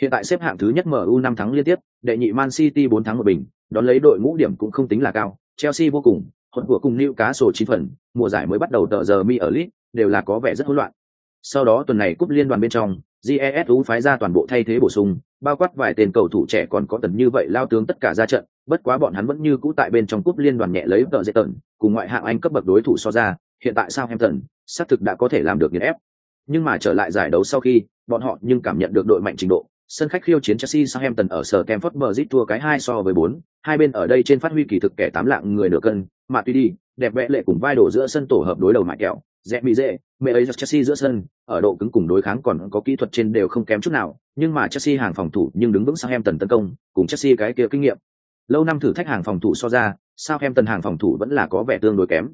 Hiện tại xếp hạng thứ nhất MU năm thắng liên tiếp, đệ nhị Man City bốn thắng một bình, đón lấy đội ngũ điểm cũng không tính là cao, Chelsea vô cùng, hỗn của cùng Newcastle chín phần, mùa giải mới bắt đầu tờ giờ mi ở League, đều là có vẻ rất hỗn loạn. Sau đó tuần này cúp liên đoàn bên trong, GESU phái ra toàn bộ thay thế bổ sung bao quát vài tên cầu thủ trẻ còn có tần như vậy lao tướng tất cả ra trận bất quá bọn hắn vẫn như cũ tại bên trong cúp liên đoàn nhẹ lấy tờ dễ tần cùng ngoại hạng anh cấp bậc đối thủ so ra hiện tại sao Southampton xác thực đã có thể làm được nghiền ép nhưng mà trở lại giải đấu sau khi bọn họ nhưng cảm nhận được đội mạnh trình độ sân khách khiêu chiến Chelsea Southampton ở sở Stamford Bridge thua cái hai so với bốn, hai bên ở đây trên phát huy kỳ thực kẻ tám lạng người nửa cân, mà tuy đi, đẹp vẽ lệ cùng vai đổ giữa sân tổ hợp đối đầu mại kẹo, dẹ bị dễ, mẹ ấy Chelsea giữa sân, ở độ cứng cùng đối kháng còn có kỹ thuật trên đều không kém chút nào, nhưng mà Chelsea hàng phòng thủ nhưng đứng vững Southampton tấn công, cùng Chelsea cái kia kinh nghiệm. Lâu năm thử thách hàng phòng thủ so ra, Southampton hàng phòng thủ vẫn là có vẻ tương đối kém.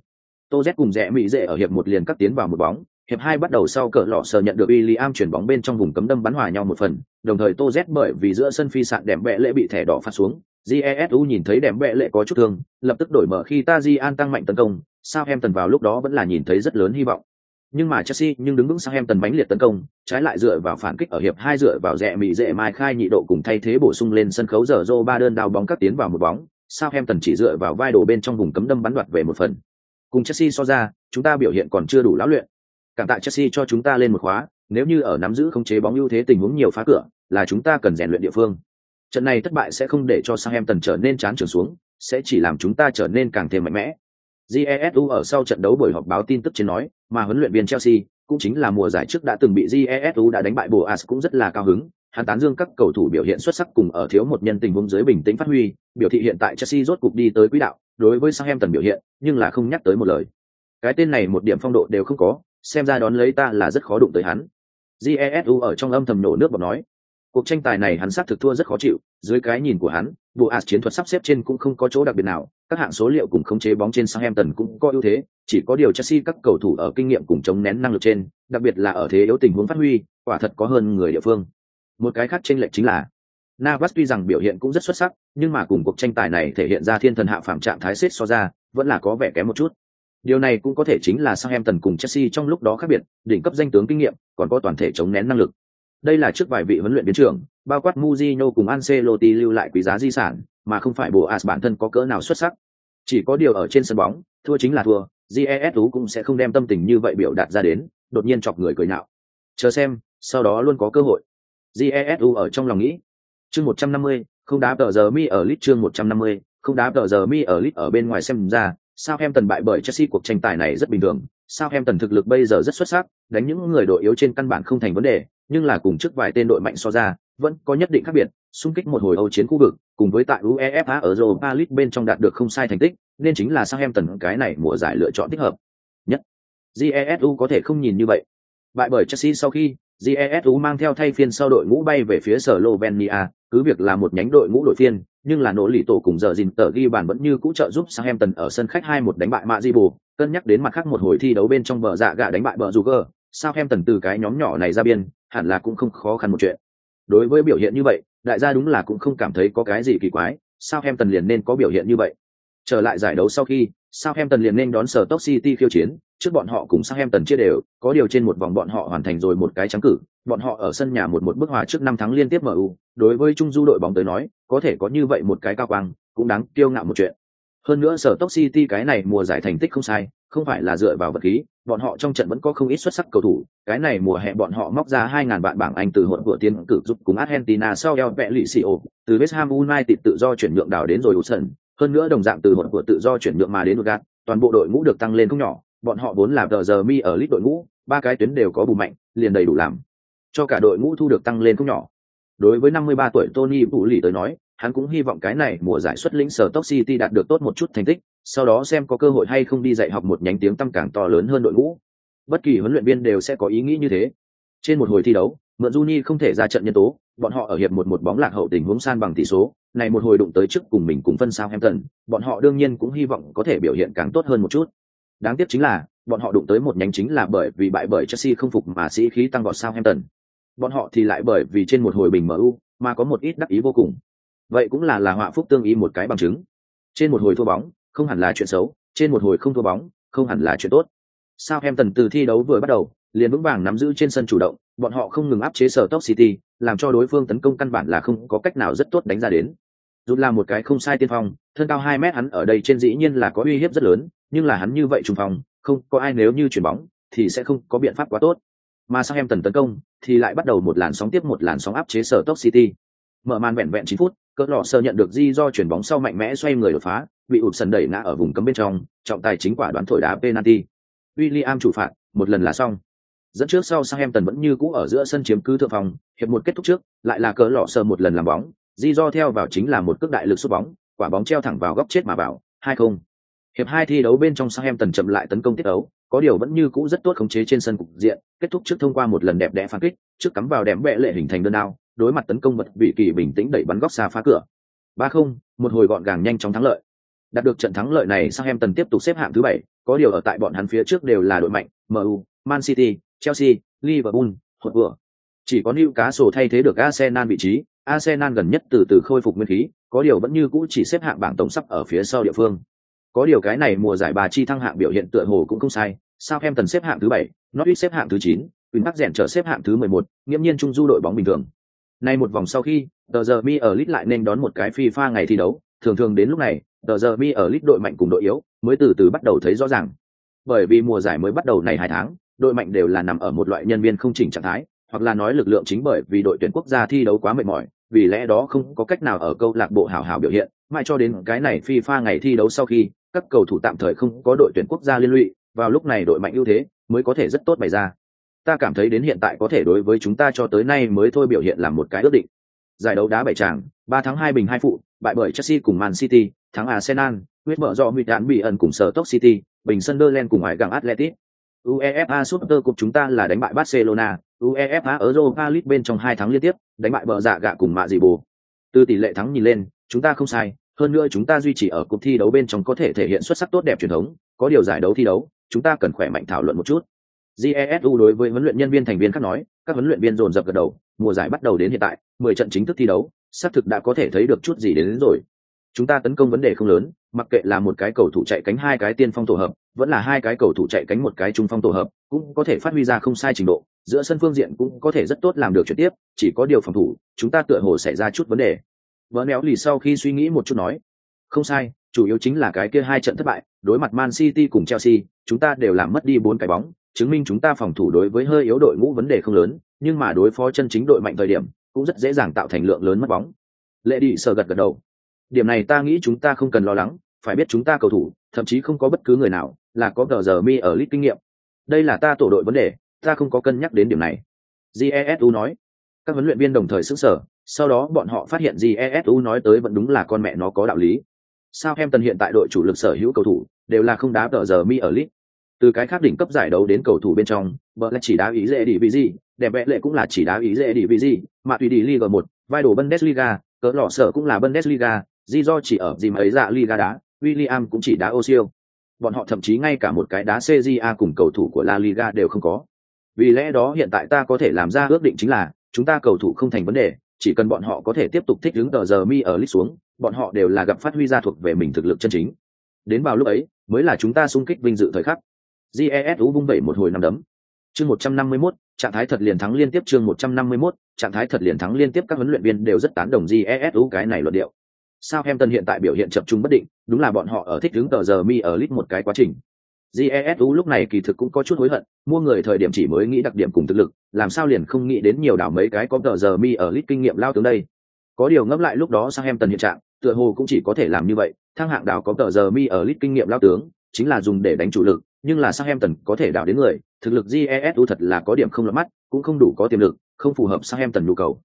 Tô Z cùng rẽ mỹ dễ ở hiệp một liền cắt tiến vào một bóng, hiệp hai bắt đầu sau cỡ lọ sờ nhận được William chuyển bóng bên trong vùng cấm đâm bắn hòa nhau một phần, đồng thời Tô Z bởi vì giữa sân phi sạn đệm bẹ lệ bị thẻ đỏ phạt xuống, Jesu nhìn thấy đệm bẹ lệ có chút thương, lập tức đổi mở khi Tajian tăng mạnh tấn công, Southampton vào lúc đó vẫn là nhìn thấy rất lớn hy vọng. Nhưng mà Chelsea nhưng đứng vững Southampton bánh liệt tấn công, trái lại dựa vào phản kích ở hiệp hai dựa vào rẻ mì dễ mai khai nhị độ cùng thay thế bổ sung lên sân khấu giờ Joe ba đơn đào bóng cắt tiến vào một bóng, Southampton chỉ dựa vào vai đồ bên trong vùng cấm đâm bắn đoạt về một phần. Cùng Chelsea so ra, chúng ta biểu hiện còn chưa đủ lão luyện. Cảm tạ Chelsea cho chúng ta lên một khóa, nếu như ở nắm giữ không chế bóng ưu thế tình huống nhiều phá cửa, là chúng ta cần rèn luyện địa phương. Trận này thất bại sẽ không để cho Southampton trở nên chán trường xuống, sẽ chỉ làm chúng ta trở nên càng thêm mạnh mẽ. Jesu ở sau trận đấu buổi họp báo tin tức trên nói, mà huấn luyện viên Chelsea cũng chính là mùa giải trước đã từng bị Jesu đã đánh bại Boas cũng rất là cao hứng, hắn tán dương các cầu thủ biểu hiện xuất sắc cùng ở thiếu một nhân tình huống dưới bình tĩnh phát huy, biểu thị hiện tại Chelsea rốt cục đi tới quỹ đạo, đối với Southampton biểu hiện, nhưng là không nhắc tới một lời. Cái tên này một điểm phong độ đều không có, xem ra đón lấy ta là rất khó đụng tới hắn. Jesu ở trong âm thầm nổ nước bọt nói, cuộc tranh tài này hắn xác thực thua rất khó chịu, dưới cái nhìn của hắn, bộ Boas chiến thuật sắp xếp trên cũng không có chỗ đặc biệt nào, các hạng số liệu cùng khống chế bóng trên Southampton cũng có ưu thế, chỉ có điều Chelsea các cầu thủ ở kinh nghiệm cùng chống nén năng lực trên, đặc biệt là ở thế yếu tình huống phát huy, quả thật có hơn người địa phương. Một cái khác chênh lệch chính là Navas tuy rằng biểu hiện cũng rất xuất sắc, nhưng mà cùng cuộc tranh tài này thể hiện ra thiên thần hạ phạm trạng thái xếp so ra, vẫn là có vẻ kém một chút. Điều này cũng có thể chính là Southampton cùng Chelsea trong lúc đó khác biệt, đỉnh cấp danh tướng kinh nghiệm, còn có toàn thể chống nén năng lực. Đây là trước vài vị huấn luyện viên trưởng, bao quát Mourinho cùng Ancelotti lưu lại quý giá di sản, mà không phải Boas bản thân có cỡ nào xuất sắc. Chỉ có điều ở trên sân bóng, thua chính là thua, GESU cũng sẽ không đem tâm tình như vậy biểu đạt ra đến, đột nhiên chọc người cười nhạo. Chờ xem, sau đó luôn có cơ hội. GESU ở trong lòng nghĩ. Chương 150, không đá tờ giờ mi ở lit chương 150, không đá tờ giờ mi ở lit ở bên ngoài xem ra, sao bại bởi Chelsea cuộc tranh tài này rất bình thường, sao thực lực bây giờ rất xuất sắc, đánh những người đội yếu trên căn bản không thành vấn đề, nhưng là cùng trước vài tên đội mạnh so ra, vẫn có nhất định khác biệt, xung kích một hồi Âu chiến khu vực, cùng với tại UEFA ở Europa League bên trong đạt được không sai thành tích, nên chính là Southampton cái này mùa giải lựa chọn thích hợp nhất. GESU có thể không nhìn như vậy. Bại bởi Chelsea sau khi, Jesu mang theo thay phiên sau đội ngũ bay về phía Slovenia, cứ việc là một nhánh đội ngũ đội phiên, nhưng là nỗ lì tổ cùng giờ dìn tờ ghi bàn vẫn như cũ trợ giúp Southampton ở sân khách 2-1 đánh bại Majibo, cân nhắc đến mặt khác một hồi thi đấu bên trong bờ dạ gạ đánh bại bờ Juger, Southampton từ cái nhóm nhỏ này ra biên, hẳn là cũng không khó khăn một chuyện. Đối với biểu hiện như vậy, đại gia đúng là cũng không cảm thấy có cái gì kỳ quái, Southampton liền nên có biểu hiện như vậy. Trở lại giải đấu sau khi, Southampton liền nên đón sở Stoke City khiêu chiến, trước bọn họ cùng Southampton chia đều, có điều trên một vòng bọn họ hoàn thành rồi một cái trắng cử, bọn họ ở sân nhà một một bước hòa trước năm thắng liên tiếp MU, đối với trung du đội bóng tới nói, có thể có như vậy một cái cao quang, cũng đáng kiêu ngạo một chuyện. Hơn nữa sở Stoke City cái này mùa giải thành tích không sai, không phải là dựa vào vật khí, bọn họ trong trận vẫn có không ít xuất sắc cầu thủ, cái này mùa hè bọn họ móc ra 2000 vạn bảng Anh từ hỗn của tiến cử giúp cùng Argentina sau eo vẽ lì xì từ West Ham United tự do chuyển nhượng đảo đến rồi Hudson, hơn nữa đồng dạng từ hồn của tự do chuyển nhượng mà đến gạt toàn bộ đội ngũ được tăng lên không nhỏ, bọn họ vốn là tờ giờ mi ở lít đội ngũ, ba cái tuyến đều có bù mạnh, liền đầy đủ làm cho cả đội ngũ thu được tăng lên không nhỏ. Đối với 53 tuổi Tony Vũ Lì tới nói, hắn cũng hy vọng cái này mùa giải xuất lĩnh sở Top City đạt được tốt một chút thành tích, sau đó xem có cơ hội hay không đi dạy học một nhánh tiếng tăng càng to lớn hơn đội ngũ. Bất kỳ huấn luyện viên đều sẽ có ý nghĩ như thế. Trên một hồi thi đấu, mượn Juni không thể ra trận nhân tố, bọn họ ở hiệp một một bóng lạc hậu tình huống san bằng tỷ số, này một hồi đụng tới trước cùng mình cùng phân sao Hampton, bọn họ đương nhiên cũng hy vọng có thể biểu hiện càng tốt hơn một chút. Đáng tiếc chính là, bọn họ đụng tới một nhánh chính là bởi vì bại bởi Chelsea không phục mà sĩ khí tăng vọt Southampton. Bọn họ thì lại bởi vì trên một hồi bình MU mà có một ít đắc ý vô cùng. Vậy cũng là là họa phúc tương ý một cái bằng chứng. Trên một hồi thua bóng, không hẳn là chuyện xấu, trên một hồi không thua bóng, không hẳn là chuyện tốt. Sao Hampton từ thi đấu vừa bắt đầu, liền vững vàng nắm giữ trên sân chủ động, bọn họ không ngừng áp chế sở Top City, làm cho đối phương tấn công căn bản là không có cách nào rất tốt đánh ra đến. Dù là một cái không sai tiên phong, thân cao hai mét hắn ở đây trên dĩ nhiên là có uy hiếp rất lớn, nhưng là hắn như vậy trùng phòng, không có ai nếu như chuyển bóng, thì sẽ không có biện pháp quá tốt. Mà Southampton tấn công, thì lại bắt đầu một làn sóng tiếp một làn sóng áp chế sở Top City. Mở màn vẹn vẹn 9 phút, cỡ lọ sơ nhận được di do chuyển bóng sau mạnh mẽ xoay người đột phá, bị ụp sần đẩy ngã ở vùng cấm bên trong, trọng tài chính quả đoán thổi đá penalty. William chủ phạt, một lần là xong dẫn trước sau sang em tần vẫn như cũ ở giữa sân chiếm cứ thượng phòng hiệp một kết thúc trước, lại là cỡ lọ sờ một lần làm bóng, di do theo vào chính là một cước đại lực sút bóng, quả bóng treo thẳng vào góc chết mà vào, hai không. Hiệp hai thi đấu bên trong sang em tần chậm lại tấn công tiết đấu có điều vẫn như cũ rất tốt khống chế trên sân cục diện, kết thúc trước thông qua một lần đẹp đẽ phản kích, trước cắm vào đệm bệ lệ hình thành đơn đao đối mặt tấn công mật vị kỳ bình tĩnh đẩy bắn góc xa phá cửa. ba không, một hồi gọn gàng nhanh chóng thắng lợi. Đạt được trận thắng lợi này sang em tần tiếp tục xếp hạng thứ bảy, có điều ở tại bọn hắn phía trước đều là đội mạnh mu man city chelsea liverpool hụt vừa chỉ có Newcastle thay thế được Arsenal vị trí, Arsenal gần nhất từ từ khôi phục nguyên khí, có điều vẫn như cũ chỉ xếp hạng bảng tổng sắp ở phía sau địa phương. Có điều cái này mùa giải bà chi thăng hạng biểu hiện tựa hồ cũng không sai, Southampton xếp hạng thứ 7, Norwich xếp hạng thứ 9, Queen Park rèn trở xếp hạng thứ 11, nghiêm nhiên trung du đội bóng bình thường. Nay một vòng sau khi, tờ giờ mi ở Leeds lại nên đón một cái FIFA ngày thi đấu, thường thường đến lúc này, tờ giờ mi ở Leeds đội mạnh cùng đội yếu, mới từ từ bắt đầu thấy rõ ràng. Bởi vì mùa giải mới bắt đầu này hai tháng, đội mạnh đều là nằm ở một loại nhân viên không chỉnh trạng thái, hoặc là nói lực lượng chính bởi vì đội tuyển quốc gia thi đấu quá mệt mỏi, vì lẽ đó không có cách nào ở câu lạc bộ hảo hảo biểu hiện, mãi cho đến cái này FIFA ngày thi đấu sau khi, các cầu thủ tạm thời không có đội tuyển quốc gia liên lụy, vào lúc này đội mạnh ưu thế mới có thể rất tốt bày ra. Ta cảm thấy đến hiện tại có thể đối với chúng ta cho tới nay mới thôi biểu hiện làm một cái ước định. Giải đấu đá bảy tràng, ba tháng hai bình hai phụ, bại bởi Chelsea cùng Man City, thắng Arsenal, quyết mở do Mỹ đạn bị ẩn cùng sở Stoke City, bình Sunderland cùng ngoại gặng Atletico. UEFA Super Cup chúng ta là đánh bại Barcelona, UEFA Europa League bên trong hai tháng liên tiếp, đánh bại bờ dạ gạ cùng mạ gì bù. Từ tỷ lệ thắng nhìn lên, chúng ta không sai, hơn nữa chúng ta duy trì ở cuộc thi đấu bên trong có thể thể hiện xuất sắc tốt đẹp truyền thống, có điều giải đấu thi đấu, chúng ta cần khỏe mạnh thảo luận một chút. GESU đối với huấn luyện nhân viên thành viên khác nói, các huấn luyện viên dồn dập gật đầu, mùa giải bắt đầu đến hiện tại, 10 trận chính thức thi đấu, xác thực đã có thể thấy được chút gì đến, đến rồi. Chúng ta tấn công vấn đề không lớn, mặc kệ là một cái cầu thủ chạy cánh hai cái tiên phong tổ hợp, vẫn là hai cái cầu thủ chạy cánh một cái trung phong tổ hợp, cũng có thể phát huy ra không sai trình độ, giữa sân phương diện cũng có thể rất tốt làm được chuyển tiếp, chỉ có điều phòng thủ, chúng ta tựa hồ xảy ra chút vấn đề. Vỡ néo lì sau khi suy nghĩ một chút nói, không sai, chủ yếu chính là cái kia hai trận thất bại, đối mặt Man City cùng Chelsea, chúng ta đều làm mất đi bốn cái bóng, chứng minh chúng ta phòng thủ đối với hơi yếu đội ngũ vấn đề không lớn, nhưng mà đối phó chân chính đội mạnh thời điểm, cũng rất dễ dàng tạo thành lượng lớn mất bóng. Lệ đi sờ gật gật đầu. Điểm này ta nghĩ chúng ta không cần lo lắng, phải biết chúng ta cầu thủ, thậm chí không có bất cứ người nào là có tờ giờ mi ở lit kinh nghiệm. Đây là ta tổ đội vấn đề, ta không có cân nhắc đến điểm này. Jesu nói. Các huấn luyện viên đồng thời sững sờ, sau đó bọn họ phát hiện Jesu nói tới vẫn đúng là con mẹ nó có đạo lý. Sao em tần hiện tại đội chủ lực sở hữu cầu thủ đều là không đá tờ giờ mi ở lit. Từ cái khác đỉnh cấp giải đấu đến cầu thủ bên trong, bờ là chỉ đá ý dễ đi vì gì, đẹp vẽ lệ cũng là chỉ đá ý dễ đi vì gì, mà tùy đi Liga 1, vai đồ Bundesliga, cỡ lọ sở cũng là Bundesliga, di do chỉ ở gì mà ấy dạ Liga đá, William cũng chỉ đá Osil. Bọn họ thậm chí ngay cả một cái đá CJA cùng cầu thủ của La Liga đều không có. Vì lẽ đó hiện tại ta có thể làm ra ước định chính là, chúng ta cầu thủ không thành vấn đề, chỉ cần bọn họ có thể tiếp tục thích ứng tờ giờ mi ở lít xuống, bọn họ đều là gặp phát huy ra thuộc về mình thực lực chân chính. Đến vào lúc ấy, mới là chúng ta xung kích vinh dự thời khắc. GESU vung vẩy một hồi năm đấm. Chương 151, trạng thái thật liền thắng liên tiếp chương 151, trạng thái thật liền thắng liên tiếp các huấn luyện viên đều rất tán đồng GESU cái này luận điệu. Sao Southampton hiện tại biểu hiện chập trung bất định, đúng là bọn họ ở thích hướng tờ giờ mi ở lit một cái quá trình. Jesu lúc này kỳ thực cũng có chút hối hận, mua người thời điểm chỉ mới nghĩ đặc điểm cùng thực lực, làm sao liền không nghĩ đến nhiều đảo mấy cái có tờ giờ mi ở lit kinh nghiệm lao tướng đây. Có điều ngẫm lại lúc đó Southampton hiện trạng, tựa hồ cũng chỉ có thể làm như vậy, thang hạng đảo có tờ giờ mi ở lit kinh nghiệm lao tướng, chính là dùng để đánh chủ lực, nhưng là Southampton có thể đảo đến người, thực lực Jesu thật là có điểm không lọt mắt, cũng không đủ có tiềm lực, không phù hợp Southampton nhu cầu.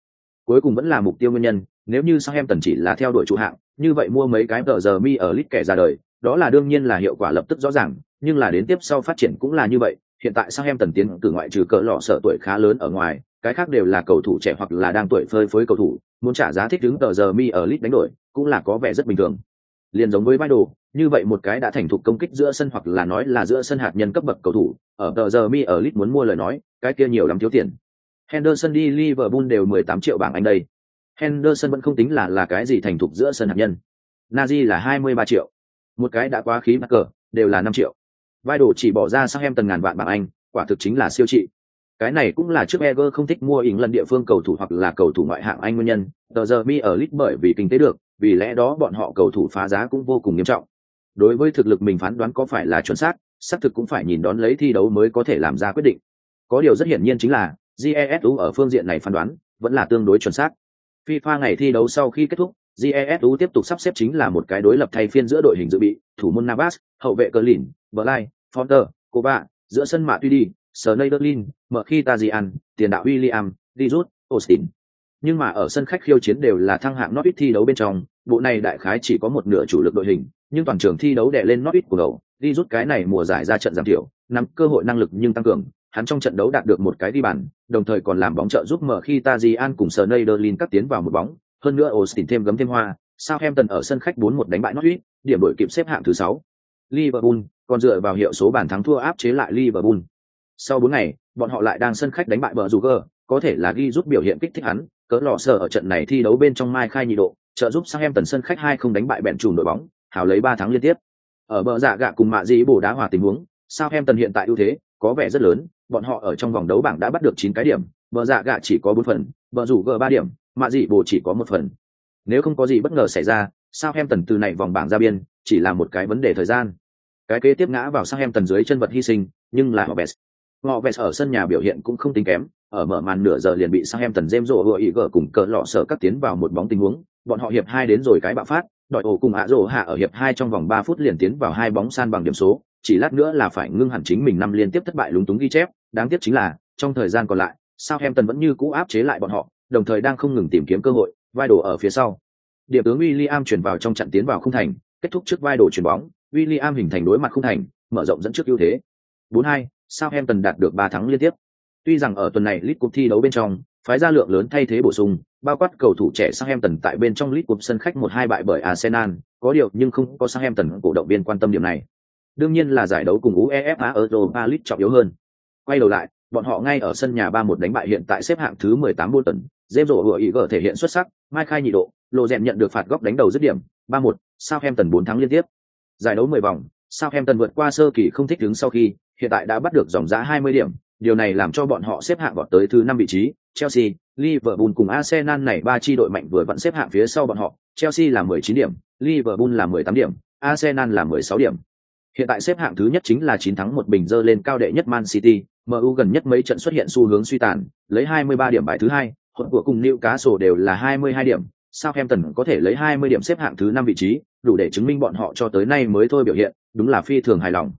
Cuối cùng vẫn là mục tiêu nguyên nhân, nếu như sang em tần chỉ là theo đuổi chủ hạng, như vậy mua mấy cái tờ giờ mi ở lit kẻ ra đời, đó là đương nhiên là hiệu quả lập tức rõ ràng, nhưng là đến tiếp sau phát triển cũng là như vậy. Hiện tại sang em tần tiến cử ngoại trừ cỡ lọ sợ tuổi khá lớn ở ngoài, cái khác đều là cầu thủ trẻ hoặc là đang tuổi phơi phới cầu thủ, muốn trả giá thích đứng tờ giờ mi ở lit đánh đổi, cũng là có vẻ rất bình thường. Liên giống với Vidal, như vậy một cái đã thành thục công kích giữa sân hoặc là nói là giữa sân hạt nhân cấp bậc cầu thủ, ở tờ giờ mi ở lit muốn mua lời nói, cái kia nhiều lắm thiếu tiền. Henderson đi Liverpool đều 18 triệu bảng Anh đây. Henderson vẫn không tính là là cái gì thành thục giữa sân hạt nhân. Nazi là 23 triệu. Một cái đã quá khí mắc cờ, đều là 5 triệu. Vai đồ chỉ bỏ ra sang em tần ngàn vạn bảng Anh, quả thực chính là siêu trị. Cái này cũng là trước Eger không thích mua ỉng lần địa phương cầu thủ hoặc là cầu thủ ngoại hạng Anh nguyên nhân. Tờ giờ mi ở Leeds bởi vì kinh tế được, vì lẽ đó bọn họ cầu thủ phá giá cũng vô cùng nghiêm trọng. Đối với thực lực mình phán đoán có phải là chuẩn xác, xác thực cũng phải nhìn đón lấy thi đấu mới có thể làm ra quyết định. Có điều rất hiển nhiên chính là, GESU ở phương diện này phán đoán vẫn là tương đối chuẩn xác. FIFA ngày thi đấu sau khi kết thúc, GESU tiếp tục sắp xếp chính là một cái đối lập thay phiên giữa đội hình dự bị, thủ môn Navas, hậu vệ Clean, Blay, Fonter, Koba, giữa sân mạ tuy đi, Sneijderlin, mở khi Tajian, tiền đạo William, Dirut, Austin. Nhưng mà ở sân khách khiêu chiến đều là thăng hạng Norwich thi đấu bên trong, bộ này đại khái chỉ có một nửa chủ lực đội hình, nhưng toàn trường thi đấu đè lên Norwich của đầu, đi rút cái này mùa giải ra trận giảm thiểu, nắm cơ hội năng lực nhưng tăng cường, hắn trong trận đấu đạt được một cái đi bàn, đồng thời còn làm bóng trợ giúp mở khi Tajian cùng Sneijderlin cắt tiến vào một bóng, hơn nữa Austin thêm gấm thêm hoa, Southampton ở sân khách 4-1 đánh bại Norwich, điểm đổi kịp xếp hạng thứ 6. Liverpool còn dựa vào hiệu số bàn thắng thua áp chế lại Liverpool. Sau 4 ngày, bọn họ lại đang sân khách đánh bại bờ Juger, có thể là ghi rút biểu hiện kích thích hắn, cỡ lò sở ở trận này thi đấu bên trong mai khai nhị độ, trợ giúp Southampton sân khách 2 không đánh bại bẹn chùm đội bóng, hào lấy 3 thắng liên tiếp. Ở bờ dạ gạ cùng mạ dĩ bổ đá hòa tình huống, Southampton hiện tại ưu thế có vẻ rất lớn, bọn họ ở trong vòng đấu bảng đã bắt được 9 cái điểm, bờ dạ gạ chỉ có 4 phần, bờ rủ gờ 3 điểm, mạ dĩ bồ chỉ có một phần. Nếu không có gì bất ngờ xảy ra, Southampton từ này vòng bảng ra biên, chỉ là một cái vấn đề thời gian. Cái kế tiếp ngã vào Southampton dưới chân vật hy sinh, nhưng là Hobbes. Hobbes ở sân nhà biểu hiện cũng không tính kém, ở mở màn nửa giờ liền bị Southampton dêm rộ vừa ý gở cùng cờ lọ sở các tiến vào một bóng tình huống, bọn họ hiệp hai đến rồi cái bạo phát, đội ổ cùng ạ rồ hạ ở hiệp hai trong vòng ba phút liền tiến vào hai bóng san bằng điểm số, chỉ lát nữa là phải ngưng hẳn chính mình năm liên tiếp thất bại lúng túng ghi chép, đáng tiếc chính là trong thời gian còn lại, Southampton vẫn như cũ áp chế lại bọn họ, đồng thời đang không ngừng tìm kiếm cơ hội, vai đổ ở phía sau. Điểm tướng William chuyển vào trong trận tiến vào không thành, kết thúc trước vai đổ chuyển bóng, William hình thành đối mặt không thành, mở rộng dẫn trước ưu thế. 4-2, Southampton đạt được 3 thắng liên tiếp. Tuy rằng ở tuần này League Cup thi đấu bên trong, phái ra lượng lớn thay thế bổ sung, bao quát cầu thủ trẻ Southampton tại bên trong League Cup sân khách một hai bại bởi Arsenal, có điều nhưng không có Southampton cổ động viên quan tâm điểm này. Đương nhiên là giải đấu cùng UEFA Europa League trọng yếu hơn. Quay đầu lại, bọn họ ngay ở sân nhà 3-1 đánh bại hiện tại xếp hạng thứ 18 Bolton, James Rowe vừa ý gỡ thể hiện xuất sắc, Mai khai nhị độ, lộ rèn nhận được phạt góc đánh đầu dứt điểm, 3-1, Southampton 4 thắng liên tiếp. Giải đấu 10 vòng, Southampton vượt qua sơ kỳ không thích đứng sau khi, hiện tại đã bắt được dòng giá 20 điểm, điều này làm cho bọn họ xếp hạng vọt tới thứ năm vị trí. Chelsea, Liverpool cùng Arsenal này ba chi đội mạnh vừa vẫn xếp hạng phía sau bọn họ. Chelsea là 19 điểm, Liverpool là 18 điểm, Arsenal là 16 điểm. Hiện tại xếp hạng thứ nhất chính là 9 thắng một bình dơ lên cao đệ nhất Man City, MU gần nhất mấy trận xuất hiện xu hướng suy tàn, lấy 23 điểm bài thứ hai, hỗn của cùng Newcastle đều là 22 điểm, Southampton có thể lấy 20 điểm xếp hạng thứ năm vị trí, đủ để chứng minh bọn họ cho tới nay mới thôi biểu hiện, đúng là phi thường hài lòng.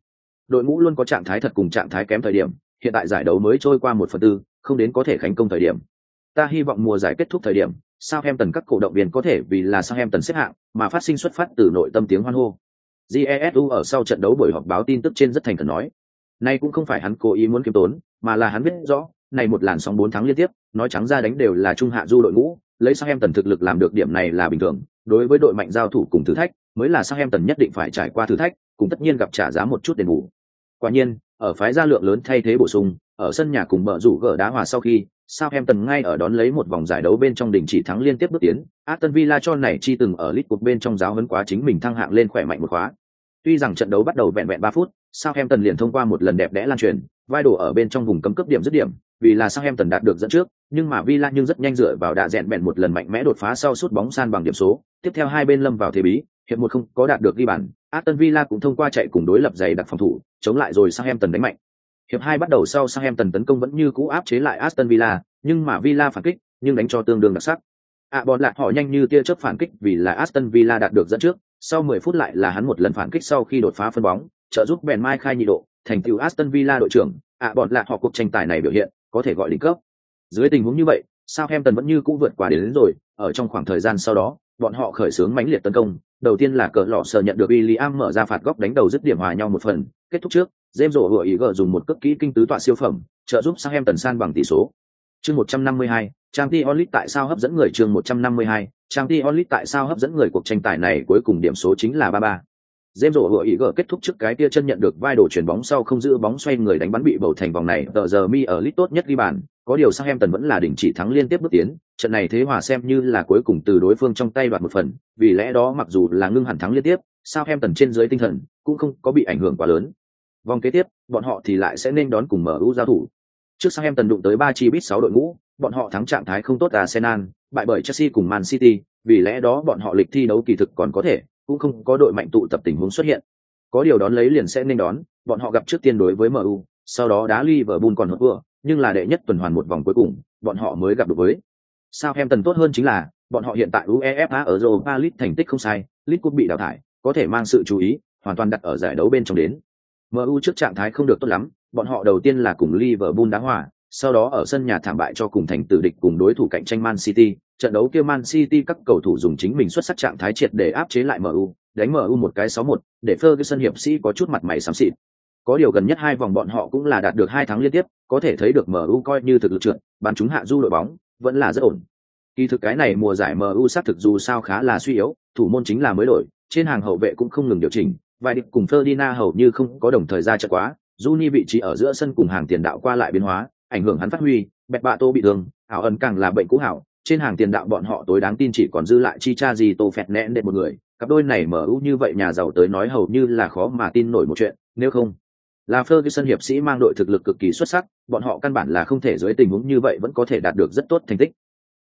Đội ngũ luôn có trạng thái thật cùng trạng thái kém thời điểm, hiện tại giải đấu mới trôi qua một phần tư, không đến có thể khánh công thời điểm. Ta hy vọng mùa giải kết thúc thời điểm, Southampton các cổ động viên có thể vì là Southampton xếp hạng mà phát sinh xuất phát từ nội tâm tiếng hoan hô. GESU ở sau trận đấu buổi họp báo tin tức trên rất thành khẩn nói, nay cũng không phải hắn cố ý muốn kiếm tốn, mà là hắn biết rõ, này một làn sóng bốn tháng liên tiếp, nói trắng ra đánh đều là trung hạ du đội ngũ, lấy sao em tần thực lực làm được điểm này là bình thường, đối với đội mạnh giao thủ cùng thử thách, mới là sao em tần nhất định phải trải qua thử thách, cũng tất nhiên gặp trả giá một chút đền bù. Quả nhiên, ở phái gia lượng lớn thay thế bổ sung, ở sân nhà cùng bờ rủ gỡ đá hòa sau khi, Southampton ngay ở đón lấy một vòng giải đấu bên trong đỉnh chỉ thắng liên tiếp bước tiến, Aston Villa cho này chi từng ở lít cuộc bên trong giáo huấn quá chính mình thăng hạng lên khỏe mạnh một khóa. Tuy rằng trận đấu bắt đầu vẹn vẹn 3 phút, Southampton liền thông qua một lần đẹp đẽ lan truyền, vai đổ ở bên trong vùng cấm cấp điểm dứt điểm, vì là Southampton đạt được dẫn trước, nhưng mà Villa nhưng rất nhanh dựa vào đà dẹn bèn một lần mạnh mẽ đột phá sau sút bóng san bằng điểm số, tiếp theo hai bên lâm vào thế bí, hiệp một không có đạt được ghi bàn, Aston Villa cũng thông qua chạy cùng đối lập dày đặc phòng thủ, chống lại rồi Southampton đánh mạnh. Hiệp hai bắt đầu sau Southampton tấn công vẫn như cũ áp chế lại Aston Villa, nhưng mà Villa phản kích, nhưng đánh cho tương đương đặc sắc. À bọn lạc họ nhanh như tia chớp phản kích vì là Aston Villa đạt được dẫn trước, sau 10 phút lại là hắn một lần phản kích sau khi đột phá phân bóng, trợ giúp Ben Mai khai nhị độ, thành tựu Aston Villa đội trưởng, à bọn lạ họ cuộc tranh tài này biểu hiện, có thể gọi đỉnh cấp. Dưới tình huống như vậy, Southampton vẫn như cũ vượt qua đến, đến rồi, ở trong khoảng thời gian sau đó, bọn họ khởi xướng mãnh liệt tấn công, đầu tiên là cờ lọ sờ nhận được William mở ra phạt góc đánh đầu dứt điểm hòa nhau một phần, kết thúc trước, James rổ vừa ý gỡ dùng một cấp kỹ kinh tứ tọa siêu phẩm, trợ giúp Southampton san bằng tỷ số. Chương 152, Champions League tại sao hấp dẫn người chương 152, Champions League tại sao hấp dẫn người cuộc tranh tài này cuối cùng điểm số chính là 3-3 dêm rổ vừa ý gỡ kết thúc trước cái tia chân nhận được vai đổ chuyển bóng sau không giữ bóng xoay người đánh bắn bị bầu thành vòng này, tờ giờ mi ở lit tốt nhất ghi bàn, có điều sang em tần vẫn là đỉnh chỉ thắng liên tiếp bước tiến, trận này thế hòa xem như là cuối cùng từ đối phương trong tay đoạt một phần, vì lẽ đó mặc dù là ngưng hẳn thắng liên tiếp, sao em tần trên dưới tinh thần cũng không có bị ảnh hưởng quá lớn. Vòng kế tiếp, bọn họ thì lại sẽ nên đón cùng mở ưu giao thủ. Trước sang em tần đụng tới ba chi bít sáu đội ngũ, bọn họ thắng trạng thái không tốt Arsenal, bại bởi Chelsea cùng Man City, vì lẽ đó bọn họ lịch thi đấu kỳ thực còn có thể, cũng không có đội mạnh tụ tập tình huống xuất hiện. Có điều đón lấy liền sẽ nên đón, bọn họ gặp trước tiên đối với MU, sau đó đá Liverpool còn hụt vừa, nhưng là đệ nhất tuần hoàn một vòng cuối cùng, bọn họ mới gặp được với. Southampton tốt hơn chính là, bọn họ hiện tại UEFA ở Europa League thành tích không sai, League Cup bị đào thải, có thể mang sự chú ý, hoàn toàn đặt ở giải đấu bên trong đến. MU trước trạng thái không được tốt lắm, bọn họ đầu tiên là cùng Liverpool đá hòa, sau đó ở sân nhà thảm bại cho cùng thành tử địch cùng đối thủ cạnh tranh Man City, trận đấu kia Man City các cầu thủ dùng chính mình xuất sắc trạng thái triệt để áp chế lại MU, đánh MU một cái 6-1, để Ferguson hiệp sĩ có chút mặt mày xám xịt. Có điều gần nhất hai vòng bọn họ cũng là đạt được hai thắng liên tiếp, có thể thấy được MU coi như thực lực trượt, bàn chúng hạ du đội bóng, vẫn là rất ổn. Kỳ thực cái này mùa giải MU sát thực dù sao khá là suy yếu, thủ môn chính là mới đổi, trên hàng hậu vệ cũng không ngừng điều chỉnh, vài địch cùng Ferdinand hầu như không có đồng thời ra trận quá, Juni vị trí ở giữa sân cùng hàng tiền đạo qua lại biến hóa, ảnh hưởng hắn phát huy, Bẹt Bạ Tô bị thương, ảo ẩn càng là bệnh cũ hảo, trên hàng tiền đạo bọn họ tối đáng tin chỉ còn dư lại chi cha gì Tô Phẹt nẹn đệt một người, cặp đôi này mở ưu như vậy nhà giàu tới nói hầu như là khó mà tin nổi một chuyện, nếu không là Ferguson hiệp sĩ mang đội thực lực cực kỳ xuất sắc, bọn họ căn bản là không thể dưới tình huống như vậy vẫn có thể đạt được rất tốt thành tích.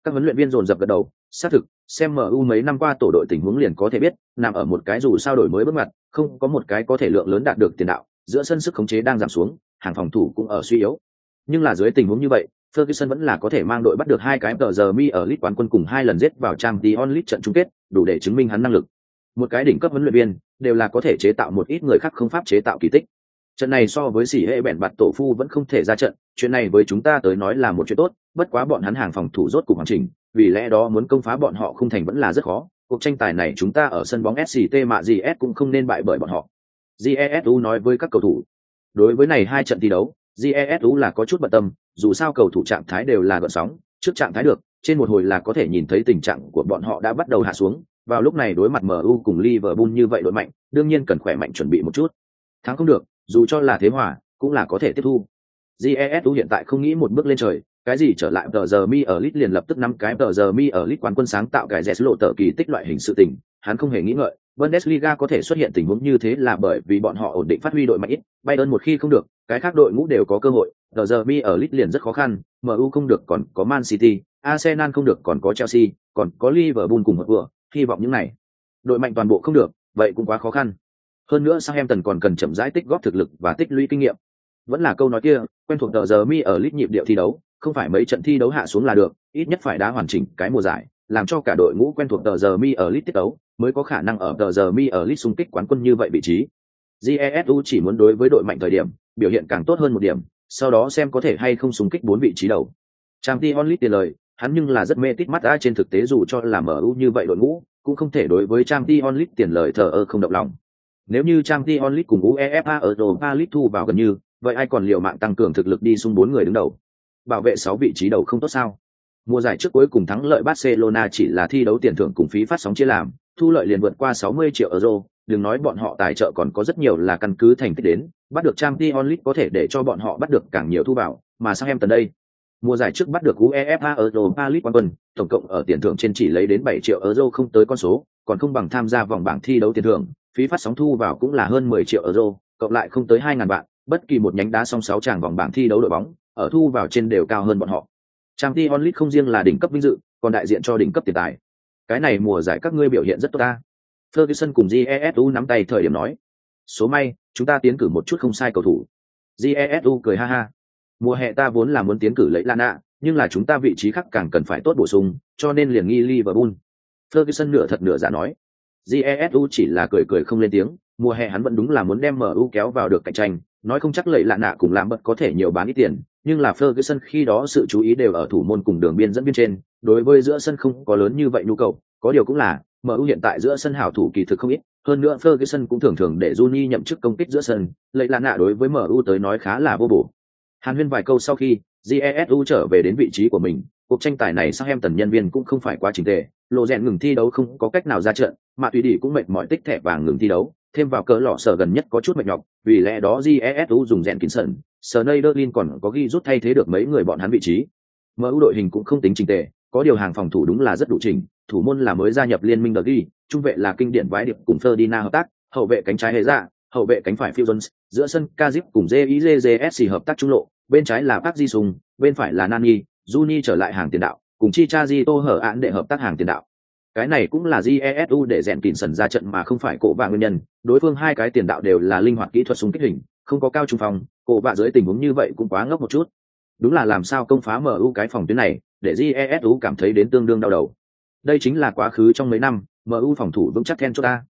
Các huấn luyện viên dồn dập gật đầu, xác thực, xem MU mấy năm qua tổ đội tình huống liền có thể biết, nằm ở một cái dù sao đổi mới bước ngoặt, không có một cái có thể lượng lớn đạt được tiền đạo, giữa sân sức khống chế đang giảm xuống, hàng phòng thủ cũng ở suy yếu. Nhưng là dưới tình huống như vậy, Ferguson vẫn là có thể mang đội bắt được hai cái tờ giờ mi ở League quán quân cùng hai lần giết vào trang Dion lit trận chung kết, đủ để chứng minh hắn năng lực. Một cái đỉnh cấp huấn luyện viên, đều là có thể chế tạo một ít người khác không pháp chế tạo kỳ tích. Trận này so với sỉ hệ bèn bạt tổ phu vẫn không thể ra trận, chuyện này với chúng ta tới nói là một chuyện tốt, bất quá bọn hắn hàng phòng thủ rốt cục hoàn chỉnh, vì lẽ đó muốn công phá bọn họ không thành vẫn là rất khó. Cuộc tranh tài này chúng ta ở sân bóng SCT mà GS cũng không nên bại bởi bọn họ. GESU nói với các cầu thủ. Đối với này hai trận thi đấu, GESU là có chút bận tâm, dù sao cầu thủ trạng thái đều là gợn sóng, trước trạng thái được, trên một hồi là có thể nhìn thấy tình trạng của bọn họ đã bắt đầu hạ xuống, vào lúc này đối mặt MU cùng Liverpool như vậy đội mạnh, đương nhiên cần khỏe mạnh chuẩn bị một chút. Thắng không được, dù cho là thế hòa, cũng là có thể tiếp thu. GESU hiện tại không nghĩ một bước lên trời, cái gì trở lại tờ giờ mi ở lit liền lập tức năm cái tờ giờ mi ở lit quán quân sáng tạo cái rẻ lộ tờ kỳ tích loại hình sự tình, hắn không hề nghĩ ngợi, Bundesliga có thể xuất hiện tình huống như thế là bởi vì bọn họ ổn định phát huy đội mạnh ít, Bayern một khi không được, cái khác đội ngũ đều có cơ hội, giờ giờ mi ở Leeds liền rất khó khăn, MU không được còn có Man City, Arsenal không được còn có Chelsea, còn có Liverpool cùng một vừa, hy vọng những này. Đội mạnh toàn bộ không được, vậy cũng quá khó khăn. Hơn nữa Southampton còn cần chậm rãi tích góp thực lực và tích lũy kinh nghiệm. Vẫn là câu nói kia, quen thuộc giờ giờ mi ở Leeds nhịp điệu thi đấu, không phải mấy trận thi đấu hạ xuống là được, ít nhất phải đá hoàn chỉnh cái mùa giải, làm cho cả đội ngũ quen thuộc tờ giờ mi ở lit tiết đấu, mới có khả năng ở tờ giờ mi ở lit xung kích quán quân như vậy vị trí. Jesu chỉ muốn đối với đội mạnh thời điểm, biểu hiện càng tốt hơn một điểm, sau đó xem có thể hay không xung kích bốn vị trí đầu. Trang t onlit tiền lời, hắn nhưng là rất mê tít mắt ai trên thực tế dù cho là mở U như vậy đội ngũ, cũng không thể đối với Trang t onlit tiền lời thờ ơ không động lòng. Nếu như Trang t onlit cùng UEFA ở Europa League thu vào gần như, vậy ai còn liệu mạng tăng cường thực lực đi xung bốn người đứng đầu. Bảo vệ sáu vị trí đầu không tốt sao? Mùa giải trước cuối cùng thắng lợi Barcelona chỉ là thi đấu tiền thưởng cùng phí phát sóng chia làm, thu lợi liền vượt qua 60 triệu euro, đừng nói bọn họ tài trợ còn có rất nhiều là căn cứ thành tích đến, bắt được Champions League có thể để cho bọn họ bắt được càng nhiều thu vào, mà sang em tần đây. Mùa giải trước bắt được UEFA Europa League quán quân, tổng cộng ở tiền thưởng trên chỉ lấy đến 7 triệu euro không tới con số, còn không bằng tham gia vòng bảng thi đấu tiền thưởng, phí phát sóng thu vào cũng là hơn 10 triệu euro, cộng lại không tới 2000 bạn. bất kỳ một nhánh đá song sáu tràng vòng bảng thi đấu đội bóng, ở thu vào trên đều cao hơn bọn họ. Champions League không riêng là đỉnh cấp vinh dự, còn đại diện cho đỉnh cấp tiền tài. Cái này mùa giải các ngươi biểu hiện rất tốt ta. Ferguson cùng Jesu nắm tay thời điểm nói. Số may, chúng ta tiến cử một chút không sai cầu thủ. Jesu cười ha ha. Mùa hè ta vốn là muốn tiến cử lấy Lana, nhưng là chúng ta vị trí khác càng cần phải tốt bổ sung, cho nên liền nghi Liverpool. Ferguson nửa thật nửa giả nói. Jesu chỉ là cười cười không lên tiếng, mùa hè hắn vẫn đúng là muốn đem MU kéo vào được cạnh tranh, nói không chắc lệ lạ nạ cùng làm bật có thể nhiều bán ít tiền, nhưng là Ferguson khi đó sự chú ý đều ở thủ môn cùng đường biên dẫn biên trên, đối với giữa sân không có lớn như vậy nhu cầu, có điều cũng là, MU hiện tại giữa sân hảo thủ kỳ thực không ít, hơn nữa Ferguson cũng thường thường để Juni nhậm chức công kích giữa sân, lấy là nạ đối với MU tới nói khá là vô bổ. Hàn Huyên vài câu sau khi, Jesu trở về đến vị trí của mình, cuộc tranh tài này sang em tần nhân viên cũng không phải quá trình tệ, lộ rèn ngừng thi đấu không có cách nào ra trận, mà tùy đi cũng mệt mỏi tích thẻ vàng ngừng thi đấu, thêm vào cỡ lọ sở gần nhất có chút mệt nhọc, vì lẽ đó Jesu dùng rèn kín sẩn Sneijderlin còn có ghi rút thay thế được mấy người bọn hắn vị trí. MU đội hình cũng không tính trình tề, có điều hàng phòng thủ đúng là rất đủ trình, thủ môn là mới gia nhập liên minh ghi, trung vệ là kinh điển vãi điệp cùng Ferdinand hợp tác, hậu vệ cánh trái hệ dạ, hậu vệ cánh phải Fusions, giữa sân Kazip cùng JIJJS hợp tác trung lộ, bên trái là Park Ji Sung, bên phải là Nani, Juni trở lại hàng tiền đạo, cùng Chichaji Tô hở án để hợp tác hàng tiền đạo. Cái này cũng là Jesu để rèn kỉnh sần ra trận mà không phải cổ vạ nguyên nhân, đối phương hai cái tiền đạo đều là linh hoạt kỹ thuật súng kích hình, không có cao trung phòng, cổ vạ dưới tình huống như vậy cũng quá ngốc một chút. Đúng là làm sao công phá MU cái phòng tuyến này, để Jesu cảm thấy đến tương đương đau đầu. Đây chính là quá khứ trong mấy năm, MU phòng thủ vững chắc then cho ta.